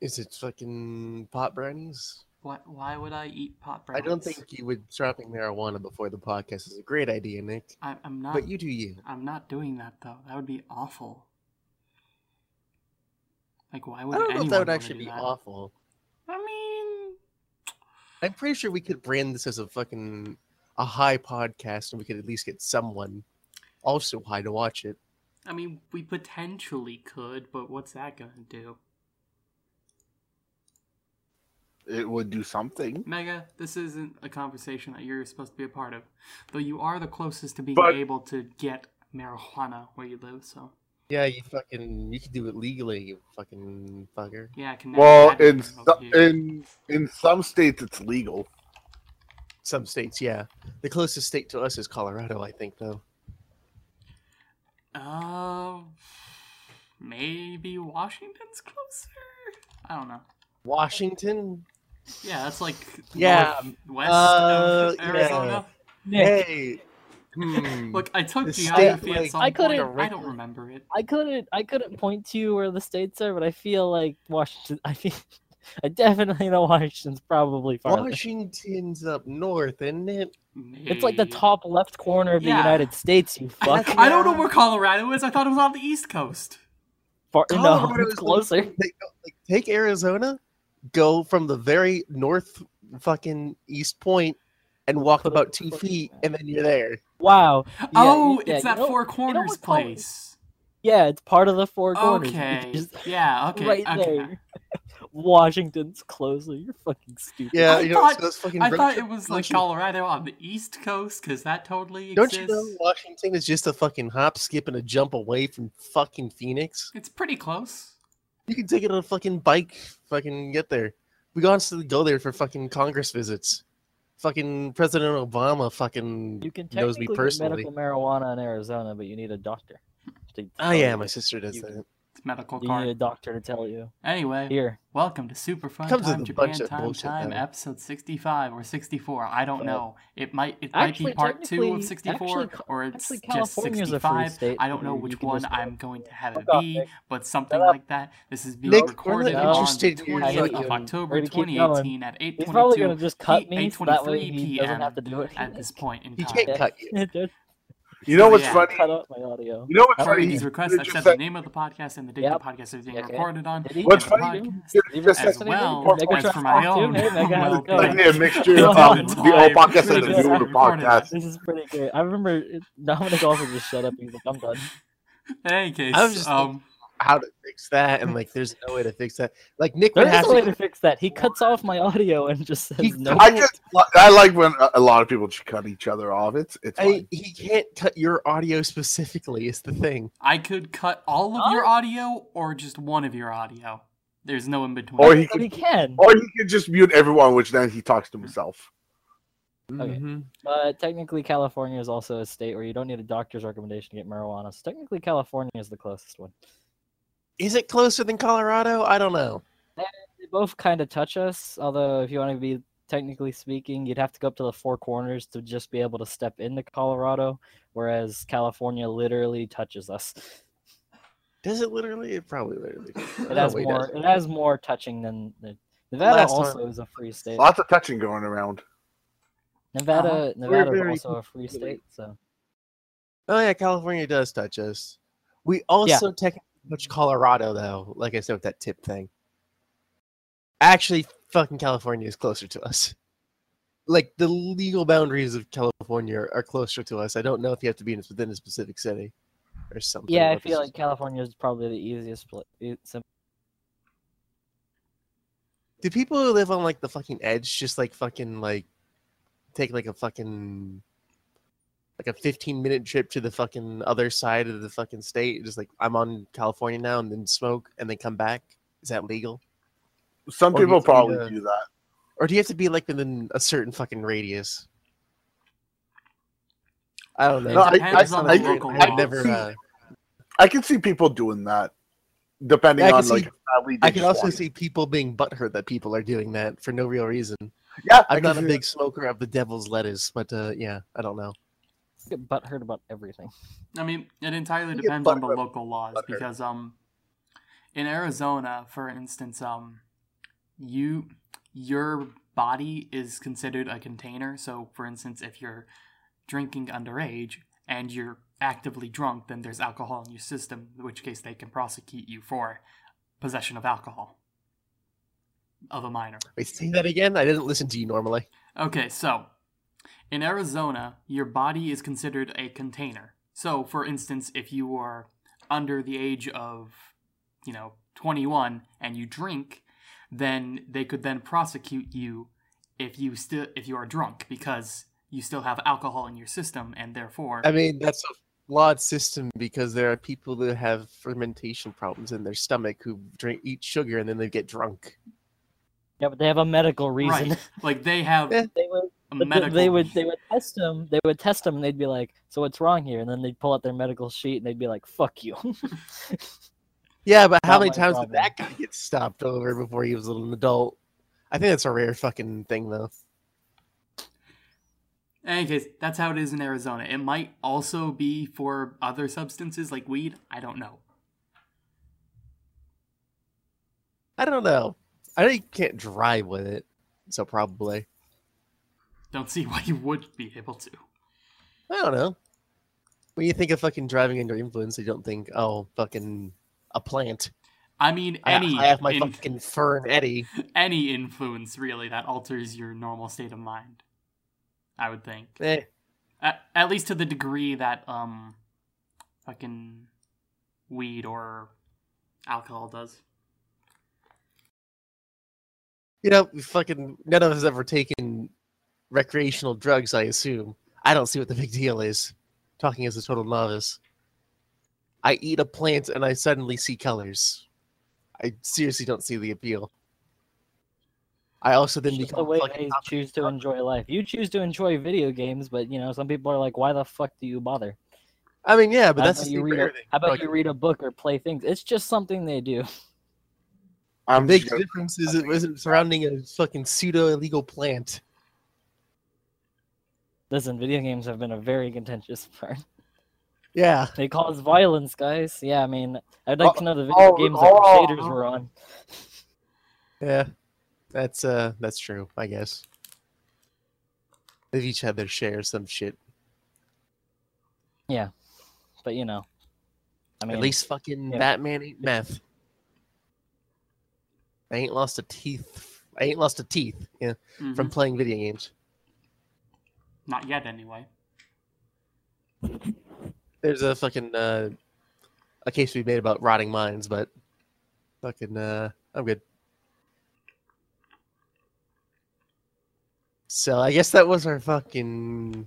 Is it fucking pot brownies? Why, why would I eat pot brownies? I don't think you would dropping marijuana before the podcast is a great idea, Nick. I, I'm not. But you do you. I'm not doing that though. That would be awful. Like, why would I don't know if that would actually be that? awful. I mean, I'm pretty sure we could brand this as a fucking a high podcast, and we could at least get someone also high to watch it. I mean, we potentially could, but what's that gonna do? It would do something. Mega, this isn't a conversation that you're supposed to be a part of, though you are the closest to being But- able to get marijuana where you live. So Yeah, you fucking you can do it legally, you fucking fucker. yeah, I can. never Well, in living so- over here. in in some states it's legal. Some states, yeah. The closest state to us is Colorado, I think, though. Uh, maybe Washington's closer. I don't know. Washington. Yeah, that's like Yeah, west uh, of. Arizona. Nick, Hey. Hmm. Look, I took The state, geography like- at some I point. couldn't- I don't remember it. I couldn't I couldn't point to you where the states are, but I feel like Washington. I feel I definitely know Washington's probably farther. Washington's up north, isn't it? It's like the top left corner of the United States. You I, fuck. I don't know where Colorado is. I thought it was on the East Coast. Far, no, it's closer. Like, like, take Arizona, go from the very north fucking east point, and walk Put about two put- feet, and then you're there. Wow. Yeah, oh, you- yeah, it's that know- Four Corners what Col- place. Yeah, it's part of the four corners. Okay. just- Yeah. Okay. right okay. there. Washington's closer. You're fucking stupid. Yeah, I you know, thought- so those fucking I thought it was like Colorado on the East Coast because that totally exists. Don't you know Washington is just a fucking hop, skip, and a jump away from fucking Phoenix? It's pretty close. You can take it on a fucking bike, fucking get there. We constantly go there for fucking Congress visits. Fucking President Obama fucking You can knows me personally. medical marijuana in Arizona, but you need a doctor. to Oh yeah, my sister does that. It's medical You need a doctor to tell you. Anyway, Here, welcome to Super Fun Comes with Time a Japan bunch of Time bullshit, Time though. episode 65 or 64. I don't Uh, know. It might it actually, might be part 2 of 64 actually, or it's actually, just California's a free 65. state, I don't know which one I'm going to have it Fuck off, be, Nick. but something Shut like that. This is being Nick, recorded on the interested in your 20th of October gonna keep going. 2018 at he's probably gonna 8:22 just cut me, so that way 8:23 he doesn't PM have to do it. at this point in He time. can't cut you. Just You know what's Yeah. funny? cut out my audio. You know what's I don't funny? need These He requests could've the name of the podcast and the date Yep. the podcast is being Okay. recorded on. He? What's and the funny? podcast. He He just said- as well Megatron as for my Talk too? own. Hey, it well, going? Like a mixture of um, the old podcast and the Yeah. new podcast. This is pretty great. I remember it- Dominic also just shut up. He's like, I'm done. In any case, I was just um, How to fix that? And like, there's no way to fix that. Like Nick would There is have a way to. to fix that. He cuts off my audio and just says He- no. I just I like when a- a lot of people just cut each other off. It's it's I, he can't cut your audio specifically. Is the thing. I could cut all of Huh? your audio or just one of your audio. There's no in between. Or he But he can. or he could just mute everyone, which then he talks to himself. Okay. Mhm. But technically, California is also a state where you don't need a doctor's recommendation to get marijuana. So technically, California is the closest one. Is it closer than Colorado? I don't know. They both kind of touch us. Although, if you want to be technically speaking, you'd have to go up to the four corners to just be able to step into Colorado, whereas California literally touches us. Does it literally? It probably literally. It has more. does It has more touching than the, Nevada. Last also time- is a free state. Lots of touching going around. Nevada, Uh-huh. Nevada is also a free state. So Oh yeah, California does touch us. We also technically touch Colorado though, like I said with that tip thing. Actually, fucking California is closer to us. Like the legal boundaries of California are, closer to us. I don't know if you have to be in, within a specific city or something. yeah, I feel like California is probably the easiest. pla- It's a- Do people who live on like the fucking edge just like fucking like take like a fucking like a 15 minute trip to the fucking other side of the fucking state just like I'm on California now and then smoke and then come back? Is that legal? Some Or people have to probably the- do that. Or do you have to be like within a certain fucking radius? I don't know. No, I, I, I, I, never. law. never uh, I can see people doing that, depending I can on see- like. I can also want. see people being butthurt that people are doing that for no real reason. Yeah, I I'm not a see big smoker of the devil's lettuce, but uh, yeah, I don't know. Get butthurt about everything. I mean, it entirely You depends on the local laws butthurt. because um, in Arizona, for instance, um, you your body is considered a container. So, for instance, if you're drinking underage and you're actively drunk, then there's alcohol in your system, in which case they can prosecute you for possession of alcohol of a minor. Wait, say that again? I didn't listen to you normally. Okay, so in Arizona, your body is considered a container. So, for instance, if you are under the age of, you know, 21 and you drink, then they could then prosecute you if you still if you are drunk because you still have alcohol in your system and therefore I mean, that's a flawed system because there are people that have fermentation problems in their stomach who drink eat sugar and then they get drunk. Yeah, but they have a medical reason. right like they have Yeah. they would, a but th- medical they would they would test them. They would test them, and they'd be like, "So what's wrong here?" And then they'd pull out their medical sheet, and they'd be like, "Fuck you." Yeah, but how many times problem. did that guy get stopped over before he was an adult? I think that's a rare fucking thing, though. In any case, that's how it is in Arizona. It might also be for other substances like weed. I don't know. I don't know. I know you can't drive with it, so probably. Don't see why you would be able to. I don't know. When you think of fucking driving under influence, you don't think, oh, fucking a plant. I mean, any I, have my fucking fern Eddie. any influence really that alters your normal state of mind. I would think, Eh, at, at least to the degree that um, fucking weed or alcohol does. you know, fucking none of us ever taken recreational drugs. I assume. I don't see what the big deal is. Talking as a total novice. I eat a plant and I suddenly see colors. I seriously don't see the appeal. I also then It's just the way fucking they choose to enjoy life. You choose to enjoy video games, but you know some people are like, "Why the fuck do you bother?" I mean, yeah, but how that's about you read for a. How about Like, you read a book or play things? It's just something they do. I'm big just difference is it wasn't surrounding a fucking pseudo illegal plant. Listen, video games have been a very contentious part. Yeah, They cause violence, guys. Yeah, I mean, I'd like Oh, to know the video oh, games that oh, Crusaders oh. were on. yeah, that's uh, that's true. I guess they've each had their share of some shit. Yeah, but you know, I mean, At least fucking yeah. Batman ain't meth. I ain't lost a teeth. I ain't lost a teeth. Yeah, Mhm. from playing video games. Not yet, anyway. There's a fucking uh, a case we made about rotting minds, but fucking uh, I'm good. So I guess that was our fucking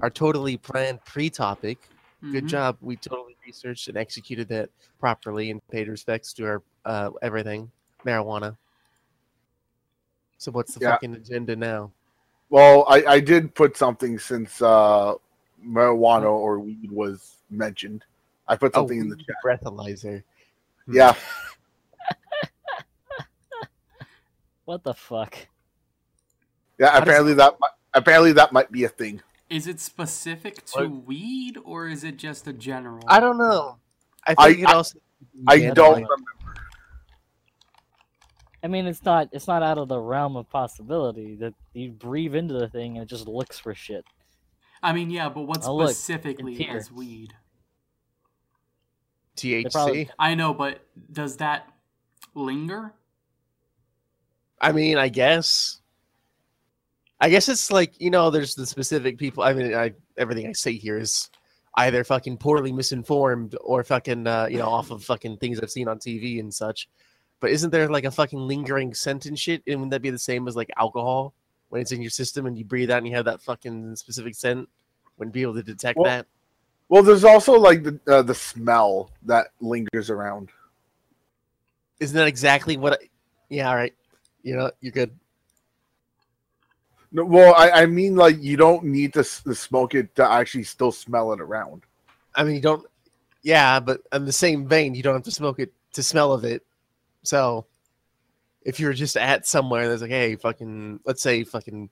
our totally planned pre-topic. Good Mhm. job. We totally researched and executed that properly and paid respects to our uh, everything marijuana. So what's the Yeah. fucking agenda now? Well, I, I did put something since uh, marijuana or weed was mentioned. I put something in the chat. breathalyzer. Hmm. Yeah, what the fuck? yeah. does- Apparently that apparently that might be a thing. Is it specific to weed or is it just a general? I don't know. I I- it also. I Yeah, don't remember. I mean, it's not it's not out of the realm of possibility that you breathe into the thing and it just looks for shit. I mean, yeah, but what Oh, specifically it's here. is weed? THC. probably- I know, but does that linger? I mean, I guess. I guess it's like you know, there's the specific people. I mean, I everything I say here is either fucking poorly misinformed or fucking uh, you know off of fucking things I've seen on TV and such. But isn't there like a fucking lingering scent and shit? And wouldn't that be the same as like alcohol when it's in your system and you breathe out and you have that fucking specific scent? Wouldn't be able to detect Well- that. Well, there's also like the uh, the smell that lingers around. Isn't that exactly what? I, yeah, all right. You know, you're good. No, well, I, I mean like you don't need to, s- to smoke it to actually still smell it around. I mean, you don't. Yeah, but in the same vein, you don't have to smoke it to smell of it. So, if you're just at somewhere that's like, hey, fucking, let's say, fucking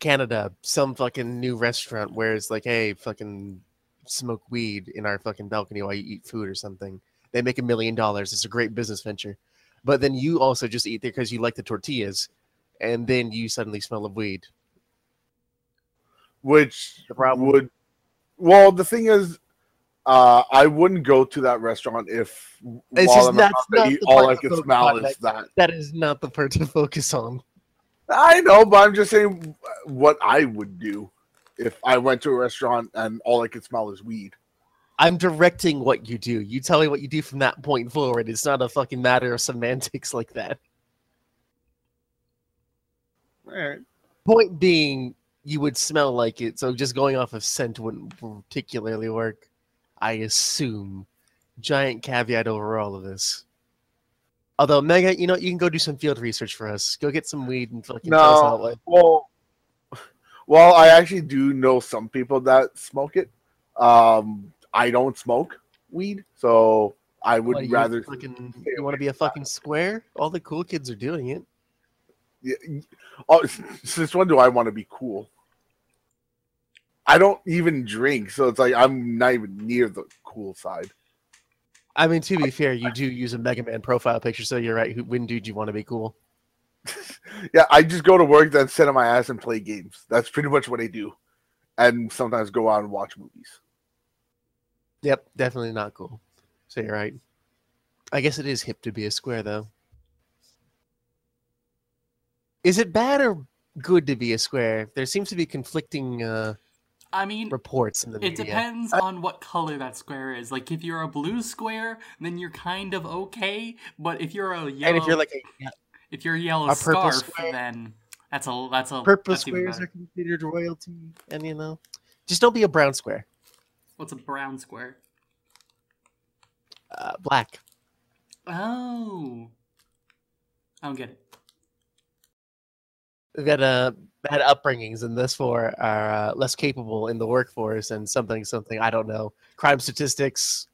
Canada, some fucking new restaurant where it's like, hey, fucking smoke weed in our fucking balcony while you eat food or something. They make a million dollars. It's a great business venture. but then you also just eat there because you like the tortillas, and then you suddenly smell of weed. which The problem- would well the thing is uh i wouldn't go to that restaurant if It's just I'm not- about to not eat, all i can smell is that That is not the part to focus on. i know but i'm just saying what i would do if i went to a restaurant and all i could smell is weed I'm directing what you do. You tell me what you do from that point forward. It's not a fucking matter of semantics like that. right Point being, you would smell like it, so just going off of scent wouldn't particularly work. I assume. Giant caveat over all of this. Although, Mega, you know, you can go do some field research for us. Go get some weed and fucking tell us no well well i actually do know some people that smoke it um i don't smoke weed so i would What, rather fucking, you want to be a fucking square? All the cool kids are doing it. Yeah, oh, since when do I want to be cool? I don't even drink, so it's like I'm not even near the cool side. I mean, to be fair, you do use a Mega Man profile picture, so you're right. Who- When do you want to be cool? Yeah, I just go to work, then sit on my ass and play games. That's pretty much what I do, and sometimes go out and watch movies. Yep, definitely not cool. So you're right. I guess it is hip to be a square, though. Is it bad or good to be a square? There seems to be conflicting uh, I mean, reports in the it depends on what color that square is. Like, if you're a blue square, then you're kind of okay. But if you're a yellow, And if you're like a if you're a yellow a purple scarf, square- then that's a that's a purple that's squares are considered royalty, and you know, just don't be a brown square. What's a brown square? Uh, black. Oh, I don't get it. We've got uh, bad upbringings, and this four are uh, less capable in the workforce, and something, something I don't know. Crime statistics.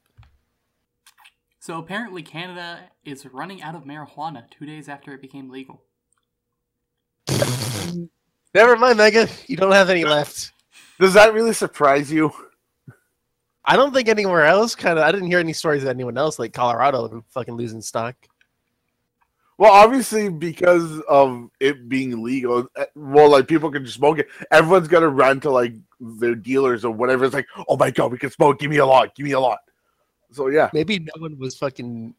So apparently, Canada is running out of marijuana two days after it became legal. Never mind, Megan. You don't have any left. Does that really surprise you? I don't think anywhere else kind of. I didn't hear any stories of anyone else like Colorado fucking losing stock. Well, obviously, because of it being legal, eh, well, like people can just smoke it. Everyone's gonna run to like their dealers or whatever. It's like, oh my god, we can smoke. Give me a lot. Give me a lot. So yeah, Maybe no one was fucking.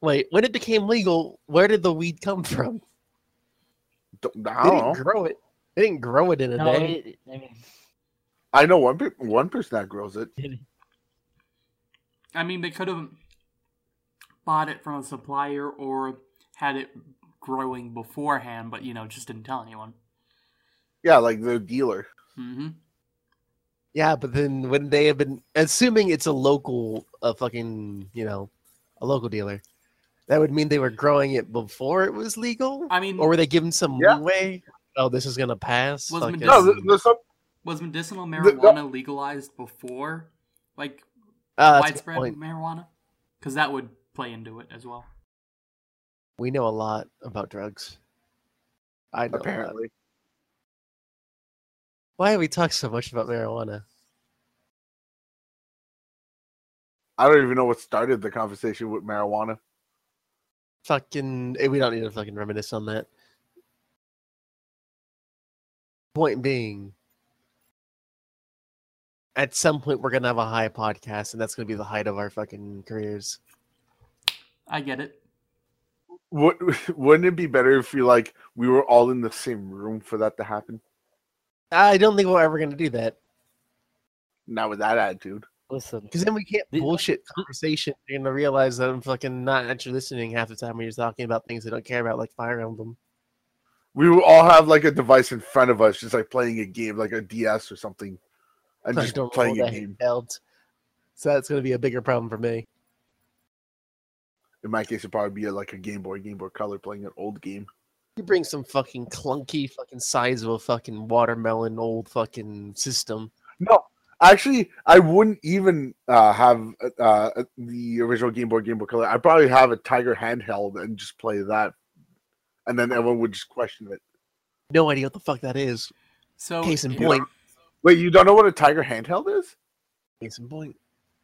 Wait, when it became legal, where did the weed come from? Don't- I They don't didn't know. grow it. They didn't grow it in a No, day. it, I mean, I know one one person that grows it. I mean, they could have bought it from a supplier or had it growing beforehand, but you know, just didn't tell anyone. Yeah, like the dealer. hmm Yeah, but then when they have been assuming it's a local, a fucking, you know, a local dealer, that would mean they were growing it before it was legal, I mean, or were they given some Yeah. leeway? Oh, this is gonna pass. Was fucking- medicinal- No, the, the, some, was medicinal the- marijuana legalized before, like that's a good widespread marijuana? Because that would play into it as well. We know a lot about drugs. I know. apparently. Why have we talked so much about marijuana? I don't even know what started the conversation with marijuana. Fucking, eh, we don't need to fucking reminisce on that. Point being, at some point we're gonna have a high podcast, and that's gonna be the height of our fucking careers. I get it. Would, wouldn't it be better if you like we were all in the same room for that to happen? I don't think we're ever gonna do that Not with that attitude. listen, because then we can't The- bullshit conversation. You're gonna realize that I'm fucking not actually listening half the time when you're talking about things I don't care about, like Fire Emblem. We will all have like a device in front of us, just like playing a game, like a DS or something, and I just don't playing know a game. handheld. So that's gonna be a bigger problem for me. In my case, it'd probably be like a Game Boy, Game Boy Color, playing an old game. You bring some fucking clunky fucking size of a fucking watermelon old fucking system. No, actually, I wouldn't even uh, have uh, the original Game Boy, Game Boy Color. I'd probably have a Tiger handheld and just play that, and then everyone would just question it. No idea what the fuck that is. So Case in if- point. Wait, you don't know what a Tiger handheld is? Case in point.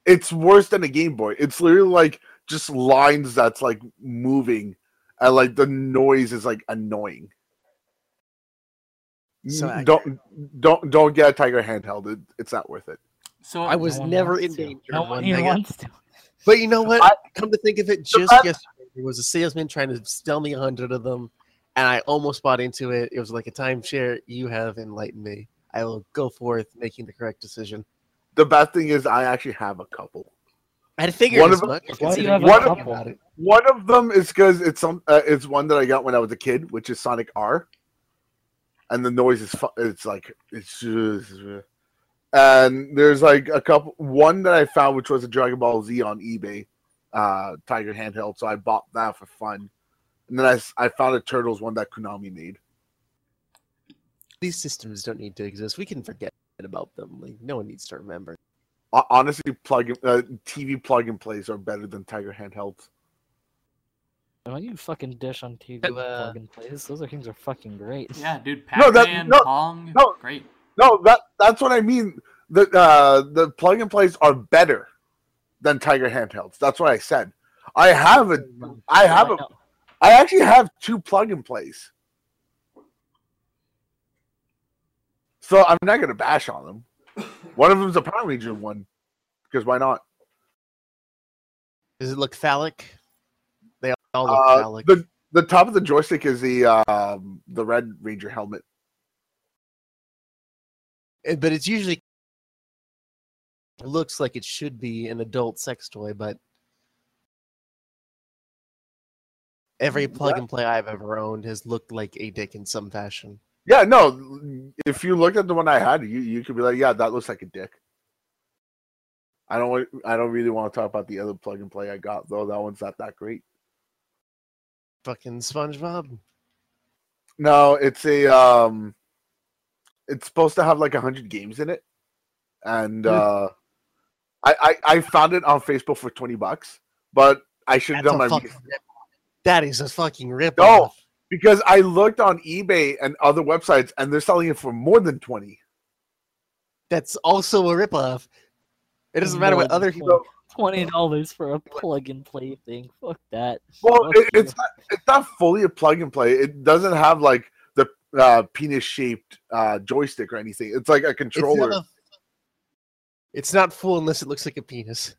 It's worse than a Game Boy. It's literally like just lines that's like moving, and like the noise is like annoying. So N- don't don't don't get a Tiger handheld. It, it's not worth it. So I was one never in danger. No one one even wants to. But you know what? I- Come to think of it, just best- yesterday there was a salesman trying to sell me a hundred of them, and I almost bought into it. It was like a timeshare. You have enlightened me. I will go forth making the correct decision. The bad thing is, I actually have a couple. I had figured One as of them- much. Why you have you a were couple? One of them is because it's some. Uh, it's one that I got when I was a kid, which is Sonic R, and the noise is. Fu- it's like it's just. And there's like a couple. One that I found, which was a Dragon Ball Z on eBay, uh, Tiger handheld. So I bought that for fun. And then I I found a Turtles one that Konami made. These systems don't need to exist. We can forget about them. Like no one needs to remember. Ho- Honestly, plug uh, TV plug and plays are better than Tiger handhelds. Don't you fucking dish on TV Uh, plug and plays. Those are things are fucking great. yeah, dude, No, that- Pac-Man, no, Pong, no. great. No, that that's what I mean. The uh, the plug and plays are better than Tiger handhelds. That's what I said. I have a I have a know. I actually have two plug and plays. So I'm not gonna bash on them. One of them's a Power Ranger one, because why not? Does it look phallic? They all look Uh, phallic. the the top of the joystick is the um the Red Ranger helmet. Eh, but it's usually it looks like it should be an adult sex toy, but every plug and play I've ever owned has looked like a dick in some fashion. Yeah, no. If you looked at the one I had, you you could be like, yeah, that looks like a dick. I don't. want- I don't really want to talk about the other plug and play I got though. That one's not that great. Fucking SpongeBob. No, it's a um, it's supposed to have like a hundred games in it, and Hmm. uh, I, I I found it on Facebook for twenty bucks, but I should have done my fucking. That is a fucking rip. No. Because I looked on eBay and other websites, and they're selling it for more than twenty. That's also a ripoff. It doesn't matter what other people. Twenty dollars for a plug and play thing. Fuck that. Well, Fuck it, it's not, it's not fully a plug and play. It doesn't have like the uh, penis shaped uh, joystick or anything. It's like a It's controller, not, a- it's not full unless it looks like a penis.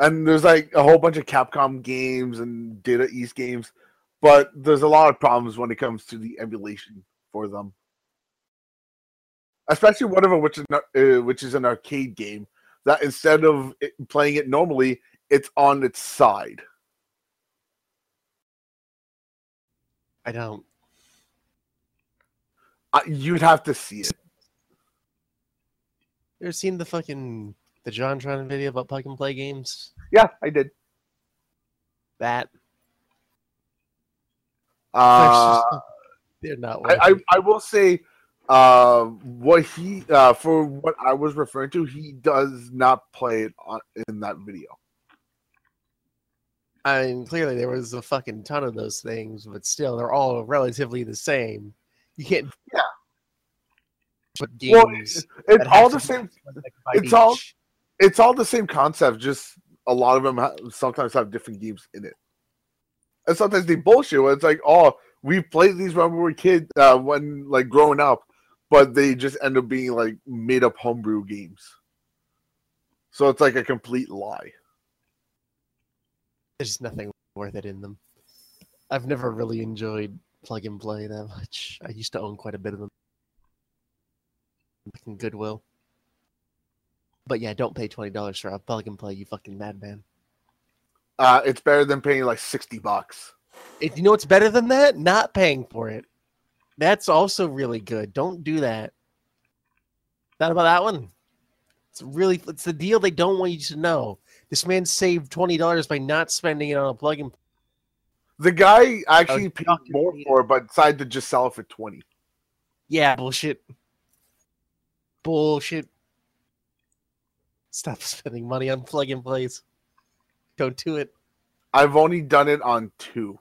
and there's like a whole bunch of Capcom games and Data East games, but there's a lot of problems when it comes to the emulation for them. Especially one of them, which is not, uh, which is an arcade game that instead of it, playing it normally, it's on its side. I don't. Uh, you'd have to see it. You ever seen the fucking the JonTron video about plug and play games? Yeah, I did. That Uh, they're not. I, I. I will say uh, what he uh, for what I was referring to, he does not play it on, in that video. I mean, clearly there was a fucking ton of those things, but still, they're all relatively the same. You can't. Yeah. But Well, games. It's all the same. it's all- It's all the same concept. Just a lot of them sometimes have different games in it, and sometimes they bullshit. Where it's like, oh, we played these when we were kids, uh, when like growing up, but they just end up being like made up homebrew games. So it's like a complete lie. There's nothing worth it in them. I've never really enjoyed plug and play that much. I used to own quite a bit of them. Fucking Goodwill. But yeah, don't pay twenty dollars for a plug and play, you fucking madman. Uh, it's better than paying like sixty bucks. If you know what's better than that, not paying for it. That's also really good. Don't do that. Not about that one. It's really it's the deal they don't want you to know. This man saved twenty dollars by not spending it on a plug and The guy actually Oh, paid more for it, but decided to just sell it for twenty. Yeah, bullshit. Bullshit. Stop spending money on plug and plays. Don't do it. I've only done it on two.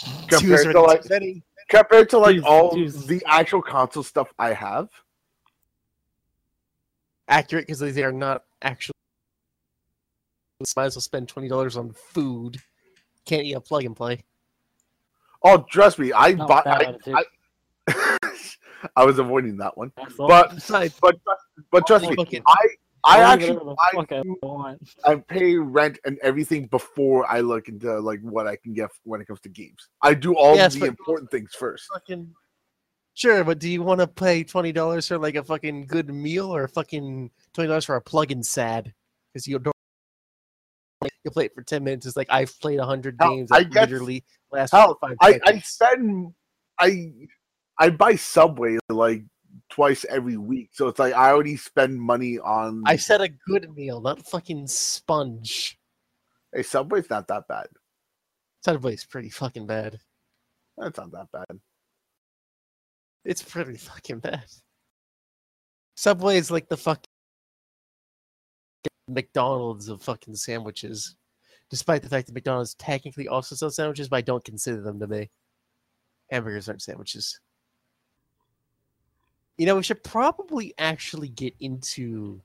Two Compared to like many. compared to like Jeez, all jeez. the actual console stuff I have. accurate because they are not actually Might as well spend twenty dollars on food. Can't eat a plug and play. Oh, trust me, I Not bought. I. I, I was avoiding that one, That's but but but trust me, I I actually I, fuck I. I pay rent and everything before I look into like what I can get when it comes to games. I do all Yes, the important things first. fucking sure, but do you want to pay twenty dollars for like a fucking good meal or fucking twenty dollars for a plug-in sad? Because you don't you play it for ten minutes. It's like I've played hundred Hell, games. I that guess- literally last hell, five I I spend I I buy Subway like twice every week, so it's like I already spend money on. I said a good meal, not fucking sponge. hey, Subway's not that bad. Subway's pretty fucking bad. That's not that bad. It's pretty fucking bad. Subway is like the fucking McDonald's of fucking sandwiches. Despite the fact that McDonald's technically also sells sandwiches, but I don't consider them to be. Hamburgers aren't sandwiches. You know, we should probably actually get into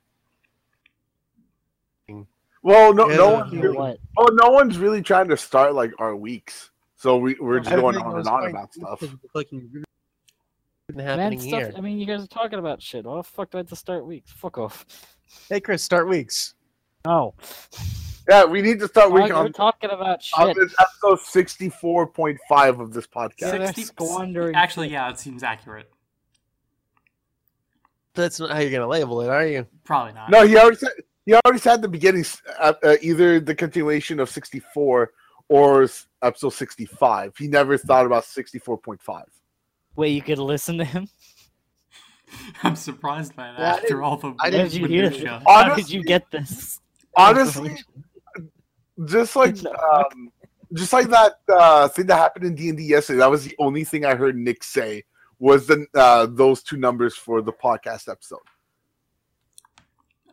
Well, no, Yeah, no one's really, what? oh, no one's really trying to start like our weeks. So we we're just going on and on about stuff. because fucking really Man, happening stuff. here. I mean, you guys are talking about shit. Why the fuck do I have to start weeks? Fuck off. Hey, Chris, start weeks. No. Yeah, we need to start Why week are on, talking about on shit? this episode sixty four point five of this podcast. Yeah, 60 squandering Actually, yeah, it seems accurate. That's not how you're gonna label it, are you? Probably not. No, he already said he already said the beginning uh, uh, either the continuation of sixty four or s- episode sixty five. He never thought about sixty four point five. Wait, you could listen to him? I'm surprised by that Yeah, after didn't- all the I How didn't you hear this? minutia. How did you get this? Honestly, just like um, just like that uh, thing that happened in D and D yesterday. That was the only thing I heard Nick say was the uh, those two numbers for the podcast episode.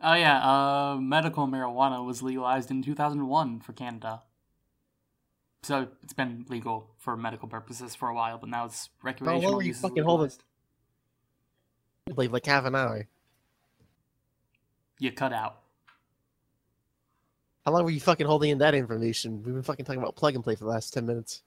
Oh yeah, uh, medical marijuana was legalized in 2001 for Canada. So it's been legal for medical purposes for a while, but now it's recreational were you fucking holding- legalized. Like, like half an hour. You cut out. How long were you fucking holding in that information? We've been fucking talking about plug and play for the last ten minutes.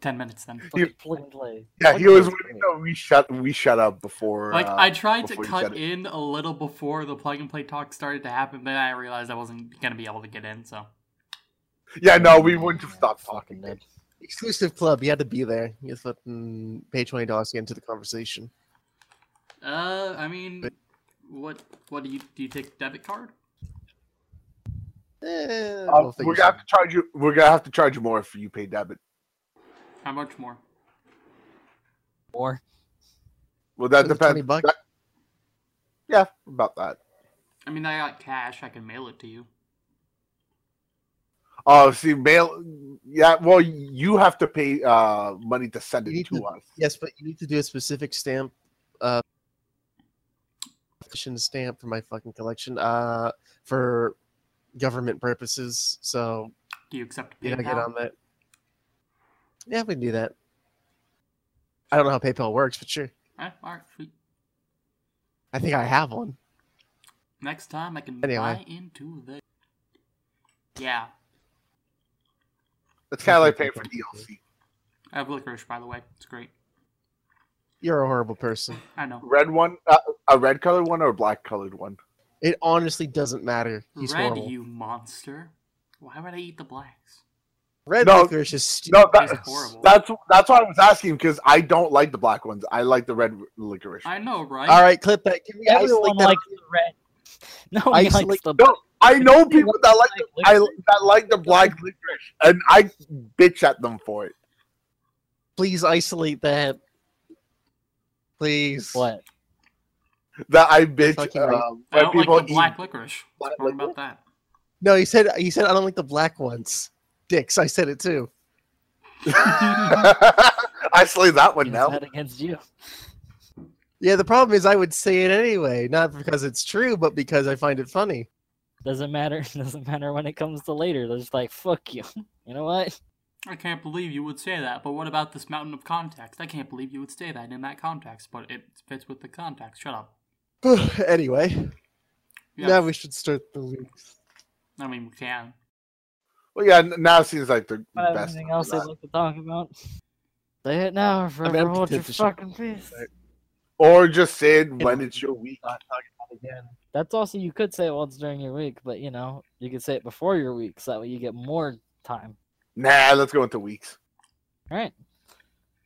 Ten minutes then. Fucking plug and play. Yeah, he was waiting great. we shut we shut up before. Like uh, I tried to cut said it. in a little before the plug and play talk started to happen, but I realized I wasn't gonna be able to get in. So Yeah, no, we wouldn't have stopped fucking talking. nerd. Exclusive club, you had to be there. You had to pay twenty dollars to get into the conversation. Uh, I mean, But- what what do you do? You take debit card? Eh, Uh, I don't think we're gonna have to charge you. We're gonna have to charge you more if you pay debit. How much more? More. Well, that Was it depends. 20 bucks? that- yeah, about that. I mean, I got cash. I can mail it to you. Oh, see, mail. Yeah, well, you have to pay uh money to send You it to to- us. Yes, but you need to do a specific stamp, uh, collection stamp for my fucking collection, uh, for government purposes. So Do you accept you gotta get on that. Yeah, we can do that. I don't know how PayPal works, but sure. All right, sweet. I think I have one. Next time I can Anyway. buy into the. Yeah, It's kind of like paying for DLC. I have licorice, by the way. It's great. You're a horrible person. I know. Red one, uh, a red colored one or a black colored one. It honestly doesn't matter. He's Red, horrible. you monster. Why would I eat the blacks? Red No, licorice is stupid. No, that, It's horrible. that's that's why I was asking because I don't like the black ones. I like the red licorice. I know, right? All right, clip that. Can we Everyone isolate that? likes the red. No one Isolate- likes the No, I know people that like the, I, that like the black licorice, and I bitch at them for it. Please isolate that. Please. What? That I bitch Fucking um, right. when I don't people like the black licorice. black What's wrong about that? No, he said he said I don't like the black ones. Dicks. I said it too. I slay that one now. that against you? Yeah, the problem is I would say it anyway, not because it's true, but because I find it funny. Doesn't matter. Doesn't matter when it comes to later. They're just like, fuck you. You know what? I can't believe you would say that, but what about this mountain of context? I can't believe you would say that in that context, but it fits with the context. Shut up. anyway, Yeah, now we should start the week. I mean, we can. Well, yeah, now it seems like the Have best. anything else for they'd like to talk about? Say it now or I'm hold your fucking peace. Or just say it when it's your week. Not talking about again. That's also you could say it once during your week, but you know you could say it before your week, so that way you get more time. Nah, let's go into weeks. All right,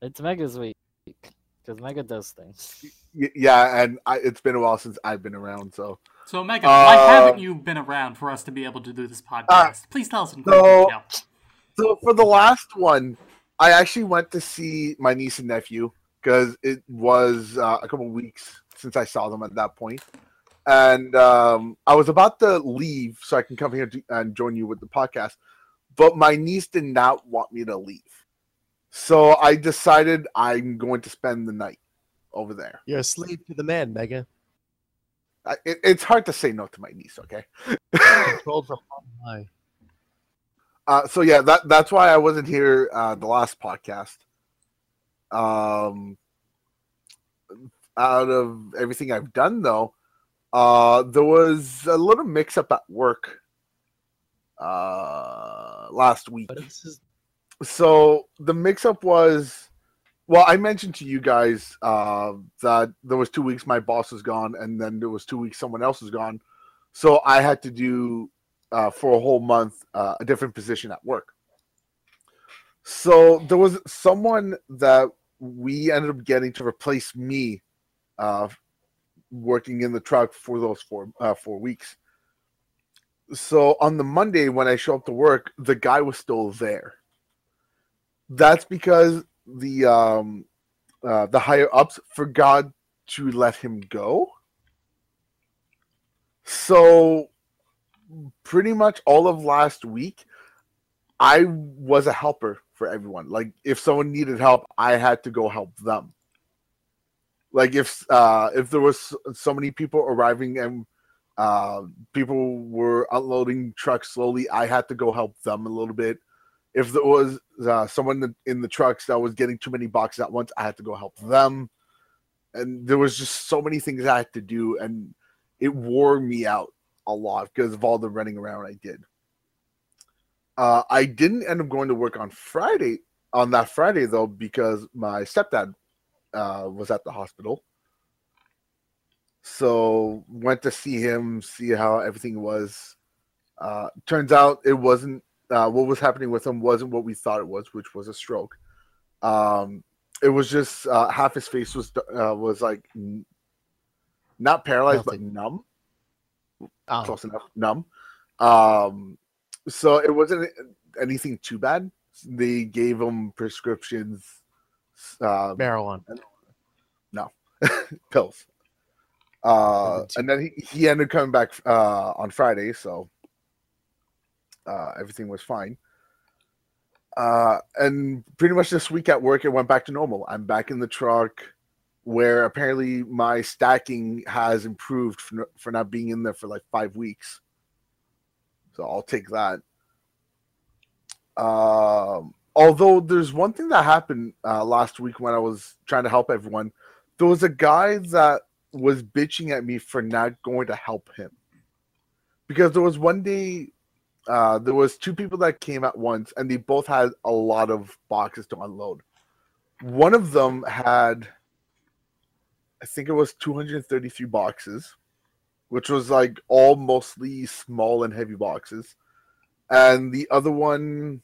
it's Mega's week because Mega does things. Y- yeah, and I, it's been a while since I've been around, so So, Megan, why Uh, haven't you been around for us to be able to do this podcast? Please tell us in great so- detail. So for the last one, I actually went to see my niece and nephew because it was uh, a couple weeks since I saw them at that point, and um, I was about to leave so I can come here to, and join you with the podcast, but my niece did not want me to leave, so I decided I'm going to spend the night over there. You're a slave to the man, Mega. I, it, it's hard to say no to my niece. Okay. Controlled from high. Uh, so yeah, that that's why I wasn't here uh, the last podcast. Um, out of everything I've done though, uh, there was a little mix up at work uh, last week. But this is So the mix up was, well, I mentioned to you guys uh, that there was two weeks my boss was gone, and then there was two weeks someone else was gone. So I had to do uh, for a whole month uh, a different position at work. So there was someone that we ended up getting to replace me, uh, working in the truck for those four uh, four weeks. So on the Monday when I show up to work, the guy was still there. That's because the um, uh, the higher ups forgot to let him go. So pretty much all of last week, I was a helper for everyone. Like if someone needed help, I had to go help them. Like if uh, if there was so many people arriving and uh, people were unloading trucks slowly, I had to go help them a little bit. If there was uh, someone in the trucks that was getting too many boxes at once, I had to go help them. And there was just so many things I had to do, and it wore me out a lot because of all the running around I did. Uh, I didn't end up going to work on Friday on that Friday though because my stepdad uh, was at the hospital. So went to see him, see how everything was. Uh, turns out it wasn't uh, what was happening with him wasn't what we thought it was, which was a stroke. Um, it was just uh, half his face was uh, was like n- not paralyzed but numb. Oh, close enough numb. Um so it wasn't anything too bad. They gave him prescriptions uh marijuana. No, pills. Uh and then he, he ended up coming back uh on friday so uh everything was fine. Uh and pretty much this week at work it went back to normal. I'm back in the truck where apparently my stacking has improved for, for not being in there for like five weeks. So i'll take that. Um although there's one thing that happened uh, last week when i was trying to help everyone. There was a guy that was bitching at me for not going to help him. Because there was one day uh, there was two people that came at once and they both had a lot of boxes to unload. One of them had i think it was 233 boxes which was like all mostly small and heavy boxes. And the other one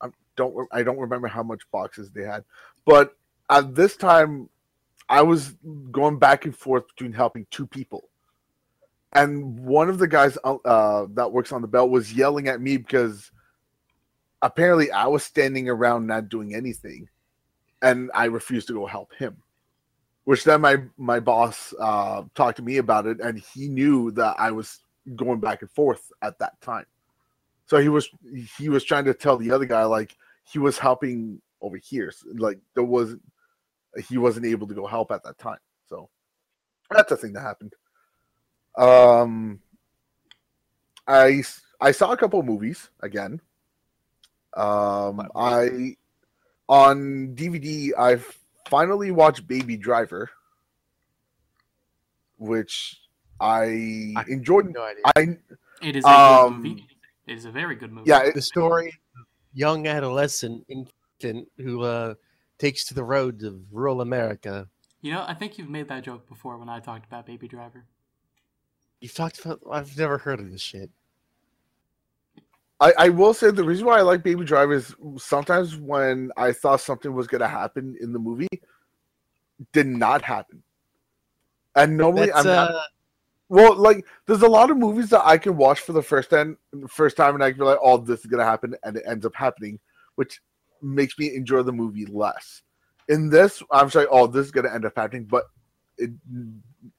i don't i don't remember how much boxes they had. But at this time I was going back and forth between helping two people. And one of the guys uh, that works on the belt was yelling at me because apparently I was standing around not doing anything. And I refused to go help him. Which then my, my boss uh, talked to me about it, and he knew that I was going back and forth at that time. So he was he was trying to tell the other guy like he was helping over here. Like there was he wasn't able to go help at that time. So that's a thing that happened. Um, I I saw a couple movies again. Um, I on DVD I've finally watched Baby Driver, which I I- enjoyed. No idea. I It is a Um, good movie. It is a very good movie. Yeah, it, The story, young adolescent infant who uh, takes to the roads of rural America. You know, I think you've made that joke before when I talked about Baby Driver. You've talked about. I've never heard of this shit. I, I will say the reason why I like Baby Driver is sometimes when I thought something was gonna happen in the movie, did not happen. And normally I'm not, uh, well, like there's a lot of movies that I can watch for the first time, first time, and I can be like, "Oh, this is gonna happen," and it ends up happening, which makes me enjoy the movie less. In this, I'm like, "Oh, this is gonna end up happening," but it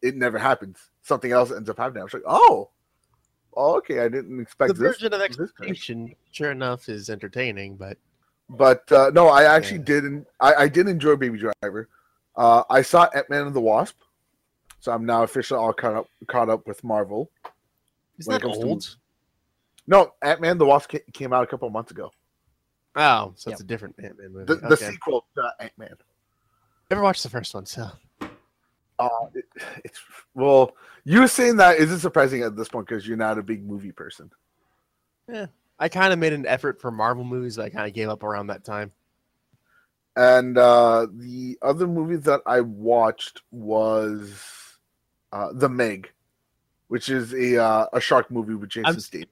it never happens. Something else ends up happening. I'm just like, "Oh, oh okay, I didn't expect the this." version of this time." expectation, sure enough, is entertaining, but But uh, no, I actually Yeah. didn't. I, I did enjoy Baby Driver. Uh, I saw Ant Man and the Wasp, so I'm now officially all caught up caught up with Marvel. it that comes to old? No, Ant Man the Wasp came out a couple of months ago. Oh, so Yep. it's a different Ant-Man movie. The, the okay. sequel to Ant Man. Never watched the first one, so Uh, it, it's well, you saying that isn't surprising at this point because you're not a big movie person. Yeah, I kind of made an effort for Marvel movies. I kind of gave up around that time. And uh, the other movie that I watched was uh, The Meg, which is a uh, a shark movie with Jason Statham.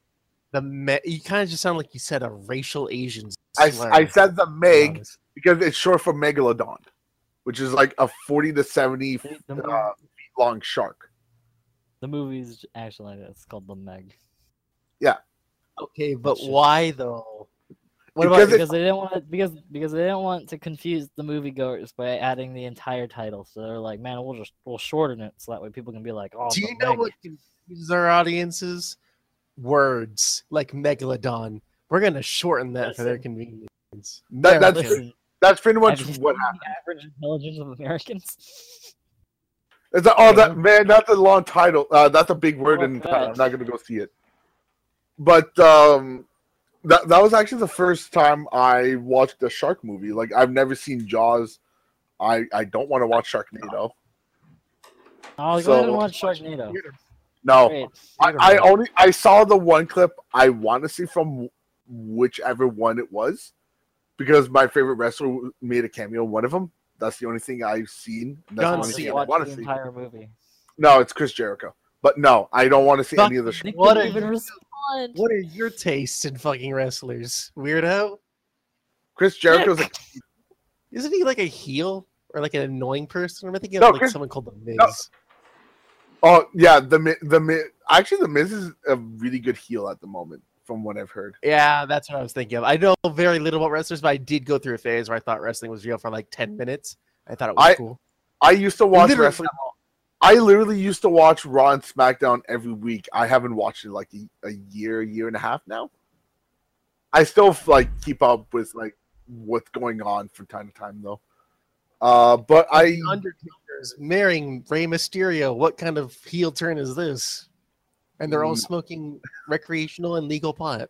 The me- you kind of just sound like you said a racial Asian. I, I said The Meg because it's short for megalodon, which is like a forty to seventy The, the, uh, feet long shark. the movie's actually it's called The Meg. Yeah. Okay, but Shit. why though? What Because about it- Because they didn't want to, because because they didn't want to confuse the moviegoers by adding the entire title. So they're like, man, we'll just we'll shorten it so that way people can be like, oh, Do you know Meg." what confuses our audiences? Words like megalodon. We're gonna shorten that for their convenience. That, There, that's Listen, that's pretty much you what happened. the average intelligence of Americans. It's like, oh, that man, that's a long title. Uh, that's a big word and the Fuck title. that. I'm not gonna go see it. But um, that that was actually the first time I watched a shark movie. Like I've never seen Jaws. I I don't want to watch Sharknado. Oh, go So- ahead and watch Sharknado. No, Great. I, I only I saw the one clip I want to see from whichever one it was, because my favorite wrestler made a cameo in one of them. That's the only thing I've seen. and That's John the only Cena. thing I watch want the to see. entire movie. No, it's Chris Jericho. But no, I don't want to see Fuck any of the. Sh- What couldn't even respond. What are your tastes in fucking wrestlers, weirdo? Chris Jericho's like Isn't he like a heel or like an annoying person? Or am I thinking No, of like Chris- someone called the Miz? No. Oh yeah, the Mi- the Mi- actually the Miz is a really good heel at the moment, from what I've heard. Yeah, that's what I was thinking of. I know very little about wrestlers, but I did go through a phase where I thought wrestling was real for like ten minutes. I thought it was I- cool. I used to watch Literally- wrestling. I literally used to watch Raw and SmackDown every week. I haven't watched it like a, a year, year and a half now. I still like keep up with like what's going on from time to time though. Uh, but I Undertaker's marrying Rey Mysterio. What kind of heel turn is this? And they're all Mm. smoking recreational and legal pot.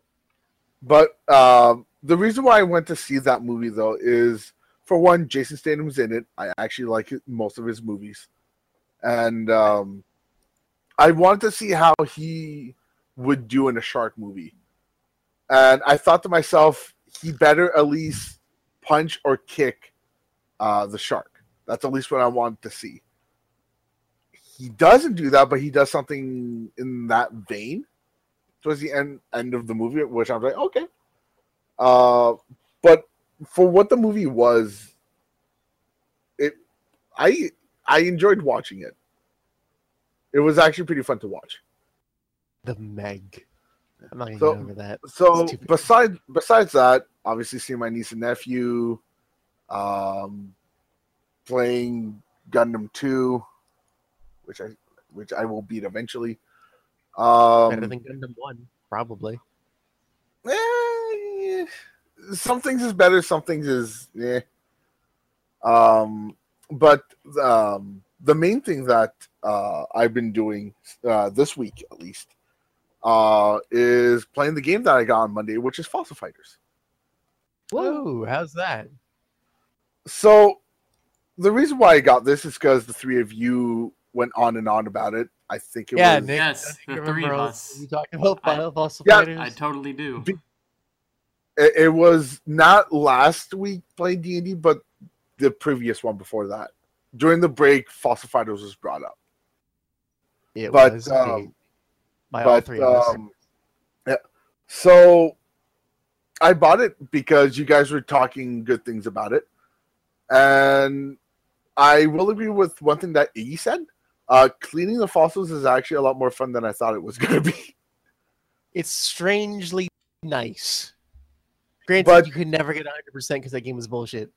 But um, the reason why I went to see that movie though is for one, Jason Statham's in it. I actually like most of his movies, and um, I wanted to see how he would do in a shark movie. And I thought to myself, he better at least punch or kick uh, the shark. That's at least what I wanted to see. He doesn't do that, but he does something in that vein towards the end end of the movie, which I'm like, okay. Uh, but for what the movie was, it I I enjoyed watching it. It was actually pretty fun to watch. The Meg. I'm not gonna So- get over that. So besides besides that, obviously seeing my niece and nephew, um, playing Gundam Two, which I which I will beat eventually. Um, Better than Gundam One, probably. Eh, some things is better, some things is yeah. Um, but um, the main thing that uh, I've been doing uh, this week, at least, uh, is playing the game that I got on Monday, which is Fossil Fighters. Whoa, how's that? So the reason why I got this is because the three of you went on and on about it. I think it Yeah, was Nick. Yes, You the remember three of all- us. You talking about I- Final Fossil Yeah, Fighters? I totally do. it, it was not last week playing D and D, but the previous one before that. During the break, Fossil Fighters was brought up. It but, was um, indeed. by all three of us. um, yeah, so I bought it because you guys were talking good things about it, and I will agree with one thing that Iggy said. Uh, cleaning the fossils is actually a lot more fun than I thought it was going to be. It's strangely nice. Granted, But- you could never get 100% because that game was bullshit.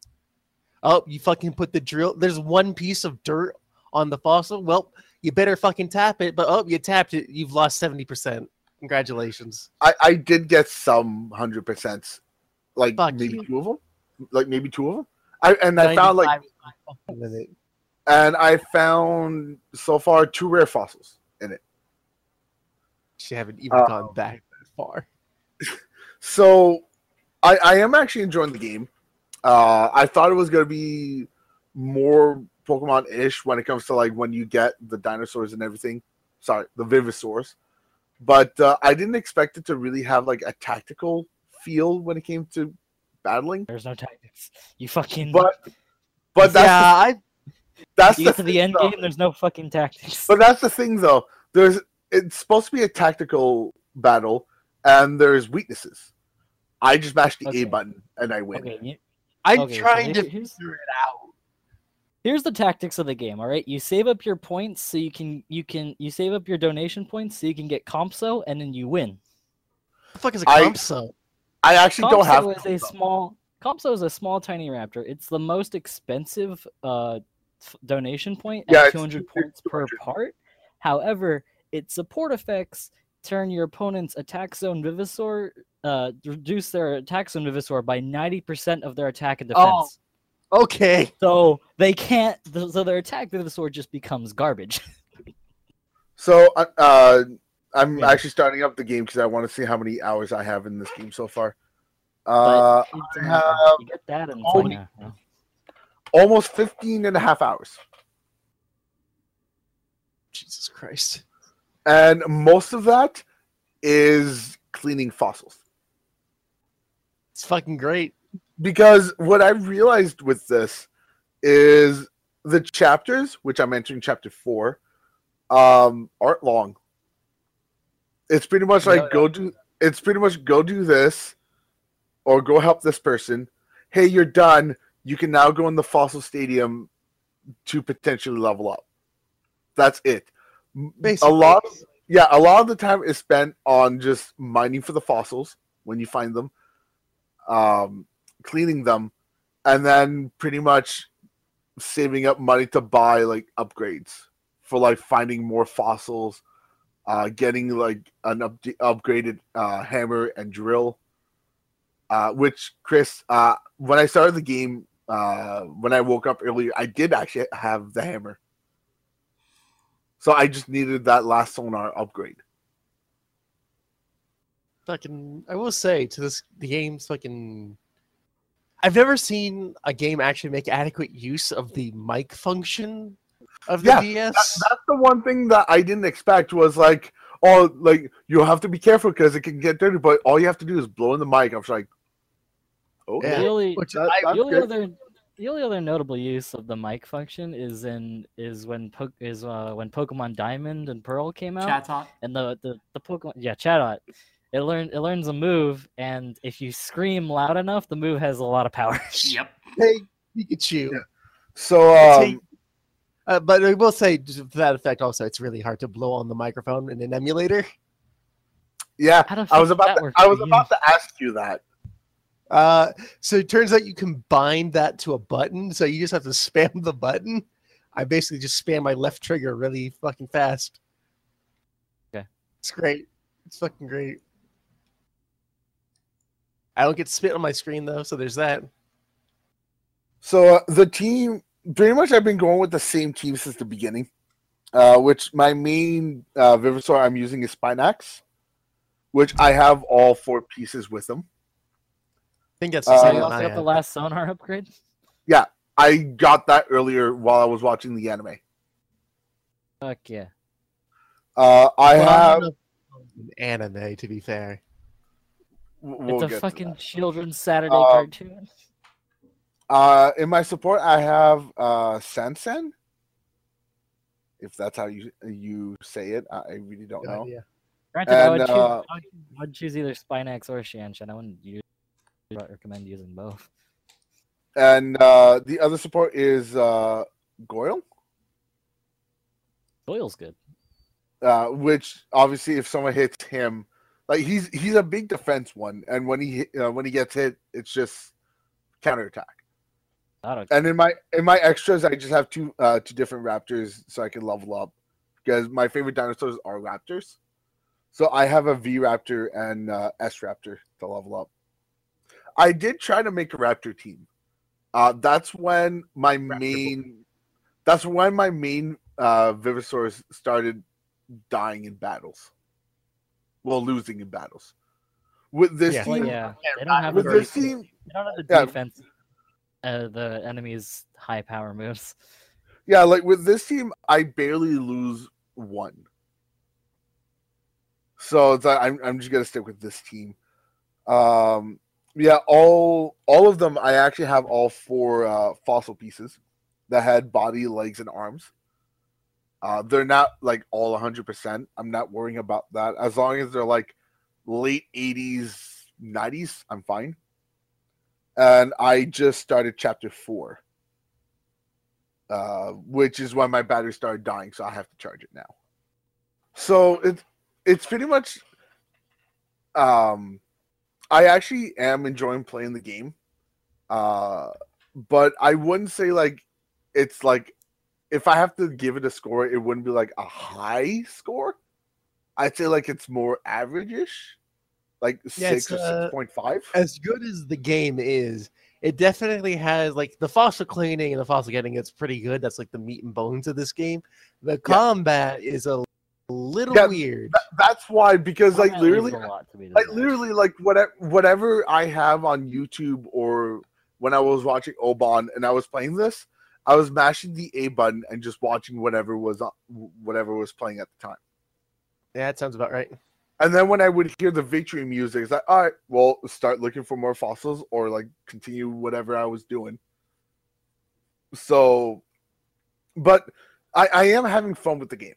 Oh, you fucking put the drill. There's one piece of dirt on the fossil. Well, you better fucking tap it. But oh, you tapped it. You've lost 70%. Congratulations. I, I did get some hundred percent, like Fuck maybe you. two of them, like maybe two of them. I and I found like 95 is my fucking limit. and I found so far two rare fossils in it. She haven't even Uh, gone back that far. So I, I am actually enjoying the game. Uh, I thought it was going to be more Pokemon ish when it comes to like when you get the dinosaurs and everything. Sorry, the Vivosaurs. But uh, I didn't expect it to really have like a tactical feel when it came to battling. There's no tactics. You fucking. But but that's yeah, I the, that's you the get to the thing, end though. game. There's no fucking tactics. But that's the thing, though. There's it's supposed to be a tactical battle, and there's weaknesses. I just mash the Okay. A button and I win. Okay, you- I'm okay, so trying here- to here's- figure it out. here's the tactics of the game all right you save up your points so you can you can you save up your donation points so you can get compso and then you win What the fuck is a I- Compso? I actually don't have. compso is a small compso is a small tiny raptor it's the most expensive uh f- donation point Yeah, at it's 200 points per 200. part however its support effects turn your opponent's attack zone vivosaur uh reduce their attack zone vivosaur by 90% of their attack and defense Oh. Okay. so they can't so their attack sword just becomes garbage So uh, uh, I'm Yeah. actually starting up the game because I want to see how many hours I have in this game so far. Uh, I have you get that and only- almost 15 and a half hours. Jesus Christ. And most of that is cleaning fossils. It's fucking great. because what I realized with this is the chapters, which I'm entering chapter four, um, aren't long. It's pretty much like No, go do. It's pretty much go do this, or go help this person. Hey, you're done. You can now go in the fossil stadium to potentially level up. That's it. Basically. A lot. Of, yeah, a lot of the time is spent on just mining for the fossils when you find them. Um, cleaning them, and then pretty much saving up money to buy like upgrades for like finding more fossils, uh, getting like an up- upgraded uh, hammer and drill. Uh, which Chris, uh, when I started the game, uh, when I woke up earlier, I did actually have the hammer. So I just needed that last sonar upgrade. Fucking, I will say to this, the game's fucking. I've never seen a game actually make adequate use of the mic function of the Yeah, DS. That- that's the one thing that I didn't expect was like, oh, like you have to be careful because it can get dirty, but all you have to do is blow in the mic. I was like, okay, the only Which that- I, the only other the only other notable use of the mic function is in is when po- is uh, when Pokemon Diamond and Pearl came out Chatot. and the the, the Pokemon yeah Chatot it learn it learns a move and if you scream loud enough the move has a lot of power. Yep. hey, Pikachu. Yeah. So um, uh, but I will say, just to that effect, also, it's really hard to blow on the microphone in an emulator. yeah, How the I was about to, I was about to ask you that. Uh, so it turns out you can bind that to a button, so you just have to spam the button. I basically just spam my left trigger really fucking fast. Okay. It's great. It's fucking great. I don't get spit on my screen though, so there's that. So uh, the team, pretty much, I've been going with the same team since the beginning. Uh, which my main uh, Vivosaur I'm using is Spinax, which I have all four pieces with them. I think that's Uh, the same you one also I got the last sonar upgrade. Yeah, I got that earlier while I was watching the anime. Fuck yeah. Uh, I Well, have. don't know if it's an anime, to be fair. we'll it's a fucking children's Saturday Um, cartoon. Uh, in my support, I have uh Sansen. If that's how you you say it, I I really don't No know. idea. Granted, I would, and, choose, uh, I would- I would choose either Spinax or Shanshan. I wouldn't use, recommend using both. And uh, the other support is uh, Goyle, Goyle's good. uh, which obviously, if someone hits him, like he's he's a big defense one, and when he uh, when he gets hit, it's just counterattack. And in my in my extras, I just have two uh, two different raptors so I can level up because my favorite dinosaurs are raptors. So I have a V raptor and uh, S raptor to level up. I did try to make a raptor team. Uh, that's when my main. That's when my main uh, Vivosaurs started dying in battles. Well, losing in battles. With this Yeah. Well, team, yeah, they don't have with the this defense- team, They don't have the yeah. defense. Uh, the enemy's high power moves. Yeah, like with this team, I barely lose one. So it's I'm I'm just gonna stick with this team. Um, yeah, all all of them. I actually have all four uh, fossil pieces that had body, legs, and arms. Uh, they're not like all 100. percent I'm not worrying about that. As long as they're like late 80s, 90s, I'm fine. And I just started chapter four uh, which is when my battery started dying, so I have to charge it now. So it's it's pretty much. Um, I actually am enjoying playing the game, uh, but I wouldn't say like it's like if I have to give it a score, it wouldn't be like a high score. I'd say like it's more average-ish, like Yeah, six or uh, six point five. As good as the game is, it definitely has like the fossil cleaning and the fossil getting it's pretty good. That's like the meat and bones of this game. The combat is a little Yeah, weird. That's why because like literally a lot to be like literally like whatever whatever I have on YouTube or when I was watching Oban and I was playing this, I was mashing the A button and just watching whatever was on, whatever was playing at the time. Yeah, that sounds about right. And then when I would hear the victory music, it's like, all right, well, start looking for more fossils or like continue whatever I was doing. So, but I, I am having fun with the game.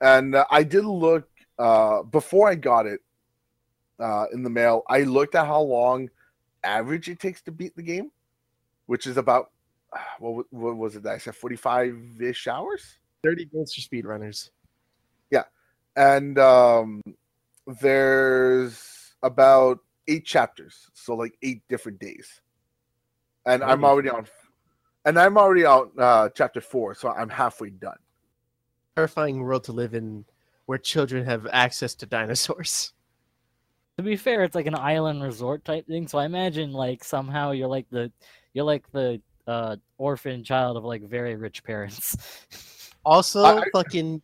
And uh, I did look uh, before I got it uh, in the mail. I looked at how long average it takes to beat the game, which is about what, what was it? that I said forty five ish hours. 30 minutes for speedrunners. Yeah, and um, there's about eight chapters, so like eight different days. And I'm already on, and I'm already out uh, chapter four, so I'm halfway done. Terrifying world to live in where children have access to dinosaurs. To be fair, it's like an island resort type thing. So I imagine like somehow you're like the you're like the uh orphan child of like very rich parents. Also, I- I- fucking,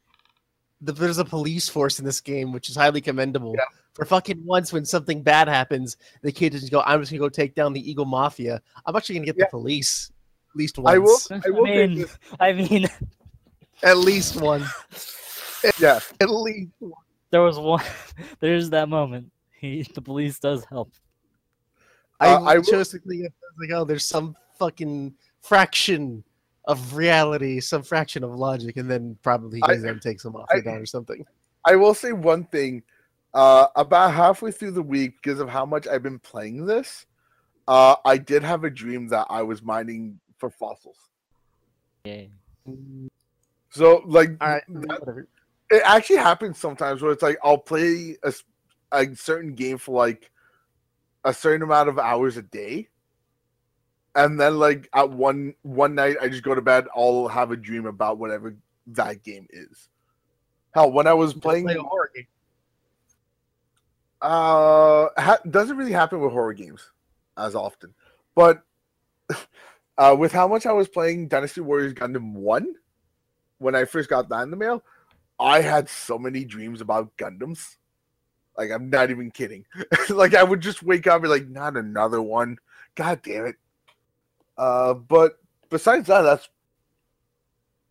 the, there's a police force in this game, which is highly commendable. Yeah. For fucking once, when something bad happens, the kid just go, "I'm just gonna go take down the Eagle Mafia." I'm actually gonna get Yeah. the police at least once. I will. I I will say mean, this. I mean, At least one. Yeah, At least. One. there was one. There's that moment. He, the police does help. I, Uh, I will- chose to think of like, oh, there's some fucking fraction of reality, some fraction of logic, and then probably I- he then takes him off the I- down or something. I will say one thing. Uh, about halfway through the week, because of how much I've been playing this, uh, I did have a dream that I was mining for fossils. Yeah. So, like, right, that- it actually happens sometimes where it's like I'll play a, a certain game for like a certain amount of hours a day, and then like at one one night I just go to bed. I'll have a dream about whatever that game is. Hell, when I was playing, Play a horror game. uh, ha- doesn't really happen with horror games as often, but uh, with how much I was playing Dynasty Warriors Gundam One when I first got that in the mail, I had so many dreams about Gundams. Like I'm not even kidding. like I would just wake up and be like, not another one. God damn it. Uh, but besides that, that's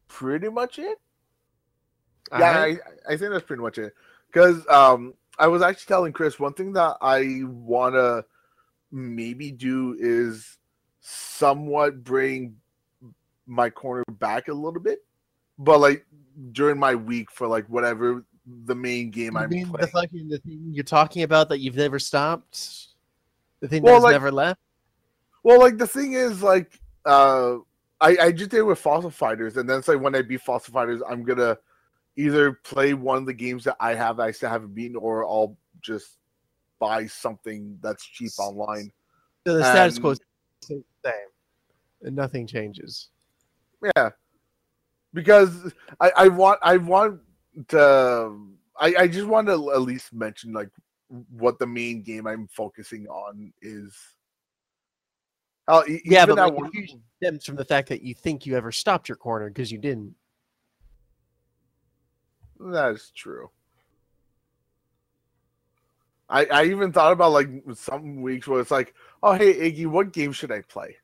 pretty much it. yeah, I, I think that's pretty much it. Because um, I was actually telling Chris one thing that I want to maybe do is somewhat bring my corner back a little bit, but like during my week for like whatever the main game You I'm mean the fucking the thing you're talking about that you've never stopped? The thing Well, that's like- never left? Well, like the thing is, like, uh, I I just did it with Fossil Fighters, and then it's like when I beat Fossil Fighters, I'm gonna either play one of the games that I have that I still haven't beaten, or I'll just buy something that's cheap online. So the status and- quo is the same. And nothing changes. Yeah, because I I want I want to I I just want to at least mention like what the main game I'm focusing on is. Oh, Yeah, but that like, one- stems from the fact that you think you ever stopped your corner because you didn't. That is true. I I even thought about like some weeks where it's like, oh hey Iggy, what game should I play?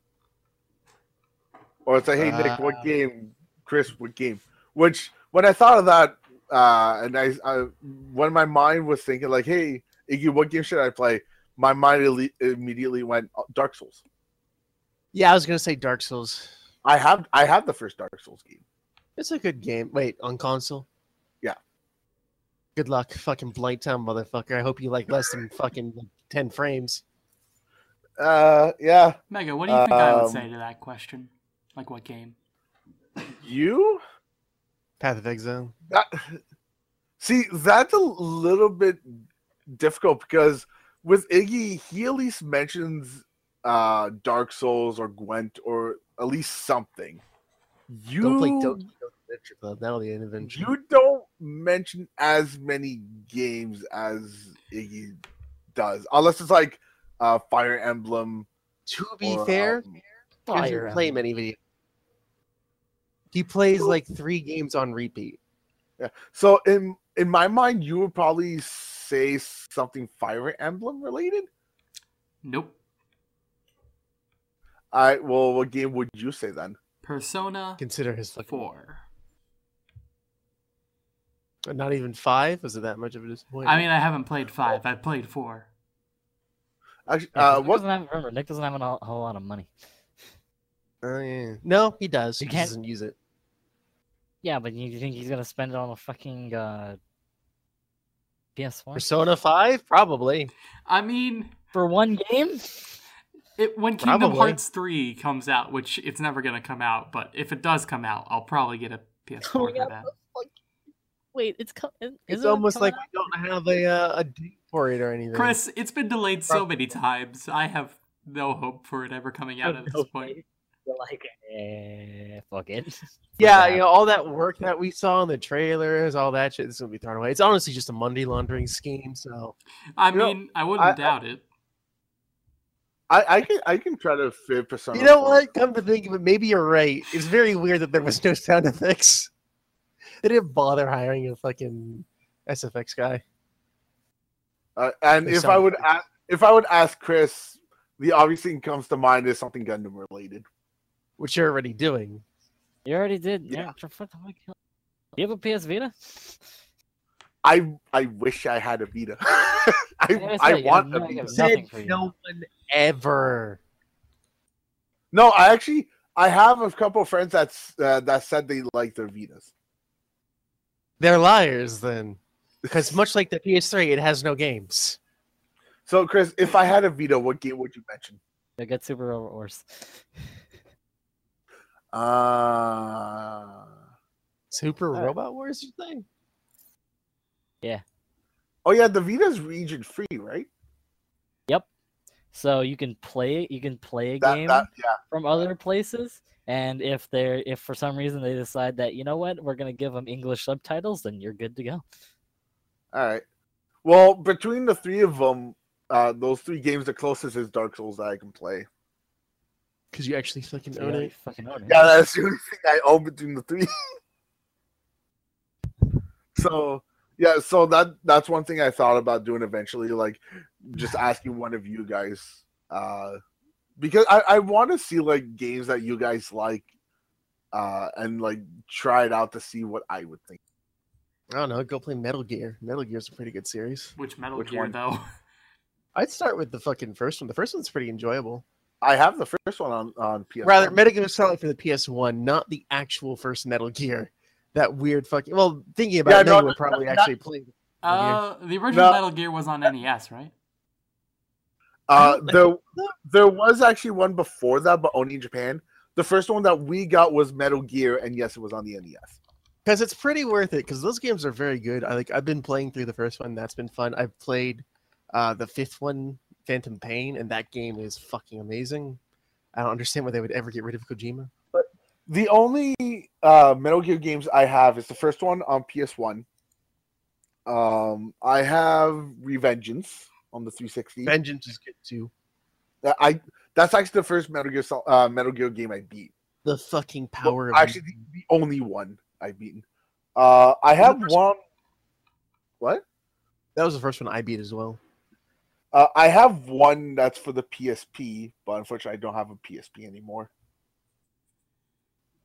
Or it's like, hey Nick, what Uh. game? Chris, what game? Which when I thought of that, uh, and I, I when my mind was thinking like, hey Iggy, what game should I play? My mind imme- immediately went "Oh, Dark Souls. Yeah, I was gonna say Dark Souls. I have I have the first Dark Souls game. It's a good game. Wait, on console? Yeah. Good luck, fucking Blight Town motherfucker. I hope you like less than fucking like, ten frames. Uh, yeah, Mega, what do you think I would Um, say to that question? Like what game? You. Path of Exile. That, see, that's a little bit difficult because with Iggy, he at least mentions uh Dark Souls or Gwent or at least something. You Go play Tokyo Adventure Club. That'll be an adventure. you don't mention as many games as Iggy does, unless it's like uh Fire Emblem. to be or, fair, um, Fire doesn't play Emblem. many video. He plays like three games on repeat. Yeah. so in in my mind, you would probably say something Fire Emblem related. Nope. I well, what game would you say then? Persona Consider his fucking 4. not even five. Was it that much of a disappointment? I mean, I haven't played 5. I've played 4. Actually, Yeah, 'cause uh, Nick what doesn't have, remember, Nick doesn't have a whole- whole lot of money. Oh, yeah. No, he does. You He can't- doesn't use it. Yeah, but you think he's gonna spend it on a fucking uh, PS1 Persona five, probably. I mean, for one game? it, when Kingdom Probably. Hearts 3 comes out, which it's never going to come out, but if it does come out, I'll probably get a PS4 Oh, for yeah, that. Wait, it's coming. It's almost like we don't have a uh, a date for it or anything. Chris, it's been delayed so many times. I have no hope for it ever coming out at this point. You're like, eh, fuck it. yeah, you know, all that work that we saw in the trailers, all that shit is gonna be thrown away. It's honestly just a money laundering scheme. So I You know, mean, I wouldn't I- I- doubt it. I, I can I can try to fit Persona. you know 4. what? Come to think of it, maybe you're right. It's very weird that there was no sound effects. They didn't bother hiring a fucking SFX guy. Uh, and They if I would ask, if I would ask Chris, the obvious thing comes to mind is something Gundam related. Which you're already doing. You already did. Yeah. Yeah. for fuck the fuck. You have a PS Vita? I I wish I had a Vita. I Yeah, I say, want have a no- Vita. have nothing for you. no one ever. No, I actually I have a couple of friends that's uh, that said they like their Vitas. They're liars then, because much like the PS3, it has no games. So Chris, if I had a Vita, what game would you mention? I get Super Robot Wars. Uh Super Uh, Robot Wars, you think? Yeah. Oh yeah, the Vita's region free, right? Yep. So you can play you can play a That, game that yeah. from other places, and if they're if for some reason they decide that you know what we're gonna give them English subtitles, then you're good to go. All right. Well, between the three of them, uh, those three games, the closest is Dark Souls that I can play. Because you actually fucking own yeah, it. fucking own it. Yeah, that's the only thing I own between the three. so yeah, so that that's one thing I thought about doing eventually, like just asking one of you guys, uh, because I I want to see like games that you guys like, uh, and like try it out to see what I would think. I don't know. Go play Metal Gear. Metal Gear's a pretty good series. Which Metal Which Gear one? though? I'd start with the fucking first one. The first one's pretty enjoyable. I have the first one on on PS. Rather, Metal Gear Solid for the PS1, not the actual first Metal Gear. That weird fucking. Well, thinking about Yeah, it, no, would probably not- actually play. Uh, the original No. Metal Gear was on NES, right? Uh, there there was actually one before that, but only in Japan. The first one that we got was Metal Gear, and yes, it was on the NES. because it's pretty worth it because those games are very good i like i've been playing through the first one that's been fun i've played uh the fifth one phantom pain and that game is fucking amazing i don't understand why they would ever get rid of kojima But The only uh, Metal Gear games I have is the first one on PS1. Um, I have Revengeance on the 360. vengeance is good too That- I that's actually the first Metal Gear uh, Metal Gear game I beat. the fucking Well, power of actually, the, the only one I've beaten. Uh, I have one. What? that was the first one i beat as well Uh, I have one that's for the PSP, but unfortunately, I don't have a PSP anymore.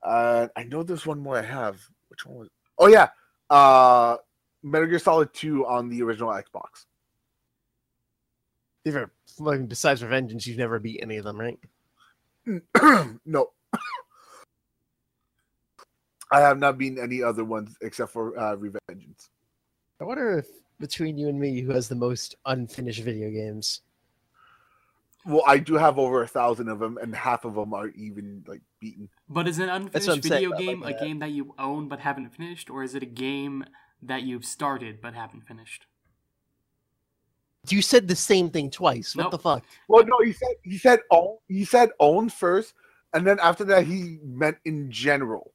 Uh, I know there's one more I have. Which one was? Oh yeah, uh, Metal Gear Solid Two on the original Xbox. They've like, besides revengeance you've never beat any of them right no, I have not beaten any other ones except for uh, Revengeance. i wonder if between you and me who has the most unfinished video games? Well, I do have over a thousand of them, and half of them are even like beaten. But is an unfinished I'm saying, video but, like, game a uh, game that you own but haven't finished, or is it a game that you've started but haven't finished? you said the same thing twice. What the fuck? Well, no, he said he said own he said own first, and then after that he meant in general,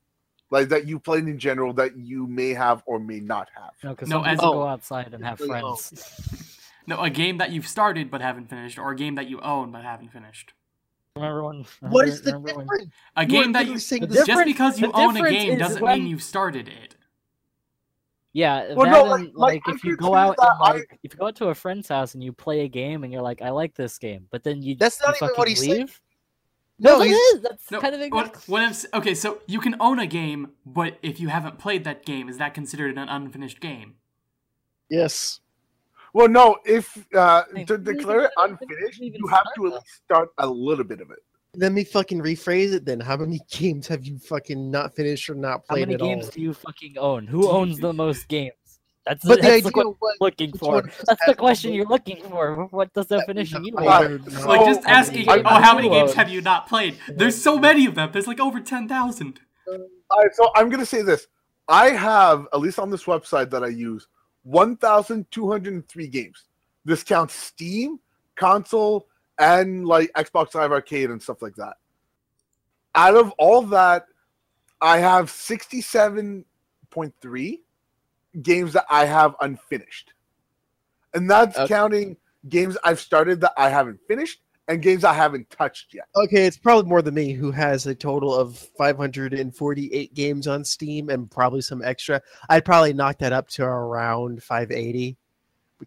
like that you played in general that you may have or may not have. No, because No, as- people Oh. go outside and have friends. No, a game that you've started but haven't finished, or a game that you own but haven't finished. remember when? what remember- is the remember when- difference A game that you literally saying The the just because you own a game doesn't when- mean you've started it. Yeah, Well, no, like- and, like, like, if you go out that and I- if you go out to a friend's house and you play a game and you're like, I like this game, but then you That's you not even what fucking he's saying. Leave. no that he's is. That's No, kind of what, what I'm okay, so you can own a game, but if you haven't played that game, is that considered an unfinished game? yes Well, no, if uh, to declare it unfinished, you didn't you even have to at least start a little bit of it. Let me fucking rephrase it then. How many games have you fucking not finished or not played? How many games all? do you fucking own? Who owns the most games? That's But the that's idea what what you're looking for. That's the question you're looking for. What does definition mean? I by have that? not- like So, just asking, games oh, how many games have you not played? There's so many of them. There's like over ten thousand. All right, so I'm gonna say this: I have at least on this website that I use, 1,203 games. This counts Steam, console, and like Xbox Live Arcade and stuff like that. Out of all that, I have 67.3 games that I have unfinished, and that's Okay. counting games I've started that I haven't finished and games I haven't touched yet. Okay, it's probably more than me, who has a total of 548 games on Steam and probably some extra. I'd probably knock that up to around 580,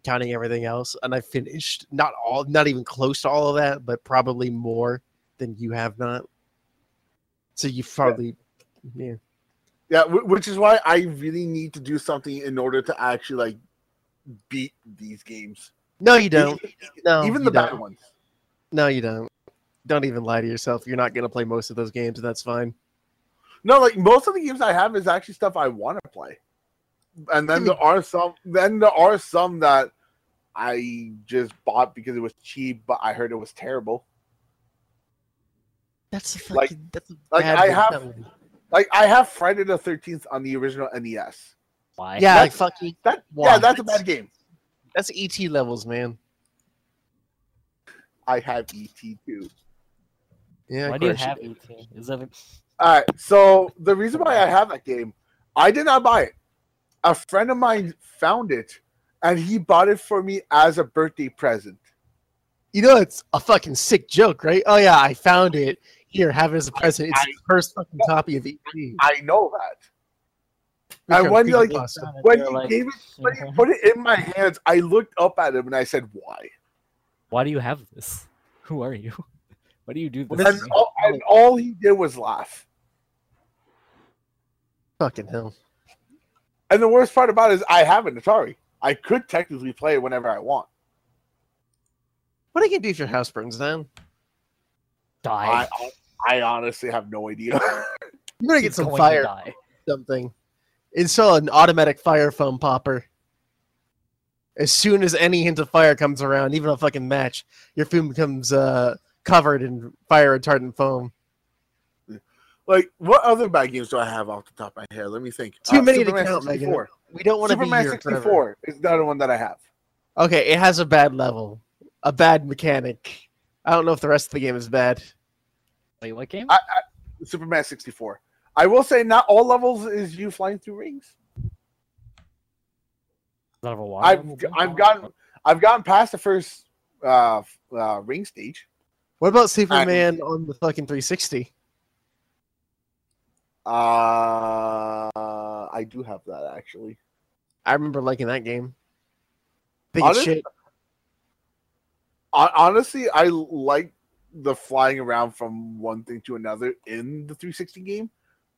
counting everything else. And I finished not all, not even close to all of that, but probably more than you have not. So you probably, yeah. Yeah, wh- which is why I really need to do something in order to actually like beat these games. No, you don't. No, Even the bad don't. ones. No, you don't. Don't even lie to yourself. You're not going to play most of those games, and that's fine. No, like most of the games I have is actually stuff I want to play, and then hmm. there are some. Then there are some that I just bought because it was cheap, but I heard it was terrible. That's a fucking, Like- that's a like, I have- No. Like I have Friday the Thirteenth on the original NES. Why? Yeah, like That's- fucking, That Why? yeah, that's a bad game. that's ET levels, man. I have ET too. Yeah, Why of do you have. ET? Is that a... All right. So the reason why I have that game, I did not buy it. A friend of mine found it, and he bought it for me as a birthday present. You know, it's a fucking sick joke, right? Oh yeah, I found it. Here, have it as a present. It's I- the first fucking copy of ET. I know that. Look And how when like- When You're he like- gave it, when he put it in my hands, I looked up at him and I said, "Why?" Why do you have this? Who are you? Why do you do this? And all, and all he did was laugh. fucking hell. And the worst part about it is I have an Atari. I could technically play it whenever I want. What do you do if your house burns down? Die. I, I honestly have no idea. I'm gonna get He's some going fire, something. Install an automatic fire foam popper. As soon as any hint of fire comes around, even a fucking match, your food becomes uh, covered in fire retardant foam. like, what other bad games do I have off the top of my head? Let me think. Too Uh, many to Superman count, Megan. 64. We don't want to be Superman here forever. 64 is the other one that I have. Okay, it has a bad level, a bad mechanic. I don't know if the rest of the game is bad. Wait, what game? I, I, Superman 64. I will say not all levels is you flying through rings. Is that of a water I've? I've gotten I've gotten past the first uh, uh ring stage. What about Superman on the fucking 360? Uh I do have that actually. I remember liking that game. Think it's shit. Hon- Honestly, I like the flying around from one thing to another in the 360 game,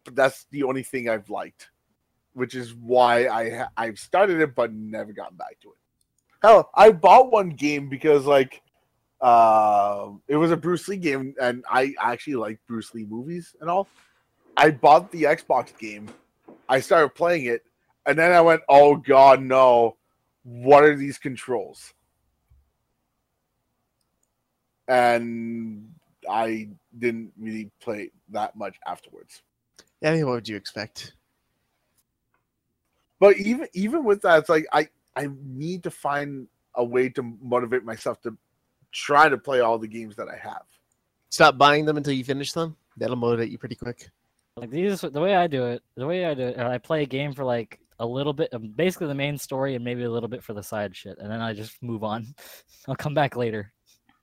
but that's the only thing I've liked, which is why I I've started it but never gotten back to it. Hell, I bought one game because like uh, it was a Bruce Lee game, and I actually like Bruce Lee movies and all. I bought the Xbox game. I started playing it, and then I went, "Oh God, no! What are these controls?" And I didn't really play that much afterwards. Yeah, I mean, what would you expect? But even even with that, it's like I I need to find a way to motivate myself to try to play all the games that I have. Stop buying them until you finish them. That'll motivate you pretty quick. Like these, the way I do it, the way I do it, I play a game for like a little bit, basically the main story, and maybe a little bit for the side shit, and then I just move on. I'll come back later.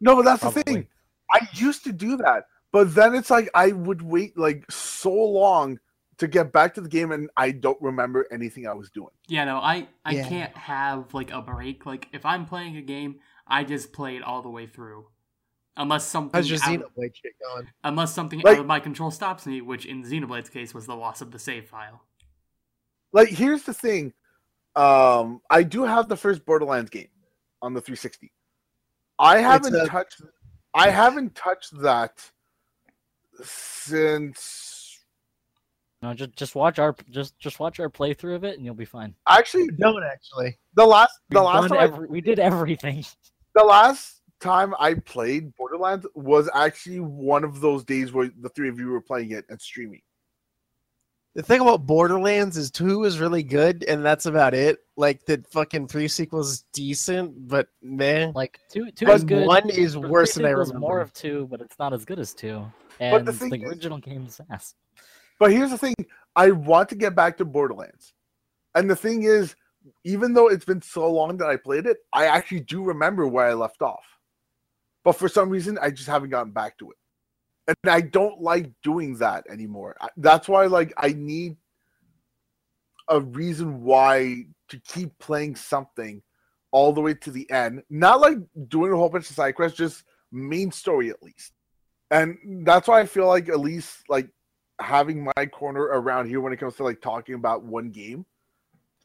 No, but that's the thing. I used to do that, but then it's like I would wait like so long to get back to the game, and I don't remember anything I was doing. Yeah, no, I I Yeah. can't have like a break. Like if I'm playing a game, I just play it all the way through, unless something How's your out, Xenoblade shit going? unless something Like- out of my control stops me, which in Xenoblade's case was the loss of the save file. Like, here's the thing. Um, I do have the first Borderlands game on the 360. I haven't a- touched. I haven't touched that since No, just just watch our just just watch our playthrough of it, and you'll be fine. actually Don't actually. the last the We've last done time I- we did everything. the last time I played Borderlands was actually one of those days where the three of you were playing it and streaming. The thing about Borderlands is two is really good, and that's about it. Like the fucking three sequels decent, but man, Like two two but is good. one is but worse three than I sequels remember. More of two, but it's not as good as two. But And the the, thing is- original game's ass. But here's the thing: I want to get back to Borderlands, and the thing is, even though it's been so long that I played it, I actually do remember where I left off. But for some reason, I just haven't gotten back to it, and I don't like doing that anymore. That's why, like, I need a reason why to keep playing something all the way to the end. Not like doing a whole bunch of side quests, just main story at least. And that's why I feel like at least like having my corner around here when it comes to like talking about one game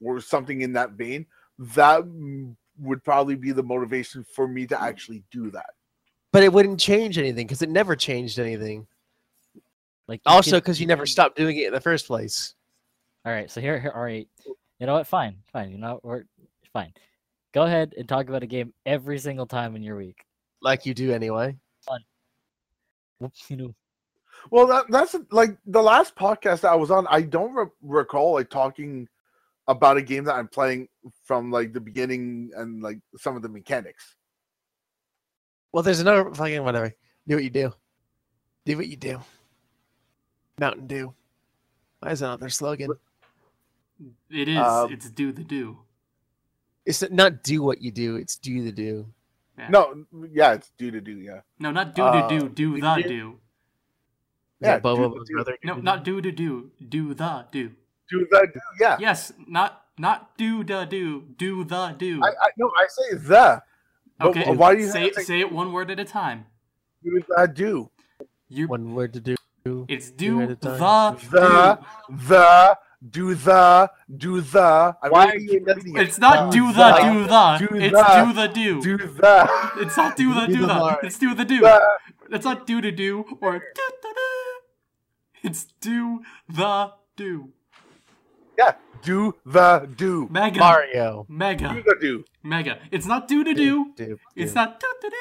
or something in that vein, that would probably be the motivation for me to actually do that. But it wouldn't change anything because it never changed anything. Like Also, because you never stopped doing it in the first place. All right, so here, here, all right. You know what? Fine, fine. You know, what? we're fine. Go ahead and talk about a game every single time in your week. Like you do anyway. Whoops, You know, Well, that, that's like the last podcast that I was on. I don't re- recall like talking about a game that I'm playing from like the beginning and like some of the mechanics. Well, there's another fucking whatever. Do what you do. Do what you do. Mountain Dew. Why is that not their slogan? It is. Um, it's do the do. It's not do what you do. It's do the do. Yeah. No, yeah, it's do to do, yeah. No, not do uh, to do. Do we the did- do. Yeah, that Boba do the do. brother? No, not do to do. Do the do. Do the do, yeah. Yes, not not do the do. Do the do. I, I no, I say the. But okay. wh- why do you say it, say say it one word at a time? do the do? You. One word to do. It's do do at a the. The the do the, do the. Why are you enunciating? It's not Do do the the. do the. It's do the do. do the. It's not do the Do do the the. It's do the do. It's not do to do or do da da. It's do the do. Yeah, do the do. Mega. Mario. Do Mega. the do. Mega. It's not do to do. Do, It's not do to do.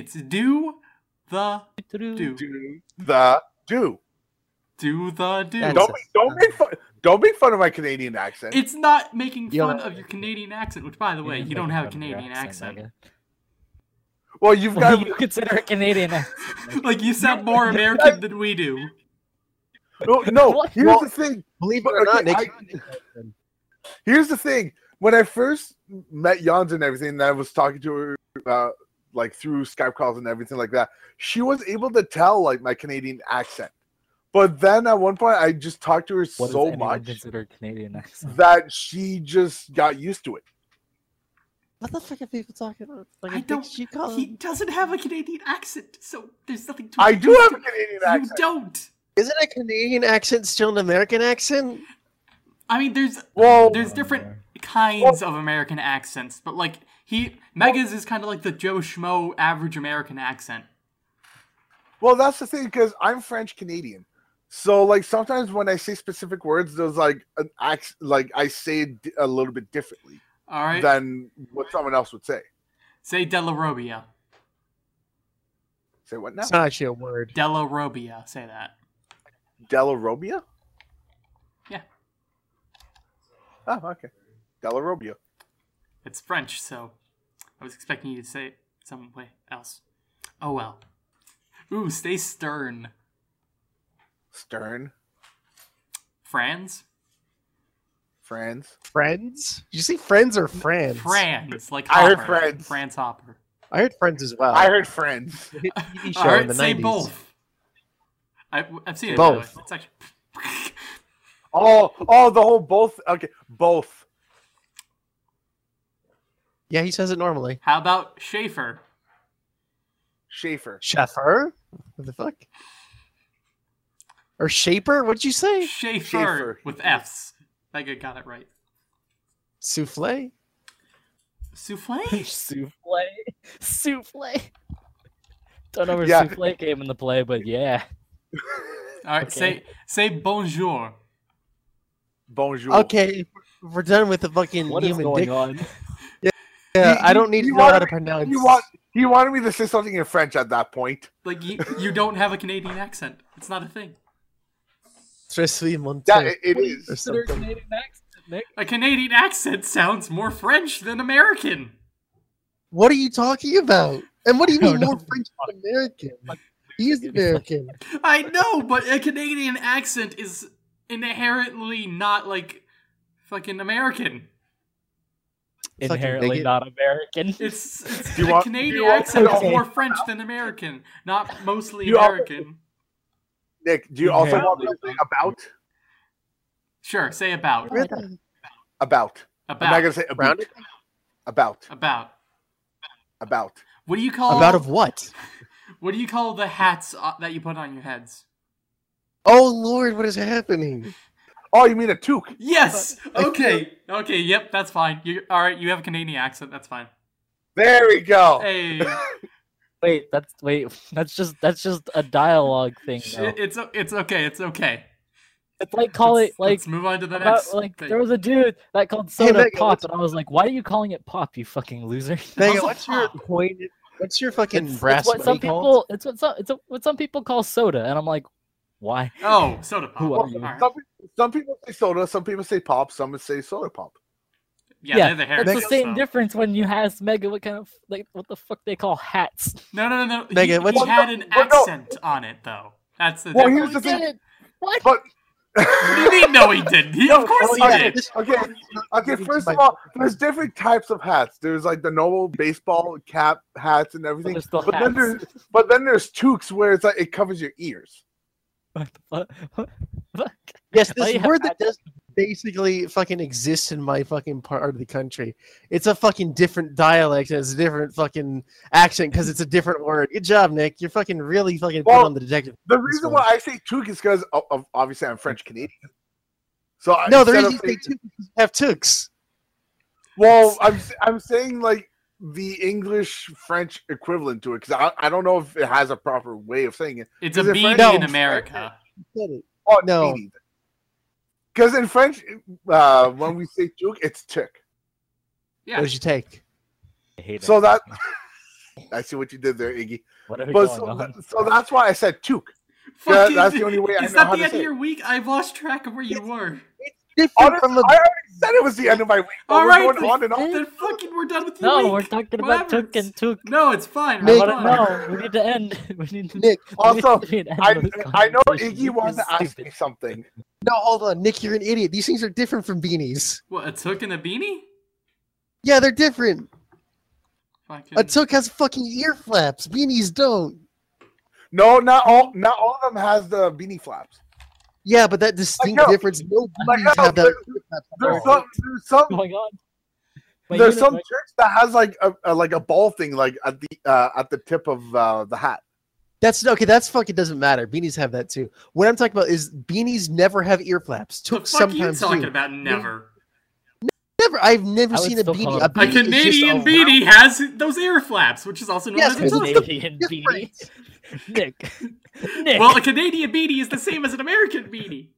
It's do the do. Do the do. Do the do. That's Don't a- don't make fun. Don't make fun of my Canadian accent. It's not making You fun don't- of your Canadian accent, which, by the way, you don't have a Canadian accent. well, you've Well, got you consider a Canadian accent. like, you sound more American than we do. no. no here's Well- the thing. Believe it But, or not, okay, Nick. Here's the thing. When I first met Jans and everything, and I was talking to her, uh, like through Skype calls and everything like that, she was able to tell like my Canadian accent. But then at one point, I just talked to her What so much consider Canadian accent? that she just got used to it. What the fuck are people talking about? Like, I think don't. She call He him- doesn't have a Canadian accent, so there's nothing to. I do have to- a Canadian accent. You don't. Isn't a Canadian accent still an American accent? I mean, there's Well, there's different kinds of American accents, but like he Megas is kind of like the Joe Schmo average American accent. Well, that's the thing because I'm French Canadian, so like sometimes when I say specific words, there's like an act like I say it a little bit differently All right, than what someone else would say. say Della Robbia. Say what now? It's not actually a word. Della Robbia. Say that. Della Robbia? Yeah. Oh, okay. Della Robbia. It's French, so I was expecting you to say it some way else. Oh well. Ooh, stay stern, Stern. Friends. Friends. Friends? Did you say friends or friends? Franz, like I heard friends. Franz. Franz Hopper. I heard friends as well. I heard Friends. The hit TV show All right, in the say 90s. both. I, I've seen it. by the way. Both. It's actually. Oh, oh, the whole both. Okay, both. Yeah, he says it normally. How about Schaeffer? Schaeffer. Schaeffer? What the fuck? Or Shaper? What'd you say? Schaeffer, Schaeffer. with F's. Mega got it right. Souffle? Souffle? souffle, souffle. Don't know where Yeah. souffle came into play, but yeah. All right, Okay. say say bonjour. Bonjour. Okay, we're done with the fucking What is human going dick. on? Yeah, He- I don't need to know how to pronounce. He want he wanted me to say something in French at that point. Like you, you don't have a Canadian accent. It's not a thing. Je suis mon Yeah, Dieu, it, it or a. Canadian accent, A Canadian accent sounds more French than American. What are you talking about? And what do you mean don't more French than American? He is American. I know, but a Canadian accent is inherently not like fucking American. Fucking Inherently bigot. not American. It's, it's Do you a want- Canadian do you want- accent is more French than American, not mostly You also- American. Nick, do you also Yeah. want me to say about? Sure, say about. About. About. I'm not About. gonna say Round about. it? About. About. About. What do you call About of what? What do you call the hats uh, that you put on your heads? Oh Lord, what is happening? Oh, you mean a toque? Yes. I Okay. Okay. Yep. That's fine. You all right? You have a Canadian accent. That's fine. There we go. Hey, Wait, that's wait, that's just that's just a dialogue thing. though. it's it's okay. It's okay. It's like call it Let's- like Let's move on to the about, next. like thing. there was a dude that called soda Megan, pop, what's- and I was like, why are you calling it pop? You fucking loser. Megan, Also what's your point? What's your fucking It's, it's brass what some buddy called? people it's what some it's what some people call soda, and I'm like, why? Oh, soda pop. Who are you? Some, people- some people say soda, some people say pop, some say soda pop. Yeah, they're the hair. that's the so- same difference when you ask Mega what kind of like what the fuck they call hats. No, no, no, no. Megan, he, what's- he had an Well, no. accent on it though. That's the Well, difference. here's the thing. What? But What do you mean? No, he didn't. He, of course he did. okay, okay. First of all, there's different types of hats. There's like the normal baseball cap hats and everything. there's still but then there's but then there's toques where it's like it covers your ears. What the fuck? What the fuck? Yes, Oh, this yeah, word that I- does basically fucking exists in my fucking part of the country. It's a fucking different dialect it's a different fucking accent because it's a different word. Good job, Nick. You're fucking really fucking put Well, on the detective. The reason why I say toque is because of, of- obviously I'm French Canadian. So I- No, the instead reason you say saying- took is you have tooks. Well, I'm I'm saying like the English French equivalent to it because I, I don't know if it has a proper way of saying it. It's a Is it beanie French? in No. America. Oh No. Because in French, uh, when we say toque, it's tic. Yeah. What did you take? I hate So it. that I see what you did there, Iggy. What are we But so, that- so that's why I said toque. Fucking- that's the only way I Is know that the end of your week? I've lost track of where you were. Different Honestly, from I the already said it was the end of my week. but All we're right, going on and on. Then fucking we're done with your No, week. we're talking about Whatever. Took and Took. No, it's fine. Nick- we're But no, we need to end. We need to. Nick. there needs Also, to be an end I, I know. Iggy You're to ask stupid. me something. No, hold on, Nick. You're an idiot. These things are different from beanies. What, a took and a beanie? Yeah, they're different. Fucking... A took has fucking ear flaps. Beanies don't. No, not all. Not all of them has the beanie flaps. Yeah, but that distinct how- difference. No like beanies have that. there- ear flaps on There's some. There's some. Oh my god. Wait, there's some know- church that has like a, a like a ball thing like at the uh, at the tip of uh, the hat. That's okay. That's fucking doesn't matter. Beanies have that too. What I'm talking about is beanies never have ear flaps. the Took fuck are you talking do. about? Never. Never. I've never I seen a beanie. A, it A beanie is just Canadian a beanie has those ear flaps, which is also known Yes, as a but toque. it's the Canadian beanie. Nick. Nick. Well, a Canadian beanie is the same as an American beanie,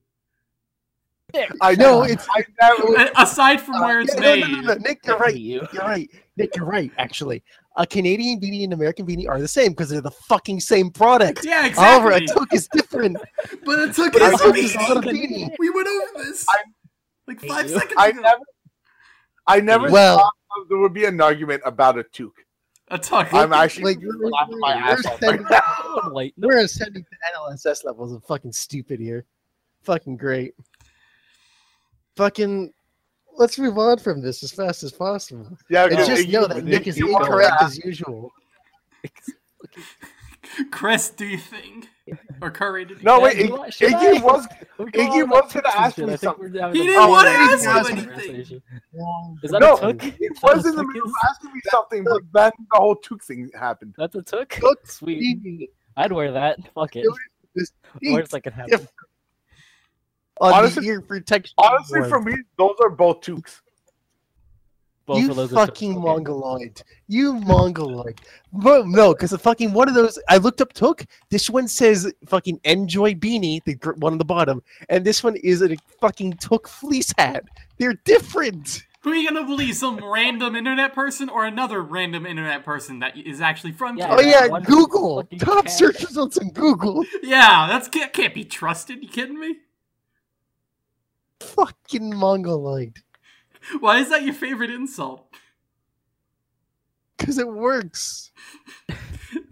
Nick. I know. it's I never. A- aside from uh, where it's Yeah, no, made. no, no, no, Nick, you're right. you. You're right. Nick, you're right. Actually, a Canadian beanie and American beanie are the same because they're the fucking same product. Yeah, However, exactly. a toque is different. but a toque is a toque is not a beanie. beanie. We went over this like five you. seconds I ago. never. I never Well- thought there would be an argument about a toque. A tuck. I'm actually Like, we're, laughing my we're ass off sending- right now. Like, we're ascending to NLSS levels of fucking stupid here. Fucking great. Fucking. Let's move on from this as fast as possible. Yeah, And okay, just you- know that Nick is incorrect as usual. Chris, do you think? Or Curry, did No, Yeah, wait. you Iggy, Iggy was. Oh, Iggy going was gonna Took and ask me something. He didn't wanna ask you conversation. anything. Is that No, a took? He Is that was in the middle of asking me something, but then the whole toque thing happened. That's a took? Took Sweet. beanie. I'd wear that. Fuck it. This Worst that could happen. If- on Honestly- the ear protection. Honestly, for me, those are both toques. Both you of are fucking mongoloid. You mongoloid. Bro, no, because the fucking one of those I looked up took. This one says fucking enjoy beanie, the one on the bottom, and this one is a fucking took fleece hat. They're different. Who are you gonna believe? Some random internet person or another random internet person that is actually from Yeah. Canada? Oh yeah, one Google. Top cat. search results in Google. Yeah, that's can't, can't be trusted. You kidding me? Fucking mongoloid. Why is that your favorite insult? Because it works.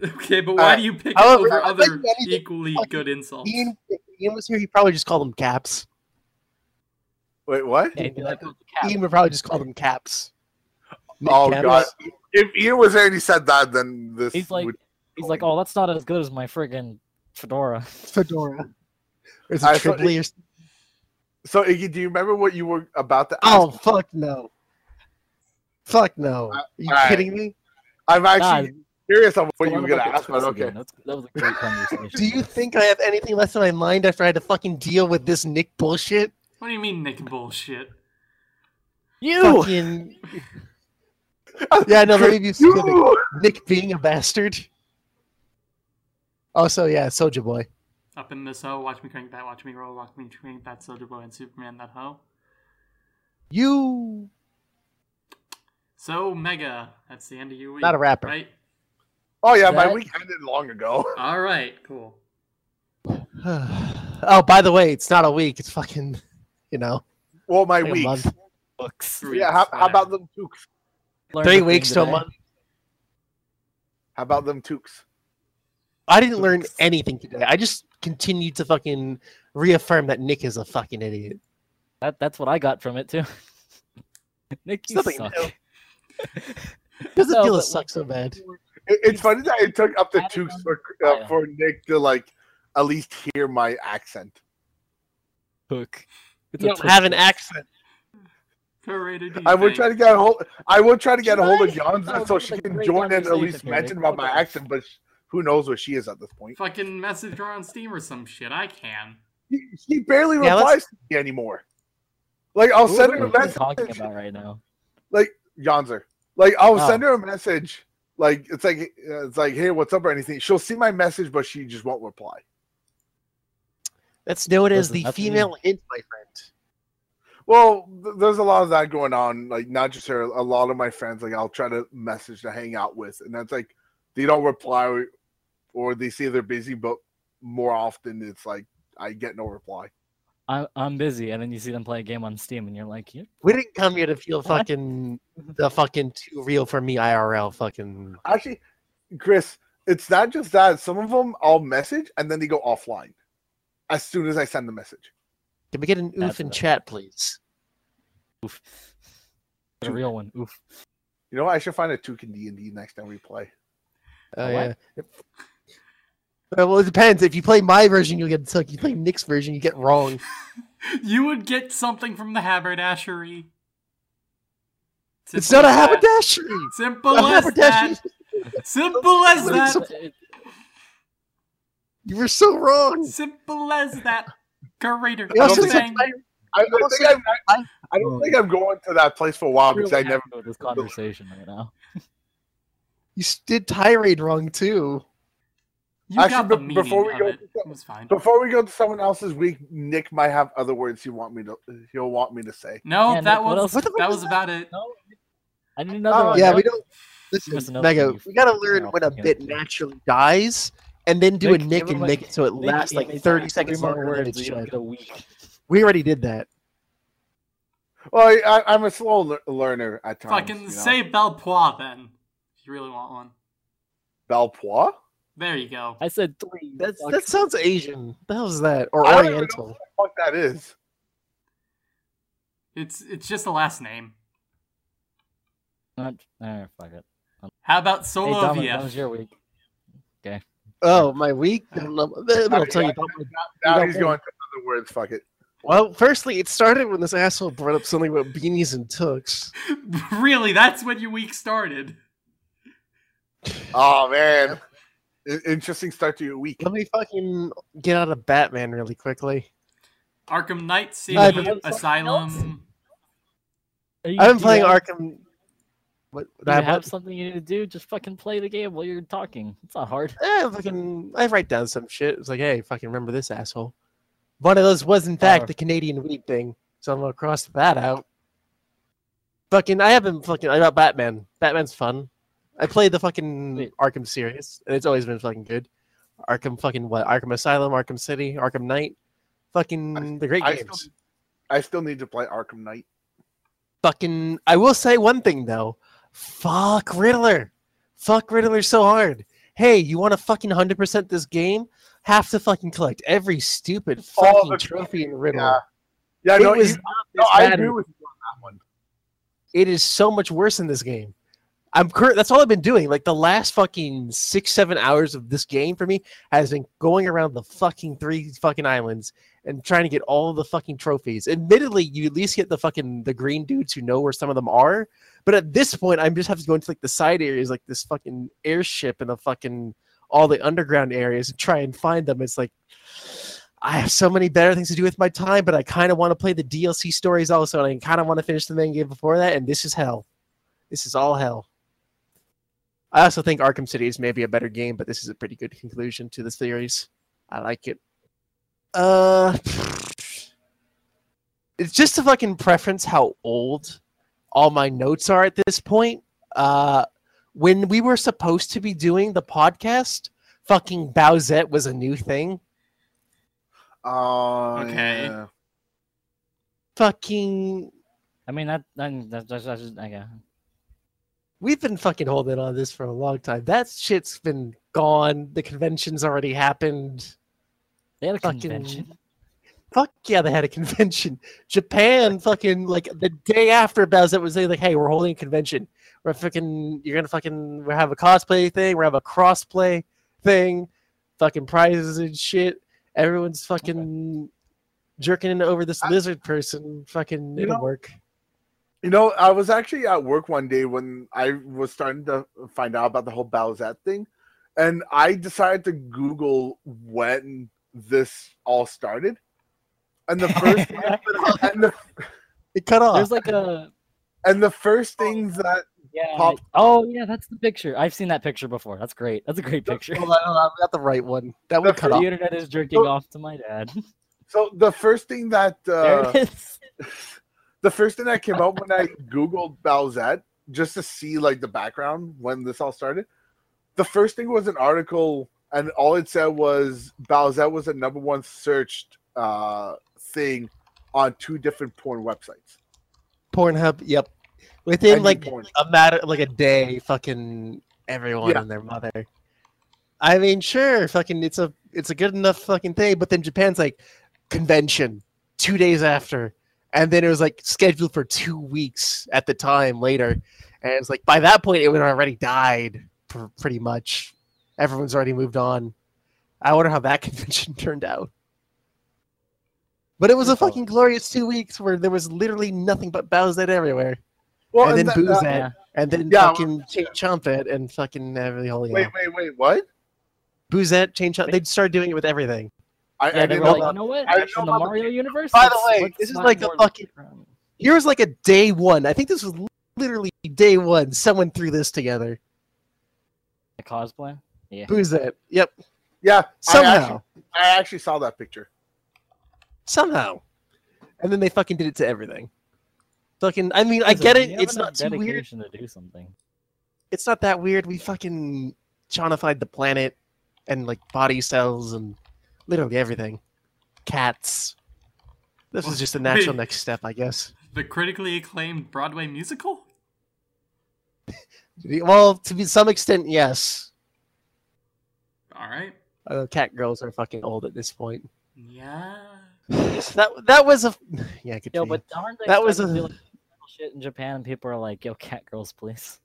Okay, but why Uh, do you pick however, it over I bet other you equally fucking good insults? Ian, if Ian was here, he'd probably just called them caps. Wait, what? Yeah, he'd like, "Oh. Ian would probably just call them caps. Nick Oh Caps. god! If Ian was there and he said that, then this He's like, would. he's like, oh, that's not as good as my friggin' fedora. Fedora. There's I a thought triply or So uh, Iggy, do you remember what you were about to oh, ask? Oh fuck no! Fuck no! Are you alright. kidding me? I'm actually curious on what Go you were gonna ask, but okay. that was a great conversation. Do you think I have anything left in my mind after I had to fucking deal with this Nick bullshit? What do you mean, Nick bullshit? you? Fucking yeah, no, let me be specific. Nick being a bastard. Also, yeah, Soulja Boy. Up in this hoe, watch me crank that, watch me roll, watch me crank that Soulja Boy and Superman that hoe. You So Mega, that's the end of your week. Not a rapper. right? Oh yeah, my That- week ended long ago. All right, cool. oh, by the way, it's not a week. It's fucking, you know, Well, my like a weeks. month. Books. Three Yeah, how, weeks, how about them toques? Learned Three weeks to a month. How about them toques? I didn't learn anything today. I just continued to fucking reaffirm that Nick is a fucking idiot. That, that's what I got from it too. Nick, It's you nothing suck. Doesn't No, feel but- it sucks so bad. It, it's funny that it took up to I don't toques know. for uh, for Nick to like at least hear my accent. Hook. It's You a don't have an accent. Currated, do you I will try to get a hold. I will try to get a hold of Should I? Janza Oh, so she can join and at conversation least mention about my accent, but sh- who knows where she is at this point. Fucking message her on Steam or some shit. I can. She, she barely Yeah, let's- replies to me anymore. Like I'll Who send her a we message. talking about right now? Like Yonzer. Like I'll Oh. send her a message. Like it's like uh, it's like hey, what's up or anything. She'll see my message, but she just won't reply. That's known as the that's me. female hint, my friend. Well, th- there's a lot of that going on. Like not just her, a lot of my friends. Like I'll try to message to hang out with, and that's like they don't reply, or, or they say they're busy. But more often, it's like I get no reply. I'm I'm busy, and then you see them play a game on Steam, and you're like, you We didn't come here to feel fucking the fucking too real for me IRL fucking. Actually, Chris, it's not just that. Some of them I'll message and then they go offline as soon as I send the message. Can we get an oof That's in enough. chat, please? oof, a real one. Oof. You know, what? I should find a toucan D and D next time we play. Oh A yeah. What? Uh, well, it depends. If you play my version, you'll get took. You play Nick's version, you get wrong. You would get something from the haberdashery. It's not a that. haberdashery. Simple A as haberdashery. that. Simple as that. You were so wrong. Simple as that. Curator. You also think said Bang. my- I, I Also, think I'm, I, I- I don't think I'm going to that place for a while because I never. happy this conversation right now. you did tirade wrong too. You Actually, got the meaning before we of go it. to It some- was fine. Before we go to someone else's week, Nick might have other words he want me to. He'll want me to say. No, Yeah, that Nick, was else- What that was was that? about it. No, I need another Oh, one. yeah, no? we don't. Listen, Mega, we gotta learn when a bit naturally dies, and then do a Nick, Nick give him and a- make it so it Nick, lasts like 30 seconds more longer than it words, you don't should. get a week. We already did that. Well, I, I, I'm a slow lear- learner at times. Fucking you know? say Belpois then. If you really want one. Belpois. There you go. I said three. That's, fuck. that sounds Asian. What the hell is that? Or I don't know Oriental. what the fuck that is. It's it's just a last name. Not, eh, fuck it. How about Hey, Dominic, that was your week. Okay. Oh, my week? I don't know. I'll tell you about my Now don't he's know. going to other words. Fuck it. Well, firstly, it started when this asshole brought up something about beanies and tooks. really, that's when your week started. Oh man, I- interesting start to your week. Let me fucking get out of Batman really quickly. Arkham Knight City I've been playing Asylum. I've been playing have- Arkham. What? Do you I have something you need to do? Just fucking play the game while you're talking. It's not hard. Eh, fucking, I write down some shit. It's like, hey, fucking remember this asshole. One of those was, in fact, Oh. the Canadian weed thing. So I'm gonna cross that out. Fucking, I haven't fucking, I got Batman. Batman's fun. I played the fucking Wait. Arkham series, and it's always been fucking good. Arkham fucking what? Arkham Asylum, Arkham City, Arkham Knight. Fucking the great I games. still, I still need to play Arkham Knight. fucking I will say one thing though. Fuck Riddler. Fuck Riddler so hard. Hey, you want to fucking 100% this game? Have to fucking collect every stupid All fucking the- trophy in Riddler. Yeah, yeah. It No, was you- no, I agree with you on that one. It is so much worse in this game. I'm current. That's all I've been doing. Like the last fucking six, seven hours of this game for me has been going around the fucking three fucking islands and trying to get all the fucking trophies. Admittedly, you at least get the fucking the green dudes who know where some of them are. But at this point, I'm just have to go into like the side areas, like this fucking airship and the fucking all the underground areas and try and find them. It's like I have so many better things to do with my time, but I kind of want to play the DLC stories also, and I kind of want to finish the main game before that. And this is hell. This is all hell. I also think Arkham City is maybe a better game, but this is a pretty good conclusion to the series. I like it. Uh, it's just a fucking preference how old all my notes are at this point. Uh, when we were supposed to be doing the podcast, fucking Bowsette was a new thing. Oh, Okay. yeah. Fucking, I mean that that that that's, that's I guess. We've been fucking holding on to this for a long time. That shit's been gone. The convention's already happened. They had a Fucking- convention. Fuck yeah, they had a convention. Japan fucking like the day after Bowsette was saying like, hey, we're holding a convention. We're fucking you're gonna fucking we have a cosplay thing, we have a crossplay thing, fucking prizes and shit. Everyone's fucking jerking over this I- lizard person. Fucking it'll know- work. You know, I was actually at work one day when I was starting to find out about the whole Bowsette thing, and I decided to Google when this all started. And the first and the, It cut off. There's like a And the first things that yeah. Pop- Oh yeah, that's the picture. I've seen that picture before. That's great. That's a great picture. Hold on, hold on, I got the right one. That one The cut the off. The internet is jerking off to my dad. so the first thing that there uh, it is. The first thing that came out when I googled Bowsette just to see like the background when this all started. The first thing was an article, and all it said was Bowsette was the number one searched uh, thing on two different porn websites. Pornhub. Yep. Within And like porn. a matter, like a day, fucking everyone Yeah. and their mother. I mean, sure, fucking, it's a it's a good enough fucking thing, but then Japan's like convention two days after, and then it was like scheduled for two weeks at the time later, and it's like by that point it would have already died pr pretty much. Everyone's already moved on. I wonder how that convention turned out. But it was a fucking glorious two weeks where there was literally nothing but Bowsette everywhere. Well, and then that- Boosette, that- and then Yeah, fucking Chain Chumpet, and fucking every holy wait, wait, wait, what? Boosette, Chain Chumpet, they'd start doing it with everything. I, Yeah, I didn't know like, that. you know what? I didn't the about the- Mario universe. By the way, this is like a fucking- background. Here like a day one. I think this was literally day one. Someone threw this together. A cosplay. Yeah. Who's that? Yep. Yeah, I Somehow. actually, I actually saw that picture. Somehow. And then they fucking did it to everything. Fucking, I mean, I get it. It's not too weird. dedication to do something. It's not that weird. We fucking chonified the planet and like body cells and literally everything. Cats. This is just a natural Wait. next step, I guess. The critically acclaimed Broadway musical? Well, to be some extent, yes. All right. Uh, cat girls are fucking old at this point. Yeah. So that that was a yeah. Good Yo, but aren't they That was a- like, shit in Japan and people are like, yo, cat girls, please.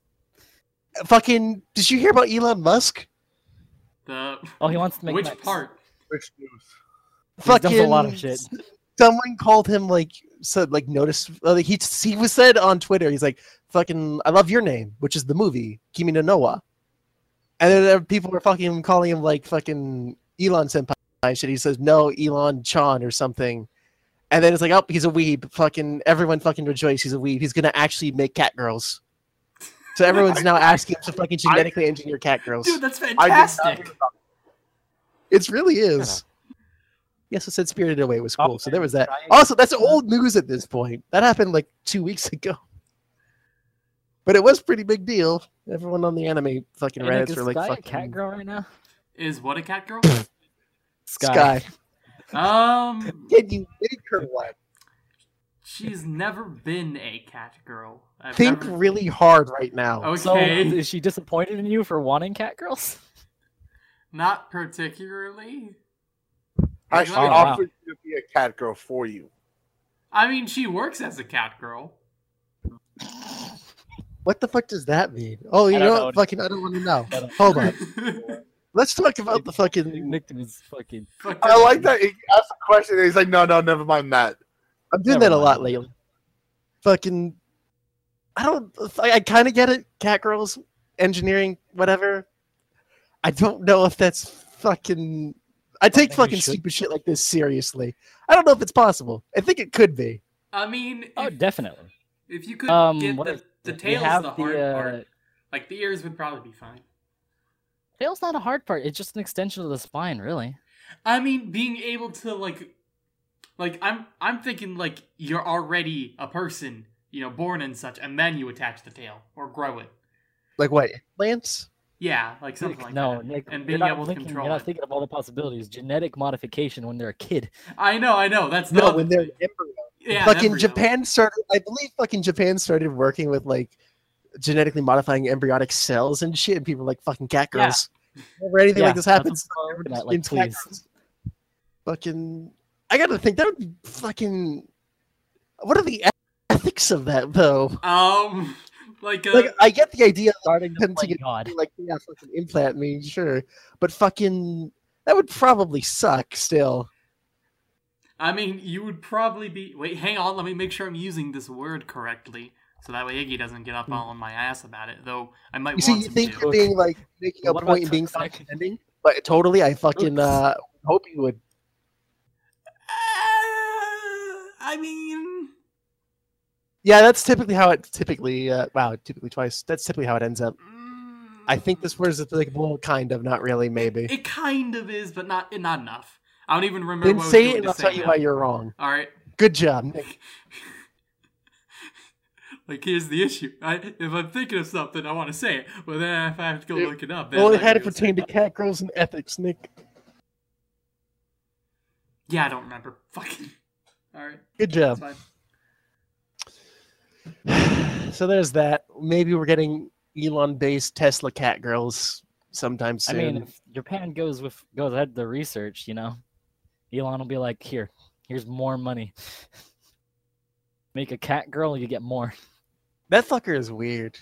fucking. Did you hear about Elon Musk? The Oh, he wants to make which mechs. part? Which news? He Fucking does a lot of shit. Someone called him like said like notice. Uh, he he was said on Twitter. He's like fucking. I love your name, which is the movie Kimi no Na wa. And then there- people were fucking calling him like fucking Elon senpai shit. He says no Elon Chan or something. And then it's like, oh, he's a weeb. Fucking everyone fucking rejoice. He's a weeb. He's gonna actually make cat girls. So everyone's now asking him to fucking genetically engineer cat girls. Dude, that's I did not fantastic. Hear It really is. Yes, it said Spirited Away was Oh, cool. so there was that. Also, that's old news at this point. That happened like two weeks ago. But it was pretty big deal. Everyone on the anime fucking Hey, Nick, Reddits is were like Sky a fucking cat girl right now? Is what a cat girl? Sky. um, Did you make her what? she's never been a cat girl. I've Think never... really hard right now. So Okay, is she disappointed in you for wanting cat girls? Not particularly. I actually Oh, wow. offered to be a cat girl for you. I mean, she works as a cat girl. What the fuck does that mean? Oh, you I know, don't what? Fucking, I don't want to know. Hold on. Let's talk about the fucking. Nick was fucking. I like that he asked a question and he's like, no, no, never mind that. I'm doing Never that a lot mind. lately. Fucking, I don't. I, I kind of get it. Cat girls, engineering, whatever. I don't know if that's fucking. I take think we fucking stupid shit like this seriously. I don't know if it's possible. I think it could be. I mean, Oh, if, definitely. if you could Um, get what the, is- the tail's the hard uh, part. Like the ears would probably be fine. Tail's not a hard part. It's just an extension of the spine, really. I mean, being able to like, like I'm I'm thinking like you're already a person, you know, born and such, and then you attach the tail or grow it. Like what? Lance? Yeah, like something like no, that. Nick, and you're being not able to thinking, control You're not it. thinking of all the possibilities. Genetic modification when they're a kid. I know, I know. That's No, not when they're an embryo. yeah, fucking embryo. Japan started. I believe fucking Japan started working with like genetically modifying embryonic cells and shit, and people were like fucking cat Yeah. girls. Whenever anything Yeah, like this happens, what I'm looking at, like, cat please. girls. Fucking, I gotta think that would be fucking. What are the ethics of that though? Um, like, uh, Like, I get the idea of Starting them to get God. like yeah, fucking implant me, sure, but fucking that would probably suck still. I mean, you would probably be. Wait, hang on. Let me make sure I'm using this word correctly, so that way Iggy doesn't get up all on my ass about it. Though I might Hmm. You see, you think to. you're being like making a What point and being Tuck Tuck? condescending, but totally, I fucking uh, hope you would. Uh, I mean, Yeah, that's typically how it typically. Uh, wow, typically twice. That's typically how it ends up. I think this word is applicable, kind of, not really, maybe. It kind of is, but not not enough. I don't even remember. Then was say it, and I'll tell you now. why you're wrong. All right. Good job, Nick. Like here's the issue. I, if I'm thinking of something, I want to say it. But then if I have to go It- look it up, Well, it had to not gonna say pertain to it. cat girls and ethics, Nick. Yeah, I don't remember. Fucking. All right, Good that's job. so there's that. Maybe we're getting Elon-based Tesla cat girls sometime I mean, if Japan goes with goes ahead the research, you know, Elon will be like, "Here, here's more money. Make a cat girl, you get more." that fucker is weird.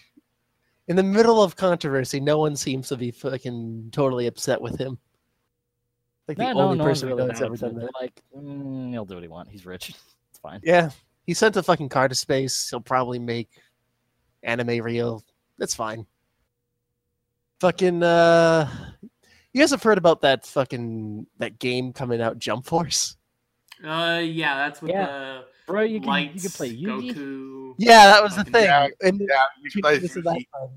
In the middle of controversy, no one seems to be fucking totally upset with him. Like the no, only no person really that's ever done that. Like, mm, he'll do what he wants. He's rich. It's fine. Yeah, he sent a fucking car to space. He'll probably make anime real. That's fine. Fucking, uh, you guys have heard about that fucking that game coming out, Jump Force? Uh, yeah, that's with Yeah. Bro, you can lights. you can play Yugi. Goku. Yeah, that was the thing. yeah, and Yeah, you two guys minutes of that time,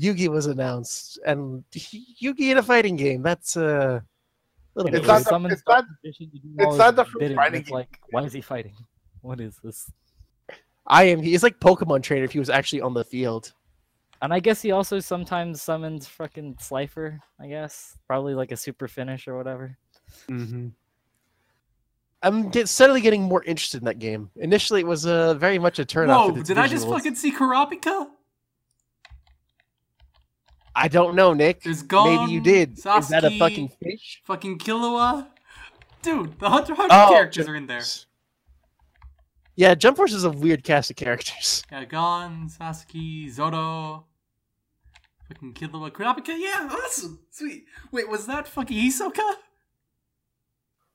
Yugi was announced, and Yugi in a fighting game. That's uh, a little And It's bit not the- it's not- competition to do it's not the first bidding. fighting It's game. like, why is he fighting? What is this? I am. He's like Pokemon trainer if he was actually on the field. And I guess he also sometimes summons fucking Slifer, I guess. Probably like a super finish or whatever. Mm-hmm. I'm get, steadily getting more interested in that game. Initially, it was uh, very much a turn off. Whoa! with its Did I just visuals. fucking see Kurapika? I don't know, Nick. There's Gon, Maybe you did. Is that a fucking fish? Fucking Killua. Dude, the Hunter Hunter Oh, characters are in there. Yeah, Jump Force is a weird cast of characters. Yeah, Gon, Sasuke, Zoro. Fucking Killua, Kurapika. Yeah, awesome, sweet. Wait, was that fucking Hisoka?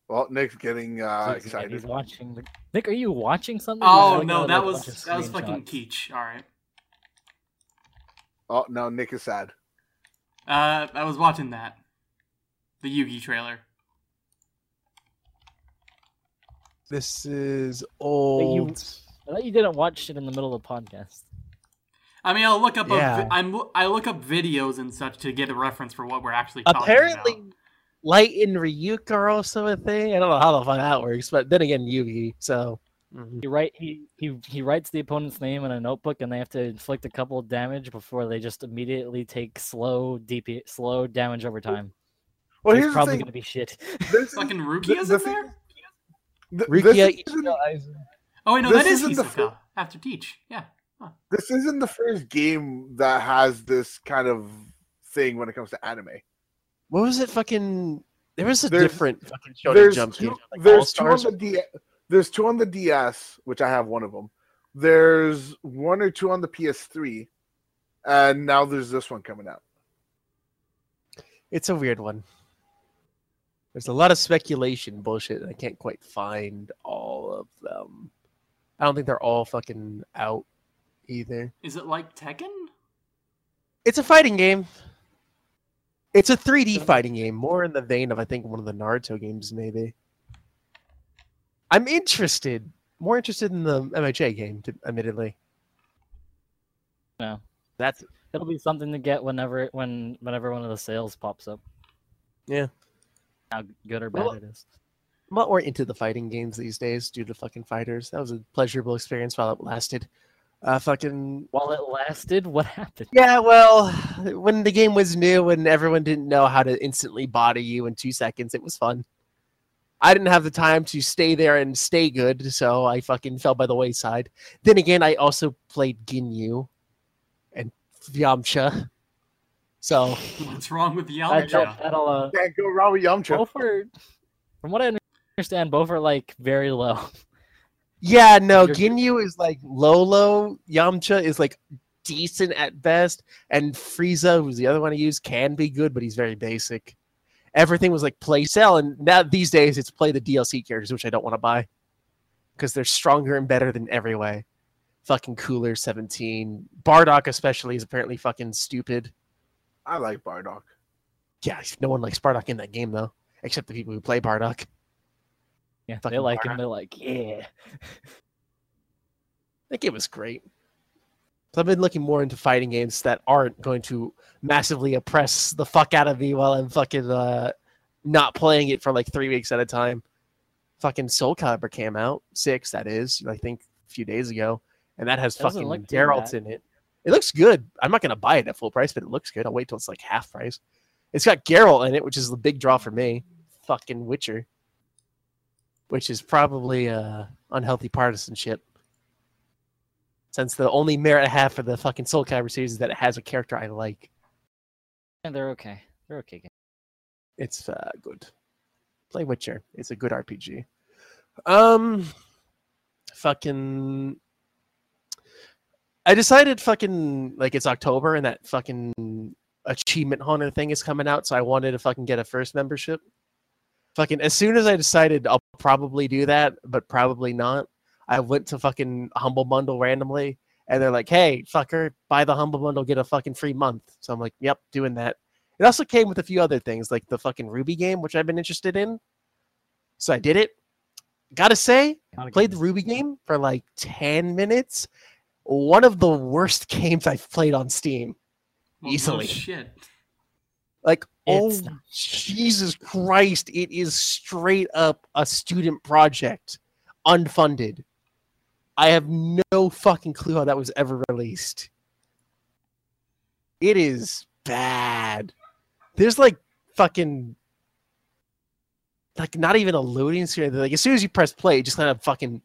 Well, Nick's getting uh, He's- excited. He's watching. The... Nick, are you watching something? Oh no, that was that was fucking screenshots. Teach. All right. Oh no, Nick is sad. Uh, I was watching that, the Yugi trailer. This is old. I thought you didn't watch it in the middle of the podcast. I mean, I'll look up. A Yeah. vi- I'm I look up videos and such to get a reference for what we're actually talking about. Apparently, about. Light and Ryuk are also a thing. I don't know how the fuck that works, but then again, Yugi. So mhm. He write he, he he writes the opponent's name in a notebook, and they have to inflict a couple of damage before they just immediately take slow DP slow damage over time. Well, it's here's probably gonna be shit. This Fucking the- Rukia's the in thing- there. Th- Rukia this, Aizen. Oh wait, no, that is isn't the Hisoka after Teach. Yeah. this isn't the first game that has this kind of thing when it comes to anime. What was it? Fucking. There was a There's- different fucking Shonen There's Jump two, game. Like there's two on the D, there's two on the DS, which I have one of them. There's one or two on the PS3, and now there's this one coming out. It's a weird one. There's a lot of speculation bullshit. and I can't quite find all of them. I don't think they're all fucking out either. Is it like Tekken? It's a fighting game. It's a 3D fighting game, more in the vein of I think one of the Naruto games, maybe. I'm interested, more interested in the MHA game, to, admittedly. No. That's It'll be something to get whenever when whenever one of the sales pops up. Yeah. How good or bad Well, it is. I'm a lot more into the fighting games these days due to fucking FighterZ. That was a pleasurable experience while it lasted. Uh, fucking While it lasted, what happened? Yeah, well, when the game was new and everyone didn't know how to instantly body you in two seconds, it was fun. I didn't have the time to stay there and stay good, so I fucking fell by the wayside. Then again, I also played Ginyu and Yamcha. So, What's wrong with That, Yamcha? that, that'll uh, Can't go wrong with Yamcha. both are, from what I understand, both are like very low. yeah, no, You're- Ginyu is like low, low. Yamcha is like decent at best. And Frieza, who's the other one I use, can be good, but he's very basic. Everything was like play sell, and now these days it's play the DLC characters, which I don't want to buy because they're stronger and better than every way. Fucking cooler 17. Bardock especially is apparently fucking stupid. I like Bardock. Yeah, no one likes Bardock in that game though, except the people who play Bardock. Yeah, they Fucking like him. They're like, yeah. That game was great. So I've been looking more into fighting games that aren't going to massively oppress the fuck out of me while I'm fucking uh, not playing it for like three weeks at a time. Fucking Soul Calibur came out, six that is, I think a few days ago, and that has Doesn't fucking look Geralt in it. It looks good. I'm not going to buy it at full price, but it looks good. I'll wait till it's like half price. It's got Geralt in it, which is the big draw for me. Fucking Witcher. Which is probably uh, unhealthy partisanship. Since the only merit I have for the fucking Soul Calibur series is that it has a character I like. And they're okay. They're okay. It's uh, good. Play Witcher. It's a good RPG. Um, fucking. I decided fucking like it's October and that fucking achievement hunter thing is coming out, so I wanted to fucking get a first membership. Fucking as soon as I decided I'll probably do that, but probably not. I went to fucking Humble Bundle randomly, and they're like, "Hey, fucker, buy the Humble Bundle, get a fucking free month." So I'm like, "Yep, doing that." It also came with a few other things, like the fucking RWBY game, which I've been interested in. So I did it. Gotta say, played the RWBY game for like 10 minutes. One of the worst games I've played on Steam. Well, no Easily. shit. Like, It's oh, Jesus Christ. It is straight up a student project, unfunded. I have no fucking clue how that was ever released. It is bad. There's like fucking like not even a loading screen. Like as soon as you press play, it just kind of fucking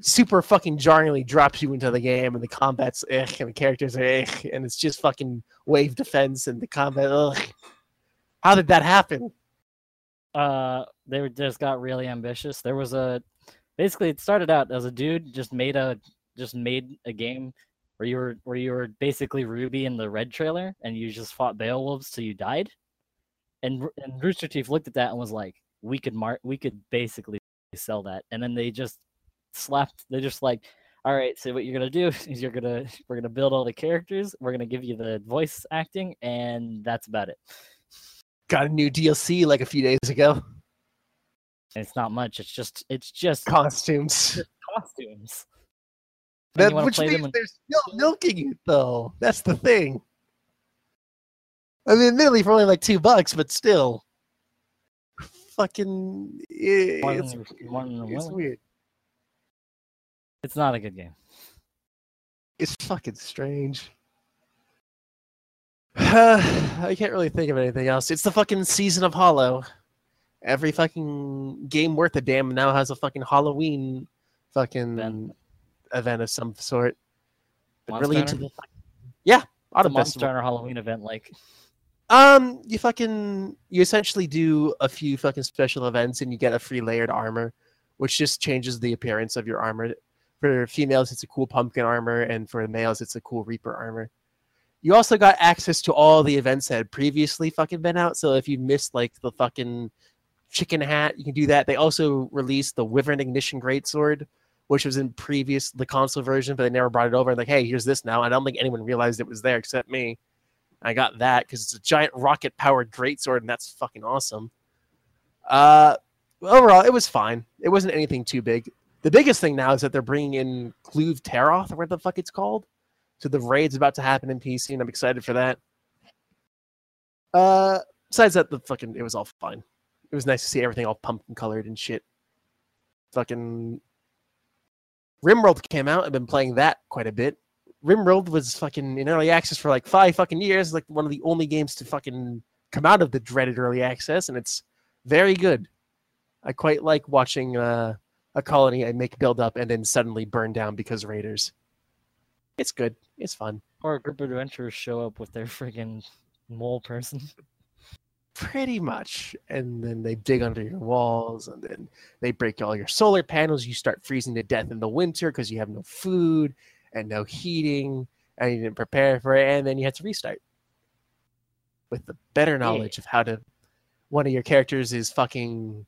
super fucking jarringly drops you into the game, and the combat's ugh, and the characters are ugh, and it's just fucking wave defense and the combat. Ugh. How did that happen? uh they just got really ambitious there was a basically it started out as a dude just made a just made a game where you were where you were basically ruby in the red trailer and you just fought beowulfs till you died and and rooster teeth looked at that and was like we could mark we could basically sell that and then they just slapped they're just like all right so what you're gonna do is you're gonna we're gonna build all the characters we're gonna give you the voice acting and that's about it Got a new DLC like a few days ago. It's not much it's just it's just Costumes. costumes. That, which means they're still milking it though. That's the thing. I mean, admittedly for only like two bucks, but still. Fucking, i- More it's, than you're- more than you're it's weird. It's not a good game. It's fucking strange. I can't really think of anything else. It's the fucking season of Hollow. Every fucking game worth a damn now has a fucking Halloween fucking Event. event, of some sort. Really into the yeah, It's a Autumn Monster. Hunter Halloween event, like Um, you fucking you essentially do a few fucking special events and you get a free layered armor, which just changes the appearance of your armor. For females, it's a cool pumpkin armor, and for males, it's a cool reaper armor. You also got access to all the events that had previously fucking been out. So if you missed like the fucking chicken hat, you can do that. They also released the Wyvern Ignition Greatsword, which was in previous the console version, but they never brought it over. And like, hey, here's this now. I don't think anyone realized it was there except me. I got that because it's a giant rocket powered greatsword, and that's fucking awesome. Uh, overall, it was fine. It wasn't anything too big. The biggest thing now is that they're bringing in Kulve Taroth, or what the fuck it's called. So the raid's about to happen in PC, and I'm excited for that. Uh, besides that, the fucking it was all fine. It was nice to see everything all pumpkin colored and shit. Fucking Rimworld came out. I've been playing that quite a bit. Rimworld was fucking in early access for like five fucking years. Like one of the only games to fucking come out of the dreaded early access, and it's very good. I quite like watching uh, a colony I make build up and then suddenly burn down because raiders. It's good. It's fun. or a group of adventurers show up with their friggin' mole person. Pretty much. And then they dig under your walls and then they break all your solar panels. You start freezing to death in the winter because you have no food and no heating and you didn't prepare for it. And then you have to restart with the better knowledge of how to. One of your characters is fucking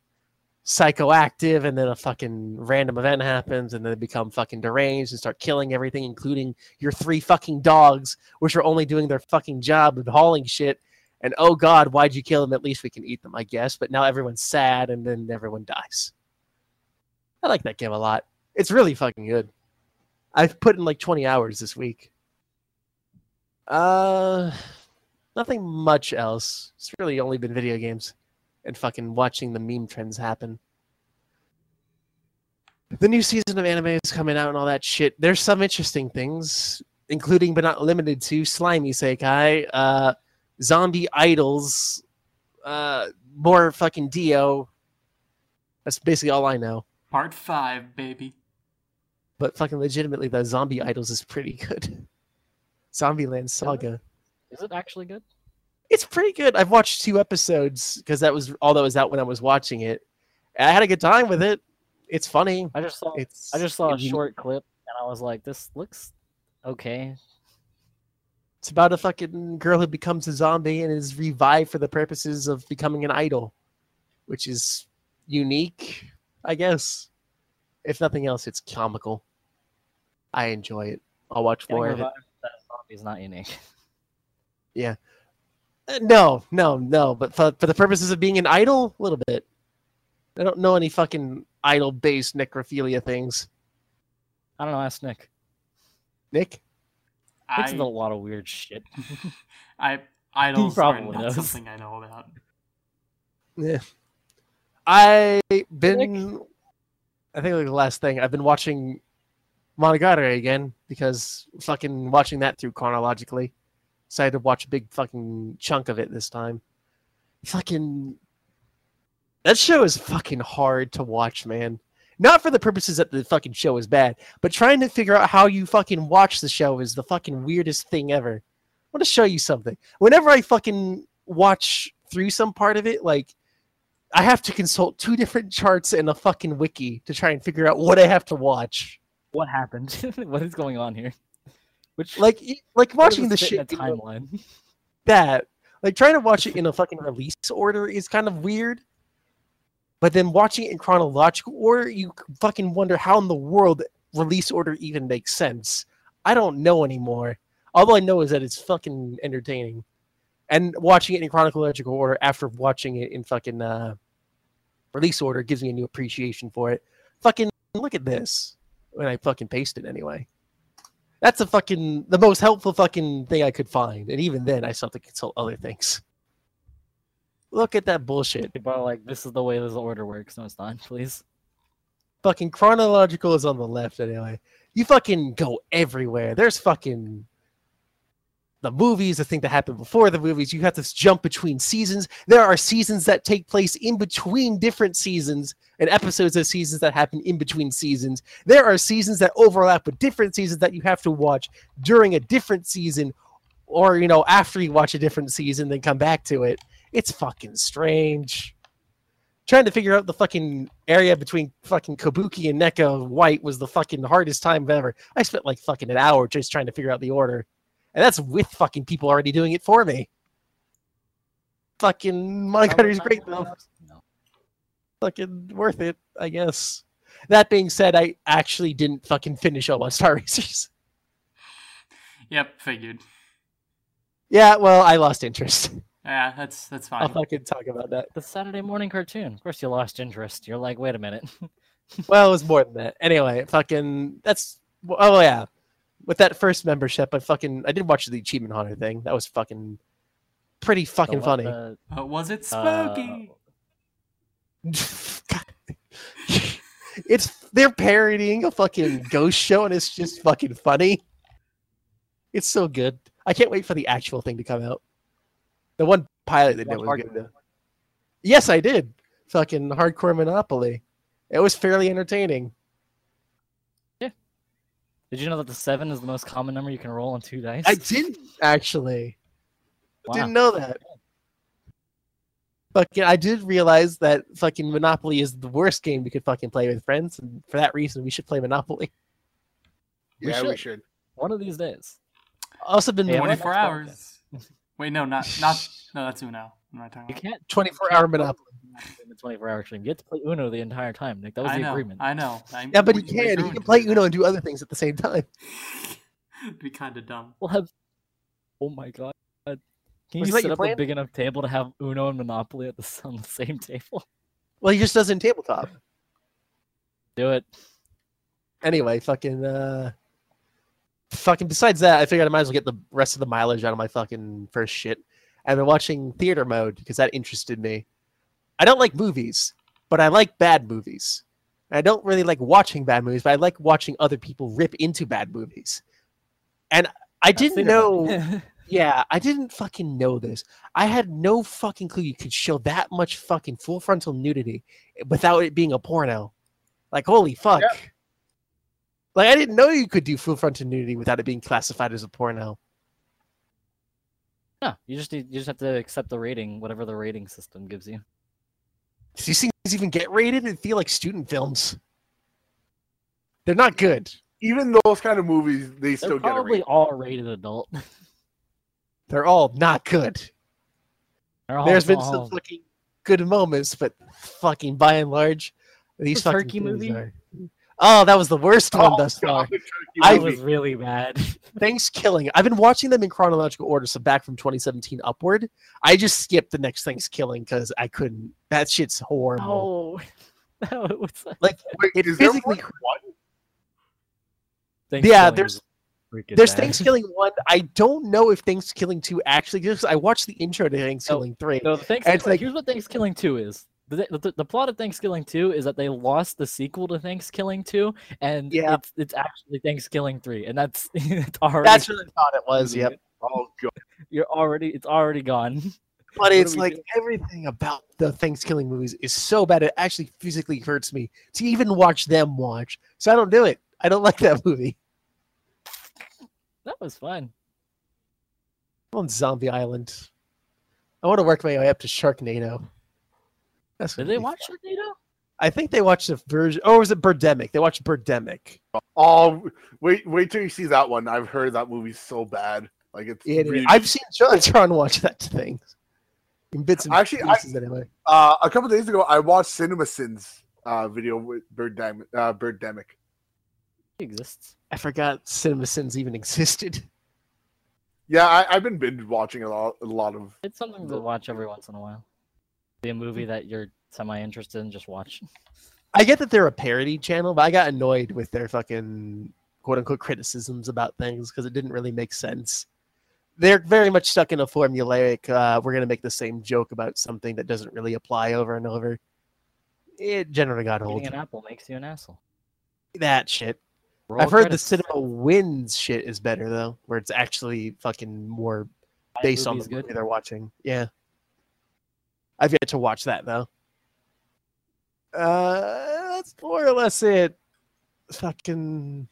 psychoactive and then a fucking random event happens and then they become fucking deranged and start killing everything, including your three fucking dogs, which are only doing their fucking job of hauling shit and oh god, why'd you kill them? At least we can eat them, I guess. But now everyone's sad, and then everyone dies. I like that game a lot. It's really fucking good. I've put in like 20 hours this week. Uh, nothing much else. It's really only been video games and fucking watching the meme trends happen. The new season of anime is coming out and all that shit. There's some interesting things, including but not limited to Slime Isekai, uh, Zombie Idols, uh, more fucking Dio. That's basically all I know. Part five, baby. But fucking legitimately, the Zombie Idols is pretty good. Zombieland Saga. Is it actually good? It's pretty good. I've watched two episodes because that was all that was out when I was watching it. I had a good time with it. It's funny. I just saw It's I just saw a short clip and I was like, this looks okay. It's about a fucking girl who becomes a zombie and is revived for the purposes of becoming an idol, which is unique, I guess. If nothing else, it's comical. I enjoy it. I'll watch Getting more of it. revived as a zombie is not unique. Uh, no, no, no. But for, for the purposes of being an idol, a little bit. I don't know any fucking idol-based necrophilia things. I don't know, ask Nick. Nick? Nick's I, into a lot of weird shit. I idols are probably not knows. something I know about. Yeah. I've been I think like the last thing I've been watching Monogatari again because fucking watching that through chronologically. Decided to watch a big fucking chunk of it this time. Fucking that show is fucking hard to watch, man. Not for the purposes that the fucking show is bad, but trying to figure out how you fucking watch the show is the fucking weirdest thing ever. I want to show you something. Whenever I fucking watch through some part of it, like I have to consult two different charts and a fucking wiki to try and figure out what I have to watch. What happened? what is going on here? Which Like, like watching the this shit timeline. that, like trying to watch it in a fucking release order is kind of weird. But then watching it in chronological order, you fucking wonder how in the world release order even makes sense. I don't know anymore. All I know is that it's fucking entertaining. And watching it in chronological order after watching it in fucking uh, release order gives me a new appreciation for it. Fucking look at this. When I fucking paste it anyway. That's a fucking the most helpful fucking thing I could find. And even then I still have to consult other things. Look at that bullshit. People are like, this is the way this order works. No, it's not, please. Fucking chronological is on the left anyway. You fucking go everywhere. There's fucking the movies, the thing that happened before the movies. You have to jump between seasons. There are seasons that take place in between different seasons and episodes of seasons that happen in between seasons. There are seasons that overlap with different seasons that you have to watch during a different season or, you know, after you watch a different season, then come back to it. It's fucking strange. Trying to figure out the fucking area between fucking Kabuki and Neko White was the fucking hardest time ever. I spent like fucking an hour just trying to figure out the order. And that's with fucking people already doing it for me. Fucking Monogatari's great though. No. Fucking worth it, I guess. That being said, I actually didn't fucking finish all my Star Racers. Yep, figured. yeah, well, I lost interest. Yeah, that's that's fine. I'll fucking talk about that. The Saturday morning cartoon. Of course, you lost interest. You're like, wait a minute. Well, it was more than that. Anyway, fucking that's oh yeah. With that first membership, I fucking I did watch the Achievement Hunter thing. That was fucking pretty fucking funny. the- Uh, was it Uh, spooky? it's they're parodying a fucking ghost show and it's just fucking funny. It's so good. I can't wait for the actual thing to come out. The one pilot they did was good. though. Yes, I did. Fucking hardcore Monopoly. It was fairly entertaining. Did you know that the seven is the most common number you can roll on two dice? I didn't actually. Wow. Didn't know that. Fucking, I did realize that fucking Monopoly is the worst game we could fucking play with friends, and for that reason, we should play Monopoly. We yeah, we should. should. One of these days. Also been Yeah, 24 hours. Wait, no, not not no, that's Uno. What am I talking You can't 24 hour Monopoly. In the 24 hour stream. You have to play Uno the entire time, Nick. That was I the know, agreement. I know. I, Yeah, but he we- we can. He can play Uno and do other things at the same time. It'd be kind of dumb. We'll have. Oh my god. Can you Was that set up plan? a big enough table to have Uno and Monopoly at the, on the same table? Well, he just does it in tabletop. Do it. Anyway, fucking, uh, fucking besides that, I figured I might as well get the rest of the mileage out of my fucking first shit. I've been watching theater mode because that interested me. I don't like movies, but I like bad movies. I don't really like watching bad movies, but I like watching other people rip into bad movies. And I didn't know. Yeah, I didn't fucking know this. I had no fucking clue you could show that much fucking full frontal nudity without it being a porno. Like, holy fuck. Like, I didn't know you could do full frontal nudity without it being classified as a porno. no, you just need, you just have to accept the rating, whatever the rating system gives you. Do these things even get rated and feel like student films? They're not good. Even those kind of movies, they They're still get a probably all rated adult. They're all not good. They're all, There's been all- some fucking good moments, but fucking by and large, these The fucking turkey things movie? are- Oh, that was the worst one Oh, thus far. God, I That was really bad. Killing. I've been watching them in chronological order, so back from 2017 upward. I just skipped the next Thanks, Killing because I couldn't. That shit's horrible. Oh, that was Like Wait, it is there physically. more than one? Yeah, Thanksgiving there's there's bad. Thanksgiving one. I don't know if Thanksgiving two actually. Because I watched the intro to Thanksgiving three. No, the Thanksgiving, like- here's what Thanksgiving 2 is. The, the, the plot of Thanksgiving 2 is that they lost the sequel to Thanksgiving 2, and Yeah. it's, it's actually Thanksgiving 3, and that's it's already That's what I thought it was. Yep. Oh god. you're already it's already gone. But it's like do? everything about the Thanksgiving movies is so bad it actually physically hurts me to even watch them watch. So I don't do it. I don't like that movie. That was fun. I'm on Zombie Island. I want to work my way up to Sharknado. That's Did they watch fun. Sharknado? I think they watched the version. Oh, was it Birdemic? They watched Birdemic. Oh, wait, wait till you see that one. I've heard that movie's so bad. Like it's It is. really- I've seen Tron watch that thing in bits and Actually, I- pieces anyway. uh, a couple days ago. I watched Cinema Sins uh, video with Birdemic. Uh, Birdemic. It exists. I forgot CinemaSins even existed. Yeah, I, I've been binge watching a lot. A lot of. It's something to watch every once in a while. A movie that you're semi interested in, just watch. I get that they're a parody channel, but I got annoyed with their fucking quote unquote criticisms about things because it didn't really make sense. They're very much stuck in a formulaic, uh, we're going to make the same joke about something that doesn't really apply over and over. It generally got old. Eating an apple makes you an asshole. That shit. Roll I've heard the cinema wins shit is better though, where it's actually fucking more based on the movie good. they're watching. Yeah. I've yet to watch that though. Uh, that's more or less it. Fucking,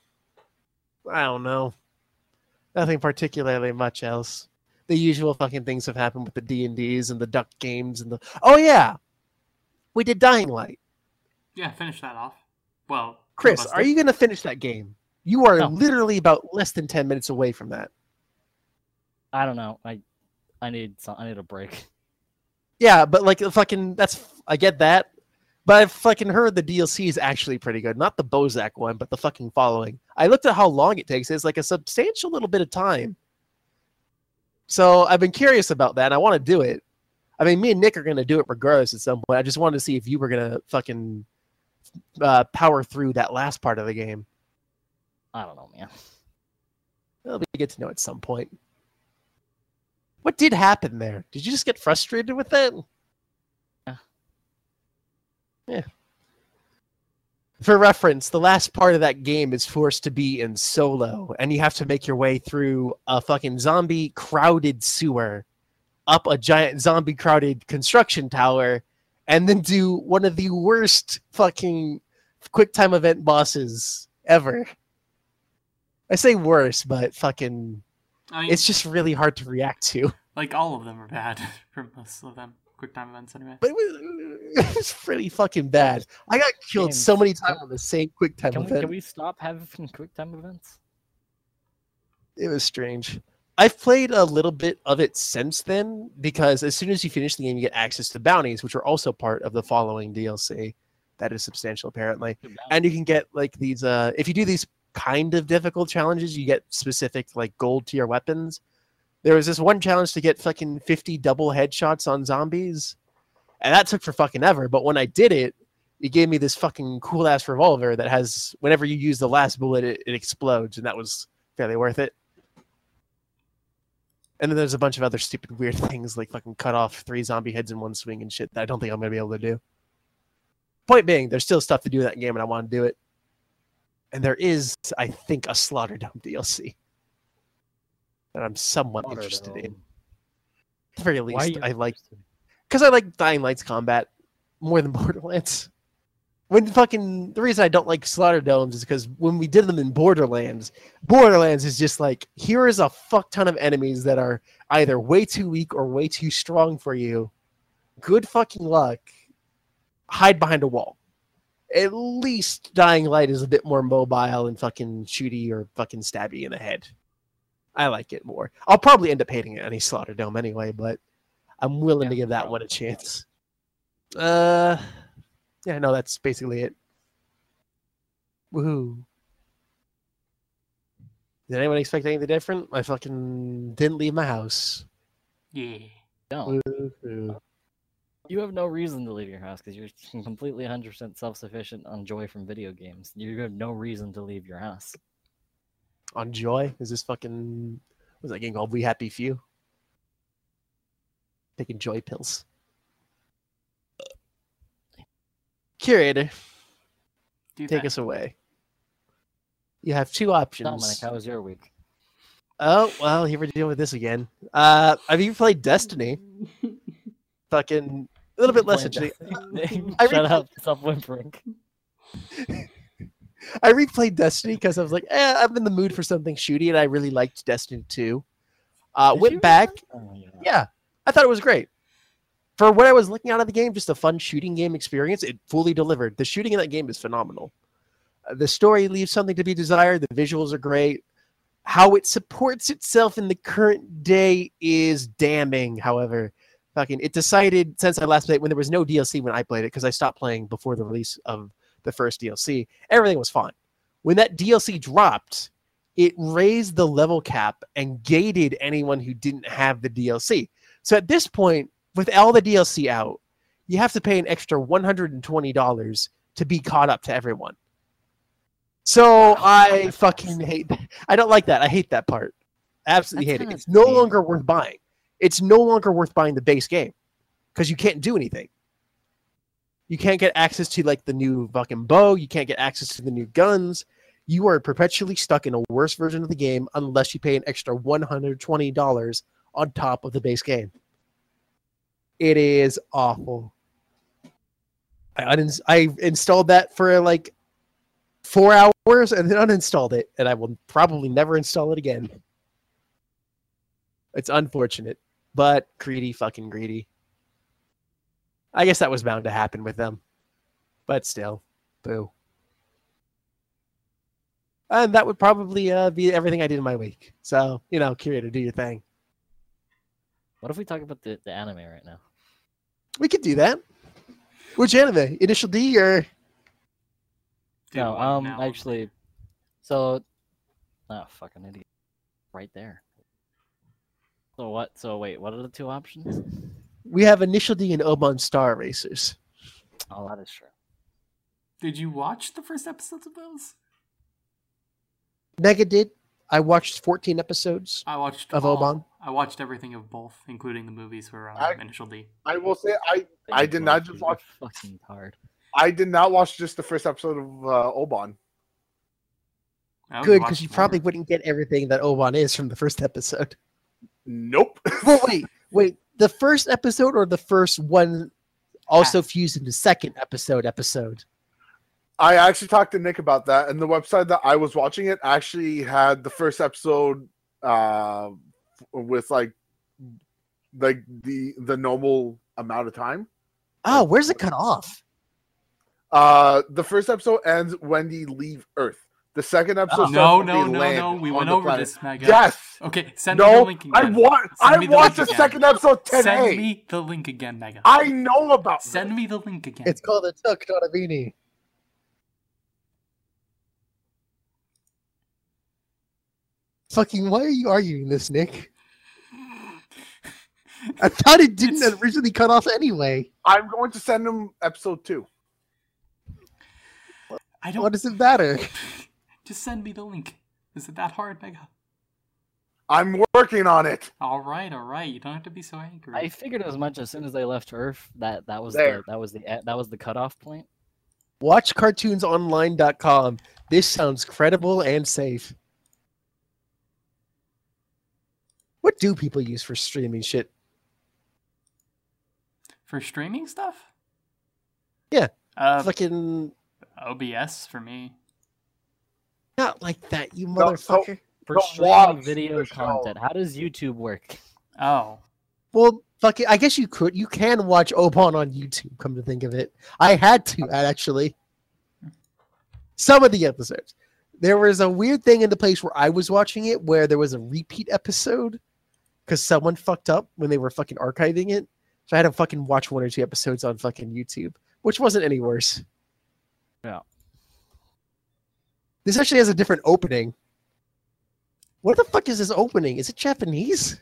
I don't know. Nothing particularly much else. The usual fucking things have happened with the D and D's and the Duck games and the. Oh yeah, we did Dying Light. Yeah, finish that off. Well, Chris, Busted. are you gonna finish that game? You are No. literally about less than ten minutes away from that. I don't know. I I need some, I need a break. Yeah, but like fucking that's I get that. But I've fucking heard the DLC is actually pretty good. Not the Bozak one, but the fucking following. I looked at how long it takes. It's like a substantial little bit of time. So I've been curious about that. And I want to do it. I mean, me and Nick are going to do it regardless at some point. I just wanted to see if you were going to fucking uh, power through that last part of the game. I don't know, man. Well, we get to know at some point. What did happen there? Did you just get frustrated with it? Yeah. Yeah. For reference, the last part of that game is forced to be in solo, and you have to make your way through a fucking zombie crowded sewer, up a giant zombie crowded construction tower, and then do one of the worst fucking quick time event bosses ever. I say worse, but fucking I mean, it's just really hard to react to. like all of them are bad for most of them. Quick time events, anyway. But it was, it was pretty fucking bad. I got killed so many times on the same quick time Can we event. can we stop having quick time events? It was strange. I've played a little bit of it since then because as soon as you finish the game, you get access to bounties, which are also part of the following DLC. That is substantial, apparently. And you can get like these. Uh, if you do these kind of difficult challenges, you get specific like gold tier weapons. There was this one challenge to get fucking 50 double headshots on zombies, and that took for fucking ever. But when I did it, it gave me this fucking cool ass revolver that has whenever you use the last bullet, it, it explodes, and that was fairly worth it. And then there's a bunch of other stupid weird things like fucking cut off three zombie heads in one swing and shit that I don't think I'm gonna be able to do. Point being, there's still stuff to do in that game and I want to do it. And there is, I think, a Slaughterdome DLC that I'm somewhat interested in. At the very least, I like because I like Dying Light's combat more than Borderlands. When fucking the reason I don't like Slaughter Domes is because when we did them in Borderlands, Borderlands is just like here is a fuck ton of enemies that are either way too weak or way too strong for you. Good fucking luck. Hide behind a wall. At least Dying Light is a bit more mobile and fucking shooty or fucking stabby in the head. I like it more. I'll probably end up hating it any Slaughter Dome anyway, but I'm willing to give that one a chance. Uh, yeah, no, that's basically it. Woohoo. Did anyone expect anything different? I fucking didn't leave my house. Yeah. No, Woohoo. You have no reason to leave your house because you're completely 100% self-sufficient on joy from video games. You have no reason to leave your house. On Joy? Is this fucking... Was that game called We Happy Few? Taking Joy pills. Curator, Do take that. us away. You have two options. Dominic, how was your week? Oh, well, here we're dealing with this again. Uh, have you played Destiny? Fucking a little bit less Playing I Shut up, stop whimpering. I replayed Destiny because I was like, eh, I'm in the mood for something shooty, and I really liked Destiny 2. Uh, went back. Oh, yeah. Yeah, I thought it was great. For what I was looking out of the game, just a fun shooting game experience, it fully delivered. The shooting in that game is phenomenal. Uh, the story leaves something to be desired. The visuals are great. How it supports itself in the current day is damning, however. Fucking, it decided since I last played when there was no DLC when I played it because I stopped playing before the release of the first DLC. Everything was fine. When that DLC dropped, it raised the level cap and gated anyone who didn't have the DLC. So at this point, with all the DLC out, you have to pay an extra $120 to be caught up to everyone. So I fucking hate that. I don't like that. I hate that part. Absolutely That's hate it. It's no longer worth buying. It's no longer worth buying the base game because you can't do anything. You can't get access to like the new fucking bow. You can't get access to the new guns. You are perpetually stuck in a worse version of the game unless you pay an extra $120 on top of the base game. It is awful. I, unins- I installed that for like four hours and then uninstalled it, and I will probably never install it again. It's unfortunate, but greedy, fucking greedy. I guess that was bound to happen with them, but still, boo. And that would probably uh, be everything I did in my week. So, you know, curator, do your thing. What if we talk about the, the anime right now? We could do that. Which anime? Initial D or Do no, um, now. actually, so, oh, fucking idiot, right there. So what? So wait, what are the two options? we have Initial D and Oban Star Racers. Oh, that is true. Did you watch the first episodes of those? Mega did. I watched 14 episodes. I watched Of all- Oban? I watched everything of both, including the movies for um, I- Initial D. I will say I I Thank did not just watch Fucking hard. I did not watch just the first episode of uh, Oban. Good, because you more. probably wouldn't get everything that Oban is from the first episode. Nope. Well, wait, wait. The first episode or the first one also fused into second episode episode? I actually talked to Nick about that, and the website that I was watching it actually had the first episode uh, with like like the the normal amount of time. Oh, where's it cut off? Uh, the first episode ends when they leave Earth. The second episode ah. No, no, no, land no. We went over planet. this, Mega. Yes. Okay, send me the No, link I again. want. Send I the watched the link again. second episode today. Send me the link again, Mega. I know about. Send this. me the link again. It's called a tuck, not a beanie. Fucking, why are you arguing this, Nick? I thought it didn't It's- originally cut off anyway. I'm going to send him episode two. I don't. What does it matter? Just send me the link. Is it that hard, Mega? I'm working on it. All right, all right. You don't have to be so angry. I figured as much as soon as they left Earth that that was There. the that was the that was the cutoff point. WatchCartoonsOnline.com. This sounds credible and safe. What do people use for streaming shit? For streaming stuff? Yeah. Uh, Fucking OBS for me. Not like that, you No, so- motherfucker. For Don't streaming video content, how does YouTube work? Oh. Well, fucking, I guess you could. You can watch Oban on YouTube. Come to think of it, I had to actually. Some of the episodes, there was a weird thing in the place where I was watching it, where there was a repeat episode because someone fucked up when they were fucking archiving it. So I had to fucking watch one or two episodes on fucking YouTube, which wasn't any worse. Yeah. This actually has a different opening. What the fuck is this opening? Is it Japanese?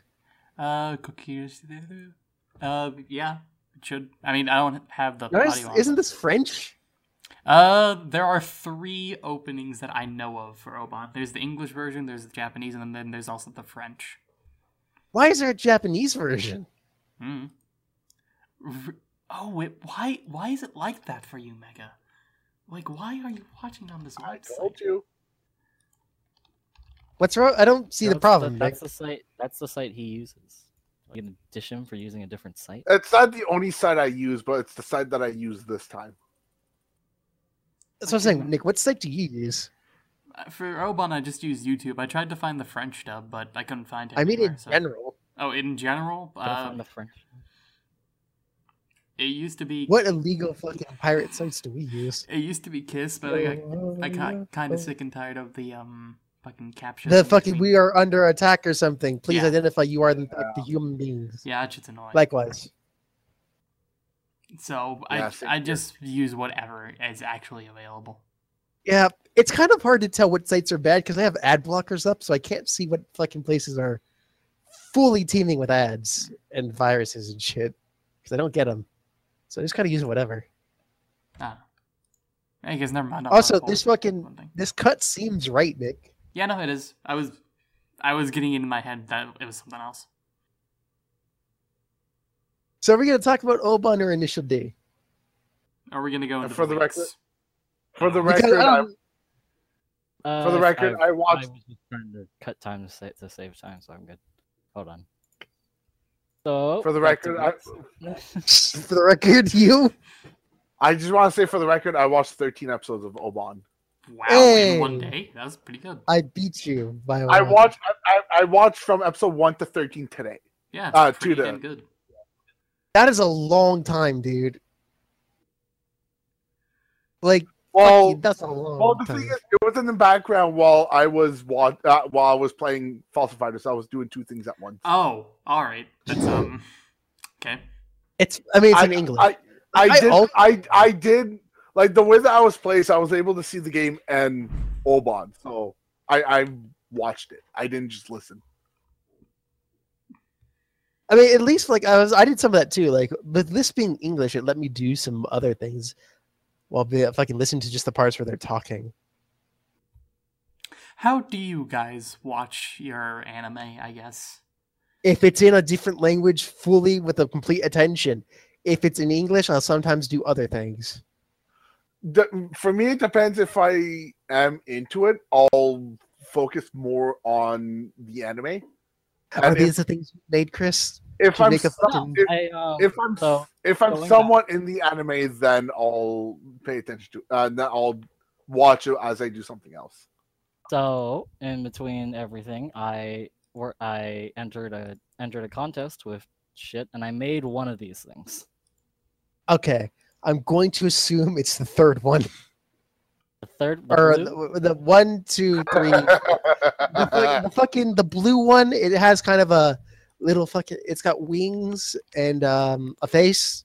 Uh, cookies. Uh, yeah, it should. I mean, I don't have the No, audio. isn't this French? Uh, there are three openings that I know of for Oban. There's the English version, there's the Japanese, and then there's also the French. Why is there a Japanese version? Hmm. Oh, wait, why? Why is it like that for you, Mega? Like, why are you watching on this I website? told you. What's wrong? I don't see the That's problem. that's Nick. the site. That's the site he uses. Like an addition for using a different site. It's not the only site I use, but it's the site that I use this time. That's what I'm saying. Nick, what site do you use? Uh, For Oban, I just use YouTube. I tried to find the French dub, but I couldn't find it. I mean, in anywhere, so- general. Oh, in general, Gotta uh, find the French. It used to be. What illegal fucking pirate sites do we use? It used to be Kiss, but I got I got kind of sick and tired of the um fucking caption. The fucking between. we are under attack or something. Please Yeah. identify you are the, the human beings. Yeah, that shit's annoying. Likewise. so Yeah, I I here. just use whatever is actually available. Yeah, it's kind of hard to tell what sites are bad because I have ad blockers up, so I can't see what fucking places are fully teeming with ads and viruses and shit because I don't get them. So I just gotta use whatever. Ah. I guess never mind. I'll Also, this fucking this cut seems right, Nick. Yeah, no, it is. I was I was getting in my head that it was something else. So are we gonna talk about Oban or Initial D? Are we gonna go into for the weeks? record- For the Because record, I I, Uh, for the record, I I watched. was just trying to cut time to save to save time, so I'm good. Hold on. So For the record, I, for the record, you I just want to say for the record, I watched 13 episodes of Oban. Wow, Hey. in one day? That was pretty good. I beat you by a I lot. watched. I, I, I watched from episode one to 13 today. Yeah, it's Uh, pretty to the- damn good. That is a long time, dude. Like, Well, you, that's a long well, the time. thing is, it was in the background while I was wa- uh, while I was playing Falsified, so I was doing two things at once. Oh, all right. That's um okay. it's, I mean, it's I, in English. I, I, I did. al- I, I did like the way that I was placed. I was able to see the game and Oban, so I, I watched it. I didn't just listen. I mean, at least like I was, I did some of that too. Like, with this being English, it let me do some other things while be, if I can listen to just the parts where they're talking. How do you guys watch your anime, I guess? If it's in a different language, fully with a complete attention. If it's in English, I'll sometimes do other things. The, for me, it depends if I am into it. I'll focus more on the anime. Are And if- these the things you made, Chris? If I'm make a some- fucking- if, I, um, if I'm so if I'm going somewhat in the anime, then I'll pay attention to. Uh, then I'll watch it as I do something else. So in between everything, I wor- I entered a entered a contest with shit, and I made one of these things. Okay, I'm going to assume it's the third one, The third, the or the, the one, two, three. the, the fucking the blue one. It has kind of a little fucking. It's got wings and um a face.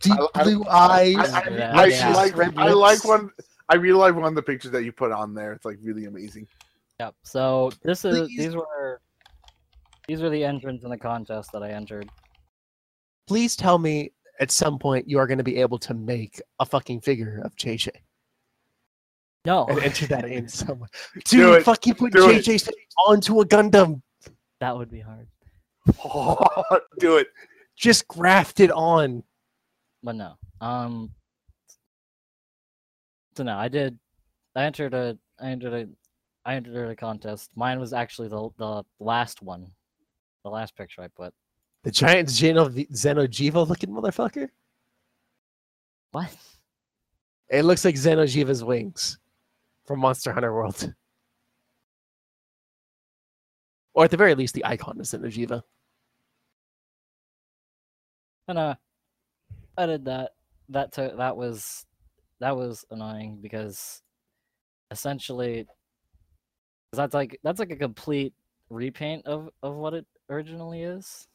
Deep I- I- blue eyes. I, I, Yeah, like Red I like one. I really like one of the pictures that you put on there. It's like really amazing. Yep. So this is Please. these were these were the entrants in the contest that I entered. Please tell me at some point you are going to be able to make a fucking figure of JJ. No, and enter that in somewhere. Dude, it. fucking put Do. JJ State onto a Gundam. that would be hard. do it. Just graft it on. But no. Um. So no, I did. I entered a. I entered a. I entered a contest. Mine was actually the the last one, the last picture I put. The giant Xeno Xeno'jiiva looking motherfucker. What? It looks like Xeno'jiiva's wings from Monster Hunter World. Or at the very least, the icon is Xeno'jiiva. And uh, I did that. That took. That was. That was annoying because, essentially that's like that's like a complete repaint of of what it originally is.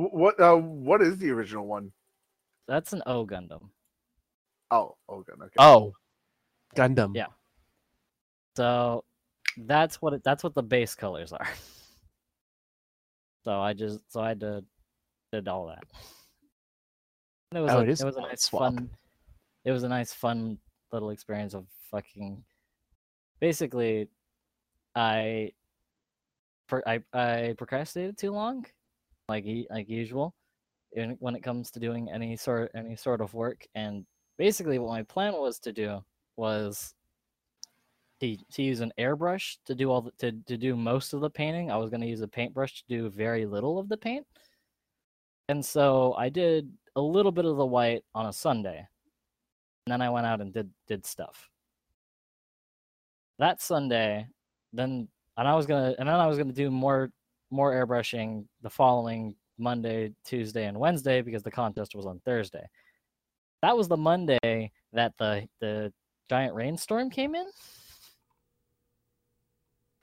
Wh- What? Uh, what is the original one? That's an O Gundam. Oh, oh, good. Okay. Oh, Gundam. Yeah. So that's what it, that's what the base colors are. So I just so I had to did all that. And it was Oh, a, it is it was a a nice swap. fun it was a nice fun little experience of fucking basically I per, I I procrastinated too long like like usual when it comes to doing any sort any sort of work and basically what my plan was to do was to, to use an airbrush to do all the, to, to do most of the painting. I was going to use a paintbrush to do very little of the paint. And so I did a little bit of the white on a Sunday. And then I went out and did did stuff. That Sunday, then and I was going to and then I was going to do more more airbrushing the following Monday, Tuesday and Wednesday because the contest was on Thursday. That was the Monday that the the giant rainstorm came in.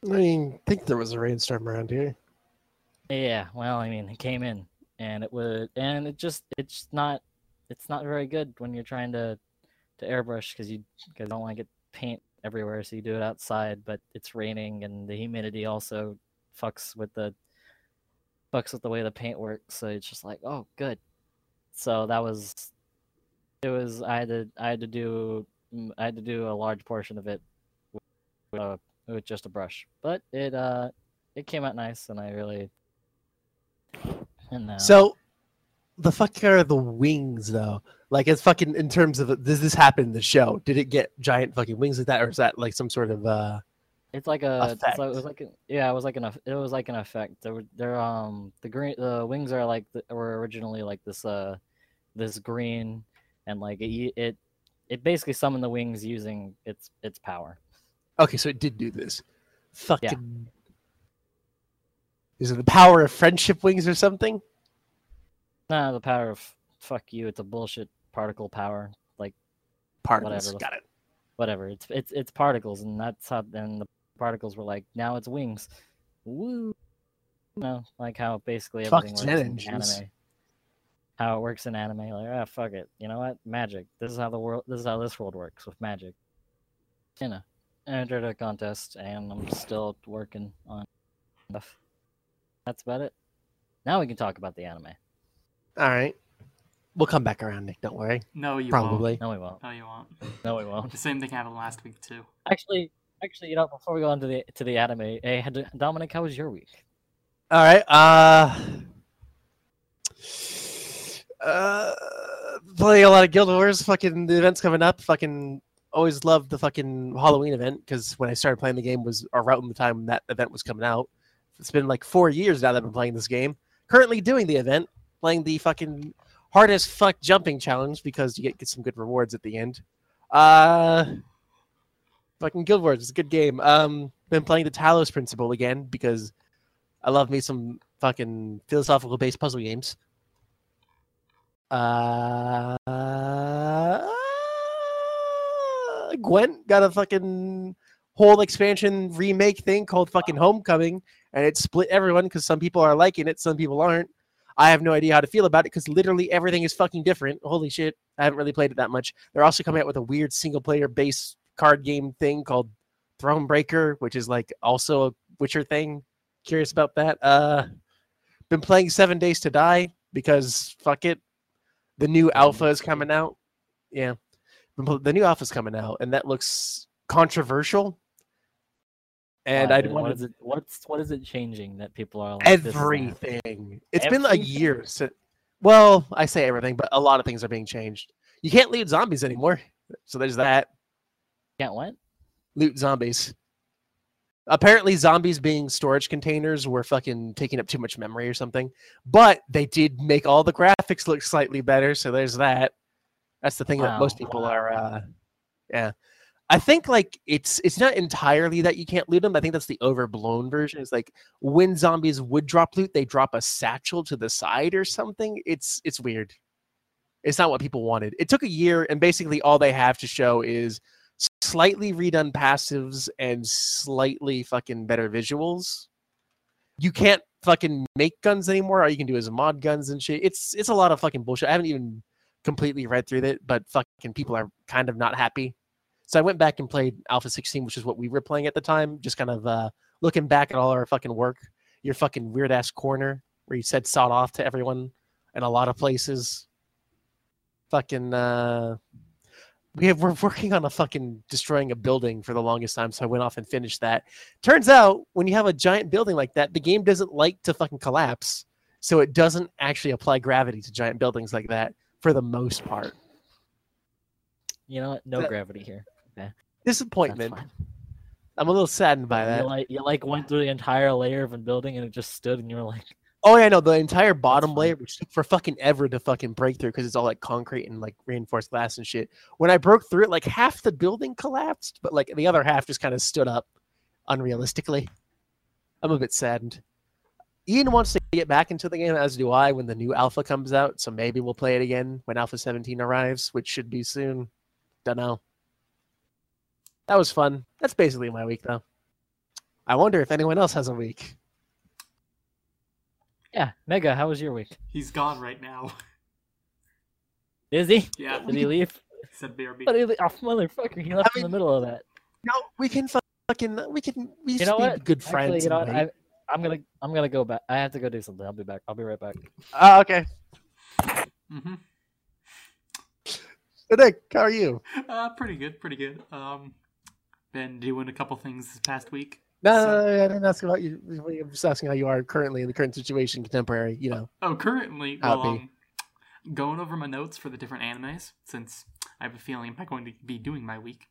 I mean, I think there was a rainstorm around here. Yeah, well, I mean, it came in, and it would, and it just, it's not, it's not very good when you're trying to, to airbrush because you, because don't want to get paint everywhere, so you do it outside. But it's raining, and the humidity also fucks with the, fucks with the way the paint works. So it's just like, oh, good. So that was, it was. I had to, I had to do, mm, I had to do a large portion of it with, uh, with just a brush, but it, uh, it came out nice, and I really and uh, So, the fuck are the wings though? Like, it's fucking in terms of does this happen in the show? Did it get giant fucking wings like that, or is that like some sort of uh? It's like a it's like, it was like a, yeah, it was like an it was like an effect. There were there um the green the wings are like the, were originally like this uh this green and like it it it basically summoned the wings using its its power. Okay, so it did do this. Fucking. Is it the power of friendship wings or something? Nah, the power of fuck you. It's a bullshit particle power. Like Particles. Whatever Got it. whatever. It's it's it's particles, and that's how. Then the particles were like, now it's wings. Woo. You know, like how basically everything jet works in engines. anime. How it works in anime, like ah, fuck it. You know what? Magic. This is how the world. This is how this world works with magic. You know, I entered a contest, and I'm still working on stuff. That's about it. Now we can talk about the anime. All right. We'll come back around, Nick. Don't worry. No, you Probably. No, we won't. won't. No, you won't. No, we won't. The same thing happened last week too. Actually, actually, you know, before we go on to the to the anime, hey, Dominic, how was your week? All right. Uh. Uh. Playing a lot of Guild Wars. Fucking the events coming up. Fucking always loved the fucking Halloween event because when I started playing the game was around the time that event was coming out. It's been like four years now that I've been playing this game. Currently doing the event, playing the fucking hardest fuck jumping challenge because you get, get some good rewards at the end. Uh, fucking Guild Wars It's a good game. Um, been playing the Talos Principle again because I love me some fucking philosophical based puzzle games. Uh, Gwent got a fucking whole expansion remake thing called fucking Homecoming, and it split everyone because some people are liking it, some people aren't. I have no idea how to feel about it because literally everything is fucking different. Holy shit. I haven't really played it that much. They're also coming out with a weird single player base card game thing called Thronebreaker, which is like also a Witcher thing. Curious about that. Uh been playing Seven Days to Die because fuck it. The new alpha is coming out. Yeah. The new alpha is coming out, and that looks controversial. And I what want it? What's what is it changing that people are like is bad? everything. It's been a Everything? year since. Well, I say everything, but a lot of things are being changed. You can't lead zombies anymore, so there's that. Can't what? Loot zombies. Apparently, zombies being storage containers were fucking taking up too much memory or something. But they did make all the graphics look slightly better, so there's that. That's the thing that most people are. Uh, yeah, I think like it's it's not entirely that you can't loot them. I think that's the overblown version. It's like when zombies would drop loot, they drop a satchel to the side or something. It's it's weird. It's not what people wanted. It took a year, and basically all they have to show is slightly redone passives and slightly fucking better visuals. You can't fucking make guns anymore. All you can do is mod guns and shit. It's it's a lot of fucking bullshit. I haven't even completely read through it, but fucking people are kind of not happy. So I went back and played Alpha 16, which is what we were playing at the time, just kind of uh looking back at all our fucking work. Your fucking weird ass corner where you said sawed off to everyone in a lot of places. Fucking uh we have we're working on a fucking destroying a building for the longest time, so I went off and finished that. Turns out when you have a giant building like that, the game doesn't like to fucking collapse, so it doesn't actually apply gravity to giant buildings like that for the most part. You know what? No That- gravity here. Disappointment. I'm a little saddened by that. You like you like went through the entire layer of a building and it just stood and you were like, Oh yeah, no, the entire bottom layer, which took for fucking ever to fucking break through because it's all like concrete and like reinforced glass and shit. When I broke through it, like half the building collapsed, but like the other half just kind of stood up unrealistically. I'm a bit saddened. Ian wants to get back into the game, as do I, when the new alpha comes out. So maybe we'll play it again when Alpha 17 arrives, which should be soon. Don't know. That was fun. That's basically my week, though. I wonder if anyone else has a week. "Yeah, Mega, how was your week? He's gone right now. Is he? Yeah, Did he leave? he said BRB. But he, oh, motherfucker, he left in the middle of that. No, we can fucking we can we You know what? good Actually, friends. you know what? I, I'm gonna I'm gonna go back. I have to go do something. I'll be back. I'll be right back. Oh, okay. hmm So Nick, how are you? Uh, pretty good, pretty good. Um, been doing a couple things this past week. No, So- no, no, I didn't ask about you. I'm just asking how you are currently in the current situation, contemporary. You know. Oh, currently, How it well, um, going over my notes for the different animes since I have a feeling I'm going to be doing my week.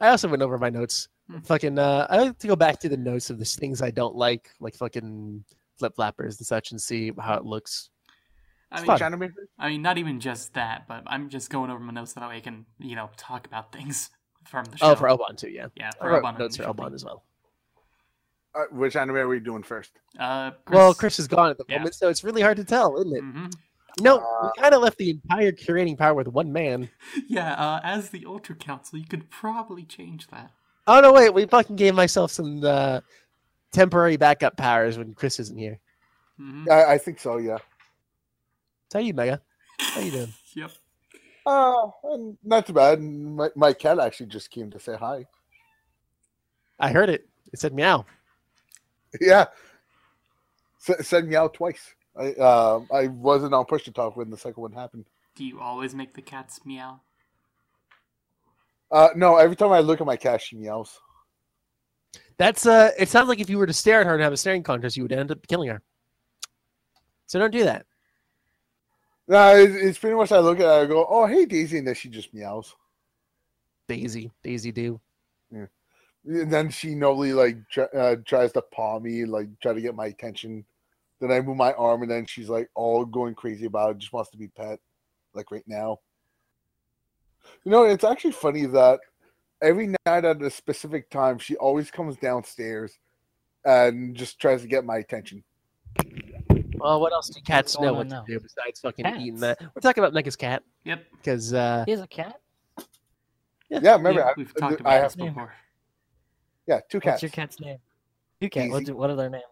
I also went over my notes. Hmm. Fucking, uh, I like to go back to the notes of the things I don't like, like fucking flip flappers and such, and see how it looks. I mean, fun. Which? I mean, not even just that, but I'm just going over my notes so that way I can, you know, talk about things from the show. Oh, for Oban too, yeah. yeah, for wrote Oban notes for initially. Oban as well. Uh, which anime are we doing first? Uh, Well, Chris is gone at the Yeah. moment, so it's really hard to tell, isn't it? hmm No, Uh, we kind of left the entire curating power with one man. Yeah, uh, as the Ultra Council, you could probably change that. Oh no, wait, we fucking gave myself some uh, temporary backup powers when Chris isn't here. hmm I, I think so. Yeah. How you, Mega? How you doing? Yep. Uh, and not too bad. My, my cat actually just came to say hi. I heard it. It said meow. Yeah. S- said meow twice. I uh, I wasn't on push to talk when the second one happened. Do you always make the cats meow? Uh, no, every time I look at my cat, she meows. That's uh. It sounds like if you were to stare at her and have a staring contest, you would end up killing her. So don't do that. No, it's, it's pretty much I look at her, I go, "Oh, hey, Daisy," and then she just meows. Daisy, Daisy, do. Yeah. And then she nobly like tr- uh, tries to paw me, like try to get my attention. Then I move my arm, and then she's like all going crazy about it. Just wants to be pet, like right now. You know, it's actually funny that every night at a specific time, she always comes downstairs and just tries to get my attention. Well, what else do cats know what now? to do besides fucking Cats. eating that? We're talking about Mega's cat Yep. because uh, He has a cat. Yeah, remember, Yeah, I, we've talked about have this name. before. yeah two cats. What's your cat's name? Two cats. What, what are their names?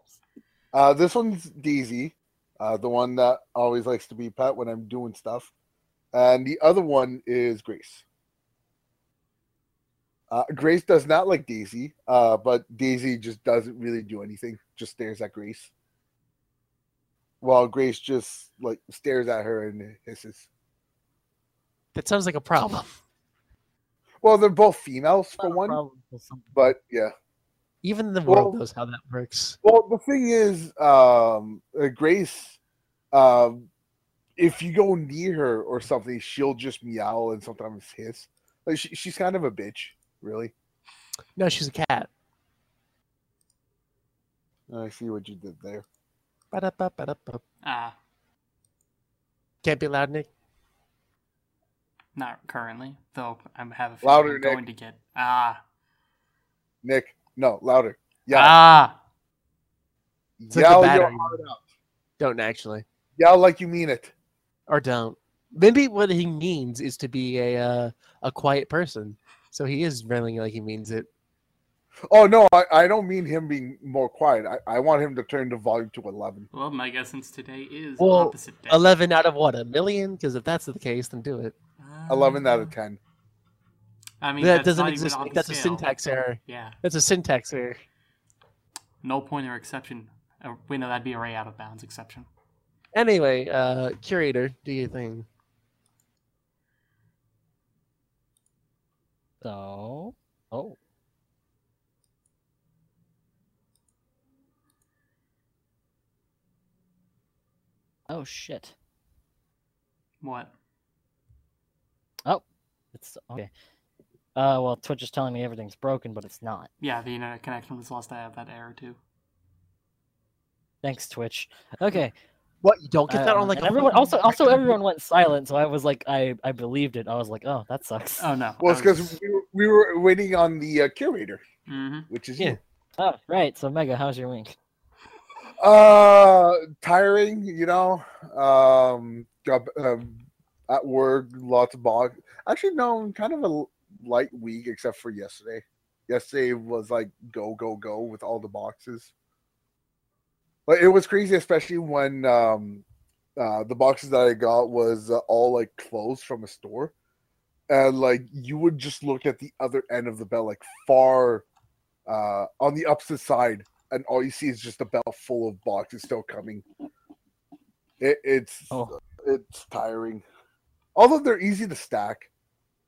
Uh, this one's Daisy, uh, the one that always likes to be pet when I'm doing stuff, and the other one is Grace. Uh, Grace does not like Daisy, uh, but Daisy just doesn't really do anything; just stares at Grace. While Grace just like stares at her and hisses. that sounds like a problem. Well, they're both females for one, problem but yeah. Even the Well- world knows how that works. Well, the thing is, um, uh, Grace, um, if you go near her or something, she'll just meow and sometimes hiss. Like she, she's kind of a bitch, really. No, she's a cat. I see what you did there. Ba-da-ba, ba-da-ba. Ah, Can't be loud, Nick. not currently, though. I have a feeling Louder, I'm going to get ah Nick, no, louder. Yeah, ah. It's like yell your heart out. Don't actually. Yell like you mean it. Or don't. Maybe what he means is to be a uh, a quiet person. So he is running like he means it. Oh no, I, I don't mean him being more quiet. I, I want him to turn the volume to eleven. Well, my guess since today is Well, opposite day. 11 out of what, a million? Because if that's the case, then do it. Eleven out Uh, of ten. I mean, that that's doesn't not even exist. on the That's a syntax error. Yeah, That's a syntax error. null pointer exception. We know that'd be array out of bounds exception. Anyway, uh, curator, do your thing. So, oh, oh shit! What? Oh, it's okay. Uh, well, Twitch is telling me everything's broken, but it's not. Yeah, the internet connection was lost. I have that error too. Thanks, Twitch. Okay. What? You don't get that uh, on like everyone also also everyone went silent, so I was like, I I believed it. I was like, oh, that sucks. Oh no. Well, it's because we, were- we were waiting on the uh, curator, hmm which is Yeah. you. Oh, right. So Mega, how's your week? Uh, tiring, you know. Um, got um, at work, lots of box. Actually, no, kind of a light week except for yesterday. Yesterday was like go go go with all the boxes. But it was crazy, especially when um, uh, the boxes that I got was uh, all like closed from a store, and like you would just look at the other end of the bell, like far uh, on the opposite side, and all you see is just a belt full of boxes still coming. It, it's Oh. it's tiring. Although they're easy to stack,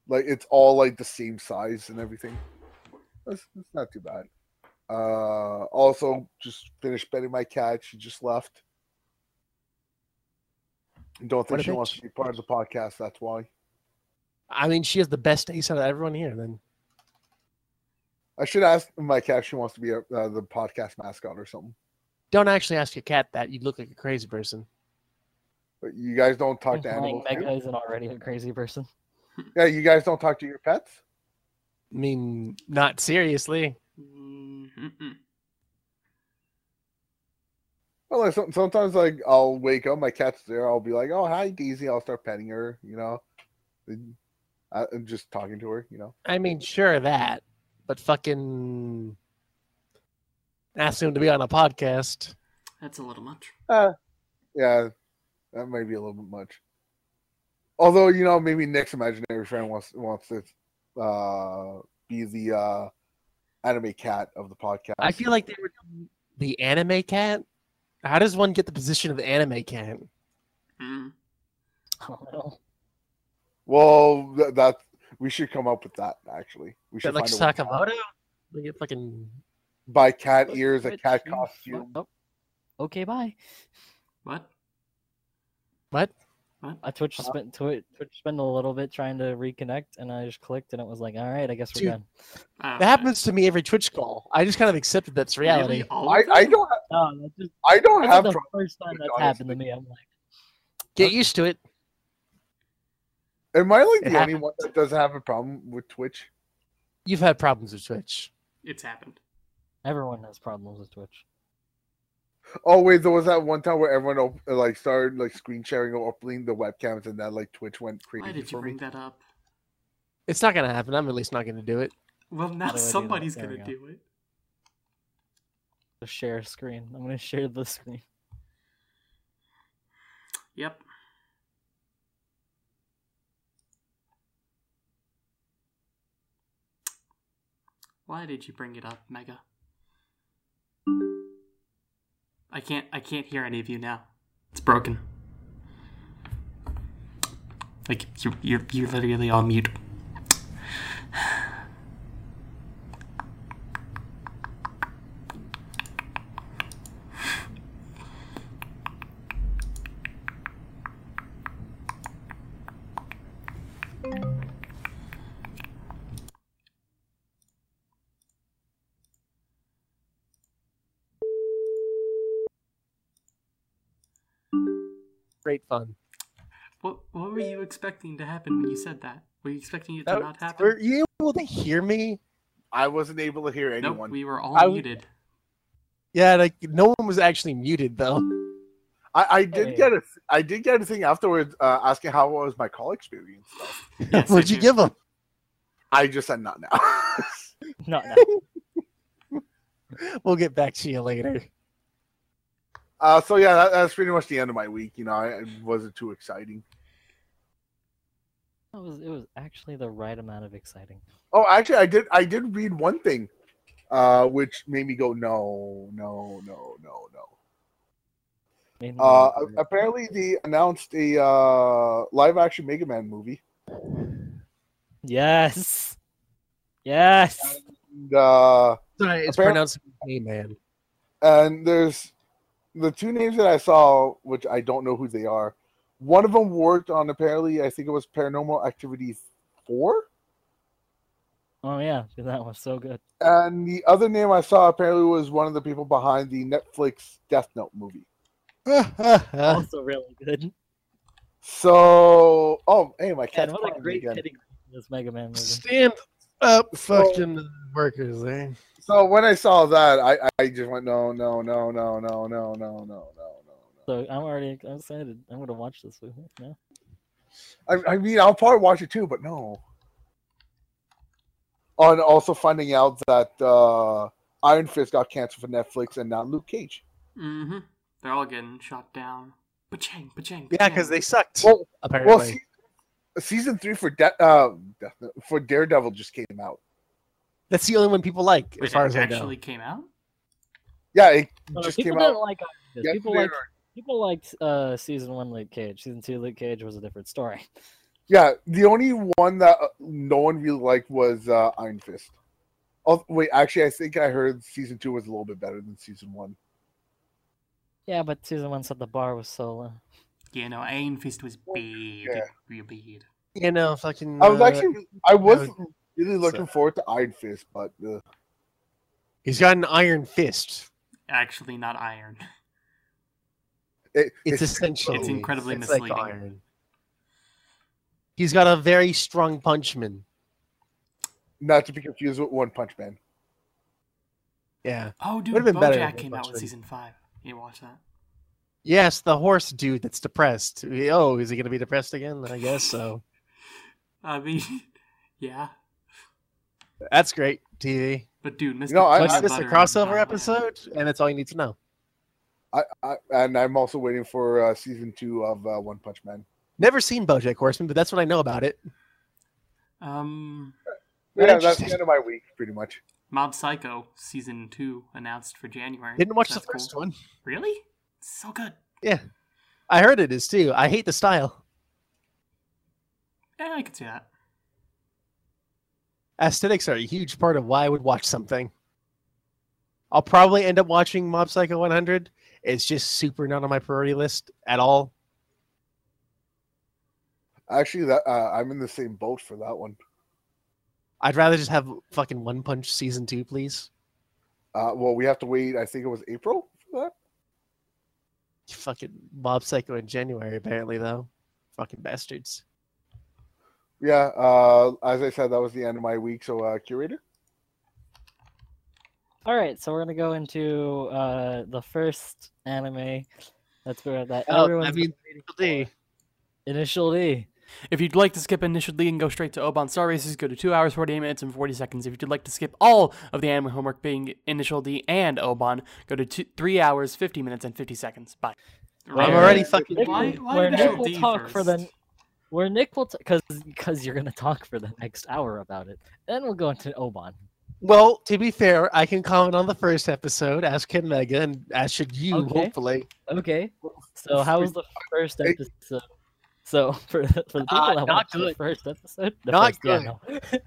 like it's all like the same size and everything. It's, that's not too bad. Uh, also, just finished petting my cat. She just left. Don't think she wants to be part of the podcast. That's why. I mean, she has the best taste out of everyone here. Then I should ask my cat if she wants to be a, uh, the podcast mascot or something. don't actually ask your cat that. You'd look like a crazy person. But you guys don't talk to Implying animals. do you? Mega isn't already a crazy person. Yeah, you guys don't talk to your pets. I mean, not seriously. Mm-mm. Well, like, some- sometimes like I'll wake up, my cat's there. I'll be like, "Oh, hi, Daisy." I'll start petting her. You know, and, uh, and just talking to her. You know. I mean, sure that, but fucking asking him to be on a podcast. That's a little much. Uh, yeah, that might be a little bit much. Although you know, maybe Nick's imaginary friend wants wants to uh, be the uh, anime cat of the podcast. I feel like they were the anime cat. How does one get the position of the anime cat? Mm. I well, th- that we should come up with that. Actually, we should like find a way- Sakamoto? They get fucking buy cat ears, a cat costume. oh, Okay, bye. What? what? What? I Twitch Uh-huh. spent Twitch, Twitch spent a little bit trying to reconnect, and I just clicked, and it was like, all right, I guess we're Dude, done. Uh, That happens to me every Twitch call. I just kind of accepted that's reality. Really? I, I don't have, No, that's just I don't that's have the first time with that's it, happened to me. I'm like, Get used to it. Am I like It the only one that doesn't have a problem with Twitch? You've had problems with Twitch. It's happened. everyone has problems with Twitch. Oh wait, there was that one time where everyone like started like screen sharing or opening the webcams, and then like Twitch went crazy Why did you for me. bring that up? It's not gonna happen. I'm at least not gonna do it. Well, now do I do that? somebody's gonna go. do it. Just share screen. I'm gonna share the screen. Yep. Why did you bring it up, Mega? I can't I can't hear any of you now. It's broken. Like you're you're you're literally on mute. Great fun. What What were you expecting to happen when you said that? Were you expecting it to That- not happen? Were you able to hear me? I wasn't able to hear Nope, anyone. we were all I w- muted. Yeah, like no one was actually muted though. I, I did Hey. get a I did get a thing afterwards uh, asking how was my call experience. Yes, What'd you did. give them? I just said not now. Not now. We'll get back to you later. Uh, so yeah, that, that's pretty much the end of my week. You know, I, it wasn't too exciting. It was it was actually the right amount of exciting. Oh, actually, I did I did read one thing, uh, which made me go no, no, no, no, no. Uh, apparently, they announced a uh, live action Mega Man movie. Yes. Yes. And, uh, Sorry, it's Appar- pronounced Hey Man. and there's the two names that I saw, which I don't know who they are. One of them worked on apparently, I think it was Paranormal Activity 4. Oh, yeah, that was so good. and the other name I saw apparently was one of the people behind the Netflix Death Note movie. Also really good. So, oh, hey, my And cat's what a great again. pedigree this Mega Man movie. Stand up, So- fucking workers there. So when I saw that, I, I just went no, no, no, no, no, no, no, no, no, no, no. So I'm already I'm excited. I'm gonna watch this with you. Yeah. I, I mean, I'll probably watch it too, but no. Oh, and also finding out that uh, Iron Fist got canceled for Netflix and now Luke Cage. Mm-hmm. They're all getting shot down. Pachang, pachang. Yeah, because they sucked. Well, apparently. well, se- season three for De- uh, Death for Daredevil just came out. That's the only one people like, Wait, as far as I actually came out. Yeah, it No, just people came didn't out. like Iron Fist. people like or- people liked uh season one Luke Cage. Season two Luke Cage was a different story. Yeah, the only one that uh, no one really liked was uh, Iron Fist. Oh wait, actually, I think I heard season two was a little bit better than season one. Yeah, but season one said the bar was so low. Yeah, no, Iron Fist was bad. yeah. Real bad. You know, fucking. I was uh, actually, I was no, really looking forward to Iron Fist, but uh, He's got an iron fist. Actually, not iron. it, It's essentially. It's incredibly it's like misleading. iron. He's got a very strong punchman. not to be confused with One Punch Man. Yeah. Oh, dude, Would've been BoJack than came out with season five. You watch that? Yes, the horse dude that's depressed. Oh, is he going to be depressed again? I guess so. I mean, yeah. That's great TV. But dude, Mr. know, I- What's Peanut this, a Butter and crossover Banana. episode? And that's all you need to know. I, I and I'm also waiting for uh, season two of uh, One Punch Man. Never seen BoJack Horseman, but that's what I know about it. Um, Yeah, that's the end of my week, pretty much. Mob Psycho season two announced for January. Didn't watch That's the first cool. one. Really? It's so good. Yeah, I heard it is too. I hate the style. Yeah, I could see that. Aesthetics are a huge part of why I would watch something. I'll probably end up watching Mob Psycho 100. It's just super not on my priority list at all. Actually, that uh, I'm in the same boat for that one. I'd rather just have fucking One Punch season two, please. Uh, well, we have to wait. I think it was April for that. Fucking Mob Psycho in January, apparently though. Fucking bastards. Yeah. Uh, as I said, that was the end of my week. So, uh, curator. All right, so we're gonna go into uh the first anime. That's where that Oh, I everyone's mean, been waiting D. Initial D. If you'd like to skip Initial D and go straight to Oban Star Races, go to 2 hours, 48 minutes, and 40 seconds. If you'd like to skip all of the anime homework being Initial D and Oban, go to two, 3 hours, 50 minutes, and 50 seconds. Bye. I'm already fucking. Nick Why- will- why where Initial Nick will D talk for the first? Where Nick will because because you're gonna talk for the next hour about it. Then we'll go into Oban. Well, to be fair, I can comment on the first episode, as can Mega, and as should you, Okay. hopefully. Okay. So how was the first episode? So for the, for the people Uh, that not watched the good. first episode, the Not first, yeah, no.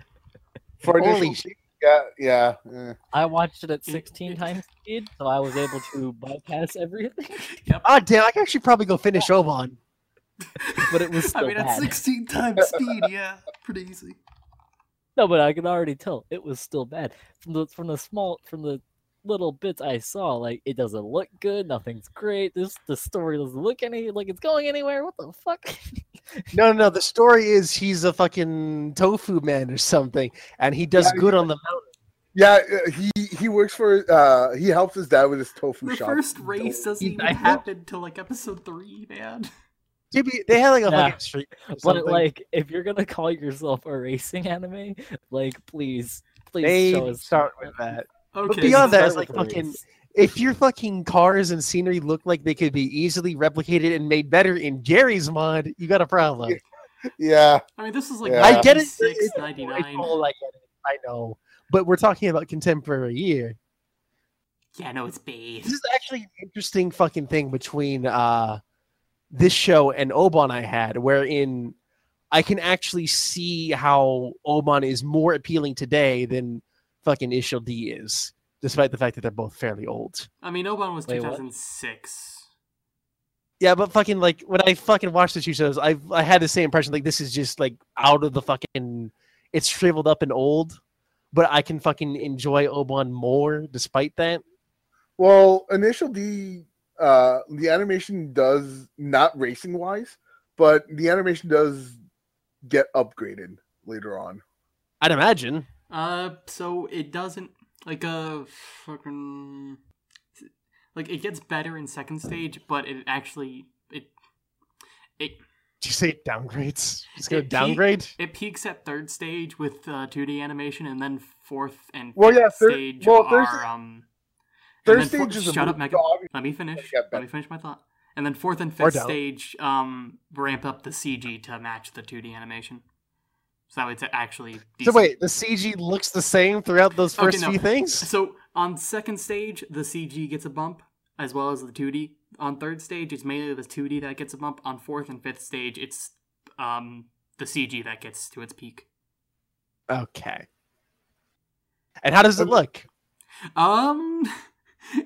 For Holy initial, yeah, yeah. eh. I watched it at 16 times speed, so I was able to bypass everything. Ah, damn, I can actually probably go finish Oban. but it was I still mean, at bad. 16 times speed, yeah. Pretty easy. No, but I can already tell it was still bad from the from the small from the little bits I saw, like it doesn't look good. Nothing's great. This the story doesn't look any like it's going anywhere. What the fuck? No, no, the story is he's a fucking tofu man or something, and he does Yeah, good on the mountain. Yeah, uh, he he works for uh he helps his dad with his tofu The shop. first race doesn't He's- even I think- happen till like episode three, man. Maybe they had like a Yeah. fucking street. but like, if you're gonna call yourself a racing anime, like please, please they show us. start with that. Okay. beyond that, it's like fucking- race. If your fucking cars and scenery look like they could be easily replicated and made better in Garry's Mod, you got a problem. Yeah, I mean, this is like Yeah. I get it. Six it's ninety I know, get it. I know. But we're talking about contemporary year. Yeah, no, it's base. This is actually an interesting fucking thing between uh this show and Oban I had, wherein I can actually see how Oban is more appealing today than fucking Initial D is, despite the fact that they're both fairly old. I mean, Oban was Wait, what? 2006. Yeah, but fucking like when I fucking watched the two shows, I I had the same impression like this is just like out of the fucking it's shriveled up and old, but I can fucking enjoy Oban more despite that. Well, initial D, uh, the animation does not racing wise, but the animation does get upgraded later on. I'd imagine. Uh, so it doesn't like a fucking like it gets better in second stage, but it actually it it Did you say it downgrades? It's gonna It peak- downgrade? it peaks at third stage with uh, 2D animation, and then fourth and Well, fifth yeah, third- stage well, are um. Third and then four- stage is a shut up, Megan. so Let me finish. Let me finish my thought. And then fourth and fifth stage um ramp up the CG to match the 2D animation. So that way it's actually So decent. wait, the CG looks the same throughout those Okay, first no. few things? So on second stage, the CG gets a bump as well as the 2D. On third stage, it's mainly the 2D that gets a bump. On fourth and fifth stage, it's um the CG that gets to its peak. Okay. And how does it look? Um,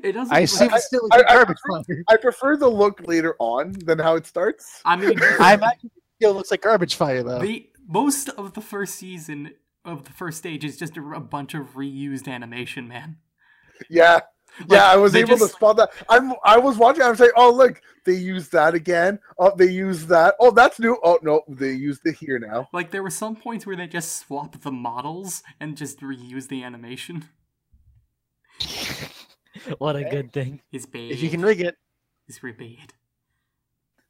it doesn't. I see. I- it's still I- a I garbage prefer- fire. I prefer the look later on than how it starts. I mean, I imagine it still looks like garbage fire though. the most of the first season of the first stage is just a, a bunch of reused animation, man. Yeah, Like, yeah, I was they able to spot that. I'm, I was watching. I'm saying, oh look, they used that again. Oh, they used that. Oh, that's new. Oh no, they used it here now. Like there were some points where they just swap the models and just reuse the animation. what a good thing. It's bad. If you can rig it. it's really bad.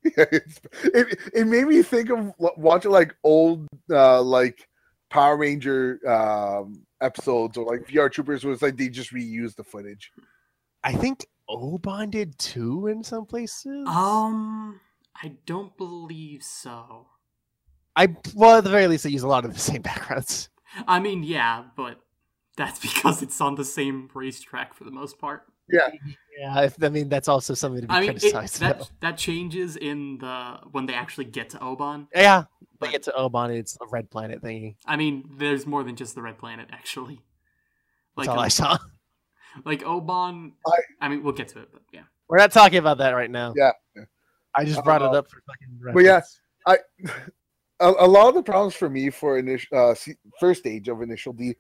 It's- it, it made me think of watching like old uh like Power Ranger um episodes or like VR Troopers where it's like they just reuse the footage. I think Oban did too in some places. Um, I don't believe so. I well at the very least they use a lot of the same backgrounds. I mean, yeah, but that's because it's on the same racetrack for the most part. Yeah, if, I mean that's also something to be I mean, criticized. though. that that changes in the when they actually get to Oban. Yeah, they get to Oban, it's a red planet thingy. I mean, there's more than just the red planet, actually. That's Like, all I um, saw. like Oban. I- I mean, we'll get to it, but yeah. We're not talking about that right now. Yeah. I just brought it Uh, up for fucking but yeah, reference. I a, a lot of the problems for me for initial uh first stage of initial D.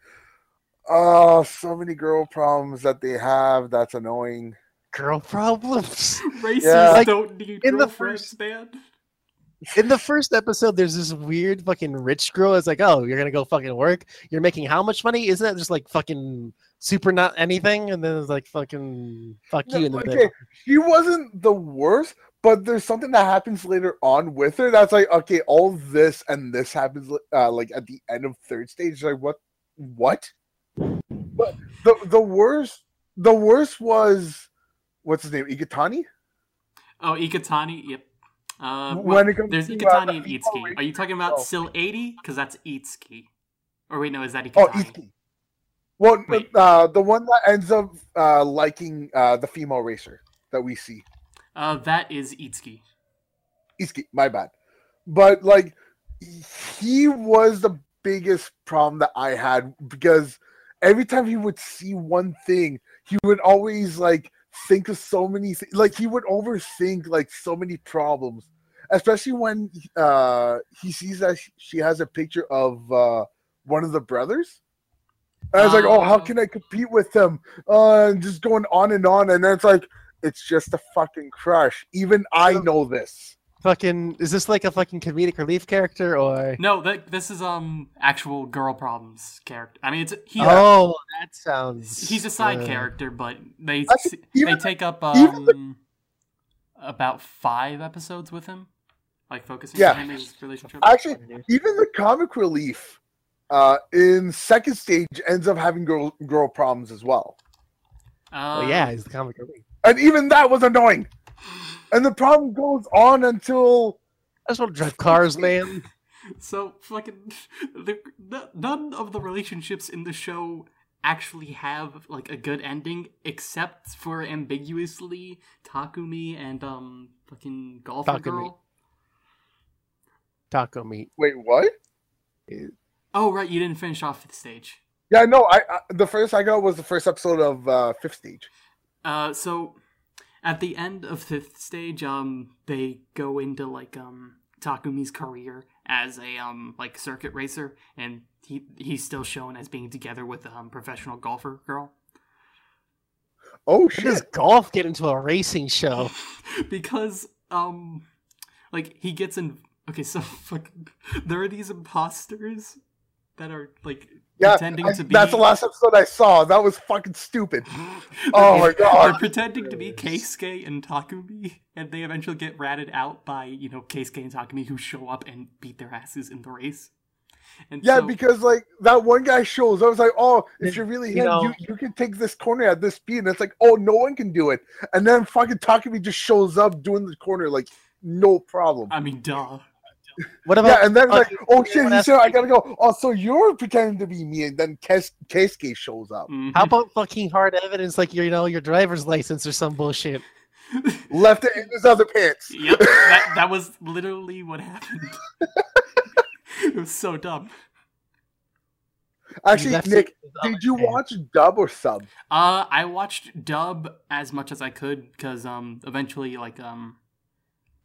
Oh, so many girl problems that they have. That's annoying. girl problems. Racers Yeah. Like, don't need in the girlfriends, first- man. In the first episode, there's this weird fucking rich girl. It's like, oh, you're gonna go fucking work. You're making how much money? Isn't that just like fucking super not anything? And then it's like fucking fuck No, you. And then okay, she wasn't the worst, but there's something that happens later on with her that's like, okay, all this and this happens uh, like at the end of third stage. Like, what? What? But the the worst, the worst was what's his name, Igatani. Oh, Iketani, yep. Uh, When well, there's uh, Iketani the and Itsuki. Are you talking about Sileighty? Because that's Itsuki. Or wait, no, is that Iketani? Oh, Itsuki. Well, Wait. uh, the one that ends up uh, liking uh, the female racer that we see. Uh, that is Itsuki. Iski, my bad. But like he was the biggest problem that I had because every time he would see one thing, he would always like think of so many things. Like he would overthink like so many problems, especially when uh he sees that she has a picture of uh one of the brothers. And it's like, oh, how Oh. can I compete with them? Uh, and just going on and on, and then it's like, it's just a fucking crush. Even I know this. Fucking, is this like a fucking comedic relief character or? No, that this is um actual girl problems character. I mean, it's he. Oh, that sounds. He's a side uh, character, but they I think they even- take up even um about five episodes with him, like focusing Yeah. on his relationship. Actually, even the comic relief uh, in second stage ends up having girl girl problems as well. Uh, Well, yeah, he's the comic relief. And even that was annoying. And the problem goes on until I just want to drive cars, man. So fucking, the, the, none of the relationships in the show actually have like a good ending, except for ambiguously Takumi and um fucking golfer Takumi. girl. Taco meat. wait, what? Oh right, you didn't finish off fifth stage. Yeah, no, I, I the first I got was the first episode of uh, Fifth Stage. Uh, so at the end of fifth stage, um, they go into like um Takumi's career as a um like circuit racer, and he he's still shown as being together with a um, professional golfer girl. Oh How does golf get into a racing show? because um like he gets in okay so fucking there are these imposters that are like Yeah, pretending I- to be that's the last episode I saw. That was fucking stupid. Oh my God. they're pretending to be Keisuke and Takumi and they eventually get ratted out by you know Keisuke and Takumi who show up and beat their asses in the race and Yeah, so, because like that one guy shows. I was like, oh, if you're really You him, know- you, you can take this corner at this speed. And it's like, oh, no one can do it. And then fucking Takumi just shows up doing the corner like no problem. I mean duh What about? Yeah, and then it's like, oh shit, wanna he said, I gotta go. Oh, so you're pretending to be me, and then Kes- Keisuke shows up, Mhm. How about fucking hard evidence, like you know, your driver's license or some bullshit? left it in his other pants. yep that, that was literally what happened it was so dumb Actually, Nick, did you pants. watch dub or sub? Uh, I watched dub as much as I could because um, eventually like um,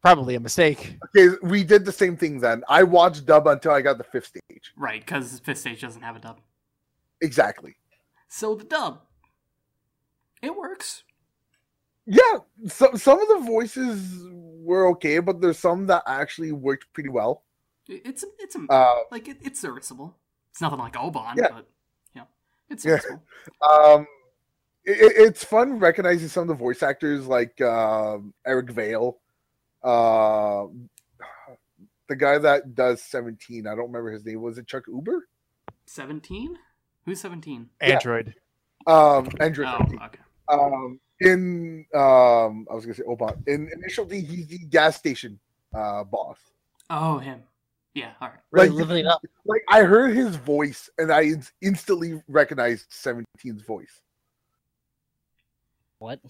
Probably a mistake. Okay, we did the same thing then. I watched dub until I got the fifth stage. right because fifth stage doesn't have a dub. Exactly. So the dub, it works. Yeah, some some of the voices were okay, but there's some that actually worked pretty well. It's it's Uh, like it, it's serviceable. It's nothing like Oban, Yeah. but yeah, it's Yeah. um, it, it's fun recognizing some of the voice actors like um Eric Vale, uh, the guy that does Seventeen. I don't remember his name. Was it Chuck Huber? Seventeen? Who's seventeen? Yeah. Android. Um, Andrew. Oh, 17. okay. Um, in um, I was gonna say Oban. In Initial D, he's the gas station uh boss. Oh, him. Yeah, all right. Really Like- living it up. Like I heard his voice and I instantly recognized 17's voice. What?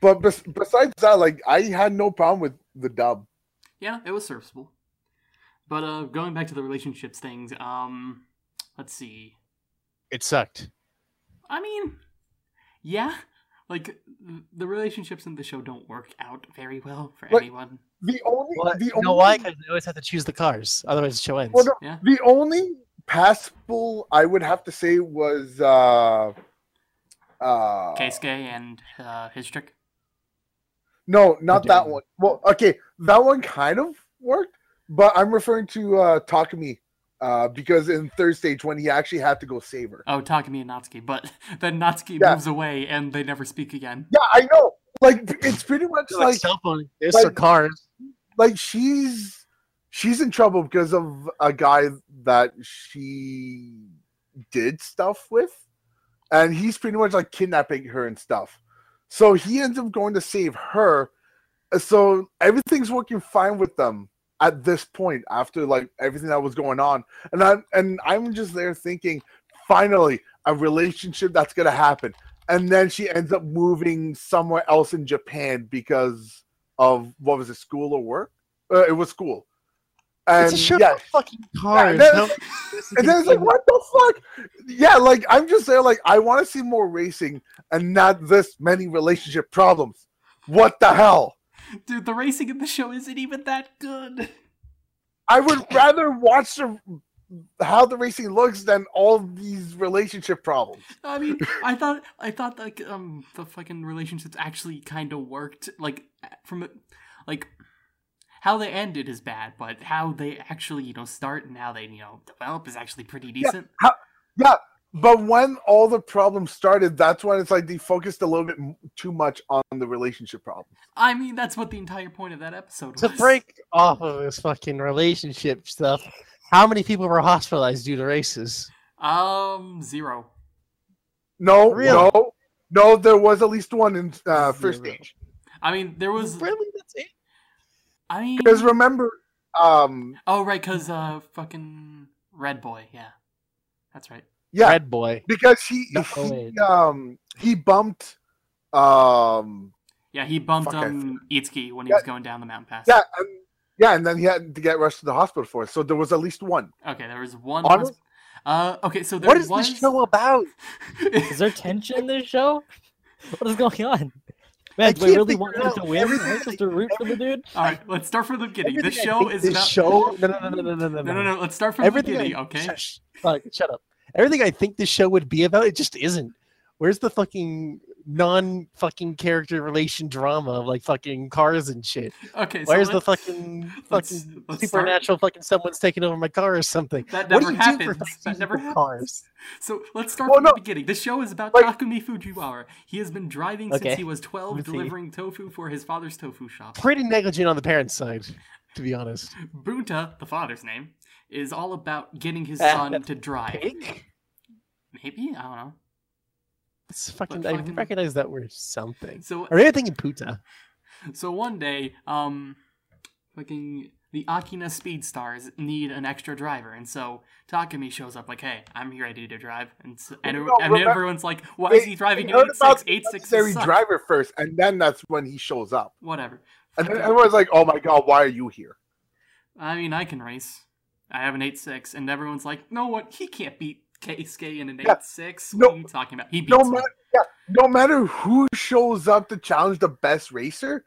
But bes- besides that, like I had no problem with the dub. Yeah, it was serviceable. But uh, going back to the relationships things, um, let's see. It sucked. I mean, yeah, like the relationships in the show don't work out very well for Like- anyone. The only Well, the you only know why? Because they always have to choose the cars. Otherwise, the show ends. well, no, Yeah. the only passable I would have to say was uh uh Keisuke and uh, his trick. No, not that one. Well, okay, that one kind of worked, but I'm referring to uh Takumi uh because in third stage when he actually had to go save her. Oh, Takumi and Natsuki, but then Natsuki Yeah. moves away and they never speak again. Yeah, I know. Like it's pretty much like, like cell phone. There's like- for cars. like she's she's in trouble because of a guy that she did stuff with and he's pretty much like kidnapping her and stuff so he ends up going to save her so everything's working fine with them at this point after like everything that was going on and I'm and i'm just there thinking finally a relationship that's gonna happen and then she ends up moving somewhere else in japan because of what was it, school or work? Uh, it was school. And it's a show yeah, about fucking cars. then- and then it's like, what the fuck? Yeah, like I'm just saying, like I want to see more racing and not this many relationship problems. What the hell? Dude, the racing in the show isn't even that good. I would rather watch the how the racing looks than all these relationship problems. I mean, I thought I thought like um the fucking relationships actually kind of worked. Like from like how they ended is bad, but how they actually you know start and how they you know develop is actually pretty decent. Yeah, but when all the problems started, that's when it's like they focused a little bit too much on the relationship problems. I mean, that's what the entire point of that episode was. To break off of this fucking relationship stuff, how many people were hospitalized due to races? Um, zero. No, Really? no, no. There was at least one in uh, first Zero. stage. I mean, there was. Really? That's it? I mean, Because remember, um, oh right, cause uh, fucking Red Boy. Yeah, that's right. yeah, Red boy. because he, No, he um he bumped um Yeah, he bumped Fuck, I um Itsuki when he Yeah. was going down the mountain pass. yeah and, yeah and then he had to get rushed to the hospital for it. So there was at least one. Okay, there was one. Honest- hosp- Uh, okay, so there What is was. this show about? Is there tension in this show? What is going on? Man, do we really want him to win? Everything Right? Just to root for the dude? All right, let's start from the beginning. This show think is this about. show. No, no, no, no, no, no, no, No, no, no. Let's start from Everything the beginning. I, Okay. Shush, fuck, shut up. Everything I think this show would be about, it just isn't. Where's the fucking non-fucking character relation drama of like fucking cars and shit? Okay. So Where's the let's- fucking let's- fucking let's start- supernatural fucking someone's taking over my car or something? That What never do you do for happens. That never happens. cars? So let's start Well, from no. the beginning. The show is about Like- Takumi Fujiwara. He has been driving Okay. since he was 12, Let's see. delivering tofu for his father's tofu shop. Pretty negligent on the parents' side, to be honest. Bunta, the father's name, is all about getting his Uh, son to drive. Pig? Maybe I don't know. It's fucking, But I recognize that word something. So are you thinking Puta. So one day, um, fucking the Akina Speed Stars need an extra driver, and so Takumi shows up like, "Hey, I'm here ready to drive," and s and, No, and remember- everyone's like, "Why is he driving they an heard eight about six? Eight six necessary driver first, and then that's when he shows up. Whatever. And then everyone's like, "Oh my god, why are you here?" I mean, I can race. I have an eight six, and everyone's like, "No, what? He can't beat Keisuke in an Yeah. eight six. No- What are you talking about? He beats No him." matter, yeah, no matter who shows up to challenge the best racer,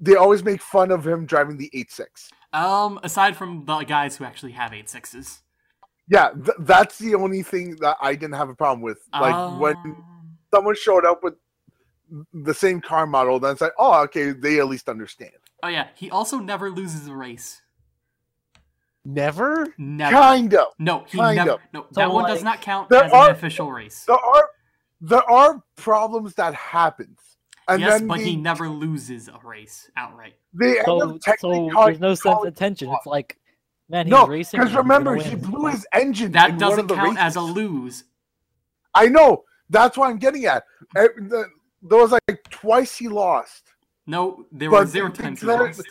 they always make fun of him driving the eight six. Um, aside from the guys who actually have eight sixes, Yeah, th- that's the only thing that I didn't have a problem with. Like when Um, someone showed up with the same car model, then it's like, oh, okay, they at least understand. Oh yeah, he also never loses a race. Never? Never. Kind of. No, he Kind never. of. No, So, that one does not count there as are- an official race. There are there are problems that happens, and yes, then but they, he never loses a race outright. they end So, up technically so there's no sense of tension. It's like, man, he's no, racing. because and he's gonna remember he blew his engine. That one doesn't of the count as a lose. I know. That's what I'm getting at. Eh, the- There was like twice he lost, No, there But were zero they times he lost.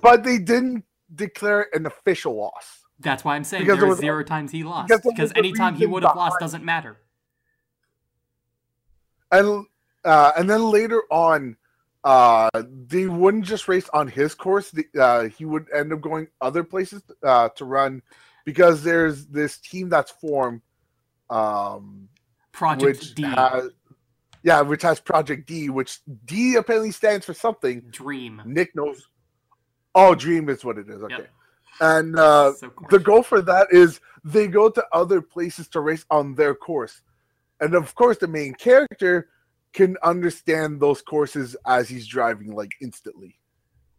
but they didn't declare an official loss. That's why I'm saying because there there were was- zero times he lost. because there Because was a anytime he would have lost doesn't matter. And uh, and then later on, uh, they wouldn't just race on his course. The, uh, he would end up going other places uh, to run because there's this team that's formed, um, Project which D, has yeah, which has Project D, which D apparently stands for something. Dream. Nick knows. Oh, Dream is what it is. Okay, Yep. and uh, So the goal for that is they go to other places to race on their course. And of course, the main character can understand those courses as he's driving, like instantly.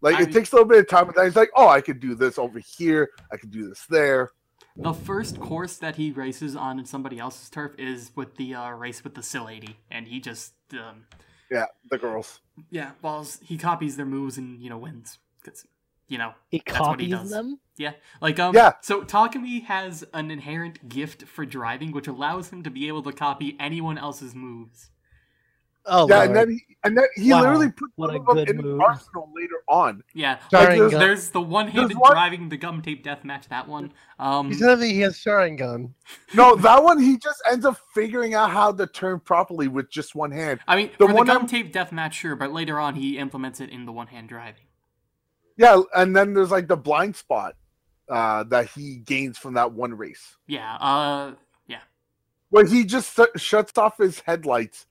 Like I it mean- takes a little bit of time, but then he's like, "Oh, I could do this over here. I could do this there." The first course that he races on somebody else's turf is with the uh, race with the Sileighty, and he just um, Yeah, the girls. yeah, balls. He copies their moves and you know wins because you know He That's what he does. them. Yeah, like um. Yeah. So Takumi has an inherent gift for driving, which allows him to be able to copy anyone else's moves. Oh, yeah, Lord. and then he, and then he Wow, literally put what one a of them in his move. arsenal later on. Yeah, Like, there's- there's the one-handed There's one- driving the gum tape death match. That one. Um. He's telling me he has Sharingan. No, that one he just ends up figuring out how to turn properly with just one hand. I mean, the for the gum I'm- tape deathmatch, sure, but later on he implements it in the one-hand driving. Yeah, and then there's like the blind spot uh, that he gains from that one race, Yeah. Uh. Yeah. Where he just sh- shuts off his headlights,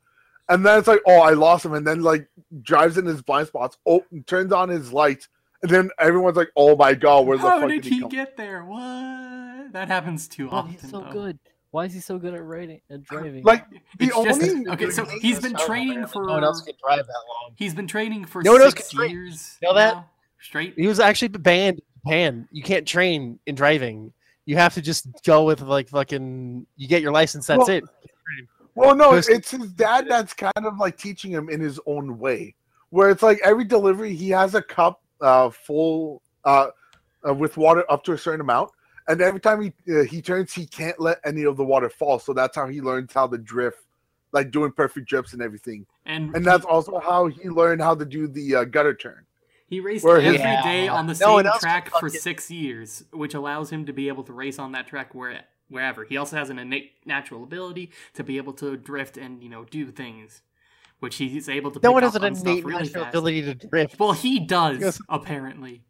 and then it's like, oh, I lost him, and then like drives in his blind spots, oh, turns on his lights, and then everyone's like, oh my god, where the How fuck did did he he come? get there? What? That happens too Oh, often. he's so though. good. Why is he so good at writing at driving? Like the It's just only okay. So he's been training for. No one else can drive that long. He's been training for No one else can years. Know that? now, straight. He was actually banned in Japan. You can't train in driving. You have to just go with like fucking. You get your license. That's Well, it. Well, no, Because- it's his dad that's kind of like teaching him in his own way. Where it's like every delivery, he has a cup uh, full uh, uh, with water up to a certain amount, and every time he uh, he turns, he can't let any of the water fall. So that's how he learns how to drift, like doing perfect drifts and everything. And, And that's also how he learned how to do the uh, gutter turn. He raced where every his- day on the No same track for fucking- six years, which allows him to be able to race on that track where wherever. He also has an innate natural ability to be able to drift and you know do things, which he's able to. No pick one has an innate really natural fast. ability to drift. Well, he does Yes. apparently.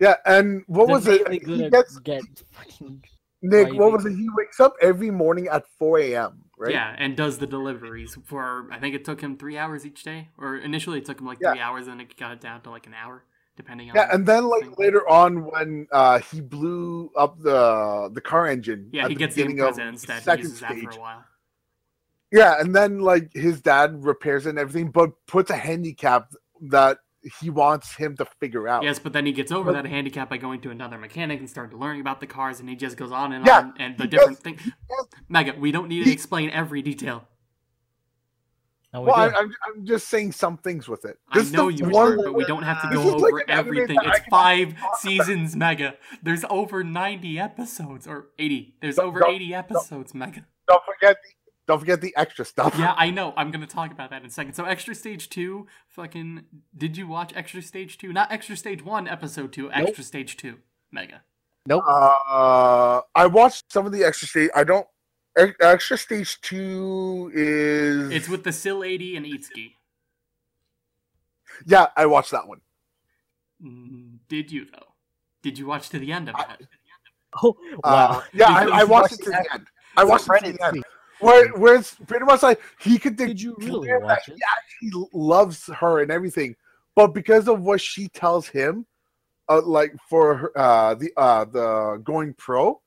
Yeah, and what was it? He gets get fucking Nick. driving. What was it? He wakes up every morning at four a.m. Right? Yeah, and does the deliveries for I think it took him three hours each day, or initially it took him like Yeah. three hours, and it got it down to like an hour, depending on. Yeah, and then like thing. later on when uh he blew up the the car engine. yeah, he the gets the Impreza instead. He Second uses that stage. for a while. Yeah, and then like his dad repairs it and everything, but puts a handicap that he wants him to figure out. Yes, but then he gets over But- that handicap by going to another mechanic and starting learning about the cars, and he just goes on and Yeah, on, and the different does- thing. Mega, we don't need to explain every detail. No, we Well, I, I'm, I'm just saying some things with it. I This is know you one- are, but we don't have to go is like over everything. It's five seasons, Mega. There's over 90 episodes, or 80. There's Don't- over don't- 80 episodes, Mega. Don't forget the don't forget the extra stuff. Yeah, I know. I'm gonna talk about that in a second. So, Extra Stage Two, fucking. Did you watch Extra Stage Two? Not Extra Stage One, Episode Two. Extra Stage Two, Mega. Nope. Uh, I watched some of the extra stage. I don't. Extra stage two is. It's with the Sileighty and Itsuki. Yeah, I watched that one. Mm, Did you though? Did you watch to the end of I- that? Oh, wow. Uh, yeah, I, I watched it to the the end. I watched it to the end. Scene. Where, where it's pretty much like he could Did you really declare that watch it? He actually loves her and everything, but because of what she tells him, uh, like for her, uh, the uh, the going pro,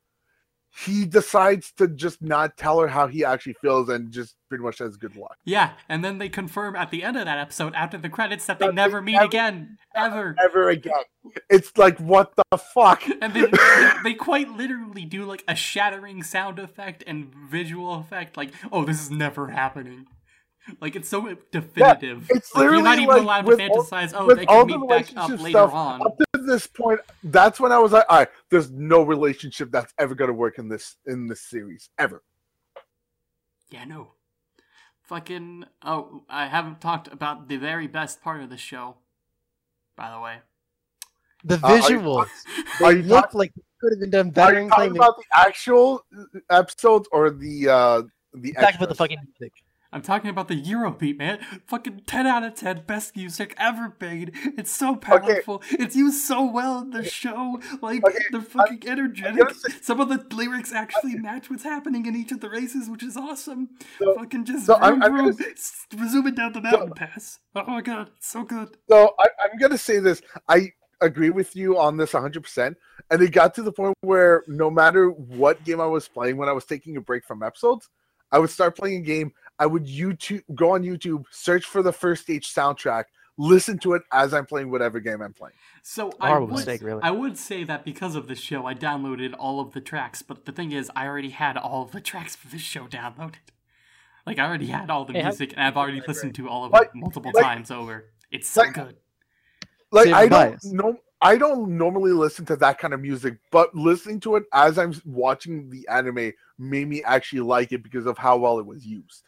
he decides to just not tell her how he actually feels and just pretty much says good luck. Yeah, and then they confirm at the end of that episode, after the credits, that they That they never meet never- again, ever. Ever again. It's like what the fuck. And they, they they quite literally do like a shattering sound effect and visual effect, like, oh, this is never happening. Like it's so definitive. it's like, you're not literally, even like, allowed to with all- fantasize. oh, with they all can the meet back up relationship later stuff, on. Up to this point, that's when I was like, all right, there's no relationship that's ever gonna work in this in this series ever. Yeah, no. Fucking. Oh, I haven't talked about the very best part of the show. By the way, The Uh, are you visuals. Are They you look talking- like they could have been done Are better you talking about the actual episodes or the uh the Talk about the fucking music. I'm talking about the Eurobeat, man. Fucking 10 out of 10 best music ever made. It's so powerful. It's used so well in the show. Like, Okay, they're uh, fucking energetic. gonna say- Some of the lyrics actually match what's happening in each of the races, which is awesome. So- fucking just so I'm- vroom, I'm vroom, s- zooming down the mountain pass. Oh my god, so good. So I, I'm gonna say this. I agree with you on this 100, percent and it got to the point where no matter what game I was playing when I was taking a break from episodes, I would start playing a game. I would YouTube go on YouTube, search for the first stage soundtrack, listen to it as I'm playing whatever game I'm playing. So I Horrible would, mistake, really. I would say that because of this show, I downloaded all of the tracks. But the thing is, I already had all of the tracks for this show downloaded. Like I already had all the Hey, music, and I've already listened to all of Like- it multiple like- times over. It's so like- good. Like Save I the don't bias. know. I don't normally listen to that kind of music, but listening to it as I'm watching the anime made me actually like it because of how well it was used.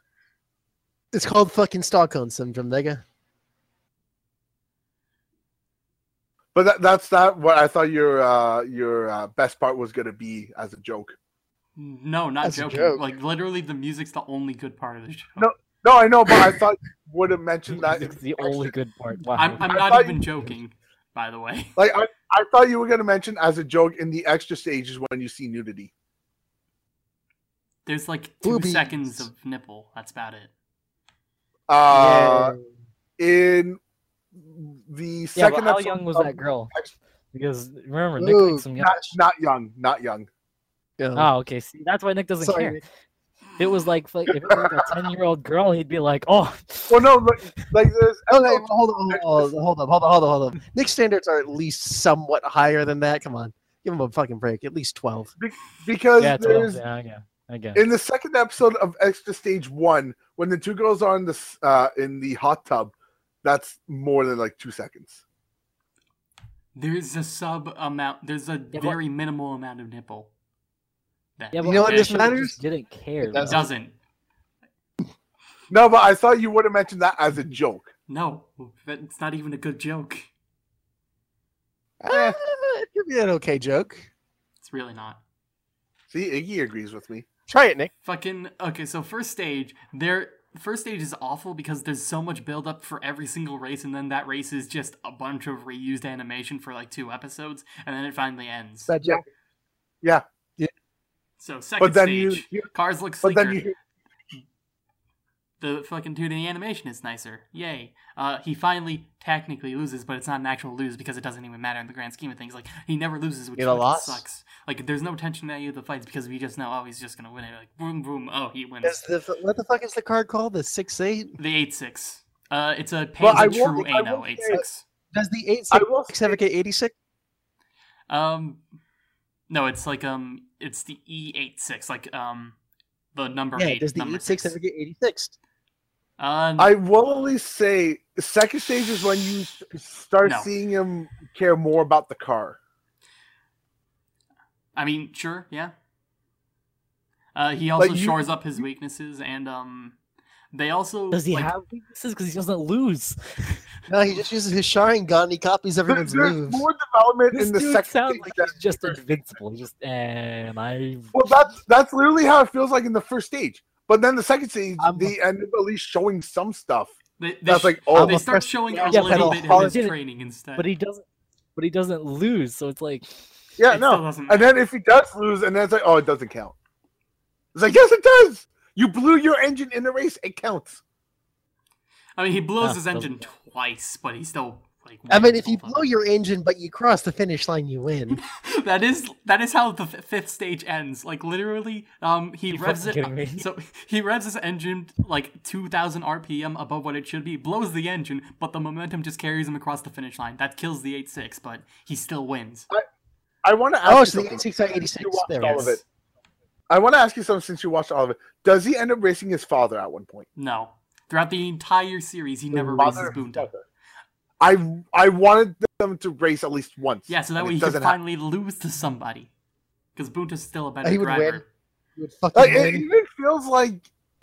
It's called fucking Stockholm Syndrome, nigga. But that, that's not what I thought your uh, your uh, best part was gonna be as a joke. No, not That's a joking. joke. Like literally, the music's the only good part of the show. No, No, I know, but I thought you would have mentioned that. It's the only good part. Wow. I'm, I'm not even you- joking, by the way. Like I, I thought you were gonna mention as a joke in the extra stages when you see nudity. There's like two Boobies. seconds of nipple. That's about it. Uh, in the second but how young was that girl? Because remember, Nick Ooh, likes some young. Not, not young, not young. You know? Oh, okay. See, that's why Nick doesn't Sorry, care. If it was like, like if it was like a ten-year-old girl, he'd be like, "Oh, Well, no, like, like there's Okay, well, hold on, hold on, hold on, hold on, hold on, hold on. Nick's standards are at least somewhat higher than that. Come on, give him a fucking break. At least twelve. because yeah, there's 12, yeah, I get, I get." in the second episode of Extra Stage One, when the two girls are in the uh, in the hot tub, that's more than like two seconds. There's a sub amount. There's a Yeah, but- very minimal amount of nipple. That Yeah, You but know what this matters? just Didn't care. It it though. doesn't. No, but I thought you would have mentioned that as a joke. No, it's not even a good joke. Uh, it could be an okay joke. It's really not. see, Iggy agrees with me. Try it, Nick. Fucking okay. So first stage, there. First stage is awful because there's so much build up for every single race, and then that race is just a bunch of reused animation for like two episodes, and then it finally ends. That joke. Yeah, So second but then you, stage, you cars look but then you the fucking 2D animation is nicer. Yay. Uh, he finally technically loses, but it's not an actual lose because it doesn't even matter in the grand scheme of things. Like, he never loses, which Get loss? sucks. Like, there's no tension in any of the fights because we just know, oh, he's just gonna win it. Like, boom, boom, oh, he wins. Is the, what the fuck is the card called? The six eight. The 8 6. Uh, it's a Well, I Panzer will- True I Ano will 8 say- 6. Does the eight I six will say- ever get eighty six? Um, no, it's like, um, it's the E 8 6, like, um, the number Yeah. 8. Does the number eight six ever get eighty six? Uh, I will only say second stage is when you start No. seeing him care more about the car. I mean, sure, yeah. Uh, he also Like, you- shores up his weaknesses, and um, they also Does he like, have weaknesses? Because he doesn't lose. No, he just uses his shine gun. He copies everyone's There's moves. more development This in the second sounds stage. like than he's just invincible. He just and I. Well, that's that's literally how it feels like in the first stage. But then the second season, I'm- they end up at least showing some stuff. They, they That's sh- like, oh, they I'm start oppressed- showing yeah, a yeah, little bit of his training instead. But he doesn't. But he doesn't lose, so it's like yeah, It no. And then if he does lose, and then it's like, oh, it doesn't count. It's like, yes, it does. You blew your engine in the race. It counts. I mean, he blows Ah, his doesn't engine twice, but he still like. I mean, if you both blow your engine but you cross the finish line, you win. that is that is how the f- fifth stage ends. Like literally, um, he You revs it. fucking kidding me? So he revs his engine like two thousand RPM above what it should be, blows the engine, but the momentum just carries him across the finish line. That kills the eight six, but he still wins. I want to ask Oh, you so the something. 86 are 86. You watched There all go. of it. I want to ask you something since you watched all of it. Does he end up racing his father at one point? No, throughout the entire series, he never races and Bunta. father. I I wanted them to race at least once. Yeah, so that way he can doesn't happen. finally lose to somebody. Because Bunta's still a better He would driver. win. You would fucking Like, it even feels like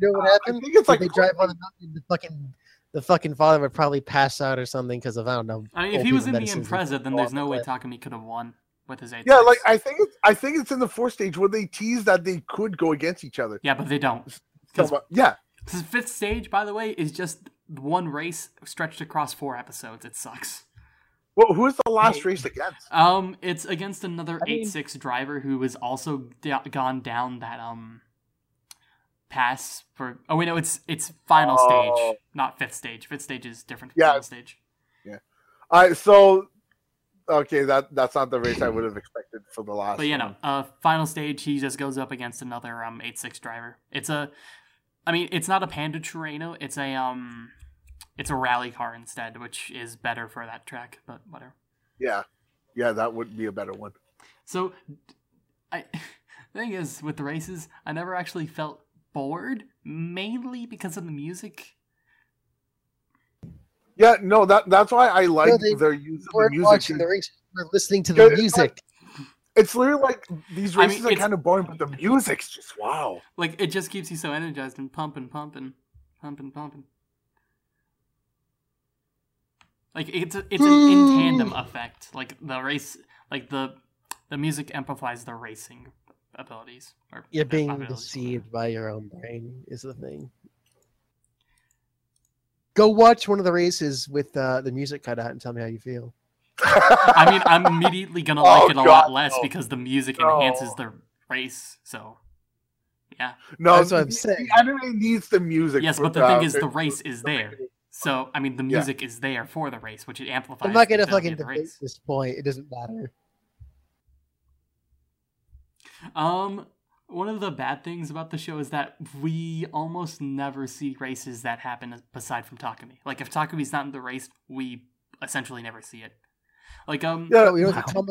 You know what uh, I think it's Like like they drive on the mountain, the fucking the fucking father would probably pass out or something because of I don't know. I mean, if he was in the medicines Impreza, then there's no way cliff. Takumi could have won with his eight. yeah, like I think it's I think it's in the fourth stage where they tease that they could go against each other. yeah, but they don't. So, Because but- yeah, the fifth stage, by the way, is just one race stretched across four episodes. It sucks. well, who's the last race against? Um, it's against another I mean- eight six driver who has also d- gone down that um pass for. Oh wait, no, it's it's final Oh. stage, not fifth stage. Fifth stage is different. From Yeah. final stage. I so okay that that's not the race I would have expected for the last. But you know, one. uh, final stage, he just goes up against another um eight six driver. It's a, I mean, it's not a Panda Trueno. It's a um, it's a rally car instead, which is better for that track. But whatever. yeah, yeah, that would be a better one. So, I thing is with the races, I never actually felt bored, mainly because of the music. Yeah, no, that that's why I like No, their use of the We're music. watching the race. We're listening to the Good. music. It's literally like these I mean, races are kind of boring, but the music's just wow. Like it just keeps you so energized and pumping, pumping, pumping, pumping. Like it's a, it's an in tandem effect. Like the race, like the the music amplifies the racing abilities. Or You're uh, being abilities. deceived by your own brain is the thing. Go watch one of the races with uh, the music cut out and tell me how you feel. I mean, I'm immediately gonna Oh, like it a lot less no. because the music No. enhances the race. So, yeah. no, That's what I'm the- saying. The anime needs the music. Yes, but the thing uh, is, the race is there. So, I mean, the Yeah. music is there for the race, which it amplifies. I'm not gonna fucking of the debate race. this point. It doesn't matter. Um, one of the bad things about the show is that we almost never see races that happen aside from Takumi. Like if Takumi's not in the race, we essentially never see it. Like um, Yeah, Oh, you know Wow. the on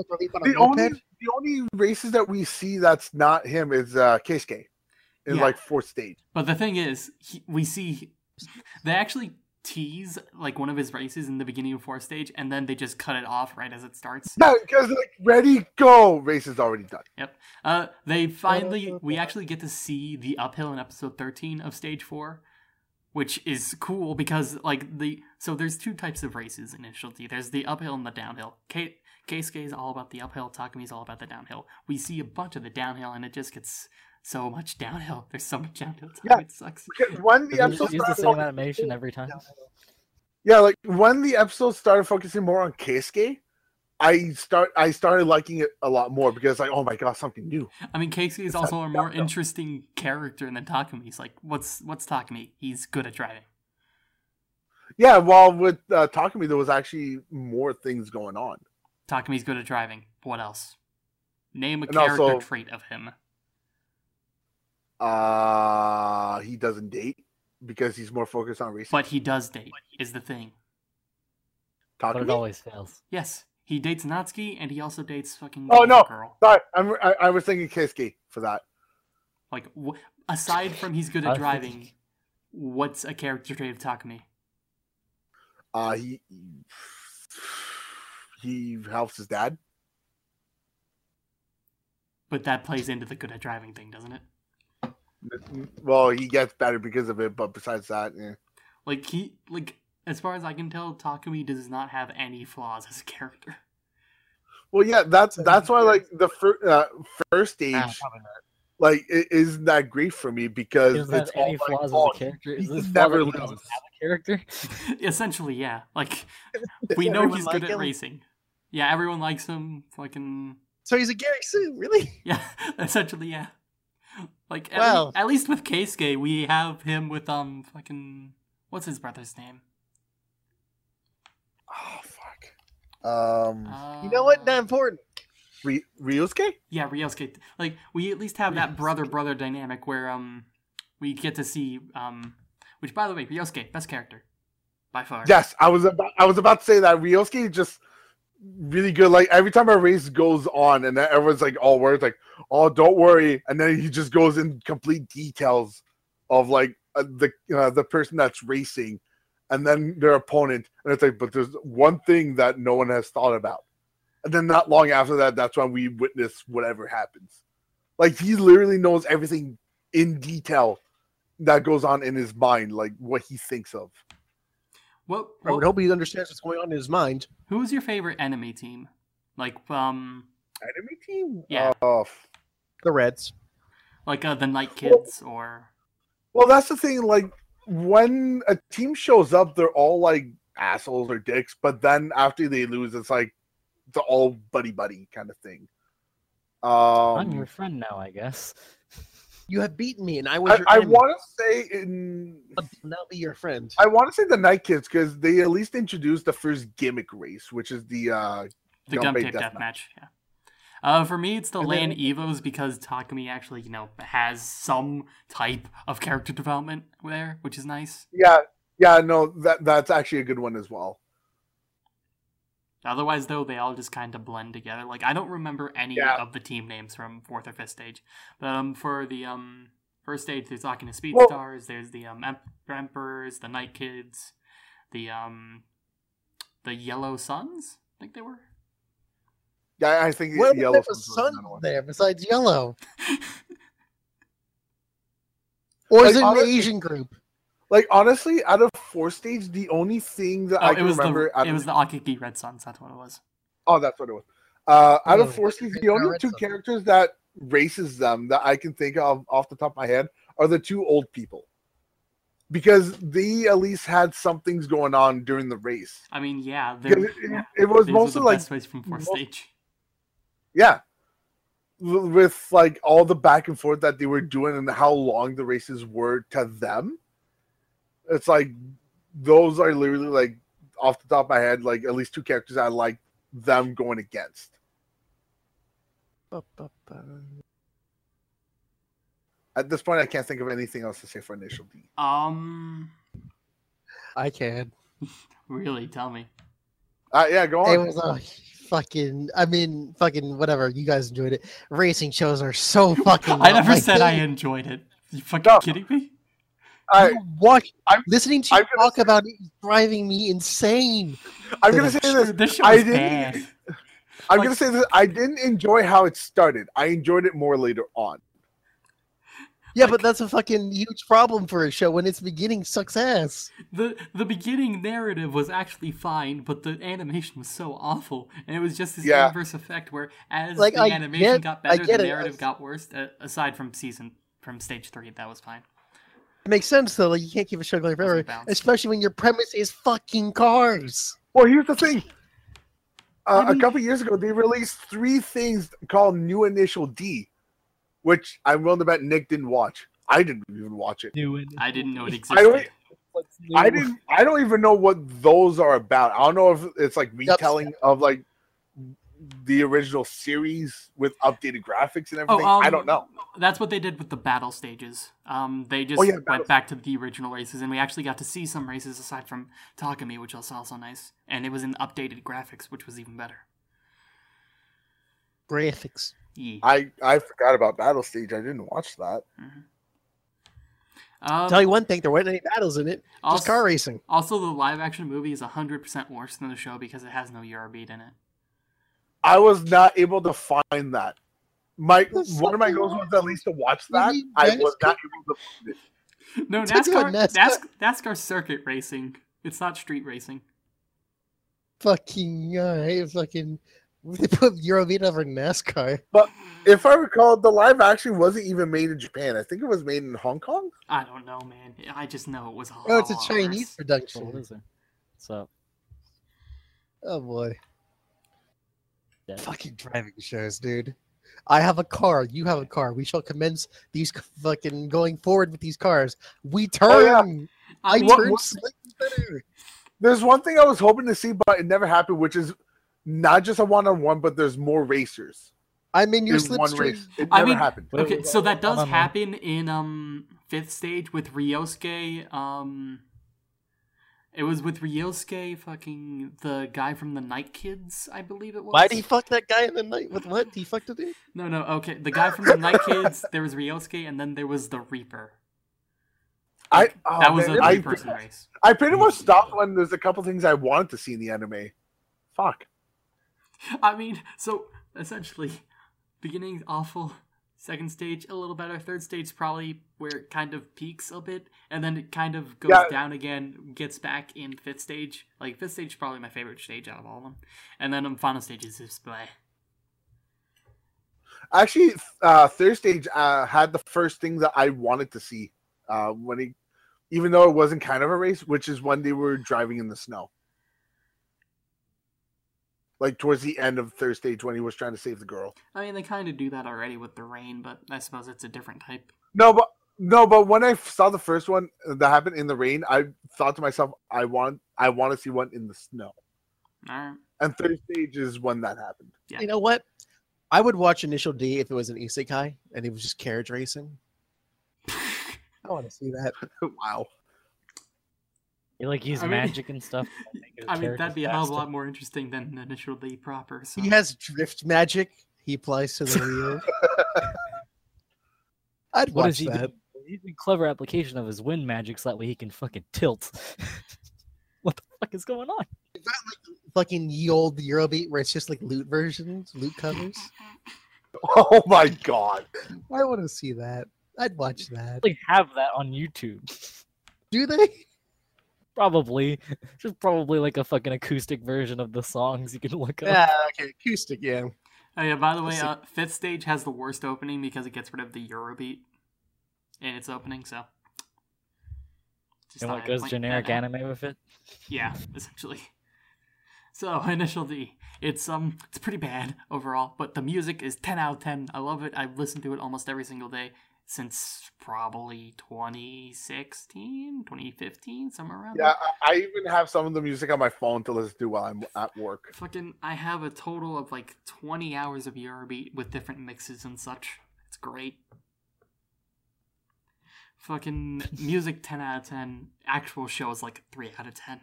the only the only races that we see that's not him is uh Keisuke in Yeah. like fourth stage. but the thing is, he, we see they actually tease like one of his races in the beginning of fourth stage, and then they just cut it off right as it starts. No, because like ready go race is already done. Yep. Uh, they finally we actually get to see the uphill in episode thirteen of stage four, which is cool because like the so there's two types of races in Initial D. There's the uphill and the downhill. K Keisuke is all about the uphill. Takumi is all about the downhill. We see a bunch of the downhill, and it just gets so much downhill. There's so much downhill. Yeah. It sucks. Because when the Use, episode use the same animation every time. yeah, like when the episode started focusing more on Keisuke, I start I started liking it a lot more because like oh my god something new. I mean, Keisuke is It's also not a more downhill. interesting character than Takumi. He's like, what's what's Takumi? He's good at driving. Yeah, well with uh, Takumi there was actually more things going on. Takumi's good at driving. What else? Name a And character also- trait of him. Uh he doesn't date because he's more focused on racing. But he does date, is the thing. But it always fails. Yes, he dates Natsuki, and he also dates fucking Oh, no. girl. Sorry, I'm, I, I was thinking Keisuke for that. Like, wh- aside from he's good at driving, thinking- what's a character trait of Takumi? Uh he he helps his dad. But that plays into the good at driving thing, doesn't it? Well, he gets better because of it, but besides that, yeah. Like he, like as far as I can tell, Takumi does not have any flaws as a character. Well, yeah, that's that's why like the first uh, first stage Ah, like it isn't that great for me because He doesn't have it's all any like, flaws oh, as a character. Is this can flaw that never he doesn't lose. have a character? Essentially, yeah. Like we know Everyone he's like good at him? racing. Yeah, everyone likes him. Fucking So he's a Gary Sue, really? yeah. Essentially, yeah. Like at, Well- le- at least with Keisuke, we have him with um fucking what's his brother's name? Oh fuck. Um, Uh, You know what? Not important. Ry- Ryosuke. Yeah, Ryosuke. Like we at least have that brother brother dynamic where um we get to see um which by the way Ryosuke best character by far. Yes, I was about I was about to say that Ryosuke is just really good. Like every time a race goes on, and then everyone's like all worried, like, "Oh, don't worry," and then he just goes in complete details of like uh, the uh, the person that's racing, and then their opponent, and it's like, but there's one thing that no one has thought about, and then not long after that, that's when we witness whatever happens. Like he literally knows everything in detail that goes on in his mind, like what he thinks of. What, I would hope he understands what's going on in his mind. who's your favorite enemy team? Like um enemy team? Yeah. F- The Reds. like uh, the Night Kids or well, that's the thing. Like when a team shows up, they're all like assholes or dicks, but then after they lose, it's like the all buddy buddy kind of thing. Um, I'm your friend now, I guess. You have beaten me, and I was I, your I want to say in I'll now be your friend. I want to say the Night Kids because they at least introduced the first gimmick race, which is the uh the Gunpei Gunpei Deathmatch. Deathmatch. Yeah. Uh, for me, it's the And Land then- Evos because Takumi actually, you know, has some type of character development there, which is nice. yeah yeah no that that's actually a good one as well. Otherwise, though, they all just kind of blend together. Like I don't remember any Yeah. of the team names from fourth or fifth stage. But um, for the um first stage, there's talking to Speed Well- Stars. There's the um Emperors, the Night Kids, the um the Yellow Suns. I think they were. Yeah, I think What Yellow type of was sun there besides yellow? Or is Like, it an Asian group? Like honestly, out of four stage, the only thing that Oh, I can was remember the it was the Akagi Red Suns. That's what it was. Oh, that's what it was. Uh, out Oh, of four seasons, the only two Sun. characters that races them that I can think of off the top of my head are the two old people, because they at least had some things going on during the race. I mean, yeah, they're, It, it, it was mostly the like, best ways from fourth most- stage. Yeah, with like all the back and forth that they were doing and how long the races were to them. It's like those are literally like off the top of my head, like at least two characters I like them going against. At this point, I can't think of anything else to say for initial D. Um, I can. really, tell me. Uh, yeah, go It on. was a fucking. I mean, fucking whatever. You guys enjoyed it. Racing shows are so fucking. I never my said I enjoyed it. You fucking No. kidding me? I, You Watch. I'm- listening to you I'm gonna talk about it is driving me insane. I'm gonna say this. This show I is didn't. bad. I'm Like- gonna say this. I didn't enjoy how it started. I enjoyed it more later on. Yeah, Like- but that's a fucking huge problem for a show when its beginning sucks ass. The the beginning narrative was actually fine, but the animation was so awful, and it was just this Yeah. inverse effect where as Like, the I animation get- got better, get the it. narrative got worse. Uh, aside from season from stage three, that was fine. It makes sense though. Like you can't keep a show going forever, especially when your premise is fucking cars. Well, here's the thing. Uh, I mean- a couple years ago, they released three things called New Initial D, which I'm willing to bet Nick didn't watch. I didn't even watch it. New I didn't know it I existed. don't. I didn't. I don't even know what those are about. I don't know if it's like retelling of like the original series with updated graphics and everything. I don't know. That's what they did with the battle stages. Um, they just Oh, yeah, went back to the original races, and we actually got to see some races aside from Takumi, which was also nice. And it was in updated graphics, which was even better. Graphics. Yeah. I I forgot about Battle Stage. I didn't watch that. Um, Tell you one thing, there weren't any battles in it. Just car racing. also, the live action movie is 100% worse than the show because it has no Eurobeat in it. I was not able to find that. My That's one of my goals was at least to watch that. I was not able to find it. No, NASCAR, NASCAR. NASCAR, NASCAR circuit racing. It's not street racing. Fucking uh, fucking. They put Eurobeat over NASCAR. But if I recall, the live action wasn't even made in Japan. I think it was made in Hong Kong. I don't know, man. I just know it was a Oh, it's a Chinese worse. production. What is it? So Oh boy, yeah. fucking driving shows, dude. I have a car. You have a car. We shall commence these fucking going forward with these cars. We oh, turn. Oh, yeah. I I mean, what- turn what- slightly better. There's one thing I was hoping to see, but it never happened, which is not just a one-on-one, but there's more racers I'm in your in one slipstream. race. It I never mean- happened. Okay, so that does hold on, happen in um fifth stage with Ryosuke. Um, it was with Ryosuke, fucking the guy from the Night Kids, I believe it was. Why did he fuck that guy in the night with what? He fucked a dude? No, no, okay. The guy from the Night Kids. There was Ryosuke, and then there was the Reaper. I oh, that was man, a I, three-person race. I pretty much stopped when there's a couple things I wanted to see in the anime. Fuck. I mean, so essentially, beginning awful, second stage a little better, third stage probably where it kind of peaks a bit, and then it kind of goes Yeah. down again, gets back in fifth stage. Like fifth stage is probably my favorite stage out of all of them, and then um, final stage is just bleh. Actually, uh, third stage uh, had the first thing that I wanted to see uh, when he, even though it wasn't kind of a race, which is when they were driving in the snow. Like towards the end of Thursday stage when he was trying to save the girl. I mean, they kind of do that already with the rain, but I suppose it's a different type. No, but no, but when I saw the first one that happened in the rain, I thought to myself, I want, I want to see one in the snow. All right. And third stage is when that happened. Yeah. You know what? I would watch Initial D if it was an isekai and it was just carriage racing. I want to see that. wow. You like use I mean- magic and stuff. to make your I mean, that'd be a hell of a lot more interesting than Initial D proper. So. He has drift magic. He applies to the wheel. I'd What watch he that. doing? He's a clever application of his wind magic so that way he can fucking tilt. what the fuck is going on? Is that like fucking ye old Eurobeat where it's just like loot versions, loot covers. Oh my god. I want to see that. I'd watch that. They have that on YouTube. Do they? Probably. Just probably like a fucking acoustic version of the songs you can look up. Yeah, okay, acoustic, yeah. Oh yeah. By the way, uh, fifth stage has the worst opening because it gets rid of the Eurobeat in its opening. So. Just and thought what goes generic that out. anime with it? Yeah, essentially. So initial D, it's um, it's pretty bad overall, but the music is ten out of ten. I love it. I've listened to it almost every single day since probably 2016, 2015, somewhere around. Yeah, there. I, even have some of the music on my phone to listen to while I'm at work. Fucking, I have a total of like 20 hours of Eurobeat with different mixes and such. It's great. Fucking music 10 out of 10. Actual show is like 3 out of 10.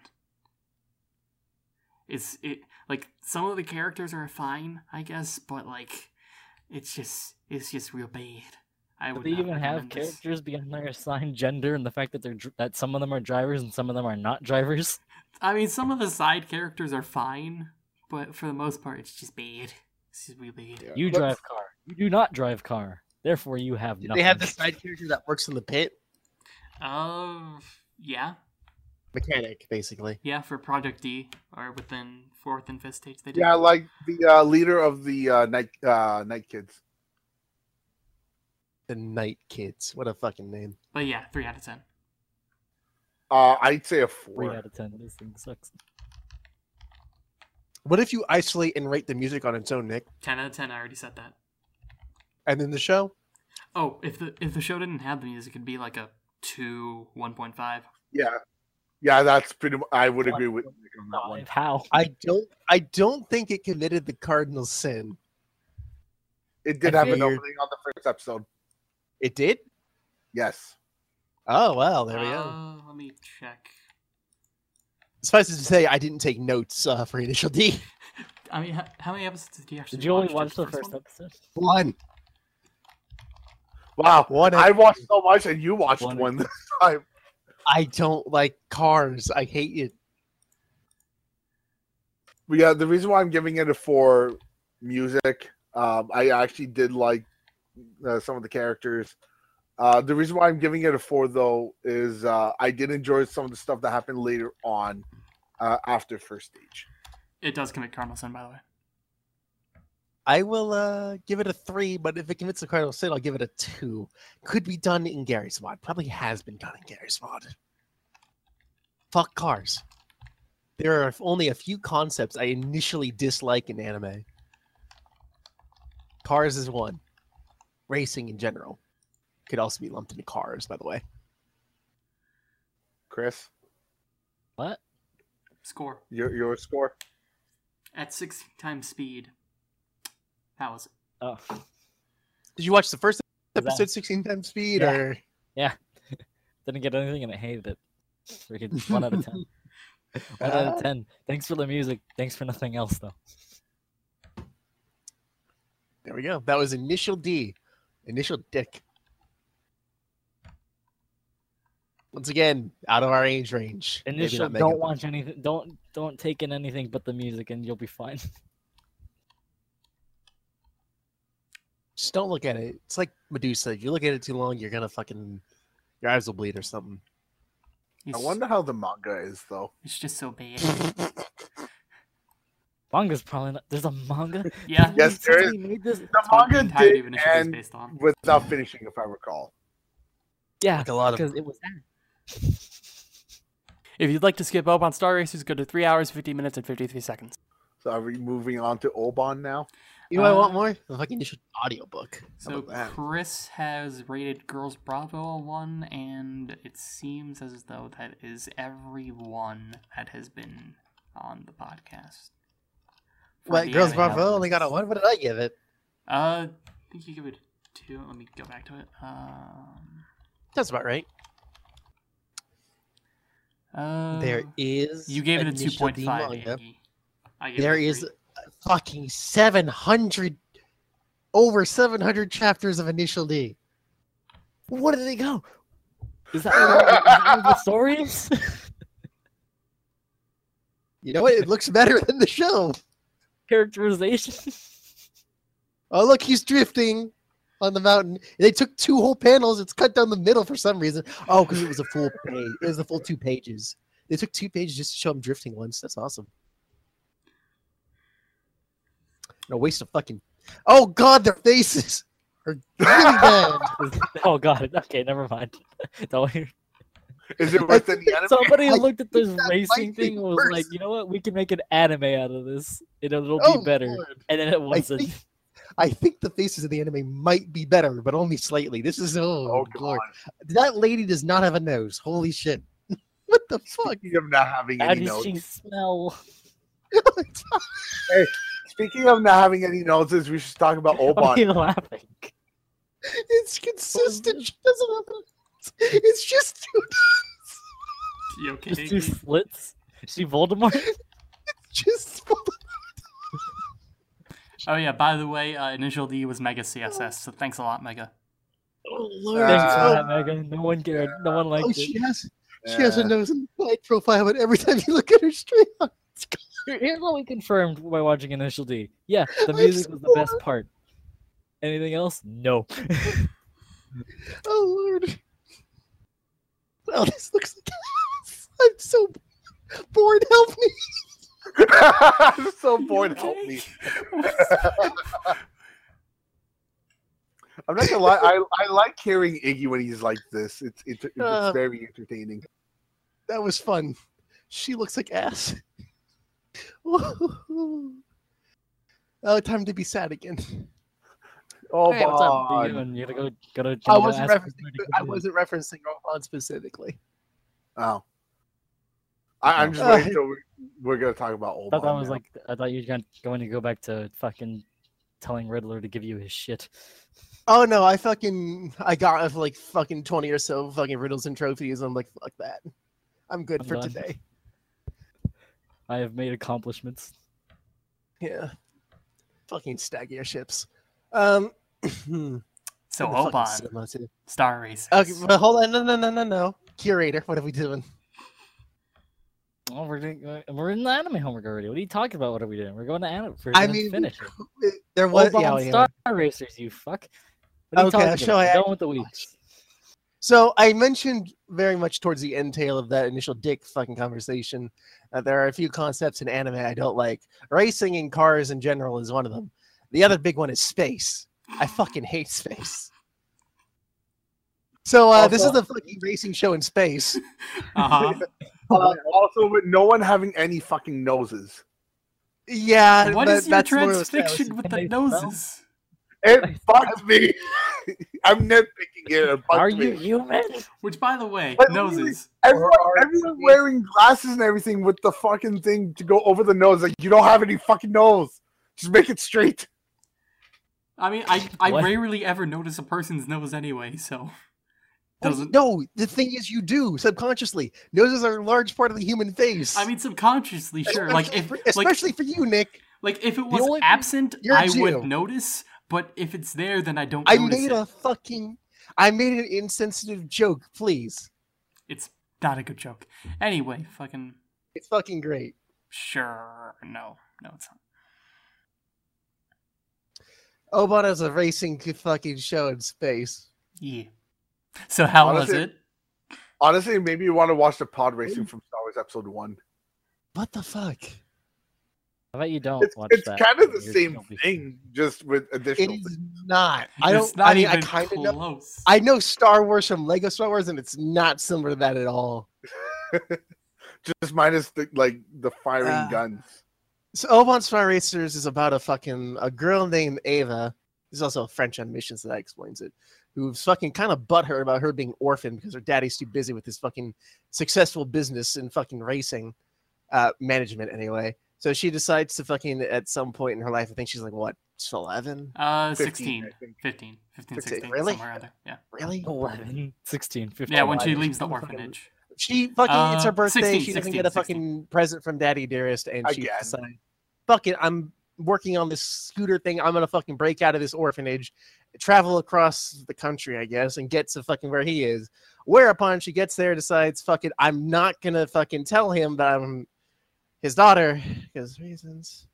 It's it like some of the characters are fine, I guess, but like it's just it's just real bad. I Do they even have recommend this. characters beyond their assigned gender and the fact that they're that some of them are drivers and some of them are not drivers? I mean, some of the side characters are fine, but for the most part, it's just bad. It's just real bad. Yeah. You Let's- drive car. You do not drive car. Therefore, you have Did nothing. they have the side character that works in the pit? Uh, yeah, Mechanic, basically. yeah. For Project D or within fourth and fifth stage, they did. Yeah, like the uh, leader of the uh, night uh, night kids. The Night Kids. What a fucking name. But yeah, three out of ten. Uh, I'd say a four. Three out of ten. This thing sucks. What if you isolate and rate the music on its own, Nick? Ten out of ten. I already said that. And then the show? Oh, if the if the show didn't have the music, it'd be like a two, one point five. Yeah, yeah, that's pretty. mu- I would agree with Nick on that one. How? I don't I don't think it committed the cardinal sin. It did I have an opening on the first episode. It did? Yes. Oh well, there we go. Uh, let me check. Suffice it to say, I didn't take notes uh, for Initial D. I mean, how, how many episodes did you actually? Did you only watch? watch the first one? episode? One. Wow. One I watched so much, and you watched One- one this time. I don't like cars. I hate it. But yeah, the reason why I'm giving it a four music, um, I actually did like uh, some of the characters. Uh, the reason why I'm giving it a four though is uh, I did enjoy some of the stuff that happened later on uh, after first stage. It does commit cardinal sin, by the way. I will uh, give it a three, but if it commits the cardinal sin, I'll give it a two. Could be done in Garry's Mod. Probably has been done in Garry's Mod. Fuck cars. There are only a few concepts I initially dislike in anime. Cars is one. Racing in general. Could also be lumped into cars, by the way. Chris, What? Score your your score. at six times speed. That was it? Oh, Did you watch the first that- episode 16 times speed or Yeah. or didn't get anything and I hated it. Freaking one out of ten. One out of ah. ten. Thanks for the music. Thanks for nothing else though. there we go. That was initial D. Initial dick. Once again, out of our age range. Initial. Don't watch anything. Don't don't take in anything but the music, and you'll be fine. Just don't look at it. It's like Medusa. If you look at it too long, you're gonna fucking your eyes will bleed or something. it's, I wonder how the manga is though. it's just so bad. Manga's probably not. There's a manga. Yeah, Yes, there is. Made this. The That's the manga did of Initiative is end based on. without finishing, if I recall. Yeah, Like a lot of because it was. If you'd like to skip up on Star Racers, go to 3 hours, 50 minutes, and 53 seconds. So are we moving on to Oban now? You know what I want Uh, more? The fucking initial audiobook. How So about that? Chris has rated Girls Bravo a 1, and it seems as though that is every one that has been on the podcast. For What, the Girls anime Bravo only got a outlets. one? What did I give it? Uh, I think you give it 2. Let me go back to it. Um, That's about right. uh, there is. You gave it a 2.5. D manga. Iggy. I gave it There a is three. fucking 700, over 700 chapters of Initial D. Where did they go? Is that, what- is that what the stories? You know what? It looks better than the show. Characterization. Oh, look, he's drifting on the mountain. They took two whole panels. It's cut down the middle for some reason. Oh, because it was a full page. It was a full two pages. They took two pages just to show him drifting once. That's awesome. No waste of fucking. Oh God, their faces are really bad. oh god. Okay, never mind. Don't worry. Is it worse than the anime? Somebody I looked at this racing thing and was worse. like, you know what? We can make an anime out of this. and It'll Oh, be better. Lord. And then it wasn't. think- I think the faces of the anime might be better, but only slightly. This is oh, Oh Lord. god! That lady does not have a nose. Holy shit! what the fuck? Speaking of not having How any does notes, she smell? hey, speaking of not having any noses, we should talk about Why are Oban. you laughing? it's consistent. She doesn't have a- It's just two You okay? Just two slits. Is she Voldemort? just Voldemort. Oh yeah. By the way, uh, initial D was Mega CSS. So thanks a lot, Mega. Oh Lord. Thanks for oh, that, Megan. No one cared. No one liked oh, it. she has she has a nose in the side profile, but every time you look at her straight on, it's Here's what we confirmed by watching Initial D. Yeah, the I'm music was the best part. Anything else? No. Oh Lord. Oh, this looks like I'm so bored. Help me. I'm so bored. Help me. I'm not gonna lie. I, I like hearing Iggy when he's like this. It's it's, it's Uh. very entertaining. That was fun. She looks like ass. oh, time to be sad again. Oh, hey, what's up? What you Bon. You gotta go. Gotta. I can you go wasn't referencing. Bernard to I wasn't referencing Rohan specifically. Oh. I, I'm just waiting till we, we're gonna talk about old. I thought that was now. like. I thought you were going- going to go back to fucking telling Riddler to give you his shit. Oh no, I fucking I got like fucking twenty or so fucking riddles and trophies. I'm like, fuck that. I'm good I'm for done. today. I have made accomplishments. Yeah. Fucking stag airships. Um. So the fucking Oban. Star Race. Okay, but hold on. No, no, no, no, no. Curator, what are we doing? Oh, we're doing, uh, we're in the anime homework already. What are you talking about? What are we doing? We're going to anime. We're I mean, finish it. There was Oban yeah, yeah. Star Racers, you fuck. What are you Okay, talking I'll show about? I We're with the weeks. So I mentioned very much towards the end tail of that initial dick fucking conversation that there are a few concepts in anime I don't like. Racing and cars in general is one of them. The other big one is space. I fucking hate space. So uh, this is Also- the fucking racing show in space. Uh-huh. Uh, also, with no one having any fucking noses. Yeah, what that- is your that's where it was- transfixion with the noses? It bugs me. I'm nitpicking it. it bugs Are me. you human? Which, by the way, But noses. Everyone, everyone wearing glasses and everything with the fucking thing to go over the nose. Like you don't have any fucking nose. Just make it straight. I mean, I I What? rarely ever notice a person's nose anyway, so doesn't. No, the thing is, you do subconsciously. Noses are a large part of the human face. I mean, subconsciously, sure. Like Especially if for, like for you, Nick. like if it was only- absent, I Jew. would notice. But if it's there, then I don't I made it. a fucking. I made an insensitive joke. Please, It's not a good joke. Anyway, fucking it's fucking great. sure. No, no, it's not. Oban is a racing fucking show in space. Yeah. So how Honestly- was it? Honestly, maybe you want to watch the pod racing from Star Wars Episode One. What the fuck? I bet you don't It's, watch it's that? kind of the same gonna thing, just with additional. is things. not. I don't. not I mean, even I kind of know. close. I know Star Wars from Lego Star Wars, and it's not similar to that at all. just minus the like the firing Uh, guns. So Oban Star Racers is about a fucking a girl named Ava. There's also a French on missions that explains it. Who's fucking kind of butthurt about her being orphaned because her daddy's too busy with his fucking successful business in fucking racing uh, management anyway. So she decides to fucking at some point in her life, I think she's like what, 11? uh, 15, 16, 15, 15, 15, 16, really? somewhere around there. Yeah. Really? 11, 16, 15. Yeah, when she leaves the orphanage. She fucking it's her Uh, birthday. 16, she doesn't 16, get a 16. fucking present from Daddy Dearest, and she Again. decides, fuck it, I'm working on this scooter thing. I'm gonna fucking break out of this orphanage, travel across the country, I guess, and get to fucking where he is. Whereupon she gets there, decides, fuck it, I'm not gonna fucking tell him that I'm his daughter because reasons.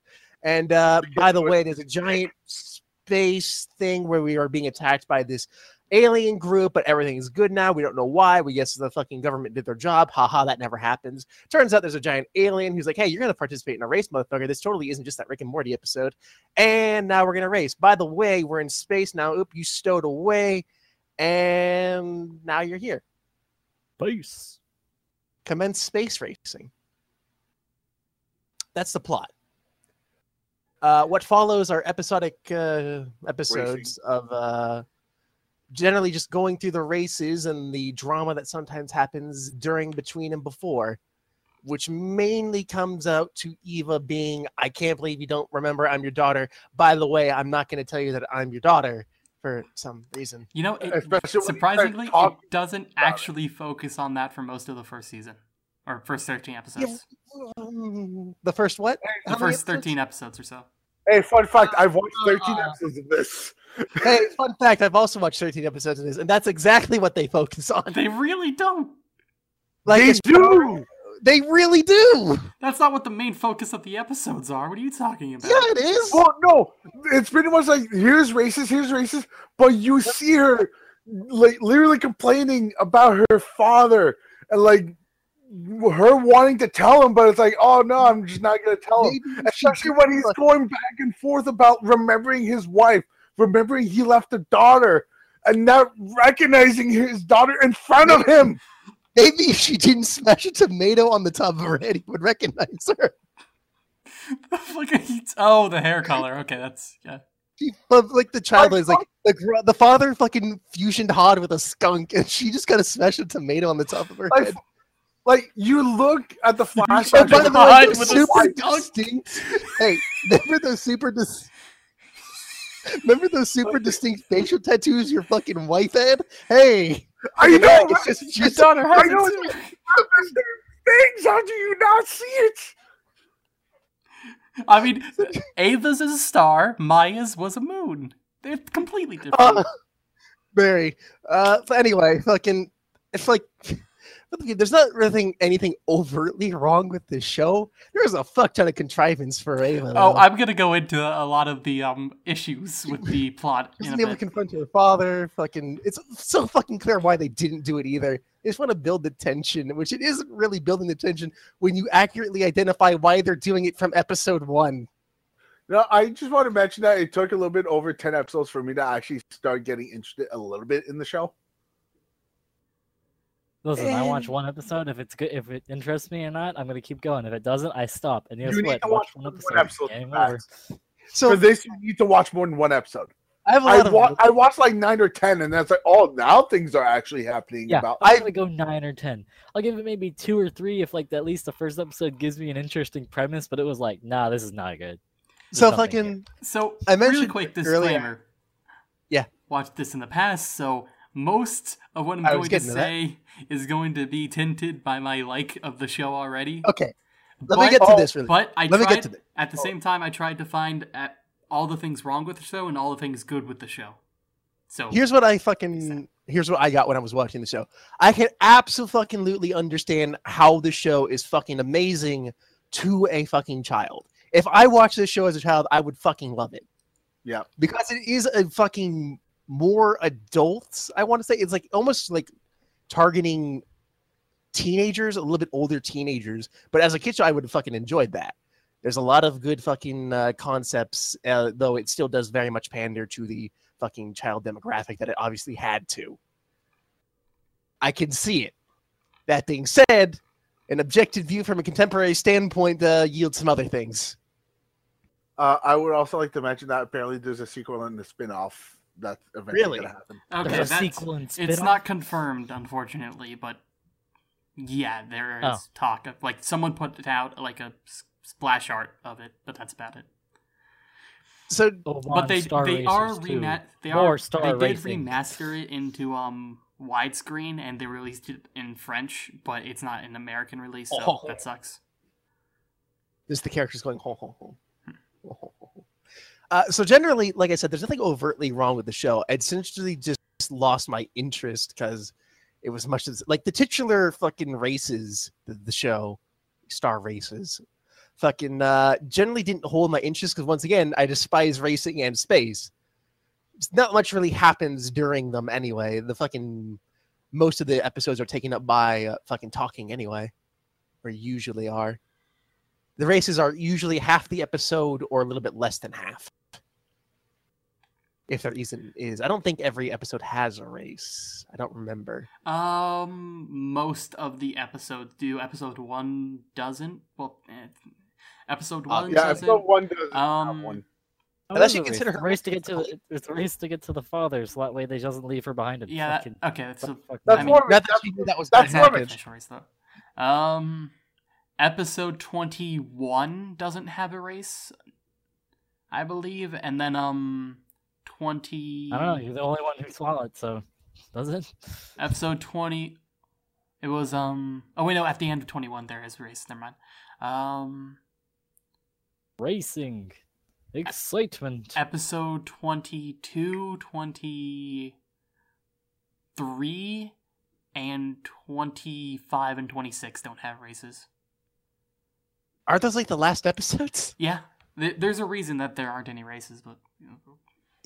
And uh, by the way, there's a giant space thing where we are being attacked by this alien group, but everything's good now. We don't know why. We guess the fucking government did their job. Haha, that never happens. Turns out there's a giant alien who's like, hey, you're going to participate in a race, motherfucker. This totally isn't just that Rick and Morty episode. And now we're going to race. By the way, we're in space now. Oop, you stowed away. And now you're here. Peace. Commence space racing. That's the plot. Uh, what follows are episodic uh, episodes of uh, generally just going through the races and the drama that sometimes happens during, between, and before, which mainly comes out to Eva being, I can't believe you don't remember I'm your daughter. By the way, I'm not going to tell you that I'm your daughter for some reason. You know, it, Especially you surprisingly, it doesn't about it. actually focus on that for most of the first season or first thirteen episodes. The first what? The How many first thirteen episodes or so. Hey, fun fact, I've watched 13 Uh, episodes of this. Hey, fun fact, I've also watched 13 episodes of this, and that's exactly what they focus on. They really don't. Like, they do! They really do. That's not what the main focus of the episodes are. What are you talking about? Yeah, it is. Well, no, it's pretty much like here's racist, here's racist, but you see her like literally complaining about her father and like her wanting to tell him, but it's like, oh no, I'm just not gonna tell him. Maybe she Especially when he's like- going back and forth about remembering his wife, remembering he left a daughter, and not recognizing his daughter in front of him. Maybe if she didn't smash a tomato on the top of her head, he would recognize her. Look at oh, the hair color. Okay, that's yeah. She, but, like the child Like, is like the, the father fucking fusioned hard with a skunk, and she just got to smash a tomato on the top of her Like, head. like you look at the Oh, flashback. by the God, way, with a super skunk. distinct. Hey, remember those super dis- Remember those super distinct facial tattoos your fucking wife had? Hey, I look know. at that, it's just, Your just daughter I has know it it's too. There's things. How do you not see it? I mean, Ava's is a star. Maya's was a moon. They're completely different. uh, very. Uh, anyway, fucking, it's like. There's not really anything overtly wrong with this show. There's a fuck ton of contrivance for Ava. oh. I'm gonna go into a lot of the um issues with the plot in a Isn't able to confront her father. Fucking, it's so fucking clear why they didn't do it either. They just want to build the tension, which it isn't really building the tension when you accurately identify why they're doing it from episode one. No, I just want to mention that it took a little bit over 10 episodes for me to actually start getting interested a little bit in the show. Listen, I watch one episode. If it's good, if it interests me or not, I'm gonna keep going. If it doesn't, I stop. And guess You need what? to Watch watch one episode. one episode game over. So For this, you need to watch more than one episode. I have a I, lot of. wa- I watched like nine or 10, and that's like, oh, now things are actually happening. Yeah, about I'm gonna go nine or ten. I'll give it maybe two or three if like at least the first episode gives me an interesting premise. But it was like, nah, this is not good. There's so nothing here. fucking. So, I really mentioned quick earlier- disclaimer. Yeah. Watched this in the past, so most of what I'm I going to getting to say is going to be tinted by my like of the show already. Okay, let me get to oh, this really. But I Let me tried get to it. at the same time I tried to find at all the things wrong with the show and all the things good with the show. So Here's what I fucking here's what I got when I was watching the show. I can absolutely understand how the show is fucking amazing to a fucking child. If I watched this show as a child, I would fucking love it. Yeah. Because it is a fucking more adults, I want to say. It's like almost like targeting teenagers, a little bit older teenagers. But as a kid show, I would have fucking enjoyed that. There's a lot of good fucking uh, concepts, uh, though it still does very much pander to the fucking child demographic that it obviously had to. I can see it. That being said, an objective view from a contemporary standpoint uh, yields some other things. Uh, I would also like to mention that apparently there's a sequel and a spin off that's eventually Really? going to happen. okay, There's a that's, sequel and it's spin-off? not confirmed unfortunately, but yeah, there is Oh. talk of like someone put it out like a s- splash art of it, but that's about it. So Go but they Star they are Racers 2. they More are Star they did Racing. remaster it into um widescreen and they released it in French, but it's not an American release, so Oh. that sucks. Just the characters going ho ho ho. Ho, ho, ho, ho. Uh, so generally, like I said, there's nothing overtly wrong with the show. I essentially just lost my interest because it was much as like the titular fucking races, the, the show, star races, fucking uh, generally didn't hold my interest because once again, I despise racing and space. Not much really happens during them anyway. The fucking most of the episodes are taken up by uh, fucking talking anyway, or usually are. The races are usually half the episode or a little bit less than half. If there isn't is. I don't think every episode has a race. I don't remember. Um, most of the episodes do. Episode one doesn't. Well, eh, episode Uh, one Yeah, doesn't. episode one doesn't Um, one. Oh, Unless you is a consider race. her race to get to the it's a race to get to the father, so that way they doesn't leave her behind. And Yeah. fucking, That, okay. That's a, fuck- That's I mean, more of that she knew that was that's the more a- race, though. Um, episode twenty-one doesn't have a race, I believe, and then um, twenty. I don't know. You're the only one who swallowed, so does it? Episode twenty. It was um. Oh wait, no. At the end of twenty one, there is race. Never mind. Um, Racing, excitement. episode 22, 23, and twenty five and twenty six don't have races. Are those like the last episodes? Yeah, there's a reason that there aren't any races, but you know,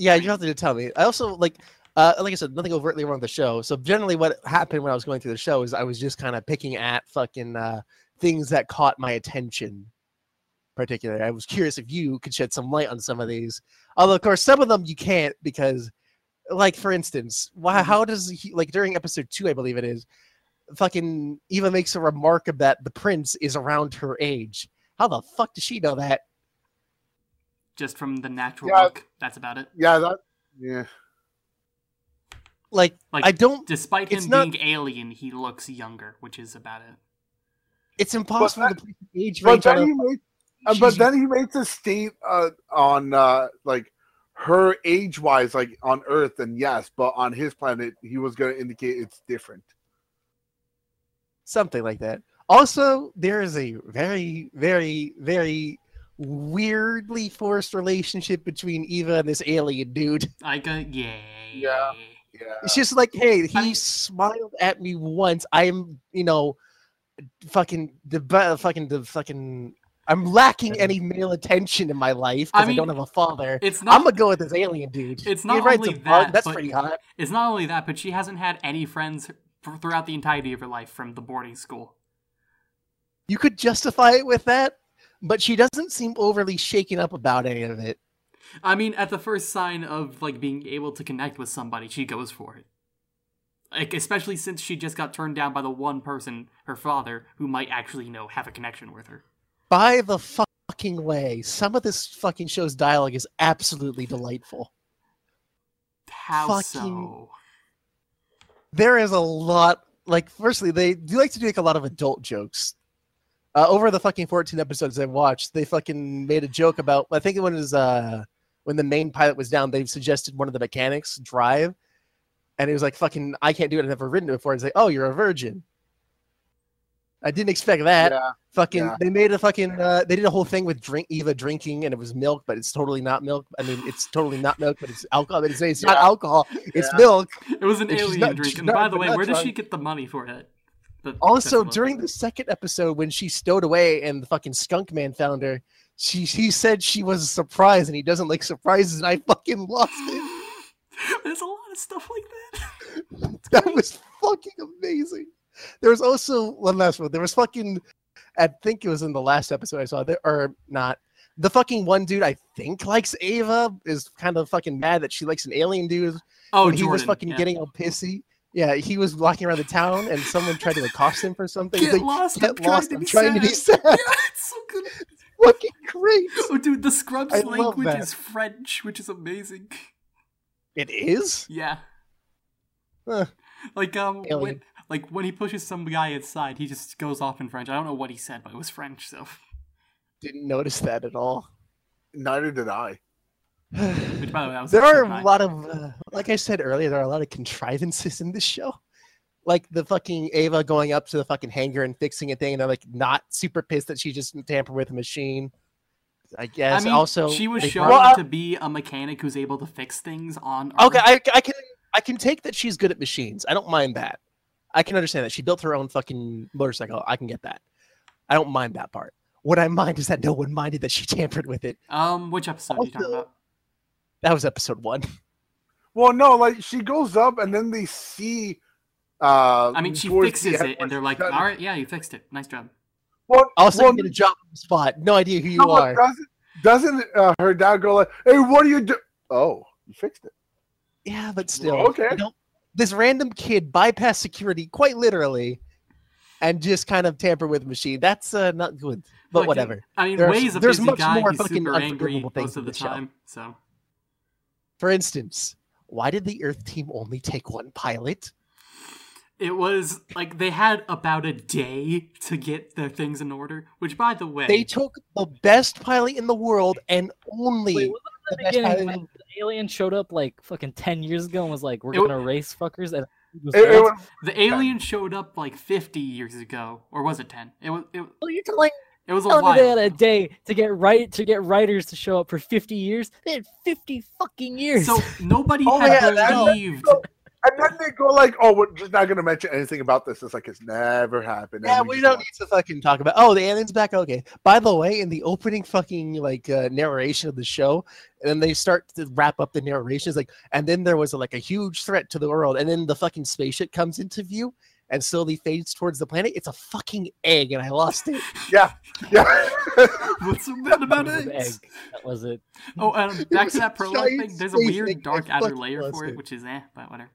Yeah, you have to tell me. I also like, uh, like I said, nothing overtly wrong with the show. So generally, what happened when I was going through the show is I was just kind of picking at fucking uh, things that caught my attention. Particularly, I was curious if you could shed some light on some of these. Although, of course, some of them you can't because, like, for instance, why? How does he like during episode two, I believe it is, fucking Eva makes a remark that the prince is around her age. How the fuck does she know that? Just from the natural Yeah. look, that's about it. Yeah, that. Yeah. Like, Like, I don't. Despite him not- being alien, he looks younger, which is about it. It's impossible that- to place the age But range on then a he made, uh, but then he makes a state uh, on uh, like her age wise, like on Earth, and yes, but on his planet, he was going to indicate it's different. something like that. Also, there is a very, very, very weirdly forced relationship between Eva and this alien dude. I go, yay. Yeah. Yeah. It's just like, hey, he I smiled at me once. I'm, you know, fucking the bu- fucking the fucking. I'm lacking any male attention in my life I because I, don't have a father. It's not, I'm gonna go with this alien dude. It's not writes only a bug, that, That's pretty hot. It's not only that, but she hasn't had any friends throughout the entirety of her life from the boarding school. You could justify it with that, but she doesn't seem overly shaken up about any of it. I mean, at the first sign of like being able to connect with somebody, she goes for it. Like, especially since she just got turned down by the one person, her father, who might actually, you know, have a connection with her. By the fucking way, some of this fucking show's dialogue is absolutely delightful. How Fucking- so? There is a lot, like, firstly, they do like to do like a lot of adult jokes. Uh, over the fucking 14 episodes I've watched, they fucking made a joke about, I think it was uh, when the main pilot was down, they suggested one of the mechanics drive. And it was like, fucking, I can't do it. I've never ridden it before. It's like, oh, you're a virgin. I didn't expect that. yeah. Fucking, Yeah. they made a fucking, uh, they did a whole thing with drink Eva drinking, and it was milk, but it's totally not milk. I mean, it's totally not milk, but it's alcohol. But it's, it's not alcohol. It's Yeah. milk. It was an She's alien not- drink. And not- by the way, not where does she get the money for it? But Also, during the second episode, when she stowed away and the fucking skunk man found her, she he said she was surprised, and he doesn't like surprises, and I fucking lost it. There's a lot of stuff like that. That was fucking amazing. There was also one last one. There was fucking, I think it was in the last episode I saw there, or not. The fucking one dude I think likes Ava is kind of fucking mad that she likes an alien dude. Oh, he was fucking yeah. getting all pissy. Yeah, he was walking around the town and someone tried to accost him for something. He's Get like, lost. Get I'm lost. to I'm be trying to be sad. sad. Yeah, it's so good. fucking great. Oh, dude, the Scrubs I language is French, which is amazing. It is? Yeah. Huh. Like um, when, like when he pushes some guy inside, he just goes off in French. I don't know what he said, but it was French. So, Didn't notice that at all. Neither did I. which by the way, that was there are a lot of, uh, like I said earlier, there are a lot of contrivances in this show. Like the fucking Ava going up to the fucking hangar and fixing a thing, and they're like not super pissed that she just tampered with a machine. I guess. I mean, also, she was shown brought- to be a mechanic who's able to fix things on. Okay, I, I can I can take that she's good at machines. I don't mind that. I can understand that she built her own fucking motorcycle. I can get that. I don't mind that part. What I mind is that no one minded that she tampered with it. Um, which episode are you talking about? That was episode one. Well, no, like she goes up and then they see. Uh, I mean, she fixes it, and they're like, "All right, yeah, you fixed it. Nice job." Well, Also, well, you get a job on the spot. No idea who you no, are. Doesn't, doesn't uh, her dad go like, "Hey, what are you do?" Oh, you fixed it. Yeah, but still, okay. don't- this random kid bypassed security quite literally, and just kind of tamper with the machine. That's uh, not good. But Like, whatever. I mean, There's- Way's a there's busy much guy. more He's fucking super angry unforgivable things most of in the the show. time. So For instance, why did the Earth team only take one pilot? it was like they had about a day to get their things in order. Which, by the way, They took the best pilot in the world and only Wait, the the best beginning pilot. when in- alien showed up like fucking ten years ago and was like, "We're It gonna race fuckers," and it was It- it was- The alien showed up like 50 years ago, or was it 10? It was. It, "Well, you're telling it was a telling while. they had a day to get right to get writers to show up for fifty years? They had fifty fucking years. So nobody Oh, had yeah, that- believed. and then they go like, "Oh, we're just not going to mention anything about this." It's like it's never happened. Yeah, and we don't need to fucking talk about. Oh, the alien's back. Okay. By the way, in the opening fucking like uh, narration of the show, and then they start to wrap up the narrations, like, and then there was like a huge threat to the world, and then the fucking spaceship comes into view and slowly fades towards the planet. It's a fucking egg, and I lost it. Yeah, yeah. What's so bad about That was eggs? egg. That was it. Oh, um, back was to that prologue thing. There's a weird dark outer layer for it, it. which is eh, but whatever.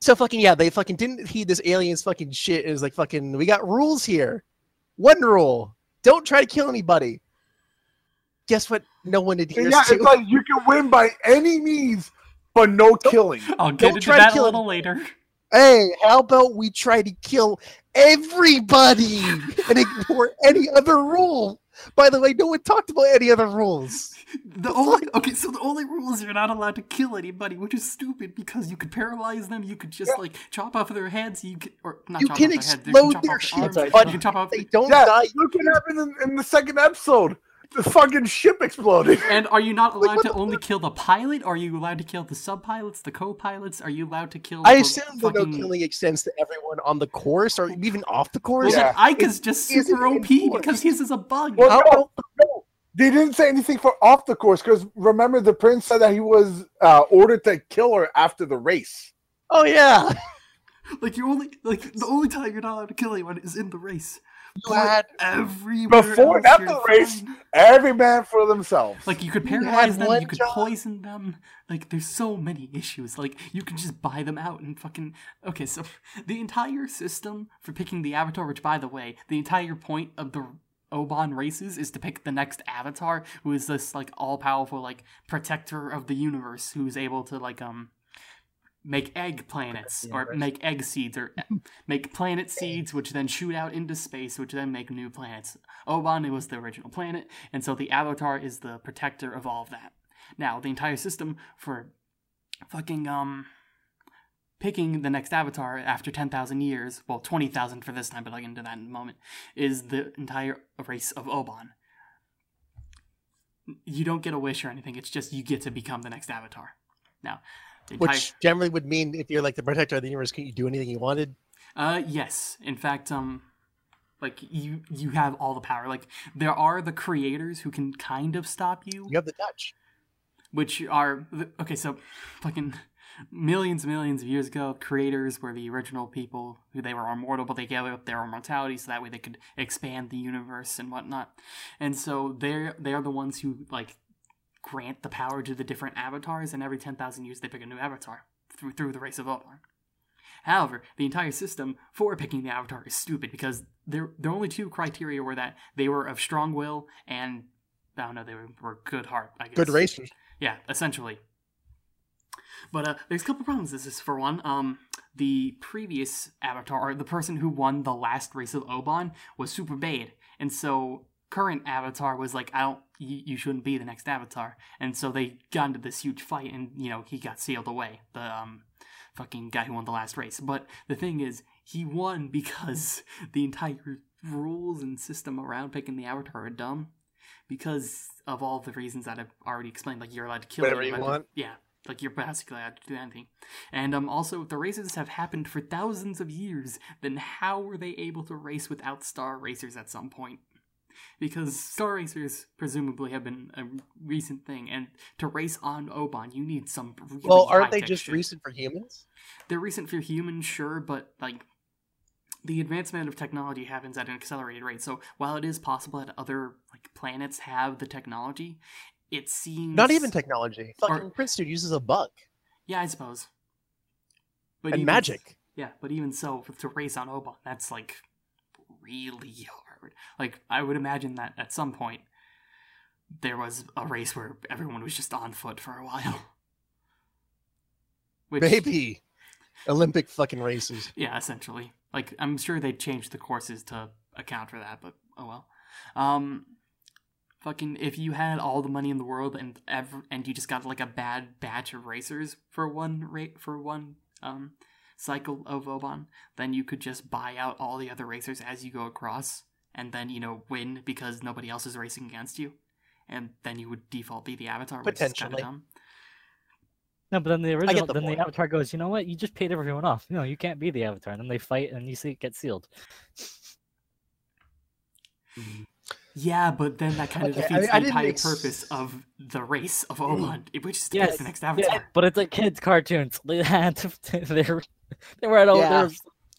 So fucking yeah, they fucking didn't heed this alien's fucking shit. It was like fucking, we got rules here. One rule: don't try to kill anybody. Guess what? No one adheres yeah, to. it's like you can win by any means, but no killing. I'll get Don't into try to that a kill little later. Hey, how about we try to kill everybody and ignore any other rule? By the way, no one talked about any other rules. The only okay, so the only rule is you're not allowed to kill anybody, which is stupid because you could paralyze them. You could just like chop off their heads. You could, or not You chop can off their heads. You explode chop their off shit, arms. but you can chop off. They don't Yeah, die. look what happened in, in the second episode. The fucking ship exploded. And are you not allowed what to the only kill the pilot? Are you allowed to kill the sub-pilots, the co-pilots? Are you allowed to kill? I the assume the no fucking... killing extends to everyone on the course or even off the course. Well, Yeah. then Aikka's just It super OP because his is a bug. Well, no, no, they didn't say anything for off the course because remember the prince said that he was uh, ordered to kill her after the race. Oh yeah, Like you're only like the only time you're not allowed to kill anyone is in the race. You had Everywhere Before else, and after you're the race, fine. Every man for themselves. Like you could You paralyze them, you could job. poison them. Like there's so many issues. Like you can just buy them out and fucking Okay, so the entire system for picking the avatar, which by the way, the entire point of the Oban races is to pick the next avatar who is this like all powerful like protector of the universe who's able to like um make egg planets or make egg seeds or make planet seeds which then shoot out into space which then make new planets. Oban was the original planet and so the avatar is the protector of all of that. Now, the entire system for fucking um picking the next avatar after 10,000 years, well 20,000 for this time, but I'll get into that in a moment, is the entire race of Oban. You don't get a wish or anything, it's just you get to become the next avatar. Now, entire which generally would mean if you're like the protector of the universe, can you do anything you wanted? Uh, yes. In fact, um, like you, you have all the power. Like there are the creators who can kind of stop you, You have the Dutch. which are okay. So, fucking millions, and millions of years ago, creators were the original people who they were immortal, but they gave up their immortality so that way they could expand the universe and whatnot. And so they're they are the ones who like grant the power to the different avatars, and every ten thousand years they pick a new avatar through through the race of Oban. However, the entire system for picking the avatar is stupid because there the only two criteria were that they were of strong will and I don't know they were, were good heart. I guess Good racers. yeah, essentially. But uh, there's a couple problems. This is for one. Um, the previous Avatar, or the person who won the last race of Oban, was super bad, and so current Avatar was like, "I don't, you, you shouldn't be the next Avatar," and so they got into this huge fight, and you know he got sealed away. The um, fucking guy who won the last race. But the thing is, he won because the entire rules and system around picking the Avatar are dumb because of all the reasons that I've already explained. Like you're allowed to kill Whatever you want. Yeah, like you're basically allowed to do anything. And um, also the races have happened for thousands of years. Then how were they able to race without star racers at some point? Because star racers presumably have been a recent thing, and to race on Oban, you need some. Really Well, aren't they just shit. recent for humans? They're recent for humans, sure, but like the advancement of technology happens at an accelerated rate. So while it is possible that other like planets have the technology, it seems Not even technology. Or- Fucking Prince Dude uses a bug Yeah, I suppose. But and even- magic. Yeah, but even so, to race on Oban, that's like really hard. Like I would imagine that at some point there was a race where everyone was just on foot for a while. Which, Maybe. Olympic fucking races. Yeah, essentially. Like I'm sure they changed the courses to account for that, but oh well. Um fucking if you had all the money in the world and ever and you just got like a bad batch of racers for one rate for one um cycle of Oban, then you could just buy out all the other racers as you go across and then you know win because nobody else is racing against you, and then you would default be the avatar, which is kind of Potentially. dumb. No, but then the original, the then the avatar goes, you know what? You just paid everyone off. No, you can't be the avatar. And then they fight, and you see it get sealed. Yeah, but then that kind of Okay, I defeats mean, the entire ex- purpose of the race of mm. Oban, which is to Yes, the next avatar. Yeah, but it's like kids' cartoons. They had to, they were, they were at all. Yeah. Yeah.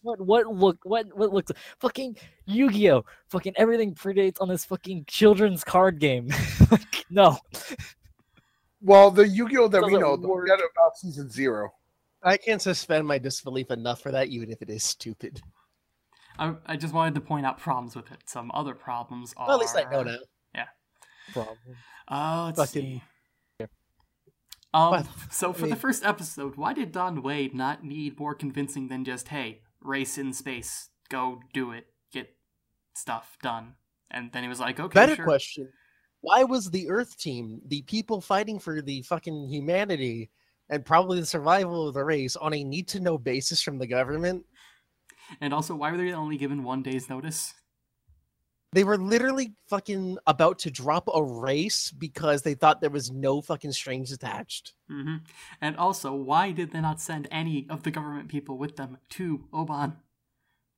What what look what what looks fucking Yu-Gi-Oh! Fucking everything predates on this fucking children's card game. Like, no, Well, the Yu-Gi-Oh that we know, don't work. forget about season zero. I can't suspend my disbelief enough for that, even if it is stupid. I, I just wanted to point out problems with it. Some other problems are. Well, at least I know now. problem. Uh, let's Fucking- see. Um, Well, so for I the first episode, why did Don Wade not need more convincing than just, hey, race in space, go do it, get stuff done? And then he was like, okay, Better sure. question. Why was the Earth team, the people fighting for the fucking humanity and probably the survival of the race on a need-to-know basis from the government? And also, why were they only given one day's notice? They were literally fucking about to drop a race because they thought there was no fucking strings attached. hmm And also, why did they not send any of the government people with them to Oban?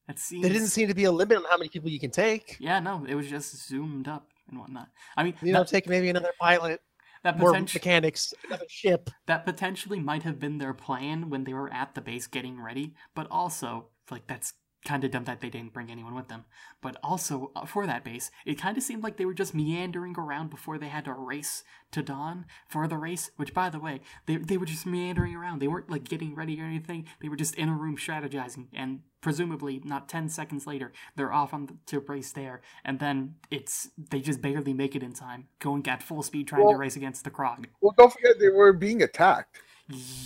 That seems. There didn't seem to be a limit on how many people you can take. Yeah, no, it was just zoomed up and whatnot. I mean, You know, that, take maybe another pilot, that, more mechanics, another ship. that potentially might have been their plan when they were at the base getting ready, but also, like, that's kind of dumb that they didn't bring anyone with them. But also, uh, for that base, it kind of seemed like they were just meandering around before they had to race to Dawn for the race, which, by the way, they, they were just meandering around. They weren't, like, getting ready or anything. They were just in a room strategizing, and presumably, not 10 seconds later, they're off on the, to race there, and then it's, they just barely make it in time, going at full speed trying Well- to race against the Krog. Well, don't forget they were being attacked.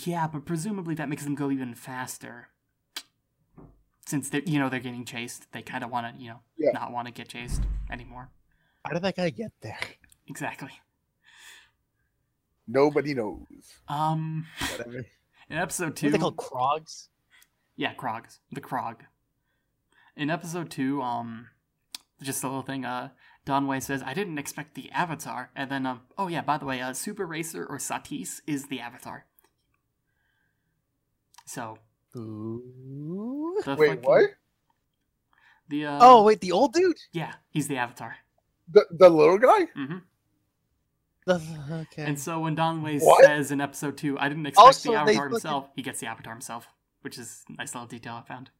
Yeah, but presumably that makes them go even faster. Since they're you know they're getting chased, they kind of want to you know Yeah. not want to get chased anymore. How did that guy get there? Exactly. Nobody knows. Um, Whatever. in episode What two, are they called? Krogs? yeah, Krogs, the Krog. In episode two, um, just a little thing. Uh, Don Wei says, "I didn't expect the Avatar," and then um, oh yeah, by the way, uh, Super Racer or Satis is the Avatar. So Ooh. the Wait, fucking- what? The uh, Oh, wait, the old dude? yeah, he's the Avatar. The the little guy? hmm The, okay. And so when Don Wei says in episode two, I didn't expect Also, the they avatar fucking- himself, he gets the avatar himself, which is a nice little detail I found.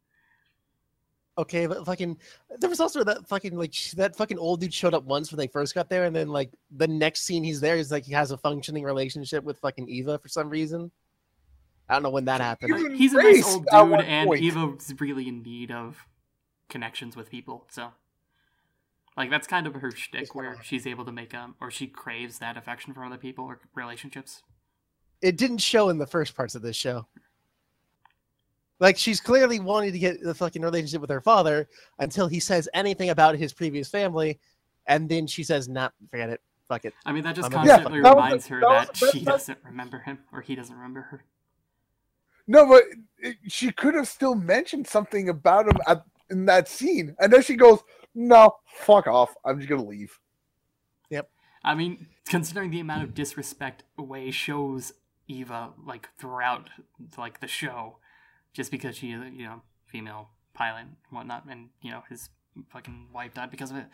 Okay, but fucking, there was also that fucking like that fucking old dude showed up once when they first got there, and then like the next scene he's there is like he has a functioning relationship with fucking Eva for some reason. I don't know when that happened. He's a nice old dude, and point. Eva's really in need of connections with people. So, like that's kind of her shtick, where she's able to make um, or she craves that affection from other people or relationships. It didn't show in the first parts of this show. Like she's clearly wanting to get the fucking relationship with her father until he says anything about his previous family, and then she says, "Nah, forget it, fuck it." I mean, that just I'm a- constantly that was a- reminds her that that, she doesn't remember him or he doesn't remember her. No, but it, she could have still mentioned something about him at, in that scene, and then she goes, "No, fuck off. I'm just gonna leave." Yep. I mean, considering the amount of disrespect Wei shows Eva like throughout like the show, just because she is a, you know female pilot and whatnot, and you know his fucking wife died because of it.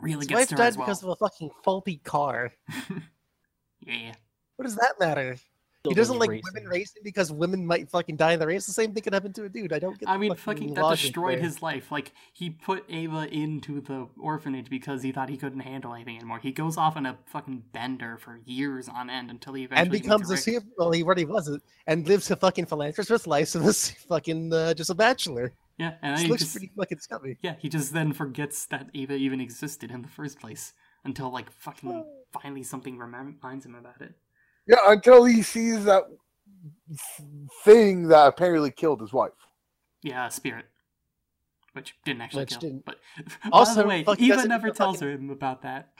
really His gets wife to her died as well. because of a fucking faulty car. yeah, What does that matter? He doesn't like racing. women racing because women might fucking die in the race. The same thing could happen to a dude. I don't get. I mean, fucking fucking that destroyed there. his life. Like he put Ava into the orphanage because he thought he couldn't handle anything anymore. He goes off on a fucking bender for years on end until he eventually and becomes a super. Well, he already was it, and lives a fucking philanthropist life. So this fucking uh, just a bachelor. Yeah, and he looks just pretty fucking scummy. Yeah, he just then forgets that Ava even existed in the first place until like fucking finally something reminds him about it. Yeah, until he sees that thing that apparently killed his wife. Yeah, spirit. which didn't actually Which kill. didn't- But Also, by the way, Eva never tells fucking- him about that.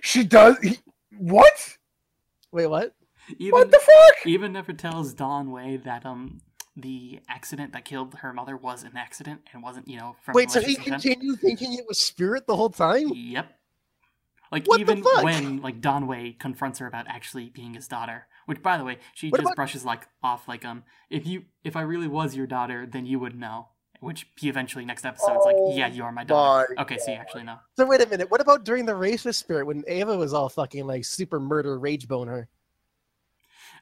She does. He, what? Wait, what? Even What the fuck? Eva never tells Don Wei that um the accident that killed her mother was an accident and wasn't you know from Wait, so he malicious continued thinking it was Spirit the whole time? Yep. Like What even when like Don Wei confronts her about actually being his daughter, which by the way she What just about- brushes like off like um if you if I really was your daughter then you would know. Which he eventually next episode's like Oh yeah you are my daughter. my okay, so you actually know. So wait a minute. What about during the racist Spirit when Ava was all fucking like super murder rage boner?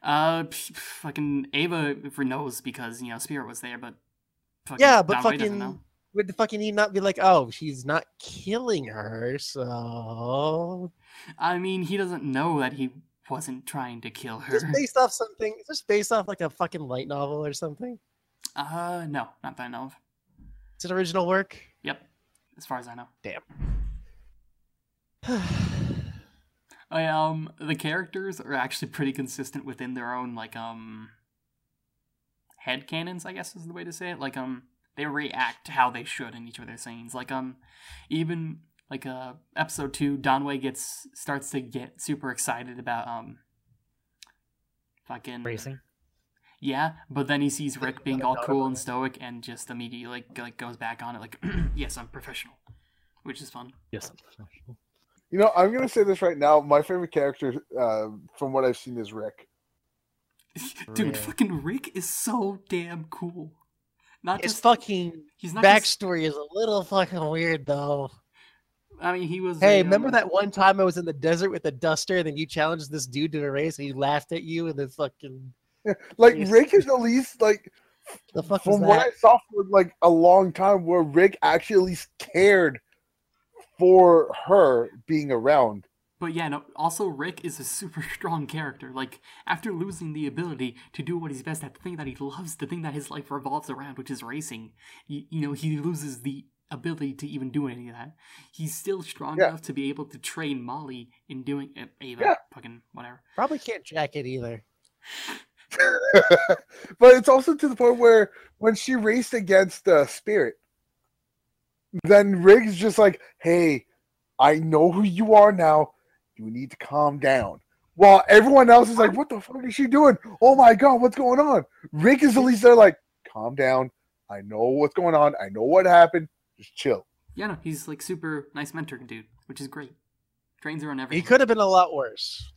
Uh, fucking Ava for knows because you know Spirit was there, but fucking Yeah, but Don fucking. Would the fucking he not be like, oh, she's not killing her, so I mean, he doesn't know that he wasn't trying to kill her. just based off something, just based off like a fucking light novel or something. Uh, no, not that I know of. It's an original work. Yep, as far as I know. Damn. I, um, the characters are actually pretty consistent within their own like um head canons, I guess is the way to say it. Like um, they react how they should in each of their scenes. Like um, even like uh episode two, Don Wei gets starts to get super excited about um fucking Racing. Yeah, but then he sees Rick being all cool and stoic and just immediately like, like goes back on it like yes, I'm professional. Which is fun. Yes, I'm professional. You know, I'm gonna say this right now. My favorite character, uh, from what I've seen, is Rick. Dude, Rick. fucking Rick is so damn cool. Not His just fucking he's not just, backstory is a little fucking weird though. I mean, he was Hey, a, remember um, that one time I was in the desert with a duster, and then you challenged this dude to a race, and he laughed at you, and then fucking Like Yes. Rick is at least like the fuck was from what? I saw for like a long time, where Rick actually at least cared for her being around. But yeah, no. Also, Rick is a super strong character. Like after losing the ability to do what he's best at, the thing that he loves, the thing that his life revolves around, which is racing. You, you know, he loses the ability to even do any of that. He's still strong Yeah. enough to be able to train Molly in doing uh, Ava, Yeah. fucking whatever. Probably can't jack it either. but it's also to the point where when she raced against uh, Spirit, then Rick's just like, "Hey, I know who you are now. You need to calm down." While everyone else is like, "What the fuck is she doing? Oh my god, what's going on?" Rick is at least there, like, "Calm down. I know what's going on. I know what happened. Just chill." Yeah, no, he's like super nice mentor dude, which is great. Trains her on everything. He could have been a lot worse.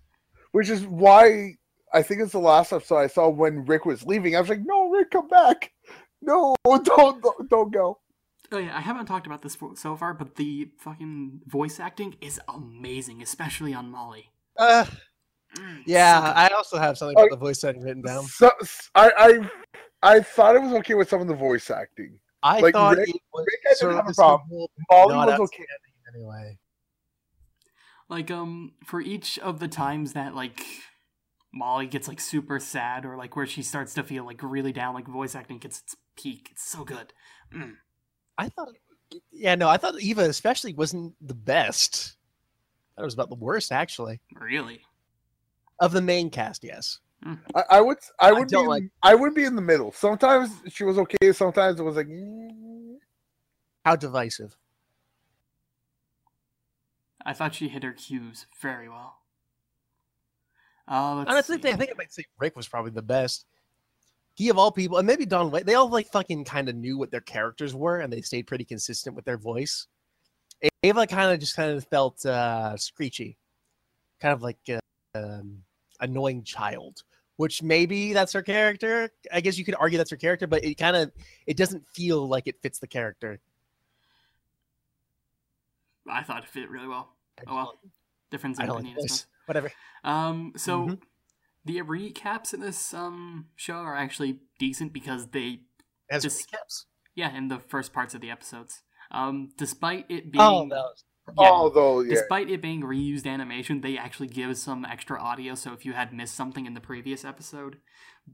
Which is why I think it's the last episode I saw when Rick was leaving. I was like, "No, Rick, come back. No, don't, don't, don't go." Oh yeah, I haven't talked about this for- so far, but the fucking voice acting is amazing, especially on Molly. Uh, Mm, yeah, so. I also have something about the voice acting written down. So, I, I I thought it was okay with some of the voice acting. I like, thought Rick- it was Rick, I didn't have a serviceable, Molly was okay. anyway. like um for each of the times that like Molly gets like super sad or like where she starts to feel like really down, like voice acting gets its peak. It's so good. Mm. I thought, yeah, no, I thought Eva especially wasn't the best. That was about the worst, actually, Really? of the main cast. Yes, I, I would I would be in, like- I would be in the middle. Sometimes she was okay. Sometimes it was like. mm. how divisive. I thought she hit her cues very well. Uh, let's And I think see. I think I might say Rick was probably the best. He of all people, and maybe Don. Wa- They all like fucking kind of knew what their characters were, and they stayed pretty consistent with their voice. Ava kind of just kind of felt uh, screechy, kind of like uh, um, annoying child. Which maybe that's her character. I guess you could argue that's her character, but it kind of it doesn't feel like it fits the character. I thought it fit really well. Oh well, difference in don't like opinion. the I Whatever. Um, so Mhm. The recaps in this um show are actually decent because they As Just- recaps. yeah in the first parts of the episodes. Um, despite it being Oh, yeah, Oh, though, yeah. despite it being reused animation, they actually give some extra audio. So if you had missed something in the previous episode,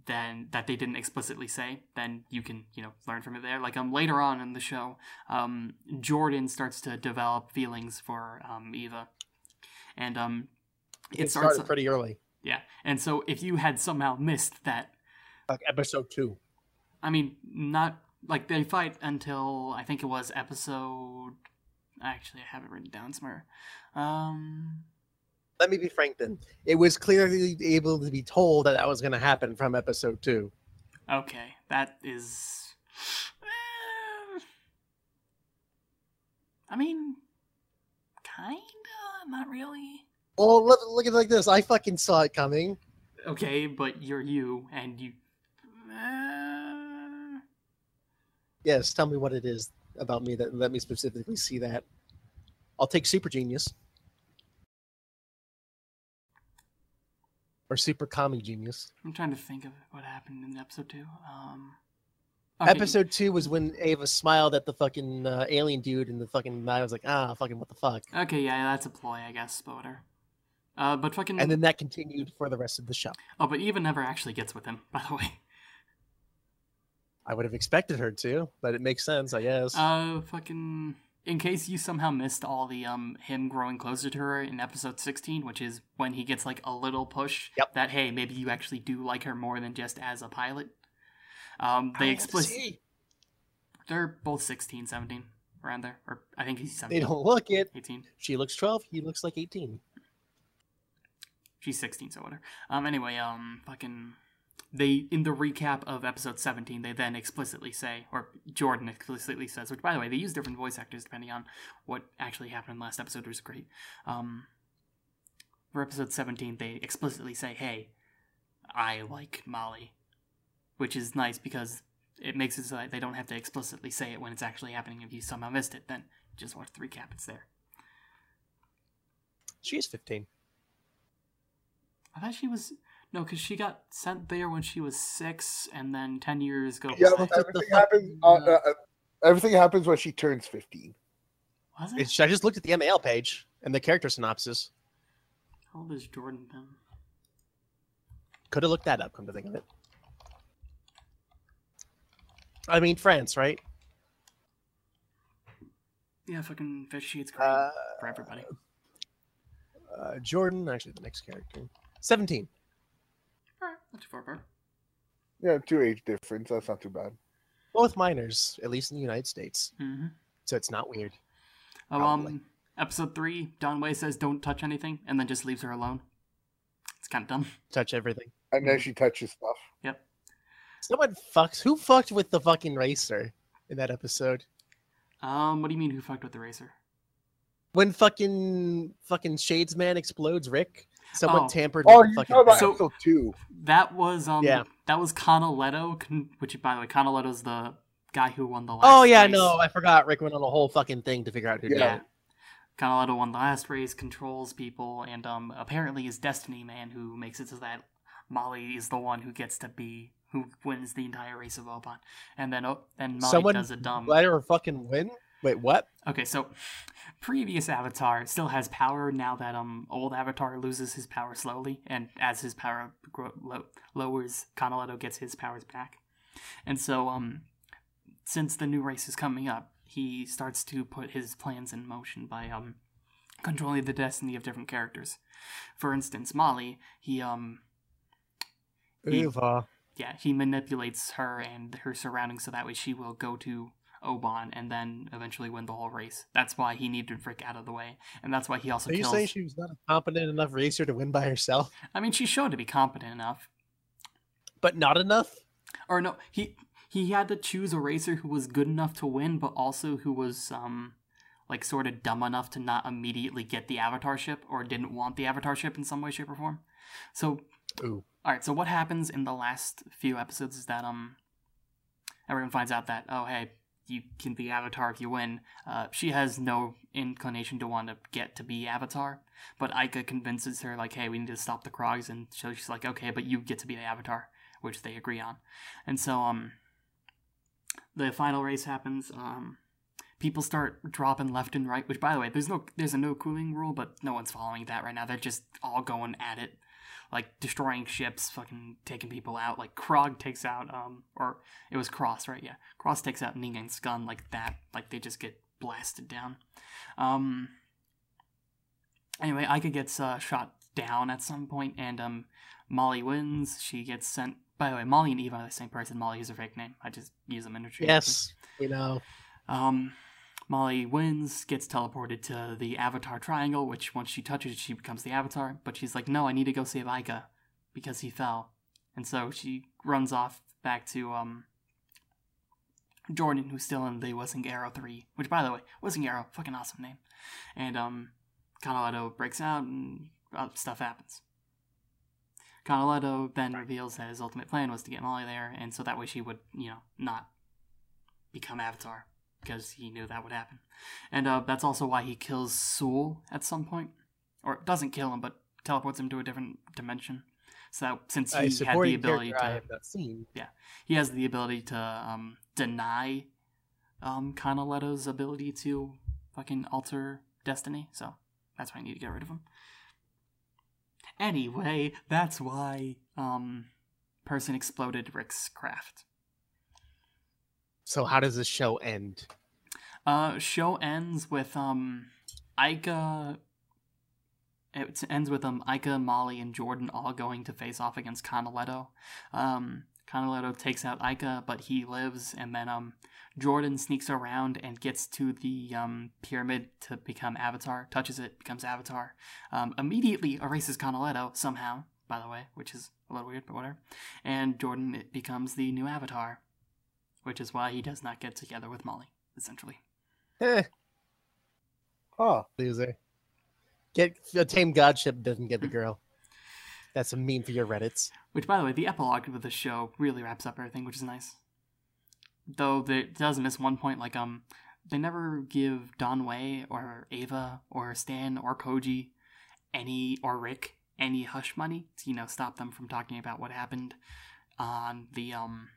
then that they didn't explicitly say, then you can you know learn from it there. Like um later on in the show, um Jordan starts to develop feelings for um Eva, and um it, it starts pretty early, yeah. And so if you had somehow missed that like episode two. I mean, not like they fight until I think it was episode. Actually, I have it written down somewhere. Um, Let me be frank then. It was clearly able to be told that that was going to happen from episode two. okay, that is. eh, I mean, kinda, not really. Well, look, look at it like this. I fucking saw it coming. Okay, but you're you, and you. Uh, Yes, tell me what it is about me that let me specifically see that. I'll take Super Genius. Or Super Comic Genius. I'm trying to think of what happened in episode two. Um, okay, Episode two was when Ava smiled at the fucking uh, alien dude and the fucking I was like, ah, fucking what the fuck. Okay, yeah, that's a ploy, I guess, but whatever. Uh, but fucking. And then that continued for the rest of the show. oh, but Eva never actually gets with him, by the way. I would have expected her to, but it makes sense, I guess. Uh, fucking. In case you somehow missed all the um him growing closer to her in episode 16, which is when he gets like a little push Yep. that hey maybe you actually do like her more than just as a pilot. Um, they have to explicit they're both 16, 17 around there, or I think he's 17. They don't look it. 18. She looks 12, he looks like 18. She's 16, so whatever. Um, anyway, um, fucking, they in the recap of episode 17, they then explicitly say, or Jordan explicitly says, which by the way, they use different voice actors depending on what actually happened in the last episode, which is great. Um, for episode 17, they explicitly say, "Hey, I like Molly," which is nice because it makes it so that they don't have to explicitly say it when it's actually happening. If you somehow missed it, then just watch the recap; it's there. She is 15. I thought she was no, because she got sent there when she was six, and then ten years ago. Yeah, by. everything happens. Uh, uh, uh, everything happens when she turns fifteen. Was it? It's, I just looked at the MAL page and the character synopsis. How old is Jordan then? Could have looked that up, come to think of it. I mean, France, right? Yeah, fucking fish Shades Green Uh, for everybody. uh, Jordan, actually, the next character. 17. Alright, not too far apart. Yeah, two age difference. That's not too bad. Both minors, at least in the United States. Mm-hmm. So it's not weird. Oh, um, episode three, Don Wei says don't touch anything, and then just leaves her alone. It's kind of dumb. Touch everything. And then she touches stuff. Yep. Someone fucks. Who fucked with the fucking racer in that episode? Um, what do you mean? Who fucked with the racer? When fucking fucking Shades Man explodes Rick, someone Oh. tampered Oh, with the fucking. talking about So- episode two? That was um, Yeah. that was Canaletto, which by the way, Canaletto's the guy who won the last. oh yeah, race. no, I forgot. Rick went on a whole fucking thing to figure out who did Yeah. it. Canaletto won the last race, controls people, and um, apparently is Destiny Man who makes it so that Molly is the one who gets to be who wins the entire race of Oban, and then oh, then Molly Someone does a dumb. let her fucking win. Wait, what? Okay, so previous Avatar still has power now that um old Avatar loses his power slowly, and as his power grow, lo- lowers, Canaletto gets his powers back, and so um since the new race is coming up, he starts to put his plans in motion by um controlling the destiny of different characters. For instance, Molly, he um He- Eva. yeah, he manipulates her and her surroundings so that way she will go to Oban and then eventually win the whole race. That's why he needed Rick out of the way, and that's why he also Are you kills. saying she was not a competent enough racer to win by herself, I mean, she's shown to be competent enough, but not enough? or no, he he had to choose a racer who was good enough to win, but also who was um like sort of dumb enough to not immediately get the Avatar ship or didn't want the Avatar ship in some way, shape, or form. So Ooh. All right. So what happens in the last few episodes is that um, everyone finds out that oh hey, you can be Avatar if you win. Uh, she has no inclination to want to get to be Avatar, but Aikka convinces her like, hey, we need to stop the Krogs, and so she's like, okay, but you get to be the Avatar, which they agree on, and so um, the final race happens. Um. People start dropping left and right, which, by the way, there's no there's a no cooling rule, but no one's following that right now. They're just all going at it like destroying ships, fucking taking people out. Like Krog takes out, um, or it was Cross, right? Yeah, Cross takes out Negan's gun like that. Like they just get blasted down. Um. Anyway, Aikka gets uh, shot down at some point, and um, Molly wins. She gets sent By the way, Molly and Eva are the same person. Molly is her fake name. I just use them interchangeably. Yes, you know. Um, Molly wins, gets teleported to the Avatar Triangle, which once she touches it, she becomes the Avatar. But she's like, no, I need to go save Aikka because he fell. And so she runs off back to um, Jordan, who's still in the Whizzing Arrow 3, which, by the way, Whizzing Arrow, fucking awesome name. And um, breaks out and uh, stuff happens. Canaletto then reveals that his ultimate plan was to get Molly there, and so that way she would, you know, not become Avatar because he knew that would happen. And uh, that's also why he kills Sewell at some point, or doesn't kill him, but teleports him to a different dimension. So since he had the ability to, seen. he has the ability to um, deny um, Canaletto's ability to fucking alter destiny. So that's why I need to get rid of him. Anyway, that's why um, person exploded Rick's craft. So how does this show end? Uh, show ends with um, Aikka. It ends with um, Aikka, Molly, and Jordan all going to face off against Canaletto. Um, Canaletto takes out Aikka, but he lives, and then um, Jordan sneaks around and gets to the um pyramid to become Avatar. Touches it, becomes Avatar. Um, immediately erases Canaletto somehow. By the way, which is a little weird, but whatever. And Jordan it becomes the new Avatar, which is why he does not get together with Molly. Essentially. Eh, Huh. loser. Get a tame godship doesn't get the girl. That's a meme for your Reddits. Which, by the way, the epilogue of the show really wraps up everything, which is nice. Though it does miss one point, like um, they never give Don Wei or Ava or Stan or Koji any or Rick any hush money to you know stop them from talking about what happened on the um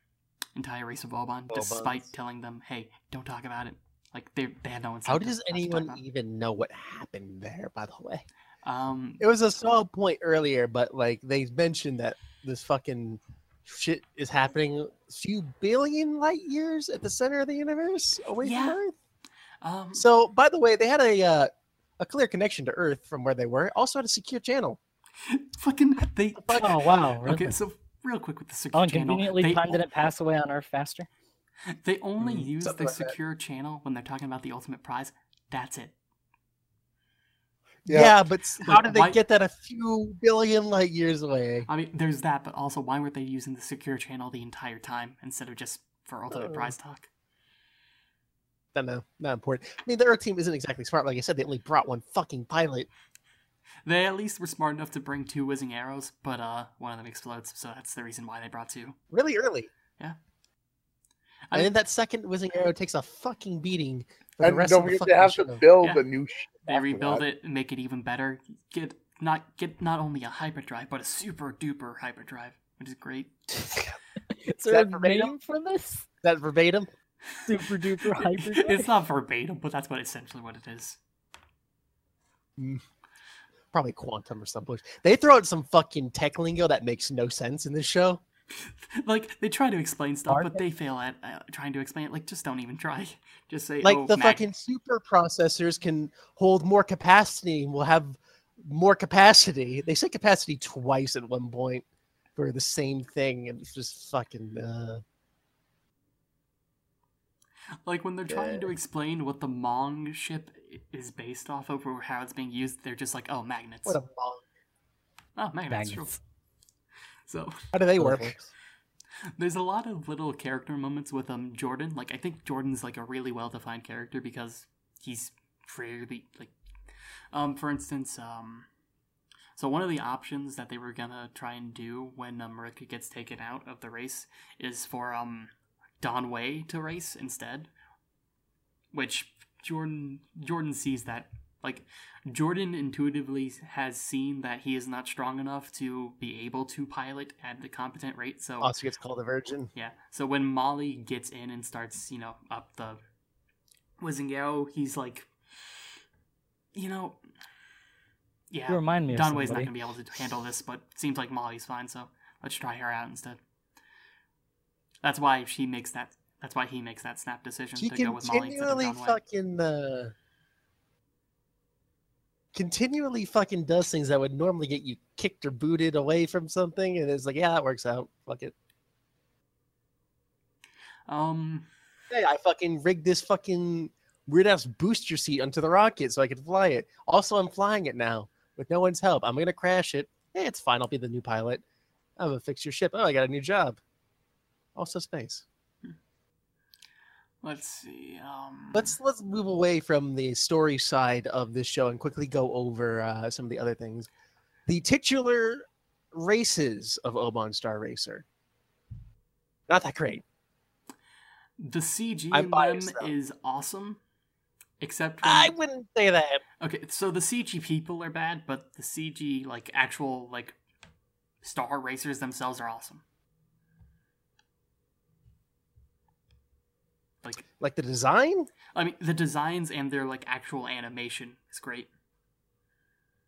entire race of Boban, Bobans. despite telling them, "Hey, don't talk about it." Like they they had no incentive. How does anyone even know what happened there, by the way? Um, It was a small point earlier, but like they mentioned that this fucking shit is happening a few billion light years at the center of the universe away Yeah. from Earth. um, So, by the way, they had a uh, a clear connection to Earth from where they were. Also had a secure channel. fucking they. Oh wow! Really? Okay, so real quick with the secure Oh, and channel, conveniently, they time didn't pass away on Earth faster. They only Mm, use the something like that. secure channel when they're talking about the ultimate prize. That's it. Yeah, Yeah. but s- how did they why- get that a few billion light years away? I mean, there's that, but also why weren't they using the secure channel the entire time instead of just for ultimate Uh, prize talk? I don't know. Not important. I mean, the Earth team isn't exactly smart. Like I said, they only brought one fucking pilot. They at least were smart enough to bring two whizzing arrows, but uh, one of them explodes, so that's the reason why they brought two. really early. I and then that second whizzing arrow takes a fucking beating for the And rest don't forget they fucking have show. to build Yeah. a new ship. They rebuild that. it and make it even better. Get not get not only a hyperdrive, but a super duper hyperdrive, which is great. Is there there a a verbatim? name for this? Is that verbatim? Super duper hyper. it's not verbatim, but that's what essentially what it is. Probably quantum or something. They throw out some fucking tech lingo that makes no sense in this show. like they try to explain stuff, Are but they fail at uh, trying to explain it. Like, just don't even try. Just say, Like oh, the fucking super processors can hold more capacity and will have more capacity. They say capacity twice at one point for the same thing, and it's just fucking. Uh, Like when they're trying to explain what the Mong ship is based off of or how it's being used, they're just like, oh, magnets. what a ball. oh, magnets. True. Magnets. So How do they work? there's a lot of little character moments with um Jordan. Like I think Jordan's like a really well defined character because he's really like um for instance um so one of the options that they were gonna try and do when um, Rick gets taken out of the race is for um Don Wei to race instead, which Jordan Jordan sees that like Jordan intuitively has seen that he is not strong enough to be able to pilot at the competent rate. So oh, Also gets called a virgin. yeah. So when Molly gets in and starts, you know, up the whizzing arrow, he's like, you know, yeah, You remind me of Don Wei's not gonna be able to handle this, but seems like Molly's fine. So let's try her out instead. That's why she makes that. That's why he makes that snap decision She to go with Molly instead of continually Don Wei. fucking uh, continually fucking does things that would normally get you kicked or booted away from something, and it's like, yeah, that works out. Fuck it. Um, Hey, I fucking rigged this fucking weird ass booster seat onto the rocket so I could fly it. Also, I'm flying it now with no one's help. I'm gonna crash it. Hey, it's fine. I'll be the new pilot. I'm gonna fix your ship. Oh, I got a new job. Also, space. let's see. Um, Let's let's move away from the story side of this show and quickly go over uh, some of the other things. The titular races of Oban Star Racer. Not that great. the CG I'm in them though. is awesome, except when, I wouldn't say that. okay. So the CG people are bad, but the CG like actual like star racers themselves are awesome. Like Like the design. I mean, the designs and their like actual animation is great.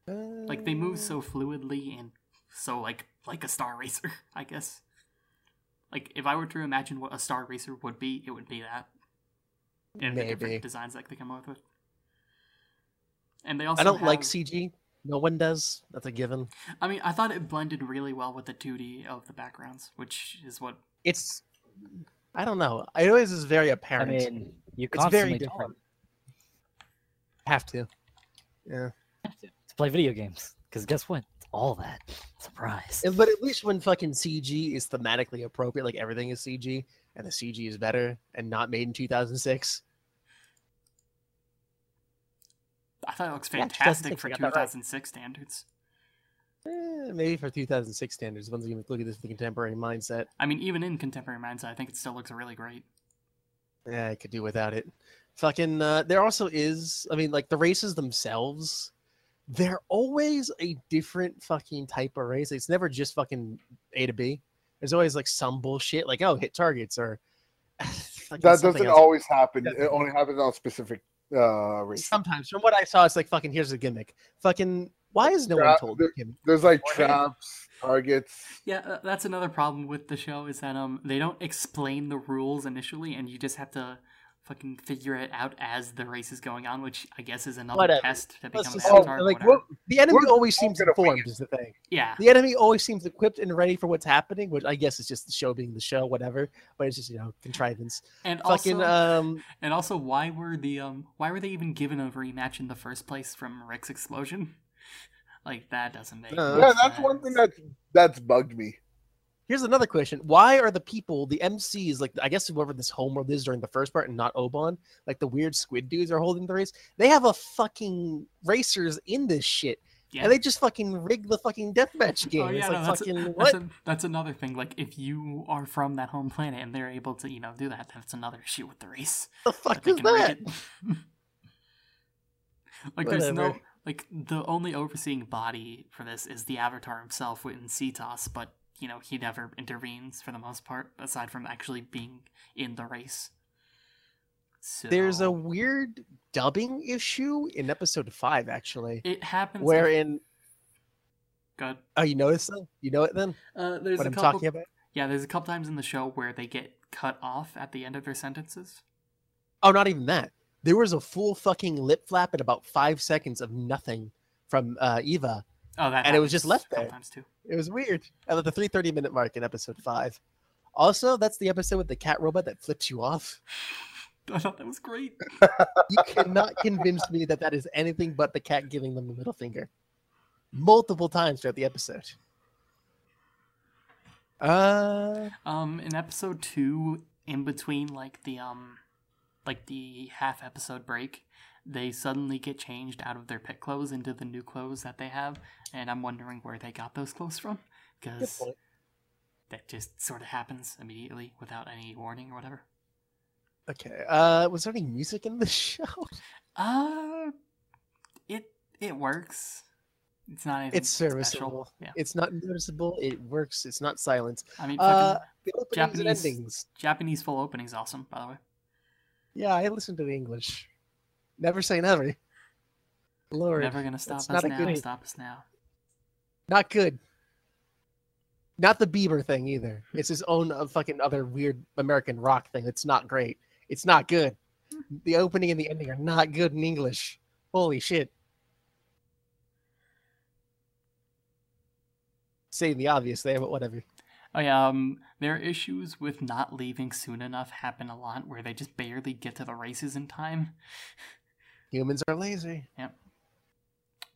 Like they move Uh, so fluidly and so like like a star racer, I guess. Like if I were to imagine what a star racer would be, it would be that. And the Maybe. different designs that they come up with. And they also I don't like CG. No one does. That's a given. I mean, I thought it blended really well with the 2D of the backgrounds, which is what It's. I don't know. It always is very apparent. I apparent. mean, you it's very constantly different. don't Have to. Yeah. have to to play video games because guess what? It's all that surprise. And- But at least when fucking CG is thematically appropriate, like everything is CG, and the CG is better and not made in 2006. I thought it looks fantastic 2006, for I got that right. 2006 standards. Eh, maybe for 2006 standards, once you look at this with the contemporary mindset, I mean, even in contemporary mindset, I think it still looks really great. yeah, I could do without it. Fucking, uh, there also is, I mean, like the races themselves, they're always a different fucking type of race. It's never just fucking A to B. There's always like some bullshit, like oh, hit targets or That doesn't else. always happen. Yeah. It only happens on specific uh races. Sometimes, from what I saw, it's like fucking here's a gimmick. Fucking, why is no one told there- him? There's like traps, targets. Yeah, uh, that's another problem with the show is that um they don't explain the rules initially, and you just have to fucking figure it out as the race is going on, which I guess is another Whatever. test to Let's become an avatar. like. The enemy We're always seems gonna informed, is the thing. yeah, The enemy always seems equipped and ready for what's happening, which I guess is just the show being the show, whatever. But it's just you know contrivance. and Fucking also um, and also why were the um why were they even given a rematch in the first place from Rick's explosion? Like that doesn't make. Uh, yeah, that's one thing that's that's bugged me. here's another question: Why are the people, the MCs, like I guess whoever this homeworld is during the first part, and not Oban, like the weird squid dudes are holding the race? They have a fucking racers in this shit, Yeah. and they just fucking rig the fucking deathmatch game. Oh yeah, it's no, that's, fucking that's, what? a- that's another thing. Like if you are from that home planet and they're able to, you know, do that, that's another issue with the race. the fuck they is that? it. like there's no Whatever. Like the only overseeing body for this is the Avatar himself in CETOS, but you know he never intervenes for the most part, aside from actually being in the race. So There's a weird dubbing issue in episode five, actually, it happens wherein Good. oh, you noticed that? You know it then? Uh, there's What a I'm couple. talking about? Yeah, there's a couple times in the show where they get cut off at the end of their sentences. Oh, not even that. There was a full fucking lip flap at about five seconds of nothing from uh, Eva. Oh, that And it was just left there. too. It was weird. At the 330 minute mark in episode five. Also, that's the episode with the cat robot that flips you off. I thought that was great. You cannot convince me that that is anything but the cat giving them the middle finger. Multiple times throughout the episode. Uh, Um, in episode two, in between like the um, like the half episode break, they suddenly get changed out of their pit clothes into the new clothes that they have, and I'm wondering where they got those clothes from because that just sort of happens immediately without any warning or whatever. Okay. Uh, was there any music in the show? Uh, it it works. It's not anything It's special. serviceable. Yeah, It's not noticeable. It works. It's not silent. I mean, Uh, Japanese- endings. Japanese full opening's awesome, by the way. Yeah, I listen to the English. Never say never. Lord, Never gonna stop us now. good- Stop us now. not good. Not the Bieber thing either. It's his own uh, fucking other weird American rock thing. It's not great. It's not good. The opening and the ending are not good in English. Holy shit. Saying the obvious there, but whatever. Yeah, um, their issues with not leaving soon enough happen a lot, where they just barely get to the races in time. Humans are lazy. Yep.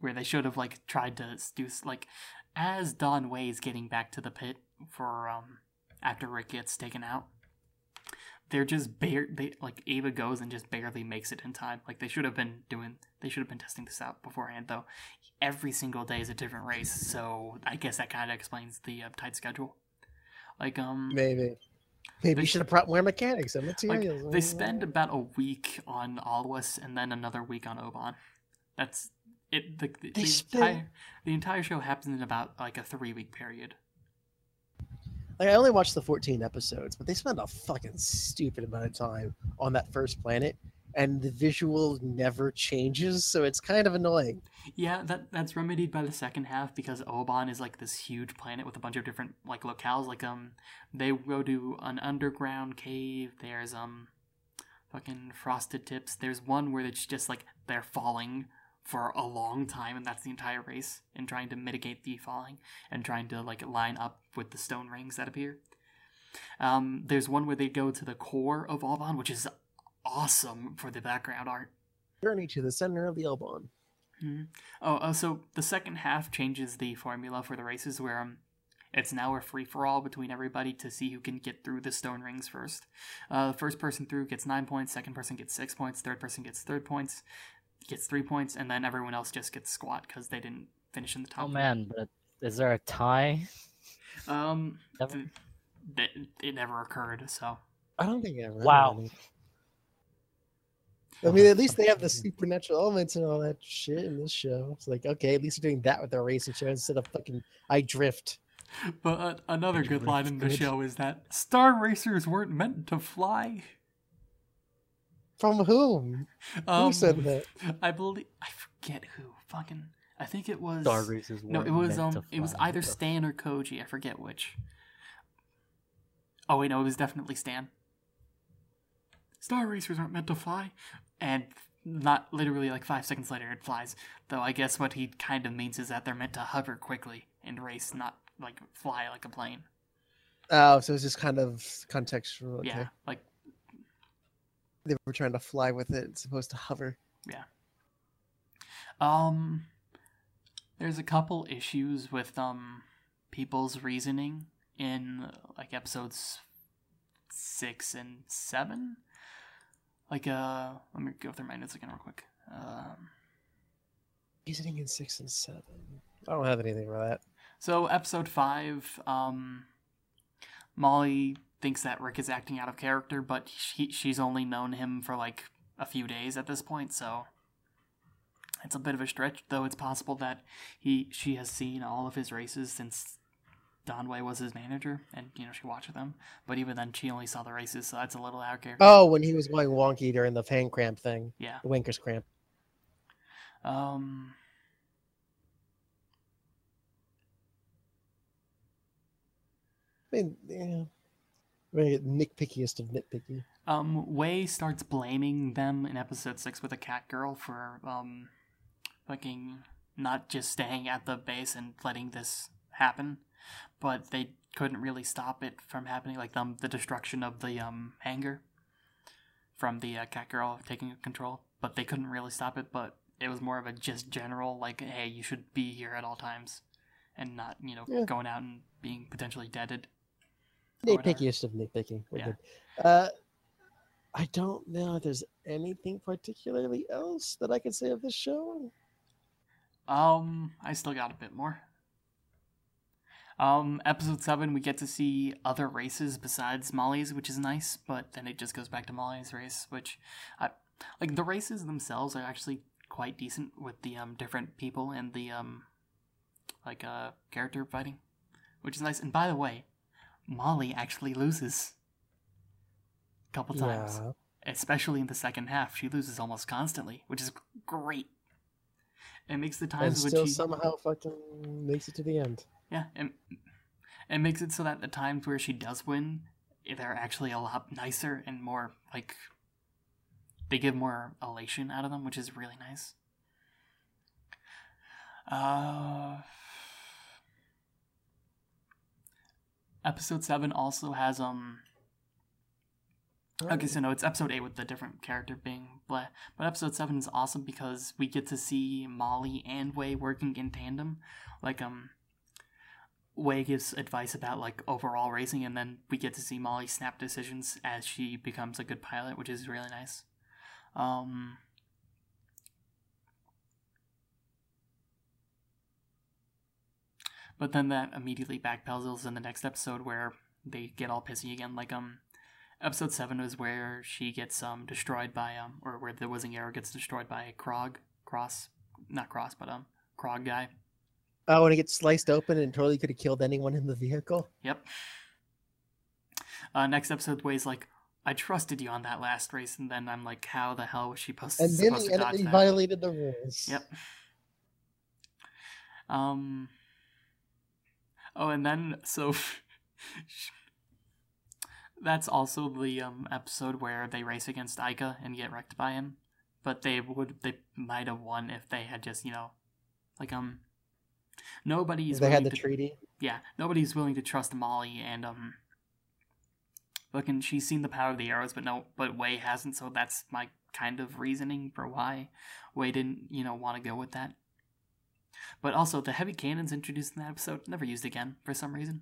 Where they should have like tried to do like, as Don Wei's getting back to the pit for um after Rick gets taken out. They're just bare. They like Ava goes and just barely makes it in time. Like they should have been doing. They should have been testing this out beforehand, though. Every single day is a different race, so I guess that kind of explains the uh, tight schedule. Like um, Maybe. Maybe They- you should have brought more mechanics and like materials. they spend about a week on Alwas and then another week on Oban. That's it. The, the, They the spend- entire the entire show happens in about like a three week period. Like I only watched the 14 episodes, but they spend a fucking stupid amount of time on that first planet, and the visual never changes, so it's kind of annoying. Yeah, that that's remedied by the second half because Oban is like this huge planet with a bunch of different like locales. Like um, they go to an underground cave. There's um, fucking frosted tips. There's one where it's just like they're falling for a long time, and that's the entire race, and trying to mitigate the falling and trying to like line up with the stone rings that appear. Um, there's one where they go to the core of Oban, which is awesome for the background art. Journey to the center of the Elbon. Mhm. Oh, uh, so the second half changes the formula for the races, where um, it's now a free for all between everybody to see who can get through the stone rings first. Uh, the first person through gets nine points, second person gets six points, third person gets third points, gets three points, and then everyone else just gets squat because they didn't finish in the top. Oh man, but is there a tie? Um, Never- th- th- it never occurred. So I don't think I ever. Wow. had any. I mean, at least they have the supernatural elements and all that shit in this show. It's like, okay, at least they're doing that with their racing show instead of fucking I drift. But uh, another good line in the Good. show is that Star Racers weren't meant to fly. From whom? Um, Who said that? I believe I forget who. Fucking, I think it was. Star racers. no, it was meant um, it was either Stan or Koji. I forget which. Oh wait, no, it was definitely Stan. Star Racers aren't meant to fly, and not literally like five seconds later it flies. Though I guess what he kind of means is that they're meant to hover quickly and race, not like fly like a plane. Oh, so it's just kind of contextual. Okay. Yeah, like They were trying to fly with it. It's supposed to hover. Yeah. Um, there's a couple issues with um people's reasoning in like episodes six and seven. Like uh, let me go through my notes again real quick. Um, Reasoning in six and seven. I don't have anything for that. so episode five, um, Molly thinks that Rick is acting out of character, but she she's only known him for like a few days at this point, so it's a bit of a stretch. Though it's possible that he she has seen all of his races since Don Wei was his manager, and you know she watched them. But even then, she only saw the races, so that's a little out of character. Oh, when he was going wonky during the fan cramp thing, Yeah. the Winker's cramp. Um. I mean, yeah. Very nitpickiest of nitpicky. Um, Wei starts blaming them in episode six with a cat girl for um, fucking not just staying at the base and letting this happen, but they couldn't really stop it from happening, like um, the destruction of the um hangar from the uh, cat girl taking control. But they couldn't really stop it. But it was more of a just general like, hey, you should be here at all times, and not you know Yeah. going out and being potentially deaded. Nitpickiest of nitpicky. We're Yeah. good. Uh, I don't know if there's anything particularly else that I could say of this show. Um, I still got a bit more. Um, episode seven, we get to see other races besides Molly's, which is nice. But then it just goes back to Molly's race, which, I like. The races themselves are actually quite decent with the um different people and the um like uh character fighting, which is nice. And by the way, Molly actually loses a couple times Yeah. especially in the second half. She loses almost constantly, which is great. It makes the And times when still she somehow fucking makes it to the end. Yeah, and it makes it so that the times where she does win, they're actually a lot nicer and more like they give more elation out of them, which is really nice. Uh episode seven also has um. Okay, so no, it's episode eight with the different character being blah. But episode seven is awesome because we get to see Molly and Wei working in tandem. Like um, Wei gives advice about like overall racing, and then we get to see Molly snap decisions as she becomes a good pilot, which is really nice. Um, but then that immediately backpedals in the next episode where they get all pissy again. Like um, episode seven is where she gets um destroyed by um, or where the whizzing arrow gets destroyed by a Krog Cross, not Cross, but um Krog guy. Oh, when it gets sliced open and totally could have killed anyone in the vehicle. Yep. Uh, next episode, Wei's like, I trusted you on that last race, and then I'm like, how the hell was she supposed, And then supposed he, to and he violated the rules. Yep. Um. Oh, and then so that's also the um episode where they race against Aikka and get wrecked by him. But they would they might have won if they had just you know, like um, nobody's They had willing the to, treaty. yeah nobody's willing to trust Molly and um. Looking, she's seen the power of the arrows, but no, but Wei hasn't. So that's my kind of reasoning for why Wei didn't, you know, want to go with that. But also, the heavy cannons introduced in that episode never used again for some reason.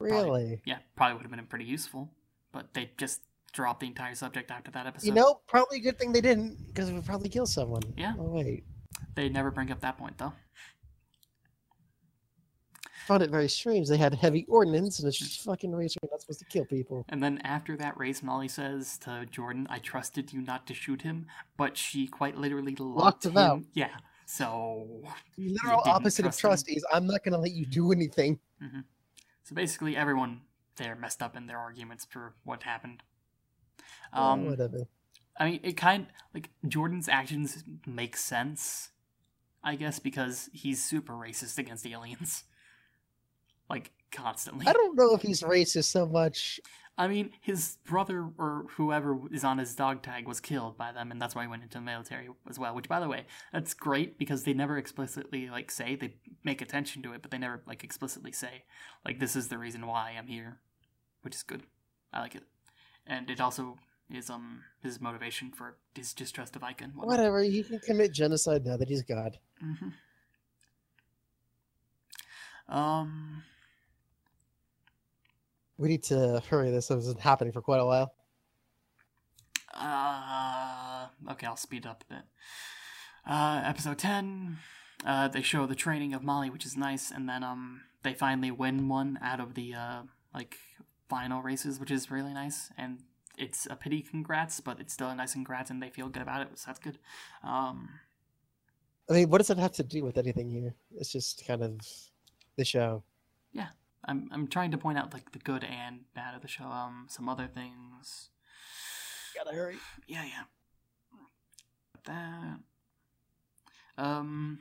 Really? Yeah, probably would have been pretty useful, but they just dropped the entire subject after that episode. You know, probably a good thing they didn't, because it would probably kill someone. Yeah. Oh, wait. they never bring up that point though. Found it very strange. They had heavy ordnance, and it's just fucking racer not supposed to kill people. And then after that race, Molly says to Jordan, "I trusted you not to shoot him," but she quite literally locked, Locked him out. Yeah, so The literal opposite of trust trust is I'm not going to let you do anything. so basically everyone there messed up in their arguments for what happened. Oh, Um, whatever. I mean, it kind like Jordan's actions make sense, I guess, because he's super racist against aliens, like constantly. I don't know if he's racist so much. I mean, his brother or whoever is on his dog tag was killed by them, and that's why he went into the military as well. Which, by the way, that's great because they never explicitly like say they make attention to it, but they never like explicitly say like this is the reason why I'm here, which is good. I like it, and it also is um his motivation for his distrust of Aikka. Whatever. He can commit genocide now that he's God. hmm Um. We need to hurry this. This has been happening for quite a while. Uh, okay, I'll speed up a bit. Uh, episode 10, uh, they show the training of Molly, which is nice, and then, um, they finally win one out of the, uh, like, final races, which is really nice, and it's a pity congrats, but it's still a nice congrats, and they feel good about it, so that's good. Um, I mean, what does that have to do with anything here? It's just kind of the show. I'm, I'm trying to point out, like, the good and bad of the show, um, some other things. Gotta hurry. Yeah, yeah. That. Um,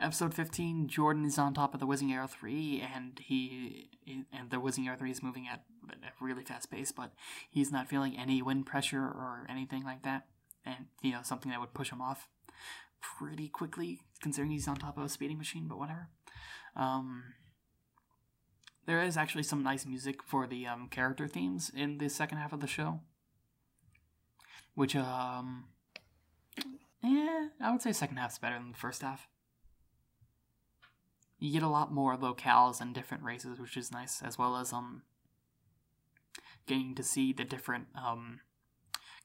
episode fifteen. Jordan is on top of the Whizzing Arrow three, and he and the Whizzing Arrow three is moving at a really fast pace, but he's not feeling any wind pressure or anything like that, and you know something that would push him off pretty quickly, considering he's on top of a speeding machine. But whatever. Um. There is actually some nice music for the um, character themes in the second half of the show. Which um yeah i would say second half's better than the first half. You get a lot more locales and different races which is nice as well as um getting to see the different um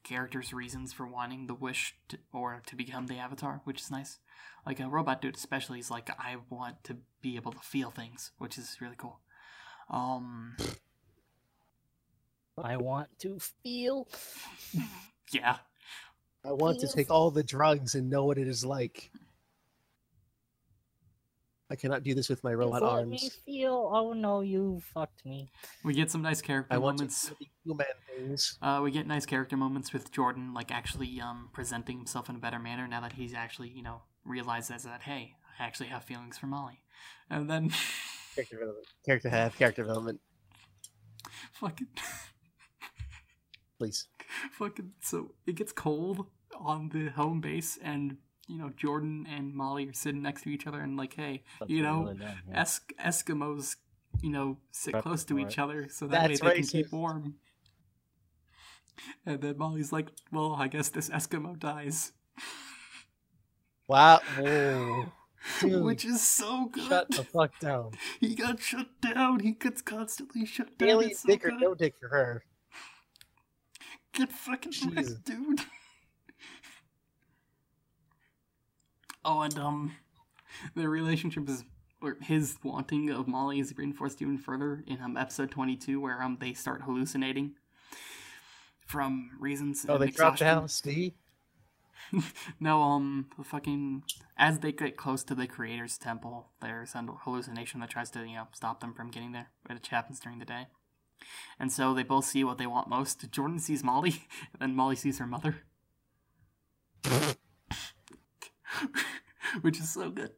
characters reasons for wanting the wish to, or to become the avatar which is nice. Like a robot dude especially is like i want to be able to feel things which is really cool um I want to feel. yeah I want to take all the drugs and know what it is like. I cannot do this with my robot Just let me arms. feel. Oh no, you fucked me. we get some nice character I moments to feel the human things. Uh, we get nice character moments with Jordan, like actually um, presenting himself in a better manner now that he's actually, you know, realizes that, hey, I actually have feelings for Molly. And then, Character development. Character have character development, fucking, please. fucking, so it gets cold on the home base, and, you know, Jordan and Molly are sitting next to each other, and like, hey, That's you know, really dumb, yeah. es- Eskimos you know, sit Prep close to for each it. other so that That's way they can keep warm. And then Molly's like, "Well, I guess this Eskimo dies," Wow. Dude, which is so good. Shut the fuck down. He got shut down. He gets constantly shut down. Alien so dick or no dick for her. Get fucking wrecked, dude. Oh, and um, their relationship is, or his wanting of Molly is reinforced even further in um episode twenty two, where um they start hallucinating from reasons. Oh, they dropped exhaustion. LSD? No, um, the fucking as they get close to the creator's temple, there's a hallucination that tries to you know stop them from getting there, which happens during the day. And so they both see what they want most. Jordan sees Molly, and then Molly sees her mother, which is so good.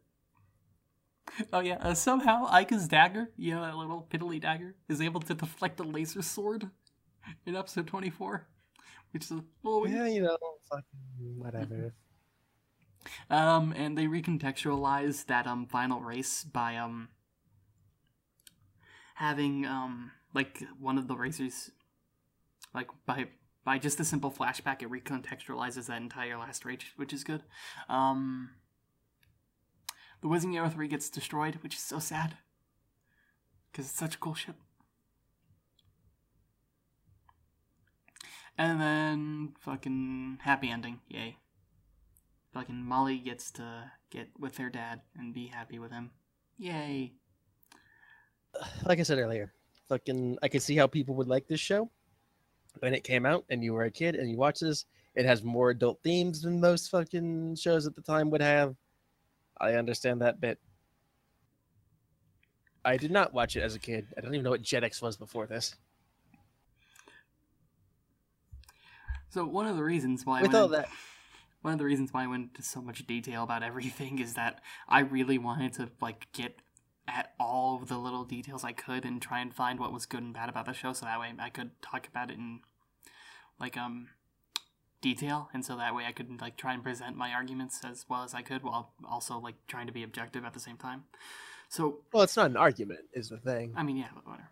Oh yeah, uh, somehow Aikka's dagger, you know that little piddly dagger, is able to deflect a laser sword in episode twenty four, which is a little. Yeah, you know, fucking whatever. Um, and they recontextualize that um final race by um having um like one of the racers like by by just a simple flashback it recontextualizes that entire last race, which is good. Um the Whizzing Arrow 3 gets destroyed, which is so sad. Because it's such a cool ship. And then fucking happy ending, yay. Fucking Molly gets to get with her dad and be happy with him. Yay. Like I said earlier, fucking, I could see how people would like this show when it came out and you were a kid and you watched this. It has more adult themes than most fucking shows at the time would have. I understand that bit. I did not watch it as a kid. I don't even know what Jetix was before this. So one of the reasons why I With went all that, one of the reasons why I went into so much detail about everything is that I really wanted to like get at all of the little details I could and try and find what was good and bad about the show so that way I could talk about it in like um detail and so that way I could like try and present my arguments as well as I could while also like trying to be objective at the same time. So well, it's not an argument, is the thing. I mean yeah, but whatever.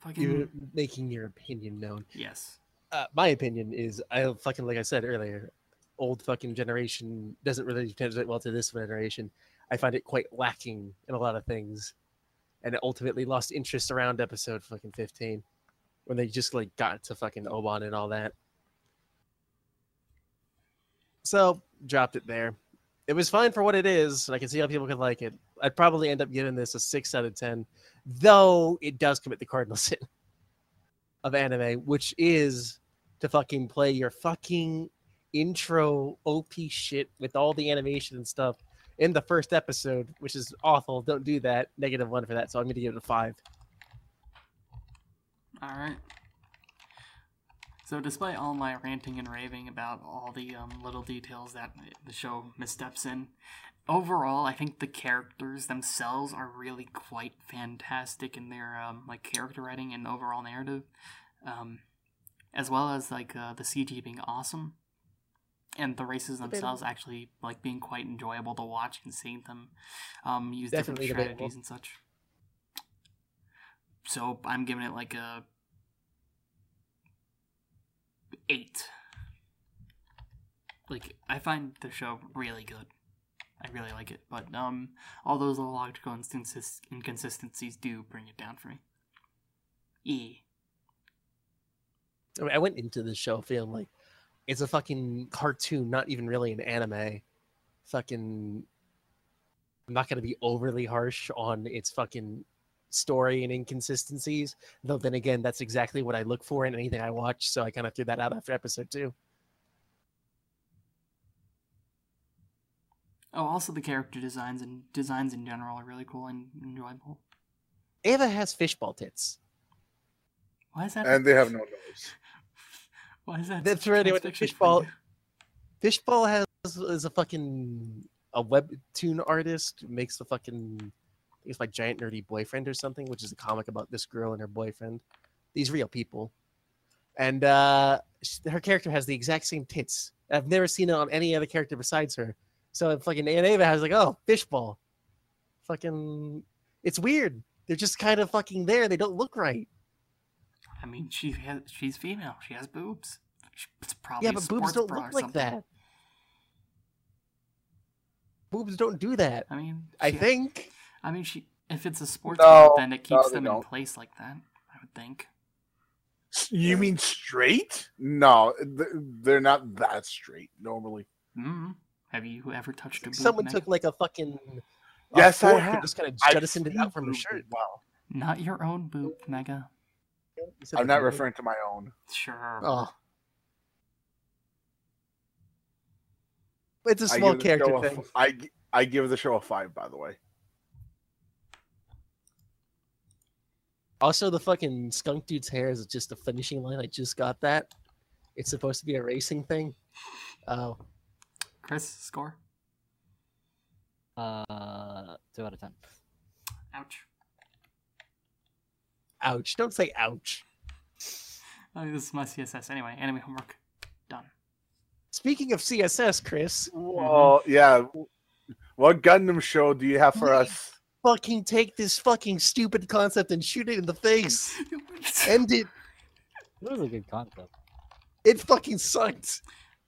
Fucking You're making your opinion known. yes. Uh, my opinion is I fucking like I said earlier, old fucking generation doesn't really translate well to this generation. I find it quite lacking in a lot of things, and ultimately lost interest around episode fucking fifteen, when they just like got to fucking Oban and all that. So dropped it there. It was fine for what it is, and I can see how people could like it. I'd probably end up giving this a six out of ten, though it does commit the cardinal sin of anime, which is to fucking play your fucking intro OP shit with all the animation and stuff in the first episode, which is awful. Don't do that. Negative one for that. So I'm going to give it a five. All right. So, despite all my ranting and raving about all the um, little details that the show missteps in, overall, I think the characters themselves are really quite fantastic in their um, like character writing and overall narrative, um, as well as like uh, the CG being awesome, and the races Debatable. themselves actually like being quite enjoyable to watch and seeing them um, use Definitely different debatable. strategies and such. So I'm giving it like a eight. Like I find the show really good. I really like it, but um, all those little logical instances inconsistencies do bring it down for me. Yeah. I, mean, I went into the show feeling like it's a fucking cartoon, not even really an anime. Fucking, I'm not going to be overly harsh on its fucking story and inconsistencies. Though then again, that's exactly what I look for in anything I watch. So I kind of threw that out after episode two. Oh, also the character designs and designs in general are really cool and enjoyable. Ava has fishball tits. Why is that? and they have no nose. Why is that? That's right, it went to transfixion fishball. Fishball has is a fucking a webtoon artist makes the fucking I think it's my giant nerdy boyfriend or something, which is a comic about this girl and her boyfriend. These real people, and uh her character has the exact same tits. I've never seen it on any other character besides her. So fucking and Ava has like, oh, fishball, fucking. It's weird. They're just kind of fucking there. They don't look right. I mean, she has she's female. She has boobs. It's probably Yeah, a but boobs don't look like that. Boobs don't do that. I mean, I she- think. I mean, she. If it's a sports No, bra, then it keeps they them in don't. place like that. I would think. You mean straight? No, they're not that straight normally. Mm. Have you ever touched a boob? Someone Meg? took like a fucking a Yes, I have. just kind of jettisoned it out from her boobs shirt. Wow. Not your own boob, Mega. You said I'm not boob. referring to my own. Sure. Oh. It's a small give the show character thing. f- I gi- I give the show a five, by the way. Also, the fucking skunk dude's hair is just a finishing line. I just got that. It's supposed to be a racing thing. Oh, Chris, score. Uh, two out of ten. Ouch. Ouch. Don't say ouch. Oh, this is my CSS. Anyway, anime homework. Done. Speaking of CSS, Chris, Well, yeah. What Gundam show do you have for Me. us? fucking take this fucking stupid concept and shoot it in the face. End it. It was a good concept. It fucking sucked.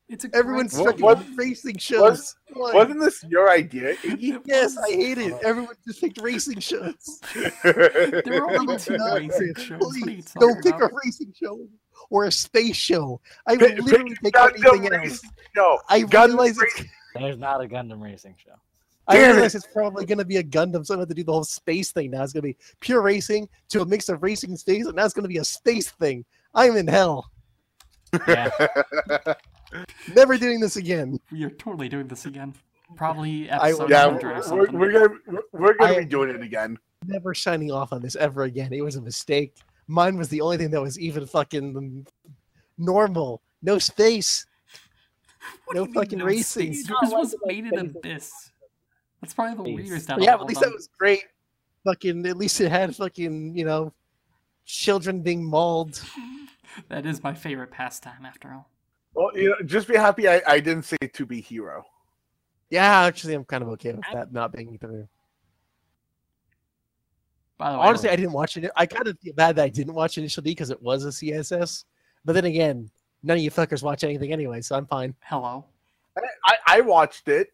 It's a Everyone's great What- fucking what- racing shows. Why? Wasn't this your idea? Yes. I hate it. Uh-huh. Everyone just picked racing shows. There were only two No, racing Chris, shows. What are you Please, talking don't pick about? a racing show or a space show. I Pick- would literally pick pick anything else. Racing Show. I Gundam realize it's, There's not a Gundam racing show. I Damn realize it's probably going to be a Gundam, so I have to do the whole space thing now. It's going to be pure racing to a mix of racing and space, and now it's going to be a space thing. I'm in hell. Yeah, Never doing this again. We are totally doing this again. Probably I- episode yeah, 100 or we're, something. we're gonna we're- we're gonna I- be doing it again. Never signing off on this ever again. It was a mistake. Mine was the only thing that was even fucking normal. No space. What no you mean fucking racing. space? Yours was made in abyss. That's probably the Space. weirdest out of yeah, at least them. that was great. Fucking, at least it had fucking, you know, children being mauled. That is my favorite pastime, after all. Well, you know, just be happy I, I didn't say to be hero. Yeah, actually, I'm kind of okay with that not being true. By the way, Honestly, I didn't watch it. I kind of feel bad that I didn't watch Initial D because it was a CSS. But then again, none of you fuckers watch anything anyway, so I'm fine. hello. I, I watched it.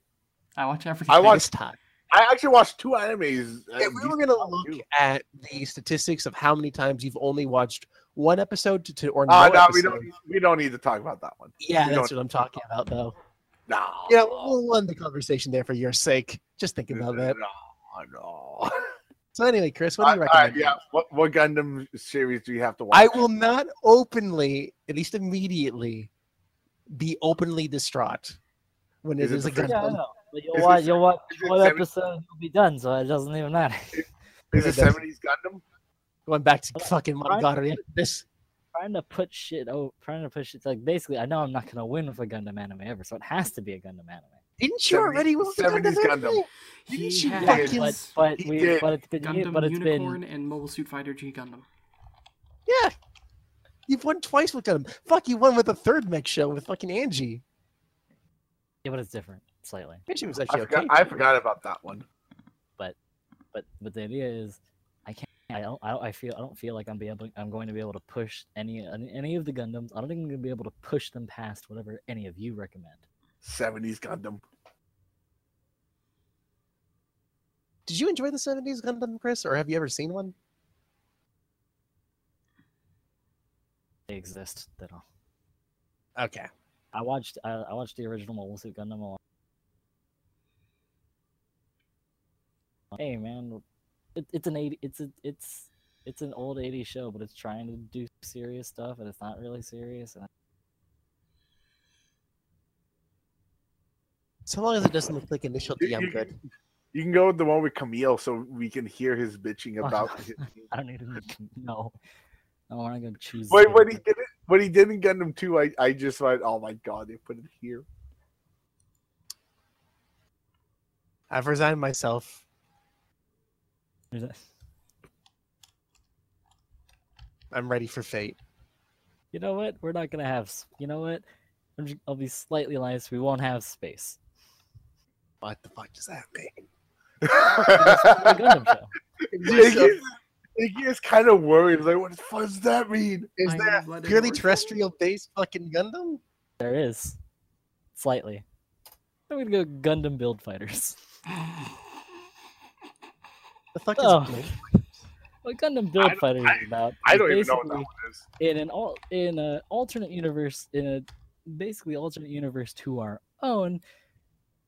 I watch everything. I watched- time. I actually watched two animes. uh, If we were gonna look too. at the statistics of how many times you've only watched one episode to, to or no Uh, no, we don't. We don't need to talk about that one. yeah, we that's what I'm talking about, though. No. Yeah, we'll we'll end the conversation there for your sake. Just think about that. No, no. So anyway, Chris, what do you All right, recommend? yeah. What what Gundam series do you have to watch? I will not openly, at least immediately, be openly distraught when it Is it is a Gundam. first- yeah, I gun. know. But you'll Is it watch, you'll watch it one seven- episode, you'll be done, so it doesn't even matter. Is It it seventies Gundam? Going back to fucking Monogatari. This trying to put shit oh trying to put shit like basically I know I'm not gonna win with a Gundam anime ever, so it has to be a Gundam anime. didn't you already win the 70s Gundam? Gundam. He Didn't you had fucking- But but He we did. but it's been Gundam but it's Unicorn been and Mobile Suit Fighter G Gundam. Yeah. You've won twice with Gundam. Fuck, you won with the third mech show with fucking Angie. yeah, but it's different slightly. Angie was I actually forgot, okay. I forgot about that one. But But but the idea is I can't I don't I, don't- I feel I don't feel like I'm be able I'm going to be able to push any any any of the Gundams. I don't think I'm gonna be able to push them past whatever any of you recommend. Seventies Gundam. Did you enjoy the 70s Gundam, Chris? Or have you ever seen one? They exist. They don't. Okay. I watched I, I watched the original Mobile Suit Gundam a lot. Hey man, it, it's an eighty. It's a it's it's an old '80s show, but it's trying to do serious stuff, and it's not really serious. And So long as it doesn't look like initial D, I'm good. You can go with the one with Camille, so we can hear his bitching about. his- I don't need to no. No, we're not gonna choose. Wait, the when he did it, when he did in Gundam Two, I, I just went, oh my god, they put it here. I've resigned myself. There's a- I'm ready for fate. You know what? We're not gonna have. You know what? I'm just, I'll be slightly nice. We won't have space. What the fuck does that mean? It's Gundam show. Iggy, Iggy is kind of worried. Like, what the fuck does that mean? Is I there purely terrestrial based fucking Gundam? There is. Slightly. I'm gonna go Gundam Build Fighters. The fuck is Oh. Blade? What Gundam Build don't- Fighters I- is about? I is don't even know what that one is. in an all in a alternate universe in a basically alternate universe to our own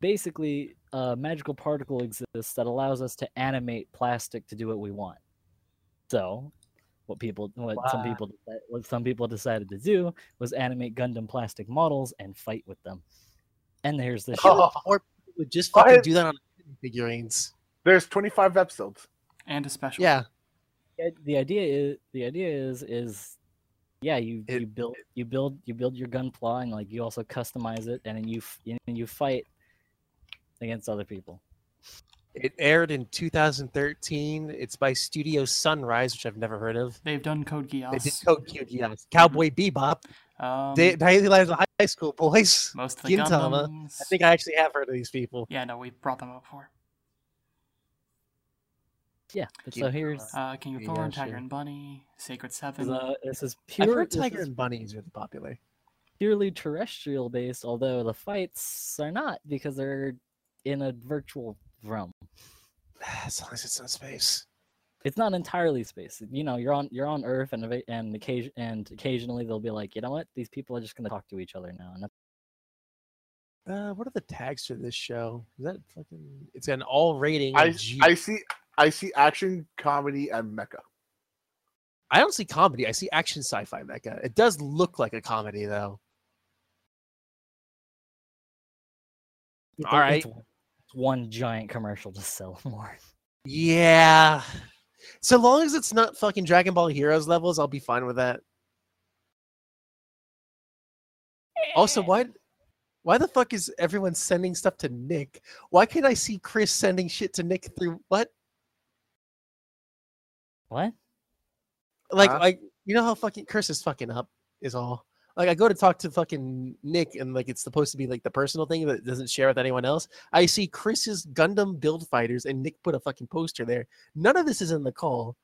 basically a magical particle exists that allows us to animate plastic to do what we want so what people what some people what some people decided to do was animate gundam plastic models and fight with them and there's this Oh, show or people would just fucking What? do that on figurines. There's 25 episodes. and a special. Yeah. the- the idea is the idea is is yeah you It- you build you build you build your Gunpla and like you also customize it and then you f- and you fight against other people It aired in 2013. It's by Studio Sunrise, which I've never heard of. They've done Code Geass. They did Geass. Code Geass, Cowboy Bebop, Um, Day- Daily Lives of High School Boys. mostly Gintama. Gundams. I think I actually have heard of these people. Yeah, no, we brought them up before. Yeah but so here's Uh, King of Yeah, Thorn, sure. Tiger and Bunny, Sacred Seven. is, uh, this is pure heard Tiger is and Bunnies is really popular. purely terrestrial based although the fights are not because they're in a virtual realm As long as it's not space. it's not entirely space. You know, you're on you're on Earth, and and occasion and occasionally they'll be like, you know what, these people are just gonna talk to each other now, and Uh, what are the tags for this show? Is that fucking? It's an all rating. I, of G. I see I see action, comedy, and mecha. I don't see comedy. I see action sci-fi mecha. It does look like a comedy though. it's All a- right. it's one- it's one giant commercial to sell more. Yeah. So long as it's not fucking Dragon Ball Heroes levels, I'll be fine with that. Also, eh. why why the fuck is everyone sending stuff to Nick? Why can't I see Chris sending shit to Nick through what? What? Like Huh? like you know how fucking Chris is fucking up is all. Like I go to talk to fucking Nick and like it's supposed to be like the personal thing that doesn't share with anyone else. I see Chris's Gundam build fighters and Nick put a fucking poster there. None of this is in the call.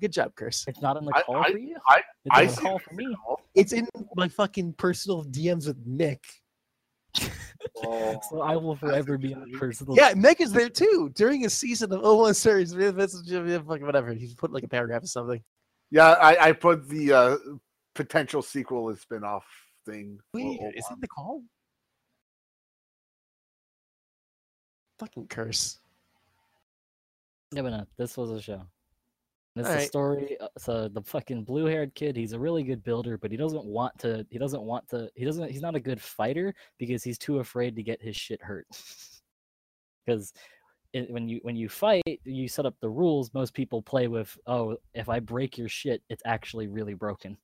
Good job, Chris. It's not in the call I- for you. I- it's I in the call for me. It's in my fucking personal DMs with Nick. Oh, So I will forever be in the personal. Yeah, Meg is there too during a season of 01 series. Whatever. He's put like a paragraph or something. Yeah, I, I put the uh, potential sequel and spin-off thing. for Wait, is One. it the call? Fucking curse. Yeah, but no, this was a show. It's a Alright. story. uh, So the fucking blue-haired kid, he's a really good builder, but he doesn't want to. He doesn't want to. He doesn't. He's not a good fighter because he's too afraid to get his shit hurt. Because when you when you fight, you set up the rules. Most people play with, oh, if I break your shit, it's actually really broken.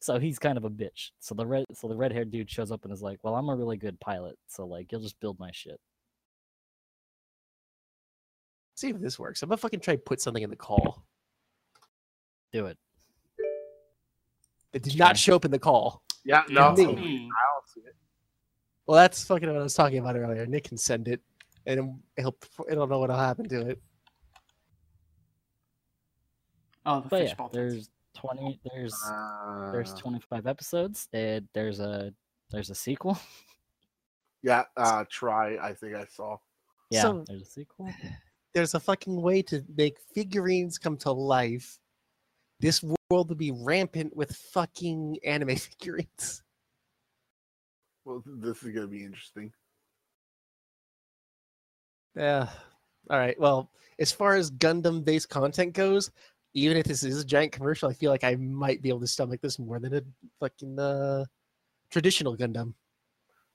So he's kind of a bitch. So the red so the red-haired dude shows up and is like, well, I'm a really good pilot, so like you'll just build my shit. See if this works. I'm gonna fucking try to put something in the call. Do it. It did not show up in the call. Yeah, Yeah, no, it's I don't see it. Well, that's fucking what I was talking about earlier. Nick can send it, and he'll. I don't know what'll happen to it. Oh, the But yeah, there's twenty. There's there's Uh, 25 episodes and there's a there's a sequel yeah, uh, try. I think I saw. yeah So- there's a sequel There's a fucking way to make figurines come to life. This world would be rampant with fucking anime figurines. Well, this is gonna be interesting. Yeah. All right. Well, as far as Gundam-based content goes, even if this is a giant commercial, I feel like I might be able to stomach this more than a fucking uh, traditional Gundam.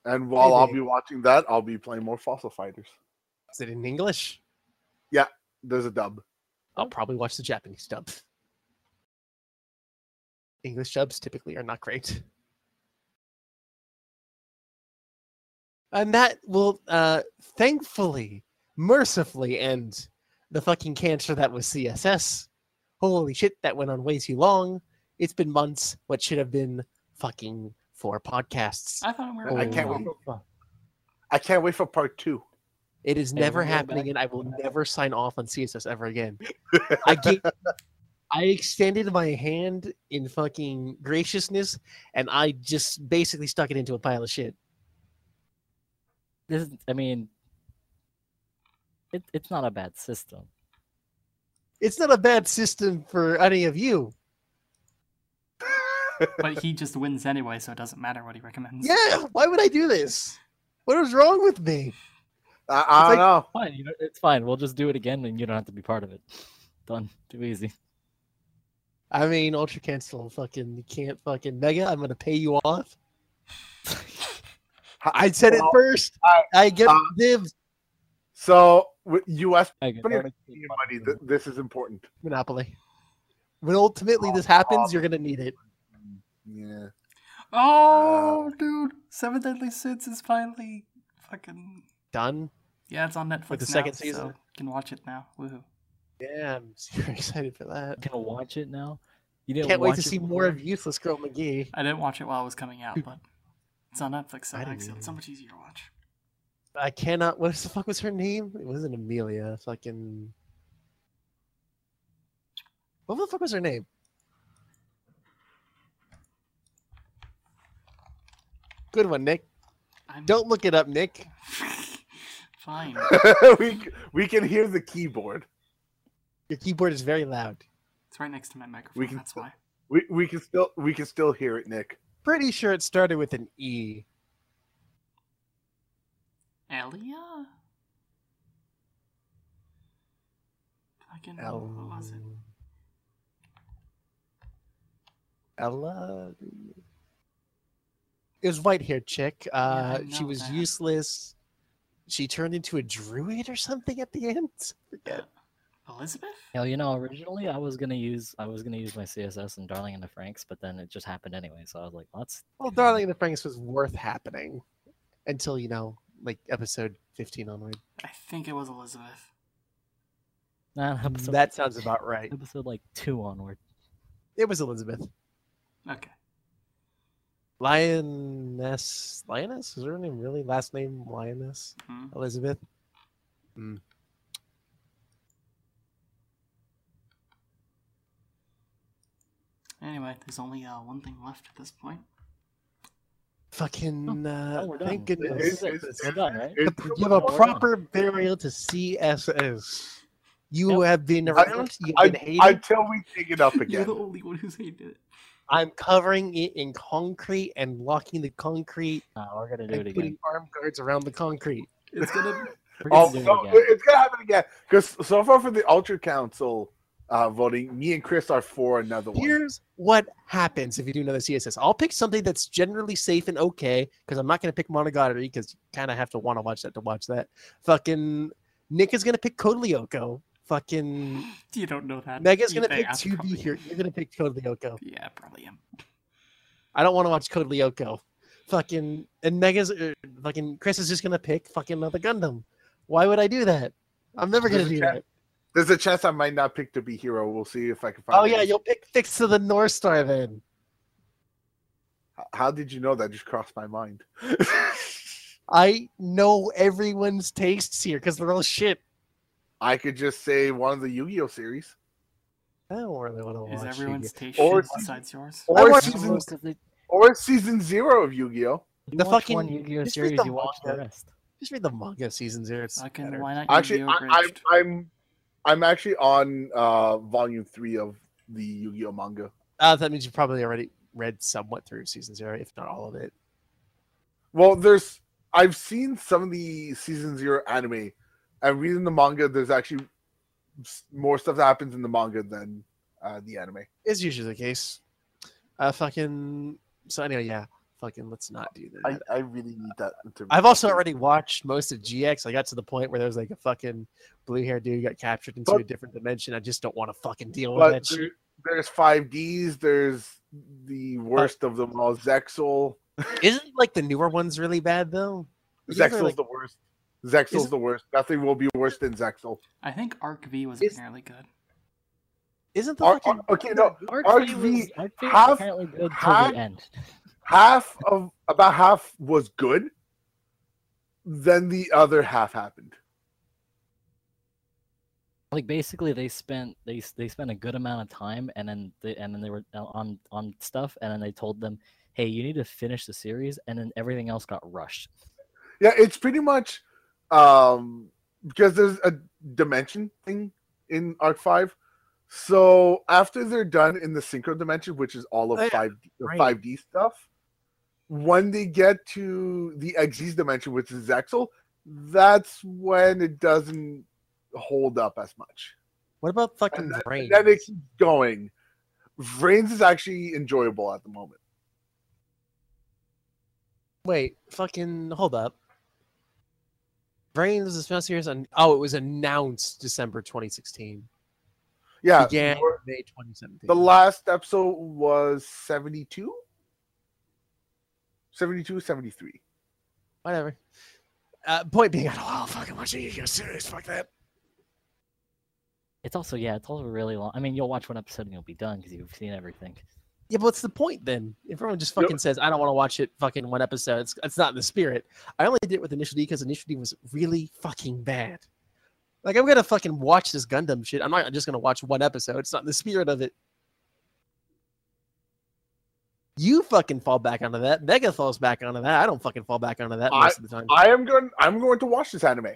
And while I'll be watching that, I'll be playing more Fossil Fighters. Is it in English? Yeah, there's a dub. I'll probably watch the Japanese dub. English dubs typically are not great. And that will uh thankfully, mercifully end the fucking cancer that was CSS. Holy shit, that went on way too long. It's been months, what should have been fucking four podcasts. I thought we were. I can't wait. I can't wait for part two. It is never happening, and I will never sign off on CSS ever again. I gave, I extended my hand in fucking graciousness, and I just basically stuck it into a pile of shit. This, I mean, it, it's not a bad system. It's not a bad system for any of you. But he just wins anyway, so it doesn't matter what he recommends. Yeah, why would I do this? What is wrong with me? I, I don't know. Fine, you know, it's fine. We'll just do it again, and you don't have to be part of it. Done. Too easy. I mean, Ultra Cancel, fucking, you can't fucking Mega. I'm gonna pay you off. I said it first. I- I get uh, dibs. So, with U.S. Mega, money, money, this is important. Monopoly. When ultimately this happens, you're gonna need it. Yeah. Oh, dude, Seven Deadly Sins is finally fucking. Done. Yeah, it's on Netflix the now, second so season? you can watch it now. Woohoo! Yeah, I'm super excited for that. I'm gonna watch it now. You didn't Can't wait to it see more of Useless Girl McGee. I didn't watch it while it was coming out, but it's on Netflix, so I it didn't makes it so much easier to watch. I cannot. What the fuck was her name? It wasn't Amelia. Fucking. What the fuck was her name? Good one, Nick. I'm Don't look it up, Nick. fine. we we can hear the keyboard. Your keyboard is very loud. It's right next to my microphone. We can- That's why. We we can still we can still hear it, Nick. Pretty sure it started with an E. Elia. Fucking L. what was it? Ella. It was white haired chick. Uh, I she was that. useless. She turned into a druid or something at the end. Forget. Elizabeth? Hell, you know, originally I was gonna use I was gonna use my CSS and Darling in the Franxx, but then it just happened anyway. So I was like, let's. Well, Darling in the Franxx was worth happening until you know, like episode fifteen onward. I think it was Elizabeth. Nah, episode, that sounds about right. episode like two onward. It was Elizabeth. Okay. Liones. Liones? Is her name really last name Liones? hmm Elizabeth? Anyway, there's only uh, one thing left at this point. Fucking, uh, oh, we're thank goodness. This is it. It's- This is done, right? It's- Give a We're done. proper burial to CSS. You Yep. have been I- around, you've I, been hated. until we dig it up again. You're the only one who's hated it. I'm covering it in concrete and locking the concrete Nah, we're gonna do it and again. putting arm guards around the concrete. It's gonna. Gonna Oh, do it no, again. it's gonna happen again. Because so far for the Ultra Council uh, voting, me and Chris are for another one. Here's what happens if you do another CSS. I'll pick something that's generally safe and okay, because I'm not going to pick Monogatari, because you kind of have to want to watch that to watch that. Fucking Nick is going to pick Code Lyoko. Fucking You don't know that. Mega's going to pick I 2B here. You're going to pick Code Lyoko. Yeah, probably am. I don't want to watch Code Lyoko. Fucking, and Mega's, uh, fucking, Chris is just going to pick fucking another Gundam. Why would I do that? I'm never going to There's do that. There's a chance I might not pick to be hero. We'll see if I can find. Oh, yeah, it. you'll pick Fist of the North Star then. How did you know that? Just crossed my mind. I know everyone's tastes here because they're all shit. I could just say one of the Yu-Gi-Oh series, I don't really want to watch. Is everyone's Yu-Gi-Oh. taste Or shit season- besides yours? Or watched season, No, 'cause they- or season zero of Yu-Gi-Oh. you The watch one fucking- Yu-Gi-Oh just read series, the you watch the rest. Just read the manga season zero. It's Fucking better. why not Actually, I, I'm I'm I'm actually on uh volume three of the Yu-Gi-Oh manga. Uh, that means you probably already read somewhat through season zero, if not all of it. Well, there's I've seen some of the season zero anime, and reading the manga, there's actually more stuff that happens in the manga than uh, the anime. Is usually the case. Uh, fucking. So anyway, yeah. Fucking. Let's not do that. I, I really need that. To I've also already watched most of GX. I got to the point where there was like a fucking blue haired dude got captured into But- a different dimension. I just don't want to fucking deal with But that there, there's five Ds. There's the worst of them all. Zexal. Isn't like the newer ones really bad though? These are, Zexal's like- the worst. Zexal's Is- the worst. Nothing will be worse than Zexal. I think Arc V was Is- apparently good. Isn't the Ar- fucking ar- okay, no. Arc Arc V V, was, Arc V was half- apparently good half- the end. Half of about half was good. Then the other half happened. like basically they spent they they spent a good amount of time and then they and then they were uh, on on stuff and then they told them hey you need to finish the series and then everything else got rushed Yeah, it's pretty much um because there's a dimension thing in Arc Five. So after they're done in the synchro dimension, which is all of Oh, yeah. five five D stuff, when they get to the Xyz dimension, which is Zexal, that's when it doesn't hold up as much. What about fucking And then, brain? and then it keeps going. Vrains is actually enjoyable at the moment. Wait, fucking hold up. Brain was a spin-off series on. Oh, it was announced December 2016. Yeah, Began we're- May 2017. the last episode was 72 72 73 Whatever. Uh, point being, I don't want to fucking watch a Yu-Gi-Oh series. Fuck that. it's also yeah it's also really long i mean you'll watch one episode and you'll be done because you've seen everything Yeah, but what's the point then? If everyone just fucking says, I don't want to watch it fucking one episode, it's, it's not in the spirit. I only did it with Initial D because Initial D was really fucking bad. Like, I'm going to fucking watch this Gundam shit. I'm not just going to watch one episode. It's not in the spirit of it. You fucking fall back onto that. Mega falls back onto that. I don't fucking fall back onto that most of the time. i am going i'm going to watch this anime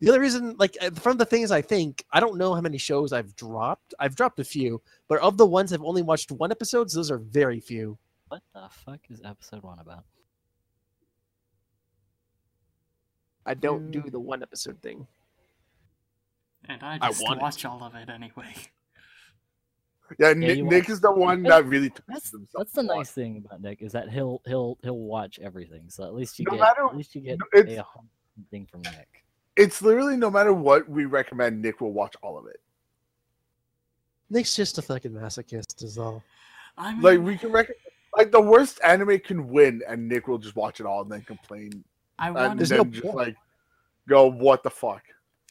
The other reason, like, uh, from the things I think, I don't know how many shows I've dropped. I've dropped a few, but of the ones I've only watched one episodes, those are very few. what the fuck is episode one about I don't do the one episode thing. And I I just want it watch all of it anyway. yeah, Nick, Nick is the one that really that's himself that's the nice thing about nick is that he'll he'll he'll watch everything so at least you No get matter- at least you get no, it's- a thing from nick it's literally no matter what we recommend nick will watch all of it Nick's just a fucking masochist, is all. I mean, like we can recommend like the worst anime can win and nick will just watch it all and then complain I want to. no just point. like go what the fuck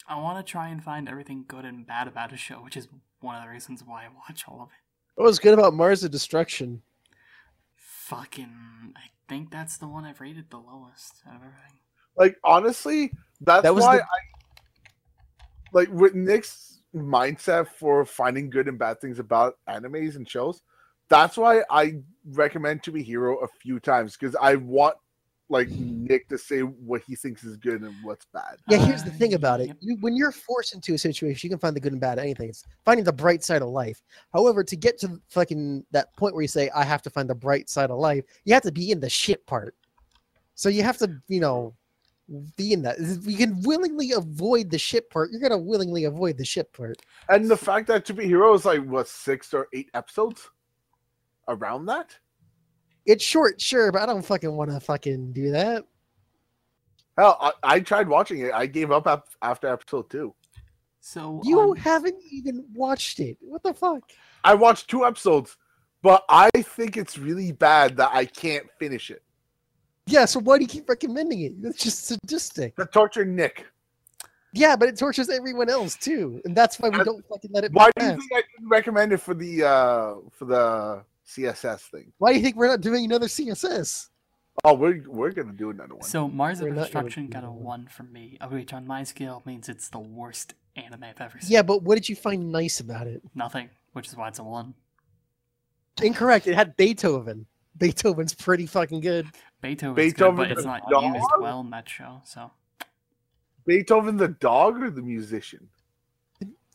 I want to try and find everything good and bad about a show, which is one of the reasons why I watch all of it. What was good about Mars of Destruction? Fucking, I think that's the one I've rated the lowest out of everything. Like honestly that's That was why the- i like with nick's mindset for finding good and bad things about animes and shows that's why i recommend to be hero a few times because i want like nick to say what he thinks is good and what's bad Yeah, here's the thing about it. You, when you're forced into a situation, you can find the good and bad of anything. It's finding the bright side of life. However, to get to fucking that point where you say, I have to find the bright side of life, you have to be in the shit part. So you have to, you know, be in that. You can willingly avoid the shit part. You're going to willingly avoid the shit part. and the fact that to be hero is like what six or eight episodes around that It's short, sure, but I don't fucking want to fucking do that. hell I, I tried watching it i gave up ap- after episode two So You on- haven't even watched it. What the fuck? i watched two episodes but i think it's really bad that i can't finish it Yeah, so why do you keep recommending it? That's just sadistic. to torture nick Yeah, but it tortures everyone else too, and that's why we don't fucking let it. Why do you think I didn't recommend it for the uh for the CSS thing? Why do you think we're not doing another CSS? Oh, we're we're gonna do another one. So Mars We're of Destruction got a one. one from me, which on my scale means it's the worst anime I've ever seen. Yeah, but what did you find nice about it? Nothing, which is why it's a one. Incorrect. It had Beethoven. Beethoven's pretty fucking good. Beethoven's Beethoven good, but it's not dog? used well in that show. So Beethoven the dog or the musician?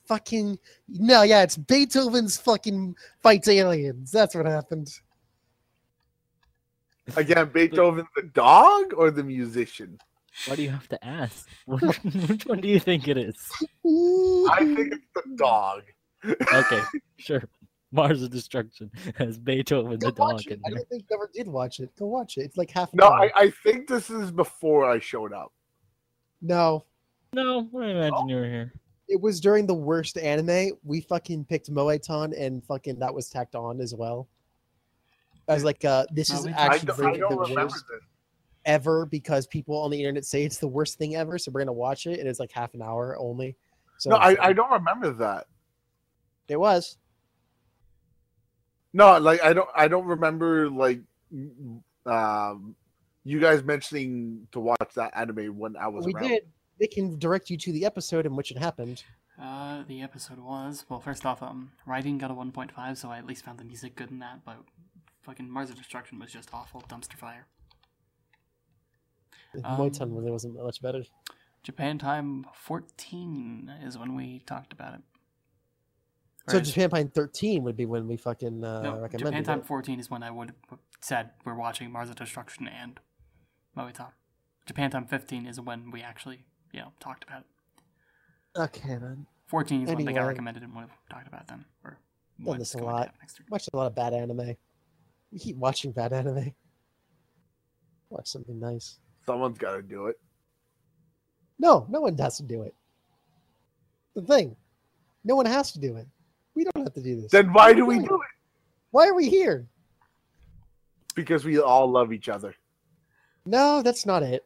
Fucking no, yeah, it's Beethoven's fucking fights aliens. That's what happened. Again, Beethoven the dog or the musician? why do you have to ask which, which one do you think it is I think it's the dog. okay sure mars of destruction has beethoven Go the dog watch it. I don't think you ever did watch it. Go watch it. It's like half. No. I, I think this is before I showed up. no. no i imagine you were here It was during the worst anime. We fucking picked Moetan, and fucking that was tacked on as well. I was like, uh, this is Moetan. I, actually don't- I don't the worst this. ever because people on the internet say it's the worst thing ever. So we're gonna watch it, and it's like half an hour only. So No, I, I don't remember that. it was. No, like I don't I don't remember like um you guys mentioning to watch that anime when I was we around. did. They can direct you to the episode in which it happened. Uh, the episode was well. First off, um, writing got a one point five, so I at least found the music good in that. But fucking Mars of Destruction was just awful, dumpster fire. Um, Moetan really wasn't much better. Japan time fourteen is when we talked about it. So Whereas- Japan Time 13 would be when we fucking uh, no, recommended Japan time it. fourteen is when I would have said we're watching Mars of Destruction and Moetan. Japan time fifteen is when we actually you know talked about it. Okay, man. Fourteen is when they got recommended and would have talked about them or Done what's this a lot. down. Watched a lot of bad anime. We keep watching bad anime. Watch something nice. Someone's got to do it. No, no one has to do it. The thing, no one has to do it. We don't have to do this. Then why do we do it? Why are we here? Because we all love each other. No, that's not it.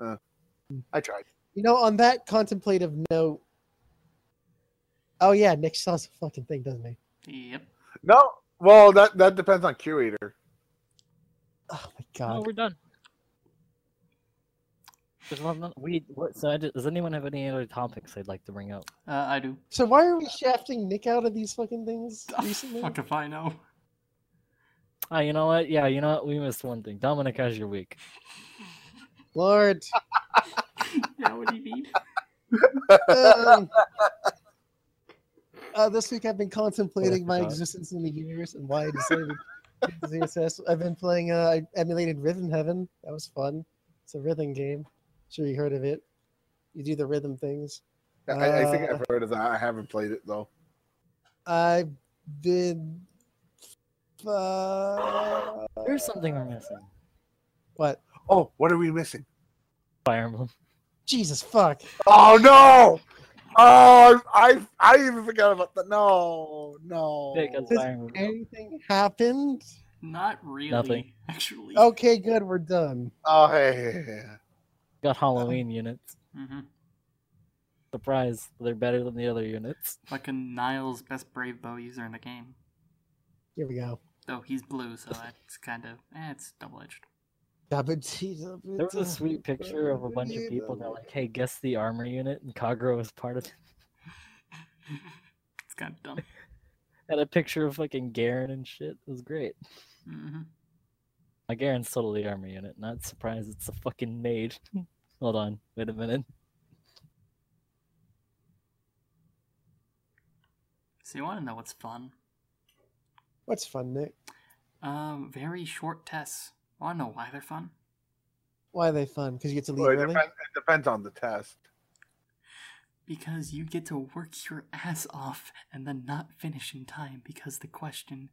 Uh, I tried. You know, on that contemplative note. Oh yeah, Nick saw the fucking thing, doesn't he? Yep. No, well, that that depends on curator. Oh my Oh, god. we're done. There's one, we what? So I did- does anyone have any other topics they'd like to bring up? Uh, I do. So why are we shafting Nick out of these fucking things recently? Fuck if I know. Ah, you know what? Yeah, you know what? We missed one thing. Dominic, how's your week? Lord. yeah, what do you need? Um, uh, this week I've been contemplating my existence in the universe and why I decided to do this. I've been playing, uh, I emulated Rhythm Heaven. That was fun. It's a rhythm game. Sure you heard of it. You do the rhythm things. I, I think Uh, I've heard of that. I haven't played it though. I've been... Uh, There's something we're missing. what? Oh, what are we missing? Fire Emblem. Jesus fuck. Oh no! Oh, I I even forgot about that. No, no. Yeah, 'cause Does Fire Emblem. anything happened? Not really. Nothing. Actually. Okay, good. We're done. Oh, hey, hey, hey. Got Halloween units. hmm Surprise, they're better than the other units. Fucking Niles, best brave bow user in the game. Here we go. Though he's blue, so that's kind of eh, it's double edged. There was a sweet picture of a bunch of people that like, hey, guess the armor unit, and Kagura was part of it. it's kind of dumb. Had a picture of fucking Garen and shit. It was great. hmm My Garen's totally armor unit. Not surprised it's a fucking maid. Hold on, wait a minute. So you want to know what's fun? What's fun, Nick? Um, very short tests. I want to know why they're fun? Why are they fun? Because you get to leave Well, it, early? depends, it depends on the test. Because you get to work your ass off and then not finish in time because the questions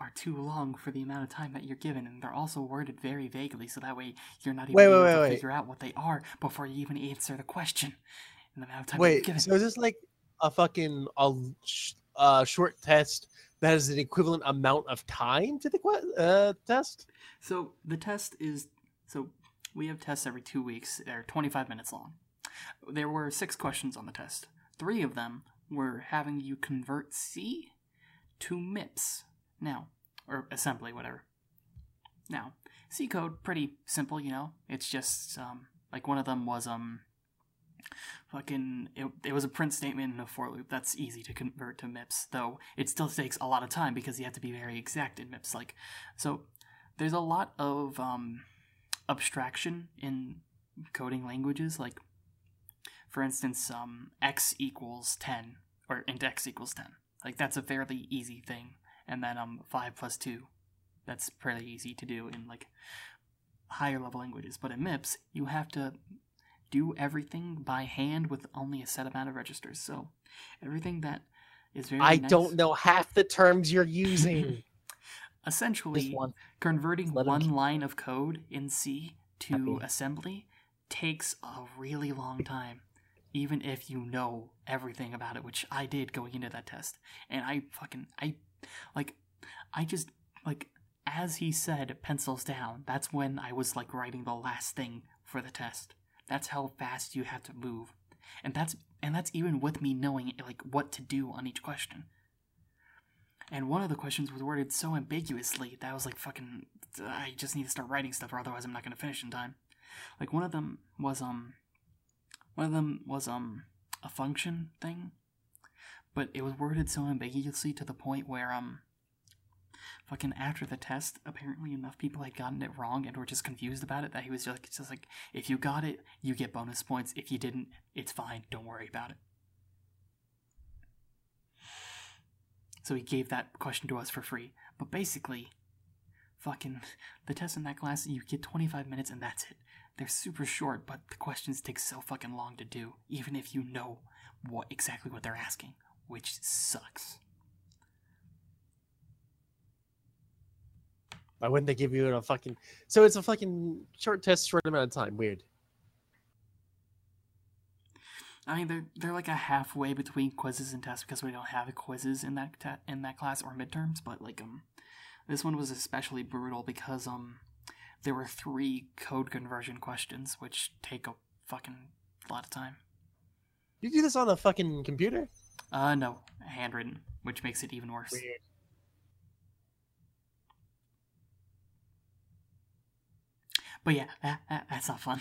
are too long for the amount of time that you're given, and they're also worded very vaguely, so that way you're not even Wait, able wait, to wait, figure out what they are before you even answer the question. In the amount of time Wait, given. so is this like a fucking a uh, short test that has an equivalent amount of time to the uh, test? So the test is so we have tests every two weeks. They're 25 minutes long. There were six questions on the test. Three of them were having you convert C to MIPS. Now, or assembly, whatever. Now, C code pretty simple, you know. It's just um, like one of them was um fucking it, it was a print statement in a for loop that's easy to convert to mips though it still takes a lot of time because you have to be very exact in mips like so there's a lot of um, abstraction in coding languages like for instance um, x equals 10 or int x equals 10 like that's a fairly easy thing. And then um 5 plus 2 that's pretty easy to do in like higher level languages. But in mips you have to do everything by hand with only a set amount of registers. So everything that is very I nice- don't know half the terms you're using. essentially one. converting one line of code in C to assembly takes a really long time, even if you know everything about it, which I did going into that test. And I fucking, I, like, I just, like, as he said, pencils down, that's when I was, like, writing the last thing for the test. That's how fast you have to move. And that's, and that's even with me knowing, like, what to do on each question. And one of the questions was worded so ambiguously that I was like, fucking, I just need to start writing stuff or otherwise I'm not going to finish in time. Like, one of them was, um, one of them was, um, a function thing, but it was worded so ambiguously to the point where um fucking after the test, apparently enough people had gotten it wrong and were just confused about it that he was just, just like, if you got it, you get bonus points. If you didn't, it's fine. Don't worry about it. So he gave that question to us for free. But basically, fucking the test in that class, you get 25 minutes and that's it. They're super short, but the questions take so fucking long to do, even if you know what exactly what they're asking, which sucks. Why wouldn't they give you a fucking... So it's a fucking short test, short amount of time. Weird. I mean, they're they're like a halfway between quizzes and tests because we don't have quizzes in that in that class or midterms. But like um, this one was especially brutal because um, there were three code conversion questions which take a fucking lot of time. You do this on the fucking computer? Uh, no, handwritten, which makes it even worse. Weird. But yeah, that, that, that's not fun.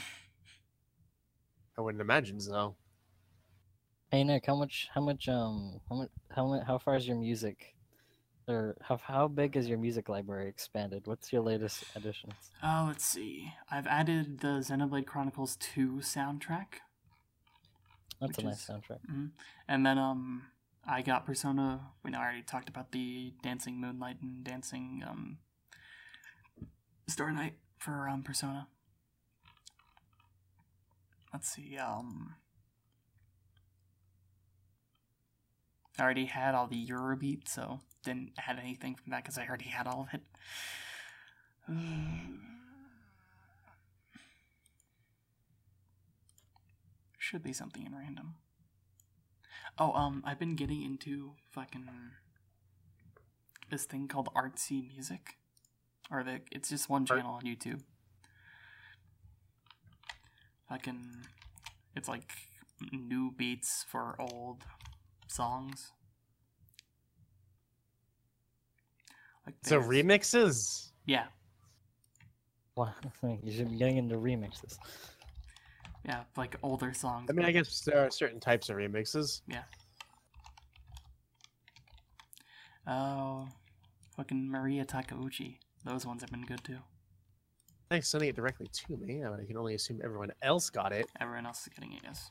I wouldn't imagine so. Hey Nick, how much how much um how much how mu- how far is your music or how how big is your music library expanded? What's your latest additions? Oh, let's see. I've added the Xenoblade Chronicles 2 soundtrack. That's a nice is- soundtrack. hmm And then um I got Persona we know I already talked about the Dancing Moonlight and Dancing um Star Night for um Persona. Let's see, um I already had all the Eurobeat, so didn't add anything from that because I already had all of it. Should be something in random. Oh, um, I've been getting into fucking this thing called artsy music, or the it's just one channel on YouTube. Fucking, it's like new beats for old songs. Like So there's- remixes? Yeah, Wow, you should be getting into remixes. yeah, like older songs. I mean, I guess there are certain types of remixes. Yeah. Oh, fucking Mariya Takeuchi. Those ones have been good too. Thanks sending it directly to me. I can only assume everyone else got it. Everyone else is getting it, yes.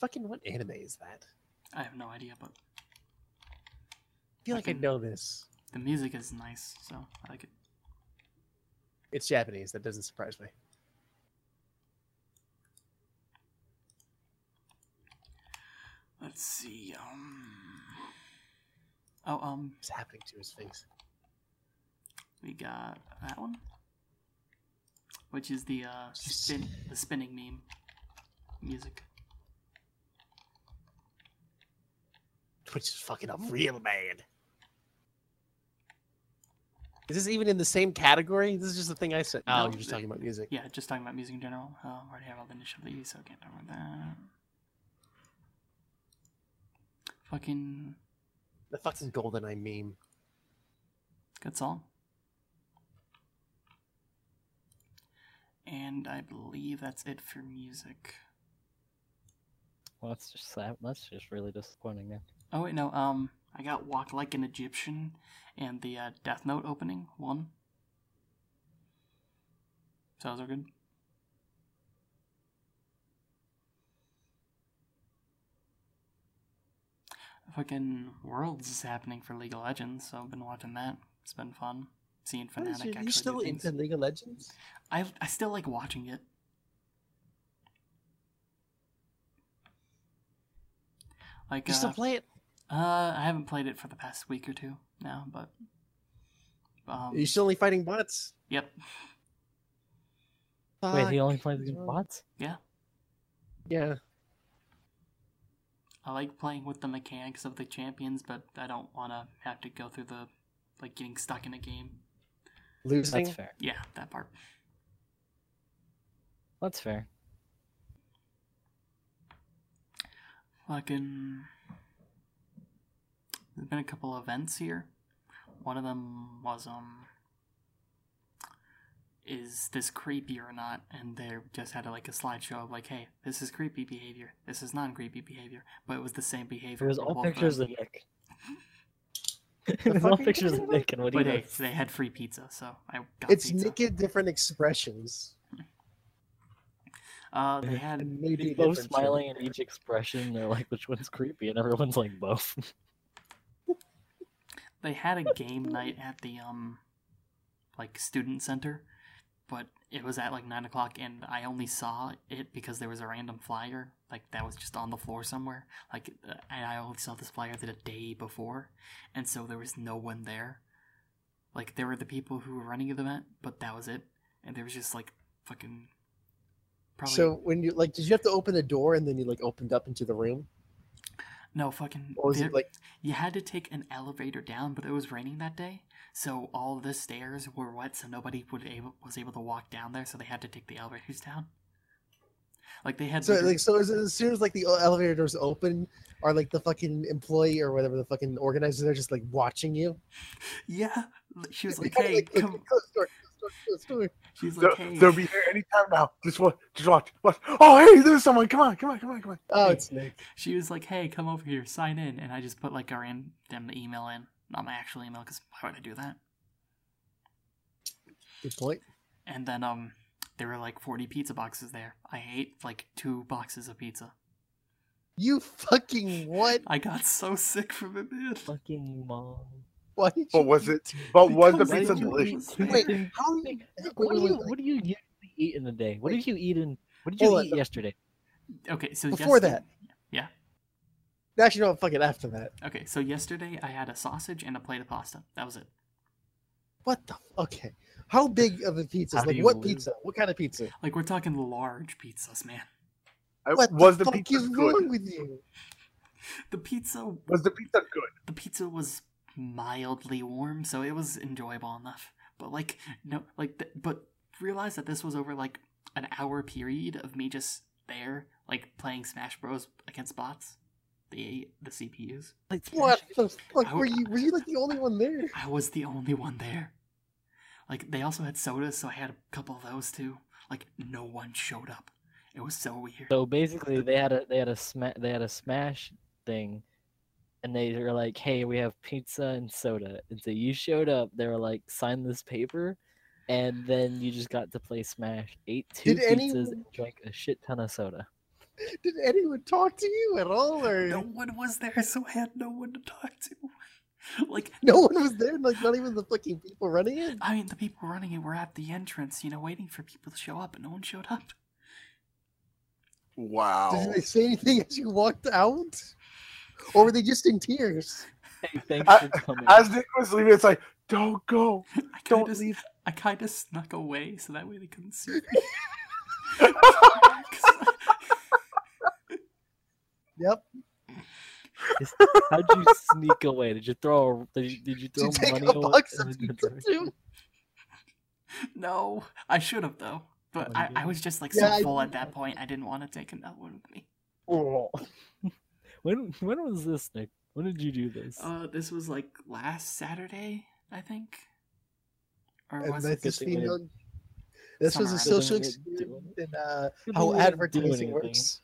Fucking what anime is that? I have no idea, but I feel like I know this. the music is nice, so I like it. It's Japanese. That doesn't surprise me. Let's see. Um. Oh, um, What's happening to his face? we got that one, which is the uh spin, the spinning meme music. Twitch is fucking up real bad. Is this even in the same category? This is just the thing I said. Oh, No, you're just talking about music. Yeah, just talking about music in general. Oh, already have all the initial initially, so I can't talk about that. Fucking The fucking GoldenEye meme. Good song. And I believe that's it for music. Well, that's just sad. That's just really disappointing. Then. Oh wait, no. Um, I got "Walk Like an Egyptian" and the uh, Death Note opening one. So those are good. Fucking Worlds is happening for League of Legends, so I've been watching that. It's been fun seeing Fnatic your- actually you still into League of Legends? I I still like watching it. Like You uh, still play it? Uh, I haven't played it for the past week or two now, but um, Are you still only fighting bots? yep, Wait, Fuck. he only plays against bots? yeah. Yeah. I like playing with the mechanics of the champions, but I don't want to have to go through the like getting stuck in a game. Losing? That's fair. Yeah, that part. That's fair. Fucking. There's been a couple events here. One of them was um. is this creepy or not? And they just had like a slideshow of like, hey, this is creepy behavior. This is non creepy behavior. But it was the same behavior. It was all both of pictures them. of Nick. it was all pictures of Nick and what he But hey, they had free pizza, so I got It's pizza. Nick in different expressions. Uh, they had maybe both smiling in each expression. They're like, which one's creepy? And everyone's like, both. They had a game night at the um like student center but it was at like nine o'clock and i only saw it because there was a random flyer like that was just on the floor somewhere. Like uh, and i only saw this flyer the day before and so there was no one there. Like there were the people who were running the event but that was it. And there was just like fucking probably So when you like, did you have to open the door and then you like opened up into the room, no fucking or was there- it like You had to take an elevator down, but it was raining that day, so all the stairs were wet, so nobody would able was able to walk down there. So they had to take the elevators down. Like they had. so? Like so, as soon as like the elevator doors open, are like the fucking employee or whatever the fucking organizer they're just like watching you? yeah, she was like, "Hey, close come." The door, close the door, close the door. She was They'll, like, "Hey." they'll be here anytime now. Just watch. Just watch. watch. Oh, hey, there's someone. Come on, come on, come on, come on. Oh, it's Nick. She was like, "Hey, come over here, sign in," and I just put like a random email in, not my actual email, because why would I do that? Good point. And then um, there were like forty pizza boxes there. I ate like two boxes of pizza. You fucking what? I got so sick from it, man. Fucking mom. Why did But you was it? two- But was the pizza delicious? Wait, Nick, how? Nick, Nick, what do you what do you usually eat in a day? What Wait. did you eat in? What did you Hold eat no. yesterday? Okay, so Before yesterday- that, yeah. Actually, no. fuck it. after that. Okay, so yesterday I had a sausage and a plate of pasta. That was it. What the? Okay. How big of a pizza? How Like what live? pizza? What kind of pizza? Like we're talking large pizzas, man. I- What was the, the fuck pizza is good? wrong with you? The pizza, Was the pizza good? the pizza was mildly warm, so it was enjoyable enough. But like, no, like, th- but realize that this was over like an hour period of me just there, like playing Smash Bros against bots, the the CPUs. Like, What the fuck I were you? Were you like the only one there? I was the only one there. Like they also had sodas, so I had a couple of those too. Like no one showed up. It was so weird. So basically, they had a they had a sma- they had a smash thing, and they were like, "Hey, we have pizza and soda." And so you showed up. They were like, "Sign this paper," and then you just got to play Smash. Ate two Did pizzas anyone- and drank a shit ton of soda. Did anyone talk to you at all, or no no, one was there, so I had no one to talk to. Like no one was there? Like not even the fucking people running it. I mean, the people running it were at the entrance, you know, waiting for people to show up, but no one showed up. Wow. Did they say anything as you walked out, or were they just in tears? Hey, thanks I- for coming. As Nick was leaving, it's like, don't go. I Don't kind of, leave. I kind of snuck away so that way they couldn't see me. Yep. How'd you sneak away? Did you throw? A, did you did you Did throw you take money a away? box in of the pizza door? too? no, I should have though. But Oh, I, I was just like Yeah, so I- full at that point. I didn't want to take another one with me. Oh. When when was this, Nick? When did you do this? Uh, this was like last Saturday, I think. Or And was that's it? just thing This was a social experiment in uh, how thing we didn't do advertising works.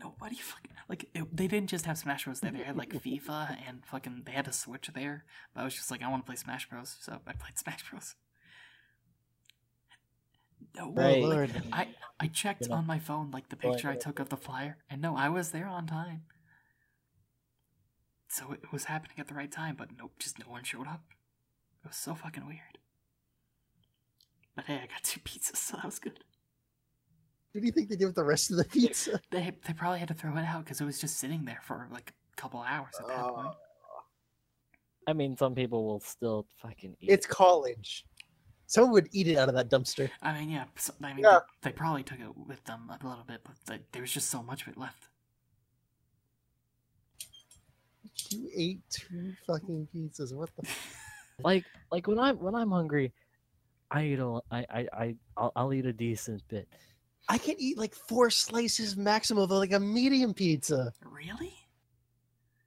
Nobody fucking like it, they didn't just have Smash Bros. there. They had like FIFA and fucking they had a Switch there. But I was just like, I want to play Smash Bros. So I played Smash Bros. No, Right. Oh, Lord. I I checked You know, on my phone like the picture I took of the flyer, and no, I was there on time. So it was happening at the right time, but nope, just no one showed up. It was so fucking weird. But hey, I got two pizzas, so that was good. What do you think they did with the rest of the pizza? They they probably had to throw it out because it was just sitting there for like a couple hours at that Oh. point. Ah. I mean, some people will still fucking eat. It's college. Someone would eat it out of that dumpster. I mean, yeah. So, I mean, Yeah. they, they probably took it with them a little bit, but they, there was just so much of it left. You ate two fucking pizzas. What the? like like when I'm when I'm hungry, I eat a I I I I'll, I'll eat a decent bit. I can eat like four slices maximum of like a medium pizza. Really?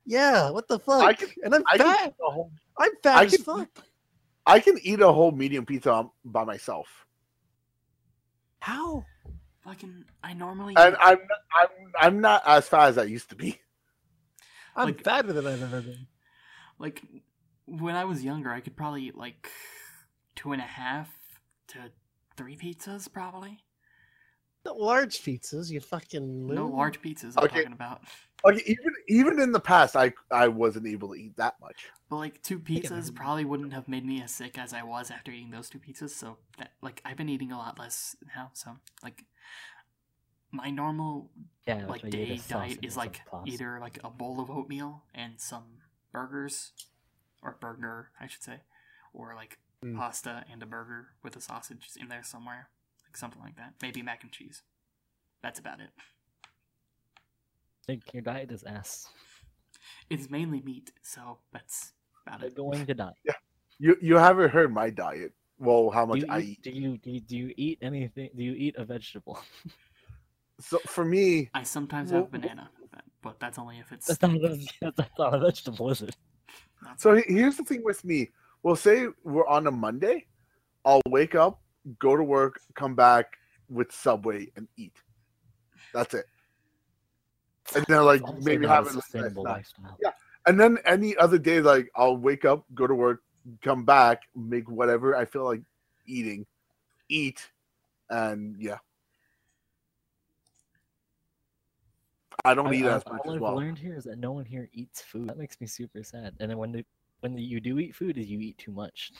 Yeah, what the fuck? I can- and I'm I fat. eat whole. I'm fat I as can- fuck. I can eat a whole medium pizza by myself, How? Fucking, I normally and I'm I'm I'm not as fat as I used to be. I'm Like- fatter than I've ever been. like when I was younger, I could probably eat like two and a half to three pizzas, probably. Not large pizzas, you fucking No large pizzas. I'm Okay. talking about. Okay, even even in the past, I I wasn't able to eat that much. But like two pizzas heard- probably wouldn't have made me as sick as I was after eating those two pizzas. So that like I've been eating a lot less now. So like my normal Yeah, like but you ate a day diet is like pasta. either like a bowl of oatmeal and some burgers, or burger I should say, or like Mm. pasta and a burger with a sausage in there somewhere, like something like that. Maybe mac and cheese. That's about it. Think your diet is ass. It's mainly meat, so that's about You're it. going to die. Yeah. You you haven't heard my diet. Well, how Do much you, I eat, eat. do you do you do you eat anything? Do you eat a vegetable? So for me, I sometimes Well, have banana, but, but that's only if it's That's not a, that's not a vegetable, is it? so here's the thing with me. Well, say we're on a Monday, I'll wake up, go to work, come back with Subway and eat. That's it. And then like Honestly, maybe not a have it like lifestyle. Yeah. And then any other day, like I'll wake up, go to work, come back, make whatever I feel like eating, eat, and yeah. I don't I- eat I- as much all as I've well. learned here is that no one here eats food. That makes me super sad. And then when the, when you do eat food, is you eat too much.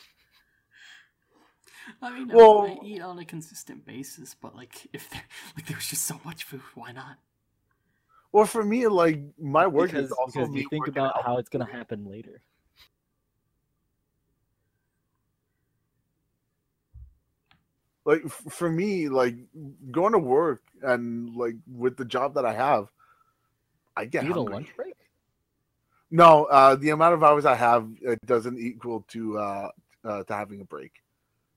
I mean, Well- I eat on a consistent basis, but like if there like there was just so much food, why not? Well, for me, like my work because, is also because you think about out. how it's gonna happen later. like for me, like going to work and like with the job that I have, I get Do you get a lunch break? No, uh, the amount of hours I have it doesn't equal to uh, uh to having a break.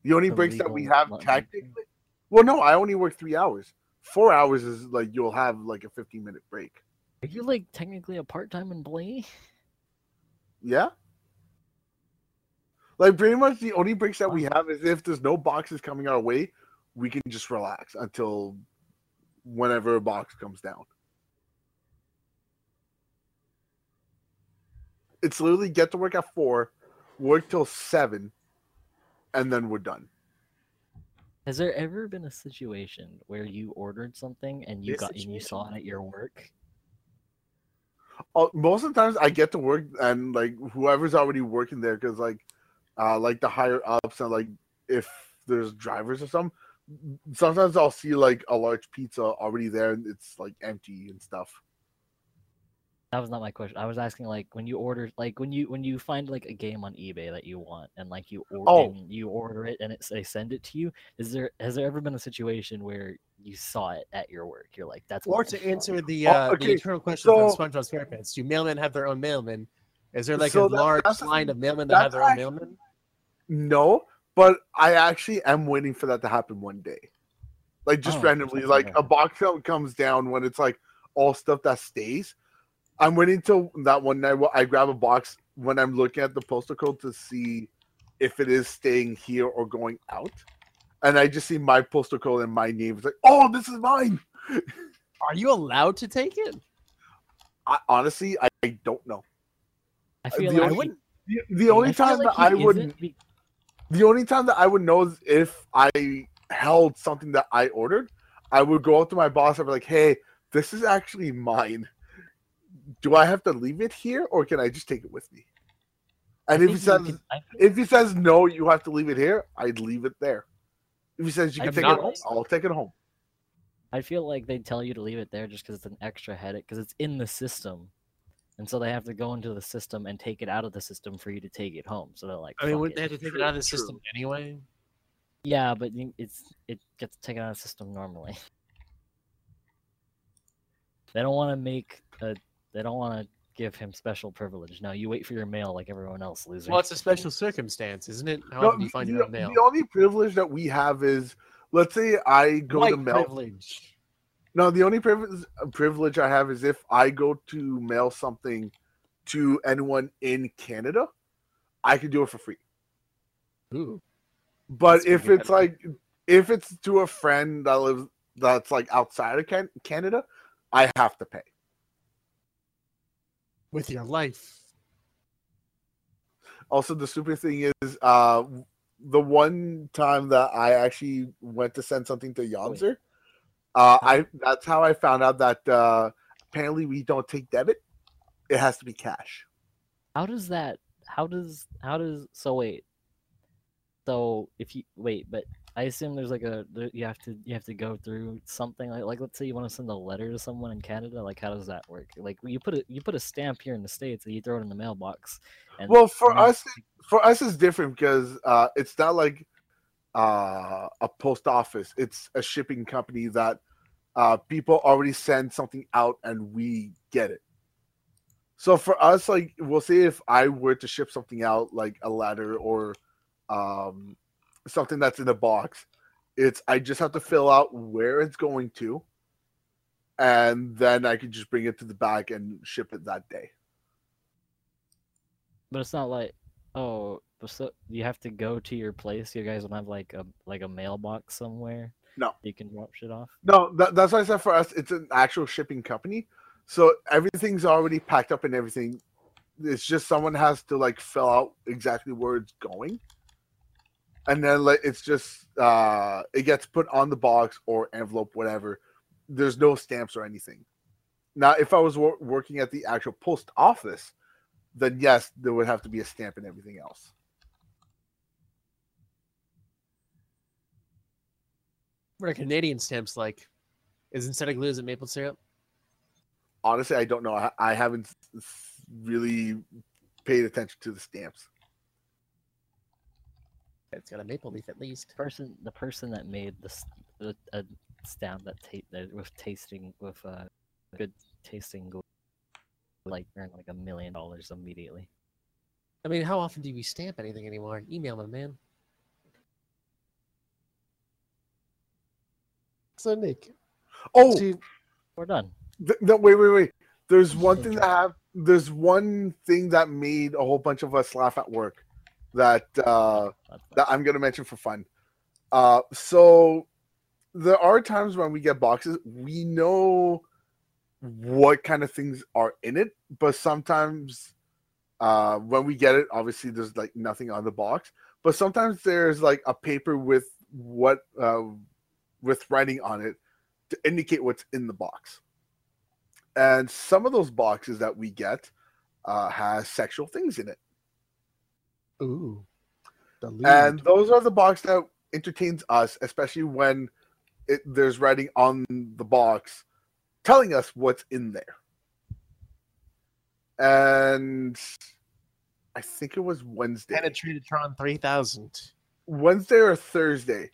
The only The breaks that we have technically, well, no, I only work three hours. Four hours is like you'll have like a fifteen minute break. Are you like technically a part-time employee? Yeah. Like pretty much the only breaks that we have is if there's no boxes coming our way, we can just relax until whenever a box comes down. It's literally get to work at four, work till seven, and then we're done. Has there ever been a situation where you ordered something and you This got and you saw it at your work? Uh, most of the times I get to work and like whoever's already working there, because like, uh, like the higher ups and like if there's drivers or something, sometimes I'll see like a large pizza already there and it's like empty and stuff. That was not my question. I was asking like when you order like when you when you find like a game on eBay that you want and like you order Oh. you order it and it they send it to you. Is there has there ever been a situation where you saw it at your work? You're like that's Or to I want." answer the, Oh, uh, the okay, eternal question so- from SpongeBob SquarePants, do mailmen have their own mailman? Is there like So a that- large line of mailmen that have That's their own actually- mailman? No, but I actually am waiting for that to happen one day. Like just Oh, randomly, like a box out comes down when it's like all stuff that stays. I'm waiting till that one night. where I grab a box when I'm looking at the postal code to see if it is staying here or going out. And I just see my postal code and my name. It's like, oh, this is mine. Are you allowed to take it? I, honestly, I, I don't know. I feel the like only- he- wouldn't- The, the only I time like that I would be- the only time that I would know is if I held something that I ordered, I would go up to my boss and be like, "Hey, this is actually mine. Do I have to leave it here, or can I just take it with me?" I And if he says can- if he says no, you have to leave it here, I'd leave it there. If he says you I can take it home, I'll take it home. I feel like they tell you to leave it there just because it's an extra headache because it's in the system, and so they have to go into the system and take it out of the system for you to take it home. So they're like, I mean, wouldn't they have to take it out of the true. system anyway? Yeah, but it's it gets taken out of the system normally. They don't want to make a. They don't want to give him special privilege. No, you wait for your mail like everyone else, loser. Well, it's a special circumstance, isn't it? How No, often you find the, your own mail? the only privilege that we have is, let's say I go White to mail. privilege. No, the only privilege privilege I have is if I go to mail something to anyone in Canada, I can do it for free. Ooh. But That's if it's like if it's to a friend that lives that's like outside of Canada, I have to pay. With your life. Also, the stupid thing is, uh, the one time that I actually went to send something to Yonzer, uh, I that's how I found out that uh, apparently we don't take debit. It has to be cash. How does that? How does? How does? So wait. So if you wait, but I assume there's like a there- you have to you have to go through something like like let's say you want to send a letter to someone in Canada. Like how does that work? Like you put a you put a stamp here in the states and you throw it in the mailbox. And Well, for us, for us, it's different because uh, it's not like uh, a post office. It's a shipping company that uh, people already send something out and we get it. So for us, like we'll say if I were to ship something out, like a letter or um, something that's in a box, it's I just have to fill out where it's going to, and then I can just bring it to the back and ship it that day. But it's not like oh, so you have to go to your place. You guys don't have like a like a mailbox somewhere. No. you can drop shit off. No, that, that's why I said for us, it's an actual shipping company. So everything's already packed up and everything. It's just someone has to like fill out exactly where it's going. And then like it's just uh it gets put on the box or envelope, whatever. There's no stamps or anything. Now, if I was wor- working at the actual post office, then yes, there would have to be a stamp and everything else. What are Canadian stamps like? Is instead of glue, is it maple syrup? Honestly, I don't know. I, I haven't really paid attention to the stamps. It's got a maple leaf at least. person the person that made this a, a stamp that ta- that with tasting with uh good tasting glue like earn like a million dollars immediately. I mean, how often do we stamp anything anymore? Email them, man. So Nick, Oh, see, We're done. th- no, wait, wait, wait. There's one thing that have, there's one thing that made a whole bunch of us laugh at work that uh, that I'm gonna mention for fun. Uh, so there are times when we get boxes, we know what kind of things are in it, but sometimes uh, when we get it, obviously there's like nothing on the box. But sometimes there's like a paper with what uh, with writing on it to indicate what's in the box. And some of those boxes that we get uh, has sexual things in it. Ooh, the and those are the box that entertains us especially when it, there's writing on the box telling us what's in there and i think it was wednesday penetrated Tron three thousand. wednesday or thursday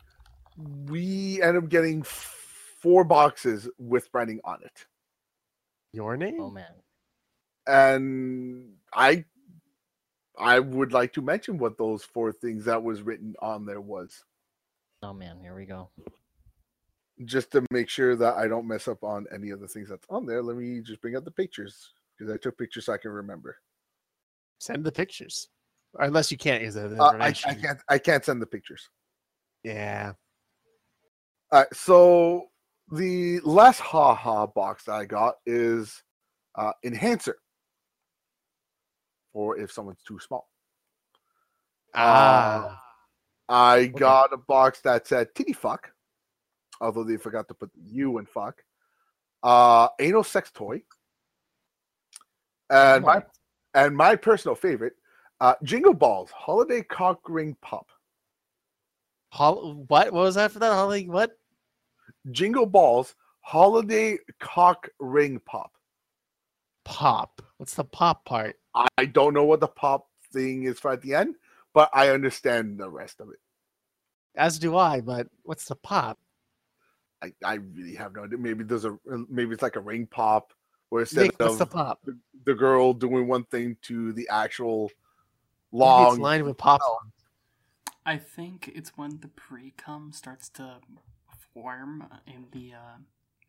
we end up getting four boxes with writing on it Your name? oh man. and i i would like to mention what those four things that was written on there was Oh man, here we go. just to make sure that I don't mess up on any of the things that's on there, let me just bring up the pictures because I took pictures so I can remember. Send the pictures, or unless you can't use it? Uh, I. I can't. I can't send the pictures. Yeah. All right. So the last haha box that I got is uh, enhancer, or if someone's too small. Ah. I got a box that said titty fuck, although they forgot to put you and fuck. Uh, anal sex toy. And my and my personal favorite, uh, Jingle Balls Holiday Cock Ring Pop. Hol- what? What was that for that? Holly? What? Jingle Balls Holiday Cock Ring Pop. Pop. What's the pop part? I don't know what the pop thing is for at the end, but I understand the rest of it. As do I. But what's the pop? I, I really have no idea. Maybe there's a maybe it's like a ring pop, where instead Nick, what's of the pop? the, the girl doing one thing to the actual Maybe long It's lined with pop. I think it's when the pre cum starts to form in the uh,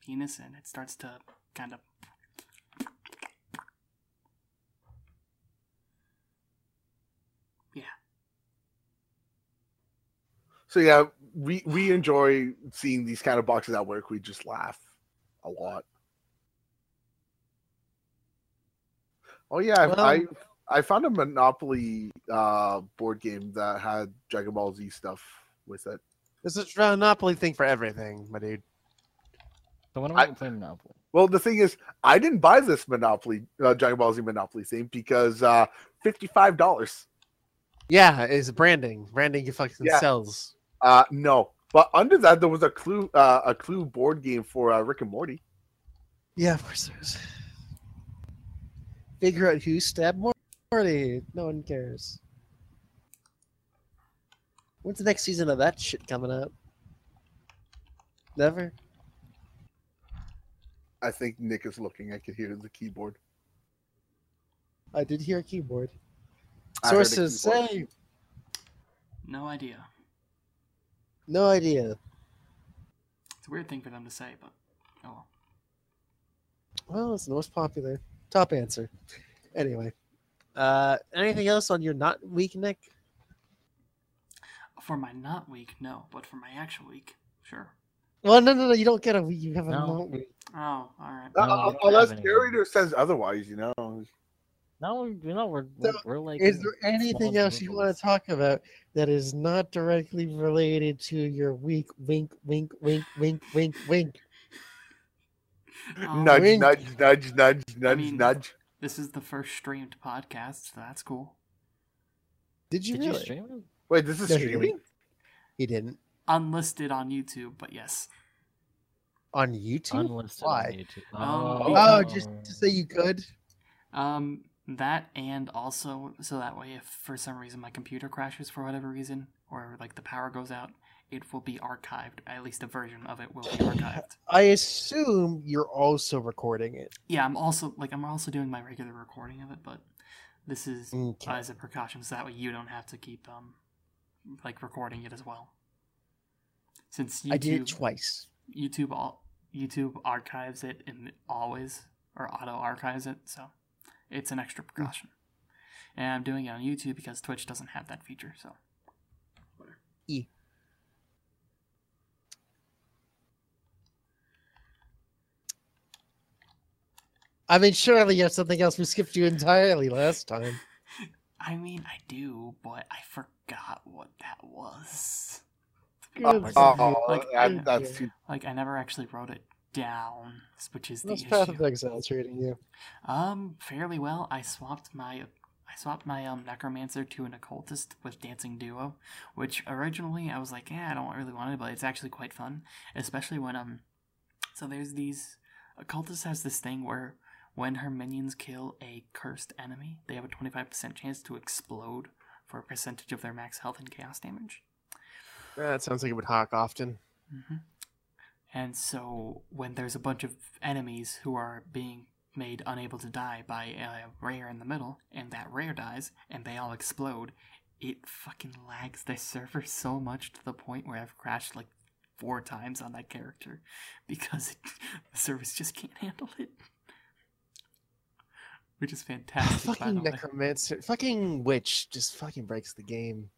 penis and it starts to kind of. Yeah. So yeah, we we enjoy seeing these kind of boxes at work. We just laugh a lot. Oh yeah, I- Well- I I found a Monopoly uh, board game that had Dragon Ball Z stuff with it. This is a Monopoly thing for everything, my dude. So when am I- I going to play Monopoly? Well, the thing is, I didn't buy this Monopoly uh, Dragon Ball Z Monopoly thing because uh, fifty five dollars. Yeah, it's branding. Branding fucking Yeah. sells. Uh, no, but under that there was a clue uh, a clue board game for uh, Rick and Morty. Yeah, of course there is. Figure out who stabbed Morty. No one cares. When's the next season of that shit coming up? Never. I think Nick is looking. I could hear the keyboard. I did hear a keyboard. I a Sources keyboard. say No idea. No idea. It's a weird thing for them to say, but oh well. Well, it's the most popular. Top answer. Anyway. Uh, anything else on your not week, Nick? For my not week, no, but for my actual week, sure. Well, no, no, no. You don't get a week. You have a No. not week. Oh, all right. Uh, No, uh, unless have narrator says otherwise, you know. No, you know we're So, we're, we're like. Is there anything small else you want to talk about that is not directly related to your week? Wink, wink, wink, wink, wink, wink. Um, nudge, wink. nudge, nudge, nudge, nudge, mean- nudge. This is the first streamed podcast, so that's cool. Did you Did you really? stream it? Wait, this is No, streaming. He didn't Unlisted on YouTube, but yes. on YouTube. Unlisted Why? on YouTube. Um, Oh, just to say you could. Um, that and also so that way, if for some reason my computer crashes for whatever reason, or like the power goes out, it will be archived. At least a version of it will be archived. I assume you're also recording it. Yeah, I'm also like I'm also doing my regular recording of it, but this is Okay. as a precaution, so that way you don't have to keep um like recording it as well. Since YouTube, I did it twice. YouTube all YouTube archives it and always or auto archives it, so it's an extra precaution. And I'm doing it on YouTube because Twitch doesn't have that feature, so E. I mean, surely you have something else. We skipped you entirely last time. I mean I do, but I forgot what that was. Oh, Good oh, for. Like, that- I- that's too. Like I never actually wrote it down, which is the What's issue. Path of Exile treating you? Um, fairly well. I swapped my I swapped my um necromancer to an occultist with dancing duo, which originally I was like, yeah, I don't really want it, but it's actually quite fun, especially when um. So there's these occultist has this thing where when her minions kill a cursed enemy, they have a twenty five percent chance to explode for a percentage of their max health and chaos damage. Yeah, That sounds like it would hawk often. hmm And so when there's a bunch of enemies who are being made unable to die by a rare in the middle, and that rare dies, and they all explode, it fucking lags the server so much to the point where I've crashed like four times on that character because it, the service just can't handle it. Which is fantastic. fucking necromancer, fucking witch, just fucking breaks the game.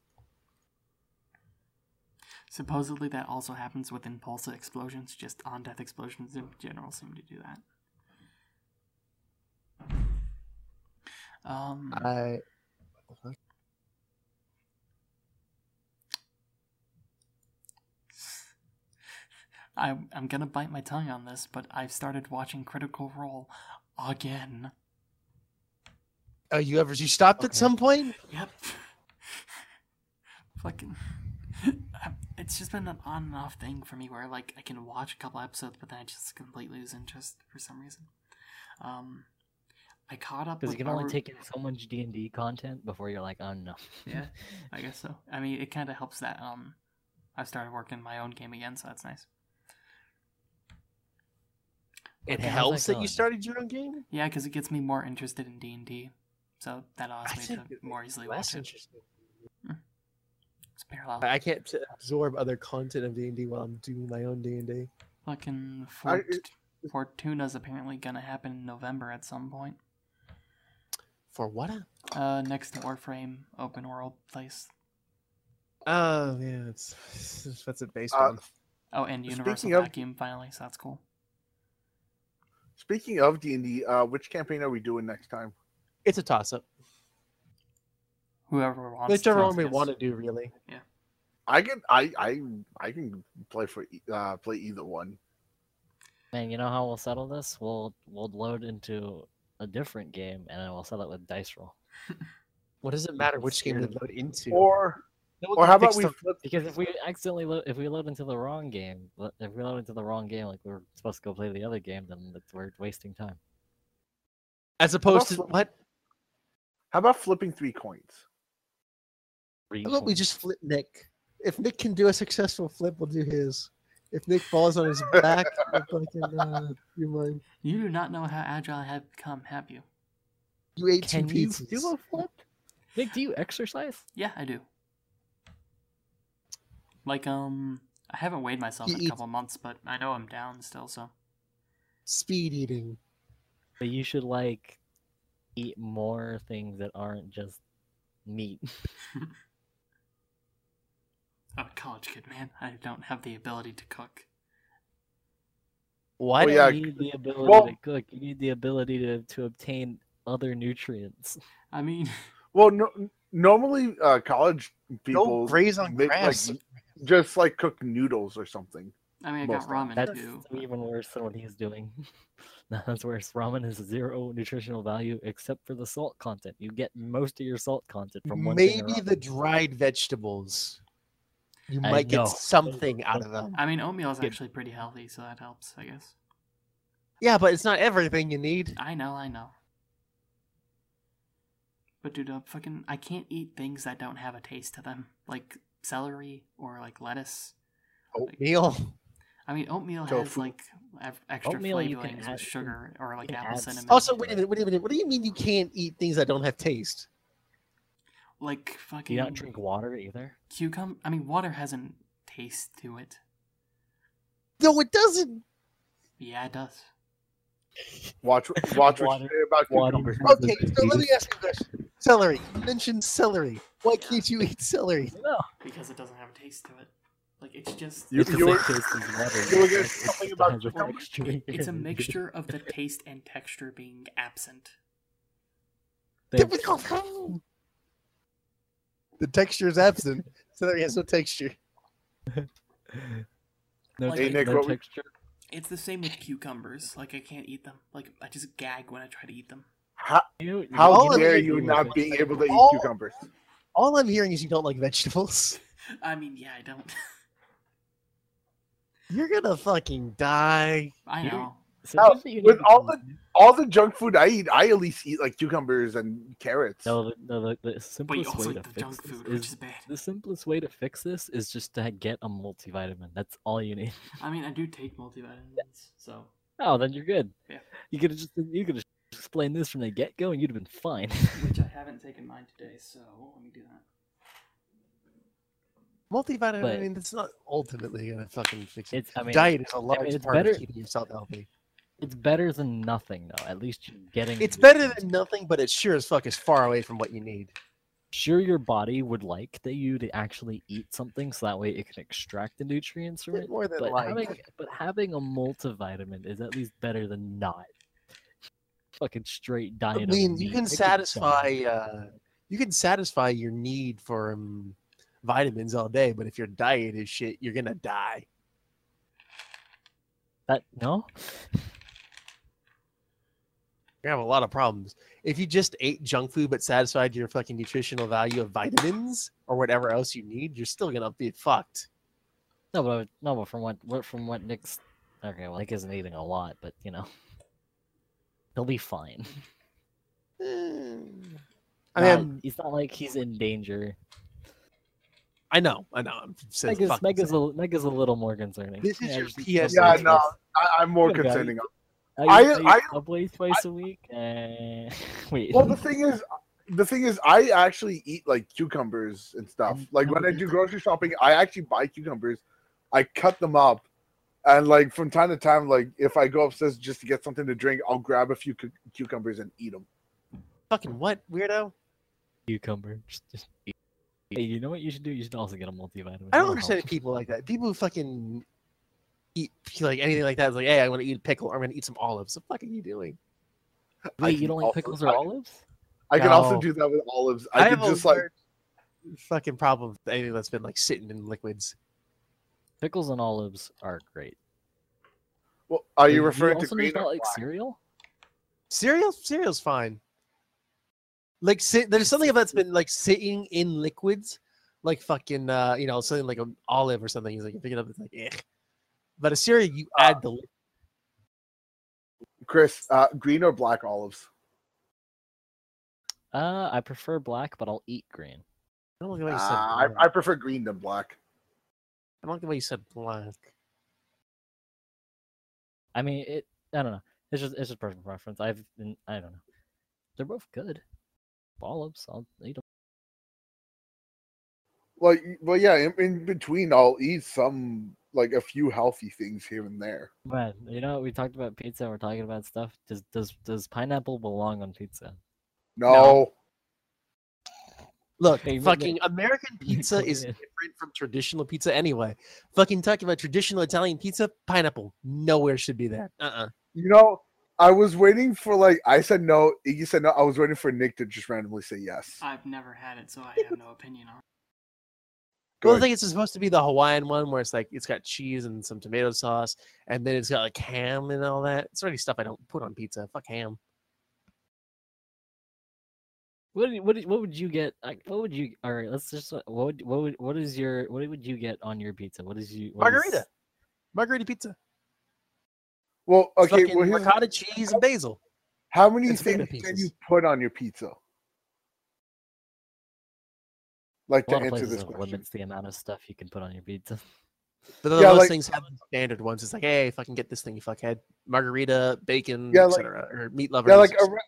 Supposedly that also happens with impulsive explosions, just on death explosions in general seem to do that. Um, I I, I'm gonna bite my tongue on this, but I've started watching Critical Role again. oh, you ever you stopped at some point? Yep. Fucking. It's just been an on and off thing for me where, like, I can watch a couple episodes, but then I just completely lose interest for some reason. Um, I caught up Because you can only Power- take in so much D and D content before you're like, oh no. Yeah, I guess so. I mean, it kind of helps that um, I've started working my own game again, so that's nice. It Okay, helps that that you started your own game. Yeah, because it gets me more interested in D and D, so that allows me to more easily Less watch it. Interesting. It's parallel. I can't absorb other content of D and D while I'm doing my own D and D. Fucking Fort- it- Fortuna's apparently gonna happen in November at some point. For what? Uh, next Warframe open world place. Oh yeah, it's, it's that's it based Uh, on. Oh, and Universal Speaking of- Vacuum finally, so that's cool. Speaking of D and D, uh, which campaign are we doing next time? It's a toss up. Whoever wants. Whichever one we yes. want to do, really. Yeah. I can I I I can play for e- uh play either one. Man, you know how we'll settle this? We'll we'll load into a different game and then we'll settle it with dice roll. What does it matter which game we load into? Or No or how about we flip? Because if we accidentally load, if we load into the wrong game, lo- if we load into the wrong game, like we're supposed to go play the other game, then we're wasting time. as opposed to what? How about flipping three coins? Three How about we just flip Nick? If Nick can do a successful flip, we'll do his. If Nick falls on his back, we'll fucking uh, you mind. You do not know how agile I have become, have you? You ate Can two you pizzas. do a flip? Nick, do you exercise? Yeah, I do. Like, um, I haven't weighed myself He in a eats- couple months, but I know I'm down still. So Speed eating. But you should like eat more things that aren't just meat. I'm a college kid, man. I don't have the ability to cook. What? Oh, yeah, you need the ability well- to cook. You need the ability to, to obtain other nutrients. I mean, Well, no, normally uh, college people Don't graze on make, like, grass. just like cook noodles or something. I mean, I got ramen That's too. even worse than what he's doing. No, That's worse. Ramen has zero nutritional value except for the salt content. You get most of your salt content from one thing Maybe the dried vegetables. You I might know. get something out of them. I mean, oatmeal is actually pretty healthy, so that helps, I guess. Yeah, but it's not everything you need. I know, I know. But dude, uh, fucking, I can't eat things that don't have a taste to them, like celery or like lettuce. Oatmeal. I mean, oatmeal has like extra Oatmeal you can flavorings add- with sugar or like apple add cinnamon. Also, wait a minute, wait a minute. What do you mean you can't eat things that don't have taste? Like Do fucking you not drink water either? cucumber. I mean, water has a taste to it. No, it doesn't. Yeah, it does. Watch watch what you say about water cucumbers. Okay, so let me ask you a question. Celery. You mentioned celery. Why can't you eat celery? No, Because it doesn't have a taste to it. Like it's just You- it's the you same were- taste as water. you were it's gonna just- say it something about has a texture. it's a mixture of the taste and texture being absent. Thanks. The texture is absent. Celery has no texture. No, Hey, Nick, no what we- texture. It's the same with cucumbers. Like I can't eat them. Like I just gag when I try to eat them. How, You- you how All know, of dare you you not being able to eat All- cucumbers? All I'm hearing is you don't like vegetables. I mean, yeah, I don't. You're gonna fucking die. I know. So Now, just that you with all the- All the junk food I eat, I at least eat like cucumbers and carrots. No, the, no, the, the simplest way to fix junk this food, is which is bad. the simplest way to fix this is just to get a multivitamin. That's all you need. I mean, I do take multivitamins, so Oh, then you're good. Yeah. You could have just you could have explained this from the get go, and you'd have been fine. which I haven't taken mine today. So let me do that. Multivitamin, I mean, it's not ultimately gonna fucking fix it. It's I mean, Diet is a large it's part better- of keeping yourself healthy. It's better than nothing though. At least you're getting. It's better than nothing, but it sure as fuck is far away from what you need. Sure, your body would like that you to actually eat something, so that way it can extract the nutrients from it. More than But like. having but having a multivitamin is at least better than not. Fucking straight diet. I mean, you can It satisfy. die. Uh, you can satisfy your need for um, vitamins all day, but if your diet is shit, you're gonna die. that. No, You're gonna have a lot of problems. If you just ate junk food but satisfied your fucking nutritional value of vitamins or whatever else you need, you're still gonna be fucked. no, but no, but from what what from what Nick's okay, well, Nick isn't eating a lot, but you know, he'll be fine. I Not- mean, he's not like he's in danger. I know, I know. I'm just saying, Meg is, Meg is a Meg is a little more concerning. This is Yeah, your just PS Yeah, no, I, I'm more Good concerning. I, I- eat- I, Subway twice a week. Uh, wait. Well, the thing is, the thing is, I actually eat like cucumbers and stuff. Um, Like when I do grocery shopping, I actually buy cucumbers. I cut them up, and like from time to time, like if I go upstairs just to get something to drink, I'll grab a few cu- cucumbers and eat them. fucking what weirdo? cucumber. Just, just eat. Hey, you know what you should do? You should also get a multivitamin. I don't understand people like that. People who fucking eat like anything like that. It's like, hey, I'm gonna eat a pickle or I'm gonna eat some olives. What the fuck are you doing? I Wait, you don't like pickles or I- olives? I can also do that with olives. I, have could a just like fucking problem with anything that's been like sitting in liquids. Pickles and olives are great. well, are Do you referring to also green not or like black? cereal? Cereal, cereal's fine. Like there's something that's been like sitting in liquids, like fucking uh, you know, something like an olive or something. He's like, you pick it up, it's like, eh. But a cereal, you Uh, add the Chris, uh, green or black olives? Uh, I prefer black, but I'll eat green. I don't like the way you Uh, said. I. I prefer green than black. I don't like the way you said black. I mean, it. I don't know. It's just it's just personal preference. I've been. I don't know. They're both good. Olives. I'll eat them. Like, well, yeah. In, in between, I'll eat some like a few healthy things here and there. Man, you know we talked about pizza. We're talking about stuff. Does does does pineapple belong on pizza? No, Look, Hey, but- fucking American pizza is Yeah. different from traditional pizza anyway. Fucking talking about traditional Italian pizza, pineapple nowhere should be there. Uh-uh. you know, I was waiting for like I said no. Iggy said no. I was waiting for Nick to just randomly say yes. I've never had it, so I have no opinion on it. Well, the Good. thing is, it's supposed to be the Hawaiian one where it's like it's got cheese and some tomato sauce, and then it's got like ham and all that. It's already stuff I don't put on pizza. Fuck ham. What do- what do- what would you get? Like, what would you? All right, let's just. What would what would what is your what would you get on your pizza? What is you what is- Margarita. Margarita pizza. Well, okay. Fucking Well, here's, ricotta cheese and basil. how many it's tomato things can you put on your pizza? Like A to of answer this question. limits the amount of stuff you can put on your pizza. But then Yeah, those like- things have standard ones. It's like, hey, fucking get this thing, you fuckhead. Margarita, bacon, Yeah, yeah, like- etc. Or meat lovers. Yeah, like ar-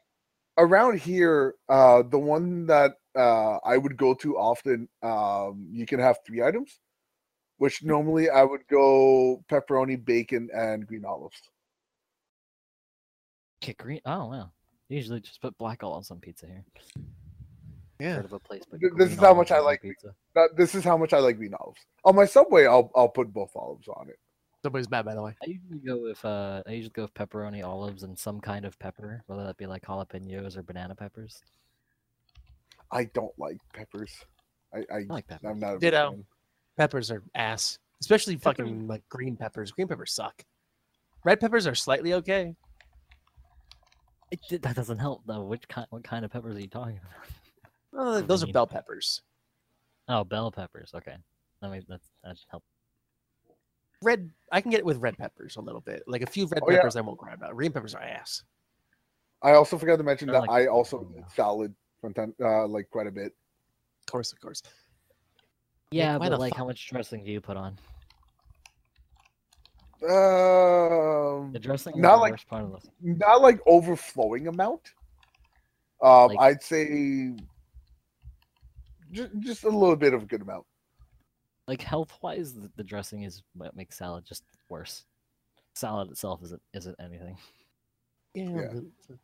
around here, uh, the one that uh, I would go to often, um, you can have three items, which normally I would go pepperoni, bacon, and green olives. Get green. Oh wow. Usually just put black olives on pizza here. Yeah. Heard of a place, but this green is how much I like pizza. That, this is how much I like green olives. On my Subway, I'll I'll put both olives on it. Somebody's bad, by the way. I usually go with uh, I usually go with pepperoni, olives, and some kind of pepper, whether that be like jalapenos or banana peppers. I don't like peppers. I, I I like peppers. I'm not. A big Ditto. fan. Peppers are ass, especially Pepper- fucking like green peppers. Green peppers suck. Red peppers are slightly okay. It, that doesn't help though. Which kind? What kind of peppers are you talking about? Uh, those are bell peppers. Oh, bell peppers. Okay, that may that's that help. Red, I can get it with red peppers a little bit. Like a few red Oh, yeah. peppers, I won't grab out. Green peppers are ass. I also forgot to mention I that like I also too, eat though. salad from time, uh, like quite a bit. Of course, of course. Yeah, why but the like, how much dressing do you put on? Um, The dressing is Not the like- worst part of this. not like overflowing amount. Um, Like- I'd say just, just a little bit of a good amount. Like health wise, the, the dressing is what makes salad just worse. Salad itself isn't isn't anything. Yeah. Yeah. but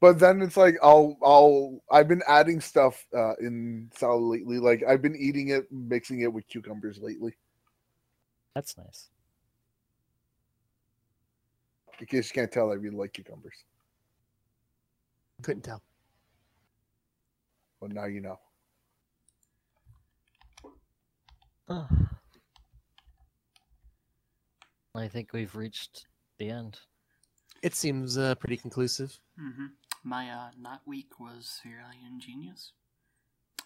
But then it's like I'll I'll I've been adding stuff uh, in salad lately. Like I've been eating it, mixing it with cucumbers lately. That's nice. In case you can't tell, I really like cucumbers. Couldn't tell. Well, now you know. I think we've reached the end. It seems uh, pretty conclusive. Mm -hmm. My uh, not week was fairly ingenious.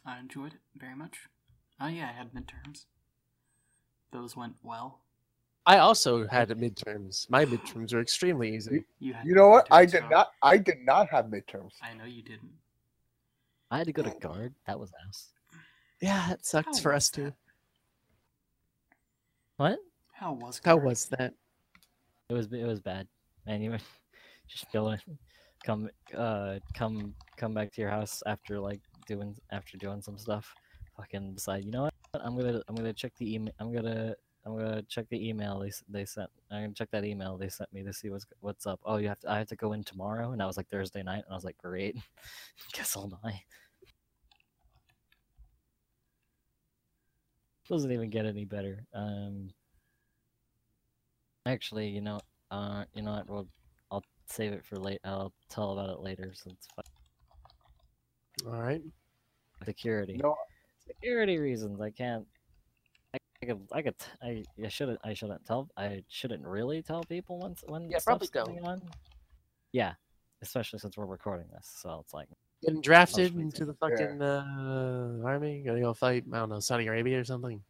I enjoyed it very much. Oh yeah, I had midterms. Those went well. I also had midterms. My midterms were extremely easy. You had You know what? I did so- not. I did not have midterms. I know you didn't. I had to go to guard. That was ass. Yeah, it sucked How for was us too. That? What? How was How guard? was that? It was it was bad. And you just go in, come uh come come back to your house after like doing after doing some stuff. Fucking decide. You know what? I'm gonna I'm gonna check the email. I'm gonna I'm gonna check the email they they sent. I'm gonna check that email they sent me to see what's what's up. Oh, you have to I have to go in tomorrow, and I was like Thursday night, and I was like, great. Guess I'll die. Doesn't even get any better. Um, actually, you know, uh, you know what? Well, I'll save it for late. I'll tell about it later. So it's fine. All right. security. No, Security reasons. I can't. I, I could. I could. I, I shouldn't. I shouldn't tell. I shouldn't really tell people when when Yeah, probably stuff's don't. going on. Yeah, especially since we're recording this, so it's like Getting drafted into the Yeah. fucking uh, army. Gonna go fight. I don't know Saudi Arabia or something.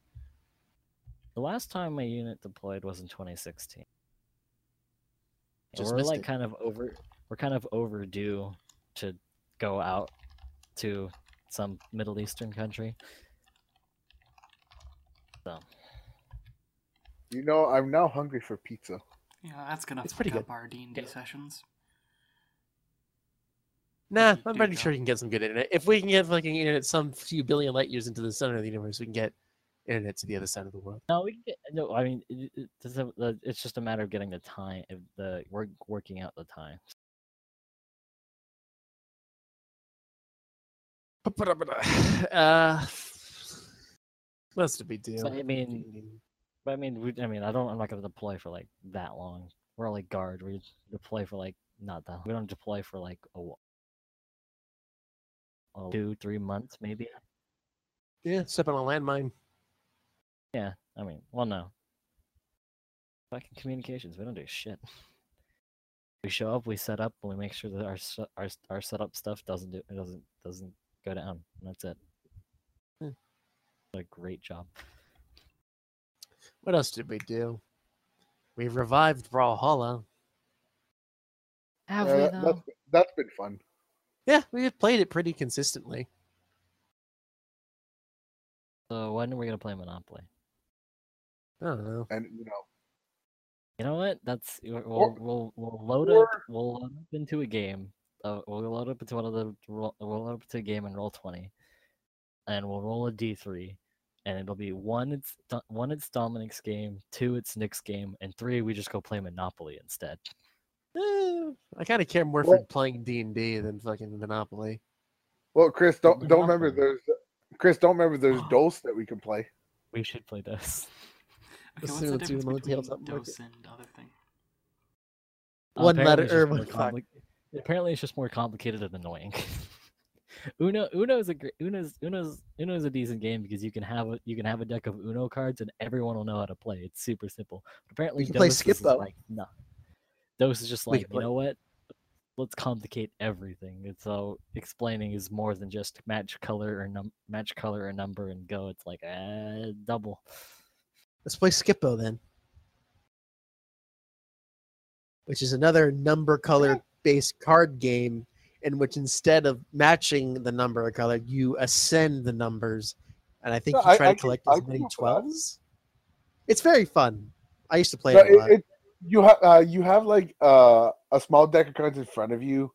the last time my unit deployed was in 2016. Just we're like it. kind of over. We're kind of overdue to go out to some Middle Eastern country. So you know, I'm now hungry for pizza. Yeah, that's gonna It's fuck pretty up good. our D and D Yeah. sessions. Nah, I'm pretty go. sure you can get some good internet. If we can get fucking internet some few billion light years into the center of the universe, we can get internet to the other side of the world. No, we can get, no. I mean, it, it, it's it's just a matter of getting the time. The we're working out the time. Uh, what's the big deal? I mean, But I mean, we, I mean, I don't. I'm not gonna deploy for like that long. We're only guard. We deploy for like not that. Long. We don't deploy for like a, two, three months maybe. yeah, step on a landmine. Yeah. I mean, well, no. Fucking communications. We don't do shit. We show up. We set up. And we make sure that our our our setup stuff doesn't do it doesn't doesn't go down. And that's it. Hmm. What a great job. What else did we do? We revived Brawlhalla. Have Uh, we though? that's, that's been fun. Yeah, we have played it pretty consistently. So when are we gonna play Monopoly? I don't know. And, you know, You know what? That's we'll Or- we'll, we'll load up we'll load up into a game. Uh, we'll load up into one of the roll, we'll load up to a game and roll twenty, and we'll roll a d three, and it'll be one it's one it's Dominic's game, two it's Nick's game, and three we just go play Monopoly instead. Eh, I kind of care more for playing D and D than fucking Monopoly. well, Chris, don't don't remember there's Chris, don't remember there's Dos that we can play. We should play this. Okay, Let's what's see the what's difference even on the between tabletop market. Dos and other thing? One apparently letter or one compli- Apparently, it's just more complicated and annoying. Uno Uno is a great Uno's Uno's Uno's a decent game because you can have a you can have a deck of Uno cards and everyone will know how to play. It's super simple. But apparently, can play skip, though. like no. Dos is just like can you play- know what? Let's complicate everything. And so explaining is more than just match color or num match color or number and go. It's like uh double. Let's play Skip-Bo then. Which is another number color based card game in which instead of matching the number of color, you ascend the numbers. And I think No, you try I to collect I as can many go for that. 12s. It's very fun. I used to play No, it a lot. it, it, you have uh, you have like uh, a small deck of cards in front of you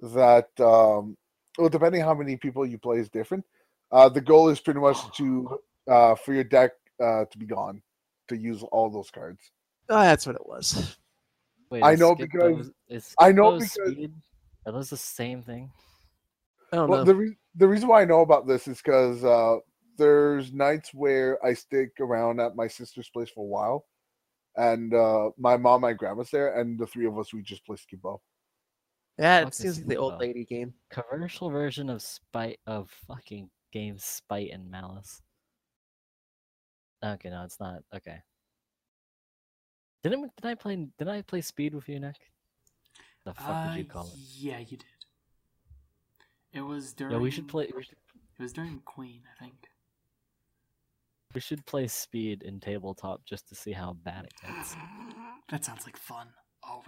that um, well, depending how many people you play is different. Uh, the goal is pretty much to uh, for your deck uh, to be gone to use all those cards. oh, that's what it was. Wait, I know because- Dos- is I know because- speed? Are those the same thing? I don't Well, know. the re- the reason why I know about this is because uh, there's nights where I stick around at my sister's place for a while, and uh, my mom and grandma's there, and the three of us we just play Skip-Bo. yeah, fuck it is seems like the old lady game. commercial version of spite of fucking games spite and malice okay no it's not okay didn't did i play did i play speed with you nick the fuck Uh, did you call it Yeah, you did. It was during. yeah we should play we should, It was during Queen, I think. We should play speed in tabletop just to see how bad it gets That sounds like fun. Oh,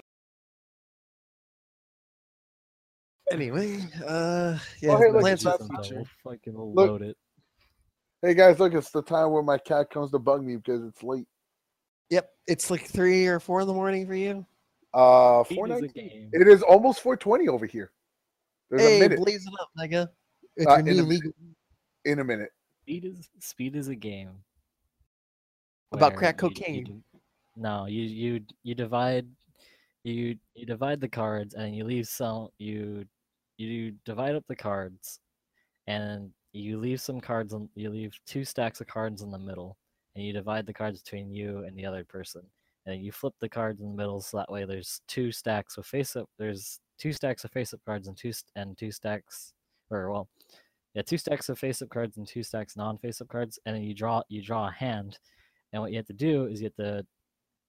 Anyway, uh, yeah, hey, look, Plants it's of not the Future. we'll fucking we'll Look. load it Hey guys, look! It's the time where my cat comes to bug me because it's late. Yep, it's like three or four in the morning for you. Uh, Speed four is a nineteen. game. It is almost four twenty over here. There's a hey, minute blaze it up, Mega. It's Uh, your in a new minute. legal in a minute. Speed is speed is a game. About crack you- you cocaine. d- no, you you you divide you you divide the cards and you leave some you you divide up the cards and you leave some cards on you leave two stacks of cards in the middle and you divide the cards between you and the other person and you flip the cards in the middle so that way there's two stacks of face up there's two stacks of face up cards and two and two stacks or well yeah two stacks of face up cards and two stacks non face up cards and then you draw you draw a hand and what you have to do is you have to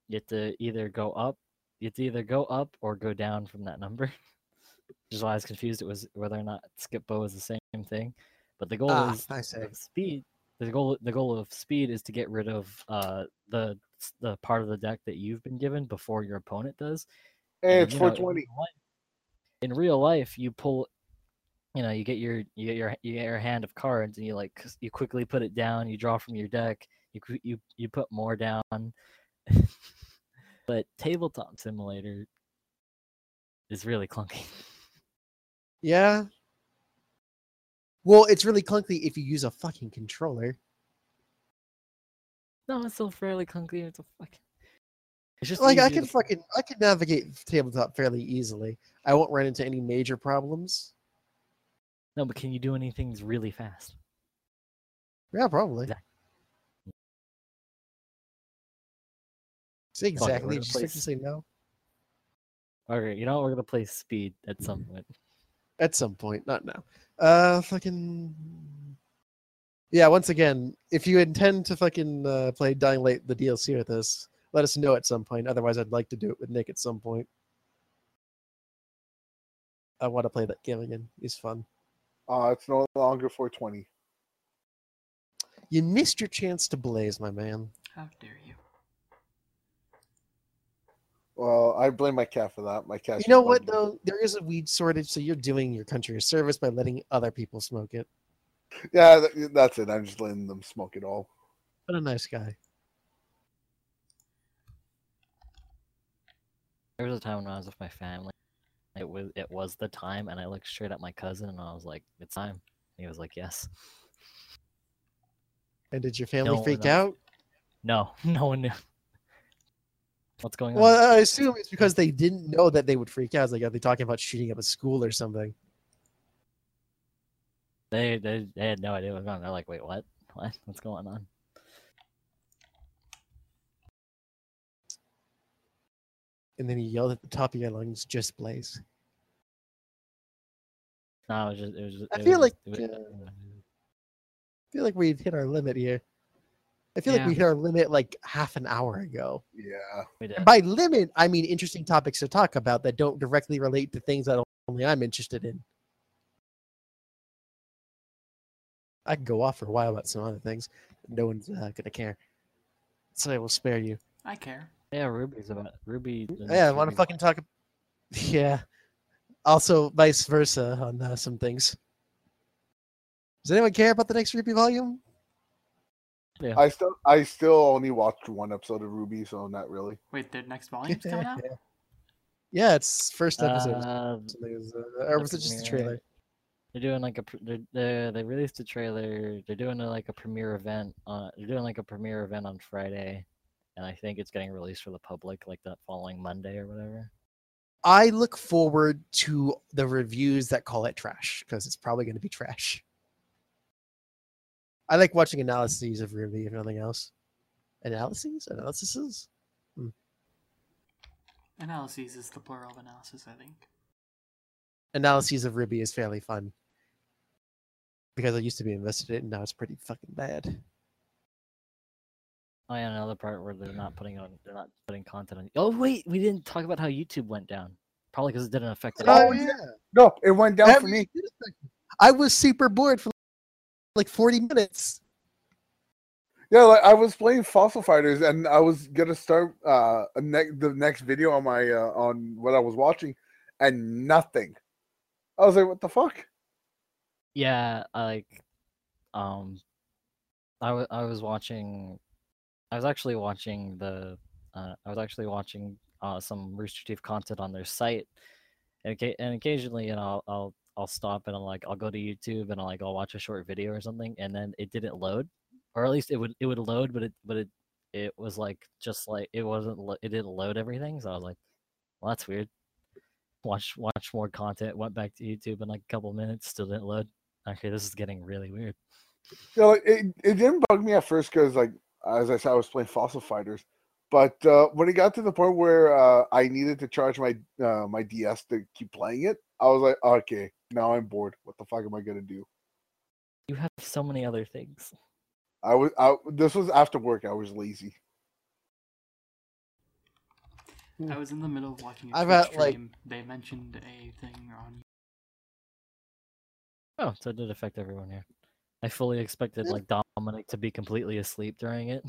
you have to either go up you have to either go up or go down from that number which is why i was confused it was whether or not Skip-Bo is the same thing but the goal Ah, is I see. speed the goal the goal of speed is to get rid of uh the the part of the deck that you've been given before your opponent does Hey, and, it's you know, in in real life you pull you know you get your you get your you get your hand of cards and you like you quickly put it down you draw from your deck you you you put more down but tabletop simulator is really clunky Yeah. Well, it's really clunky if you use a fucking controller. no it's still fairly clunky it's a fucking it's just like I can fucking I can navigate tabletop fairly easily. I won't run into any major problems. No but can you do anything really fast Yeah, probably. Exact- Say Fuck it, we're exactly. gonna Just say no. okay you know we're gonna play speed at some point At some point, not now. Uh, fucking. Yeah, once again, if you intend to fucking uh, play Dying Light, the DLC with us, let us know at some point. Otherwise, I'd like to do it with Nick at some point. I want to play that game again. It's fun. Uh, it's no longer 420. You missed your chance to blaze, my man. How dare you? Well, I blame my cat for that. My cat. You know what, though? There is a weed shortage, so you're doing your country a service by letting other people smoke it. Yeah, th- that's it. I'm just letting them smoke it all. What a nice guy. There was a time when I was with my family. It was it was the time, and I looked straight at my cousin, and I was like, "It's time." He was like, "Yes." And did your family No, freak no. out? No, no one knew. What's going on? Well, I assume it's because they didn't know that they would freak out. It's like, are they talking about shooting up a school or something? they, they they had no idea what was going on. They're like, "Wait, what? What? What's going on?" And then he yelled at the top of your lungs, just blaze. No, it was just it was. Just, I it feel was like, just- it uh, I feel like we've hit our limit here. I feel like we hit our limit like half an hour ago. Yeah. And by limit, I mean interesting topics to talk about that don't directly relate to things that only I'm interested in. I can go off for a while about some other things. No one's uh, going to care. So I will spare you. I care. Yeah, RWBY's about Ruby. Yeah, I want to fucking talk. Yeah. Also, vice versa on uh, some things. Does anyone care about the next RWBY volume? Yeah. I still, I still only watched one episode of RWBY, so not really. Wait, the next volume's coming out? Yeah, it's first episode. Uh, was, uh, or was it just a trailer? They're doing like a they're, they they released a trailer. They're doing a, like a premiere event. Uh, they're doing like a premiere event on Friday, and I think it's getting released for the public like that following Monday or whatever. I look forward to the reviews that call it trash because it's probably going to be trash. I like watching analyses of RWBY, if nothing else. Analyses? Analyses? Hmm. Analyses is the plural of analysis, I think. Analyses of RWBY is fairly fun. Because I used to be invested in it, and now it's pretty fucking bad. Oh yeah, another part where they're not putting on they're not putting content on. Oh wait, we didn't talk about how YouTube went down. Probably because it didn't affect it. Oh, yeah. No, it went down That for me. really did affect me. I was super bored for like 40 minutes. Yeah, like I was playing Fossil Fighters, and I was gonna start uh a ne- the next video on my uh, on what I was watching, and nothing. I was like, "What the fuck?" Yeah, I like, um, I wa- I was watching, I was actually watching the, uh, I was actually watching uh some Rooster Teeth content on their site, and, and occasionally, you know, I'll, I'll I'll stop and I'll like I'll go to YouTube and I'll like I'll watch a short video or something, and then it didn't load, or at least it would it would load, but it but it it was like just like it wasn't it didn't load everything, so I was like, well that's weird. Watch watch more content, went back to YouTube in like a couple minutes, still didn't load. Okay, this is getting really weird. Yeah, like it, it didn't bug me at first because, like, as I said, I was playing Fossil Fighters. But uh, when it got to the point where uh, I needed to charge my uh, my DS to keep playing it, I was like, okay, now I'm bored. What the fuck am I gonna do? You have so many other things. I was I, this was after work. I was lazy. I was in the middle of watching a I've Twitch had, like- They mentioned a thing on. Oh, so it did affect everyone here. I fully expected like Dominic to be completely asleep during it.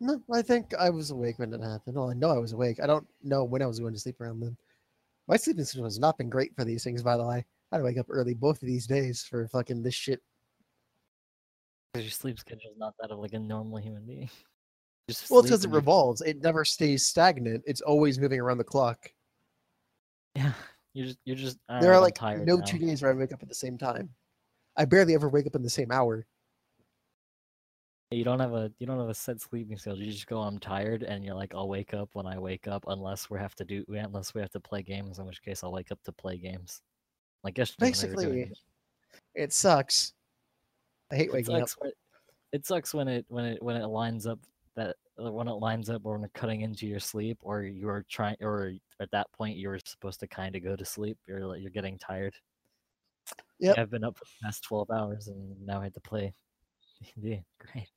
No, I think I was awake when it happened. Well, I know I was awake. I don't know when I was going to sleep around then. My sleeping schedule has not been great for these things, by the way. I had to wake up early both of these days for fucking this shit. Because your sleep schedule is not that of like a normal human being. Just Well, it's because it revolves. It never stays stagnant. It's always moving around the clock. Yeah, you're just you're just. there "Alright, are I'm like tired no now." two days where I wake up at the same time. I barely ever wake up in the same hour. You don't have a you don't have a set sleeping schedule. You just go, I'm tired, and you're like, I'll wake up when I wake up, unless we have to do unless we have to play games. In which case, I'll wake up to play games. Like yesterday, Basically, it. it sucks. I hate it waking up. when it sucks when it when it when it lines up that uh, when it lines up or when it's cutting into your sleep or you're trying or at that point you were supposed to kind of go to sleep you're like you're getting tired Yep. i've been up for the past 12 hours and now i had to play D&D. great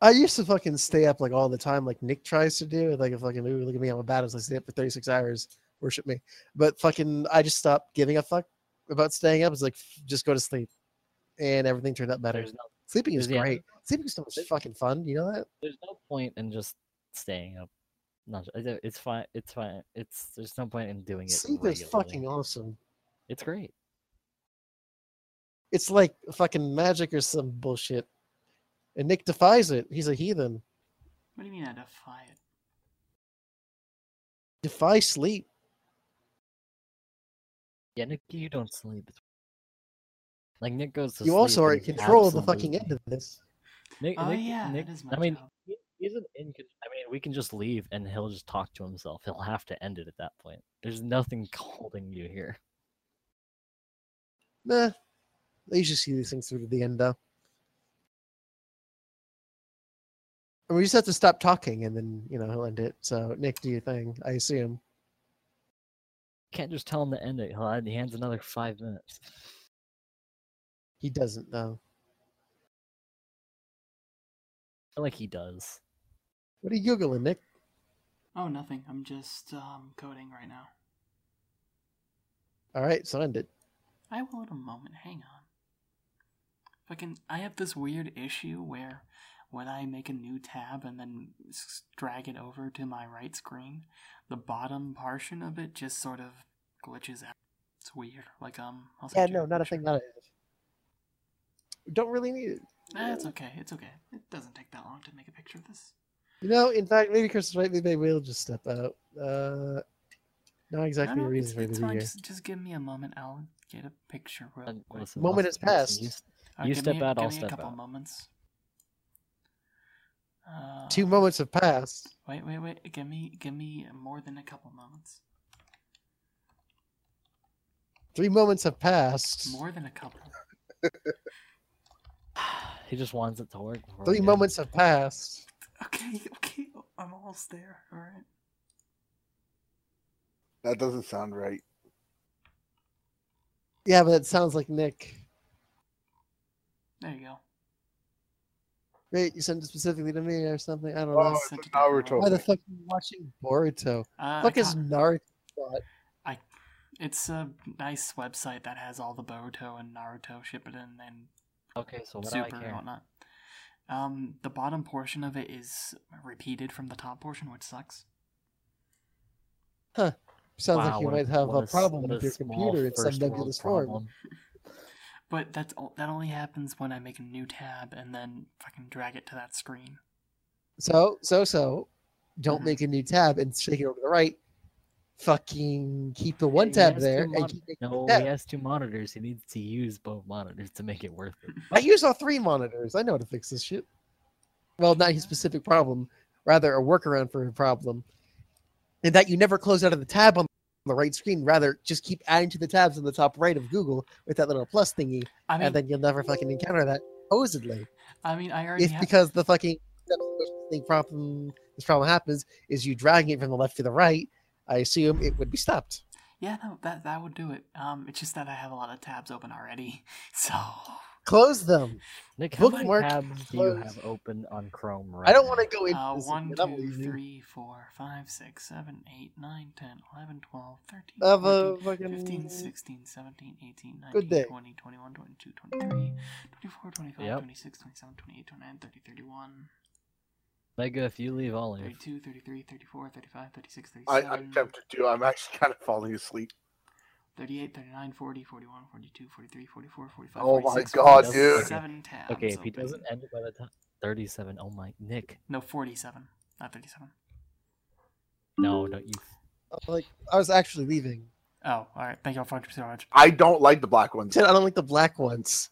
I used to fucking stay up like all the time, like Nick tries to do. Like, a fucking, ooh, look at me, I'm a badass. I stay up for 36 hours. Worship me. But fucking, I just stopped giving a fuck about staying up. It's like, just go to sleep. And everything turned out better. no Sleeping is yeah. great. Sleeping is so much fucking fun. You know that? there's no point in just staying up not it's fine it's fine it's there's no point in doing it Sleep is fucking awesome. it's great It's like fucking magic or some bullshit. And Nick defies it. He's a heathen. What do you mean I defy it? Defy sleep. yeah nick you don't sleep like nick goes to You sleep also are in and he's control of the fucking end of this. Nick, Oh Nick, yeah, Nick, that is my I mean, job. he he isn't in. con- I mean, we can just leave and he'll just talk to himself. He'll have to end it at that point. There's nothing holding you here. Nah. I usually see these things through to the end, though. And we just have to stop talking, and then, you know, he'll end it. So, Nick, do your thing, I assume. Can't just tell him to end it. He'll add, he hands another five minutes. He doesn't, though. I feel like he does. What are you Googling, Nick? Oh, nothing. I'm just um, coding right now. All right, so end it. I will in a moment. Hang on. Fucking, I have this weird issue where when I make a new tab and then drag it over to my right screen, the bottom portion of it just sort of glitches out. It's weird. Like um, I'll Yeah, no, not a thing that I have. Don't really need it. Eh, it's okay. It's okay. It doesn't take that long to make a picture of this. You know, in fact, maybe Chris is right. Maybe we'll just step out. Uh, not exactly no, a reason it's, for it it's fine. Just, just give me a moment. I'll get a picture real quick. listen, Moment has passed. S- Uh, you step me, out, give I'll me step a couple out. moments. Uh, Two moments have passed. Wait, wait, wait. Give me, give me more than a couple moments. Three moments have passed. More than a couple. He just wants it to work. Three moments have passed. Okay, okay. I'm almost there. All right. That doesn't sound right. Yeah, but it sounds like Nick. There you go. Wait, you sent it specifically to me or something? I don't Oh, know. it's Sent Naruto. Why the fuck are you watching Boruto? Uh, fuck I is ca- Naruto? bot? It's a nice website that has all the Boruto and Naruto Shippuden and Okay, so what do I Super and whatnot. Um, the bottom portion of it is repeated from the top portion, which sucks. Huh. Sounds Wow, like you might have a, a s- problem what with your computer in some first world nebulous form. Problem. But that's that only happens when I make a new tab and then fucking drag it to that screen. So, so, so, don't Mhm. make a new tab and shake it over to the right. Fucking keep the one He tab there and keep No, a tab. he has two monitors. He needs to use both monitors to make it worth it. I use all three monitors. I know how to fix this shit. Well, not his specific problem, rather a workaround for a problem. And that you never close out of the tab on the right screen. Rather, just keep adding to the tabs in the top right of Google with that little plus thingy, I mean, and then you'll never fucking encounter that. Supposedly, I mean, I already have, because the fucking thing problem, this problem happens is you dragging it from the left to the right. I assume it would be stopped. yeah, no, that that would do it. Um, it's just that I have a lot of tabs open already, so Close them. Nick, how many Bookmark tabs do you have open on Chrome right I don't want to go into uh, this. one, but I'm two, leaving. three, four, five, six, seven, eight, nine, 10, 11, 12, 13, Have 14, fucking 15, 16, 17, 18, 19, 20, 21, 22, 23, 24, 25, Yep. 26, 27, 28, 29, 30, 31, Mega, if you leave, I'll leave. 32, 33, 34, 35, 36, I, 37, I'm tempted to. I'm actually kind of falling asleep. 38, 39, 40, 41, 42, 43, 44, 45, Oh my 46, God, 47 dude. Seven tabs. Okay, if he open. doesn't end it by the time 37, oh my, Nick, No, 47, not 37. no, don't you? Like I was actually leaving. Oh, all right. Thank you all for so much. I don't like the black ones. Said I don't like the black ones.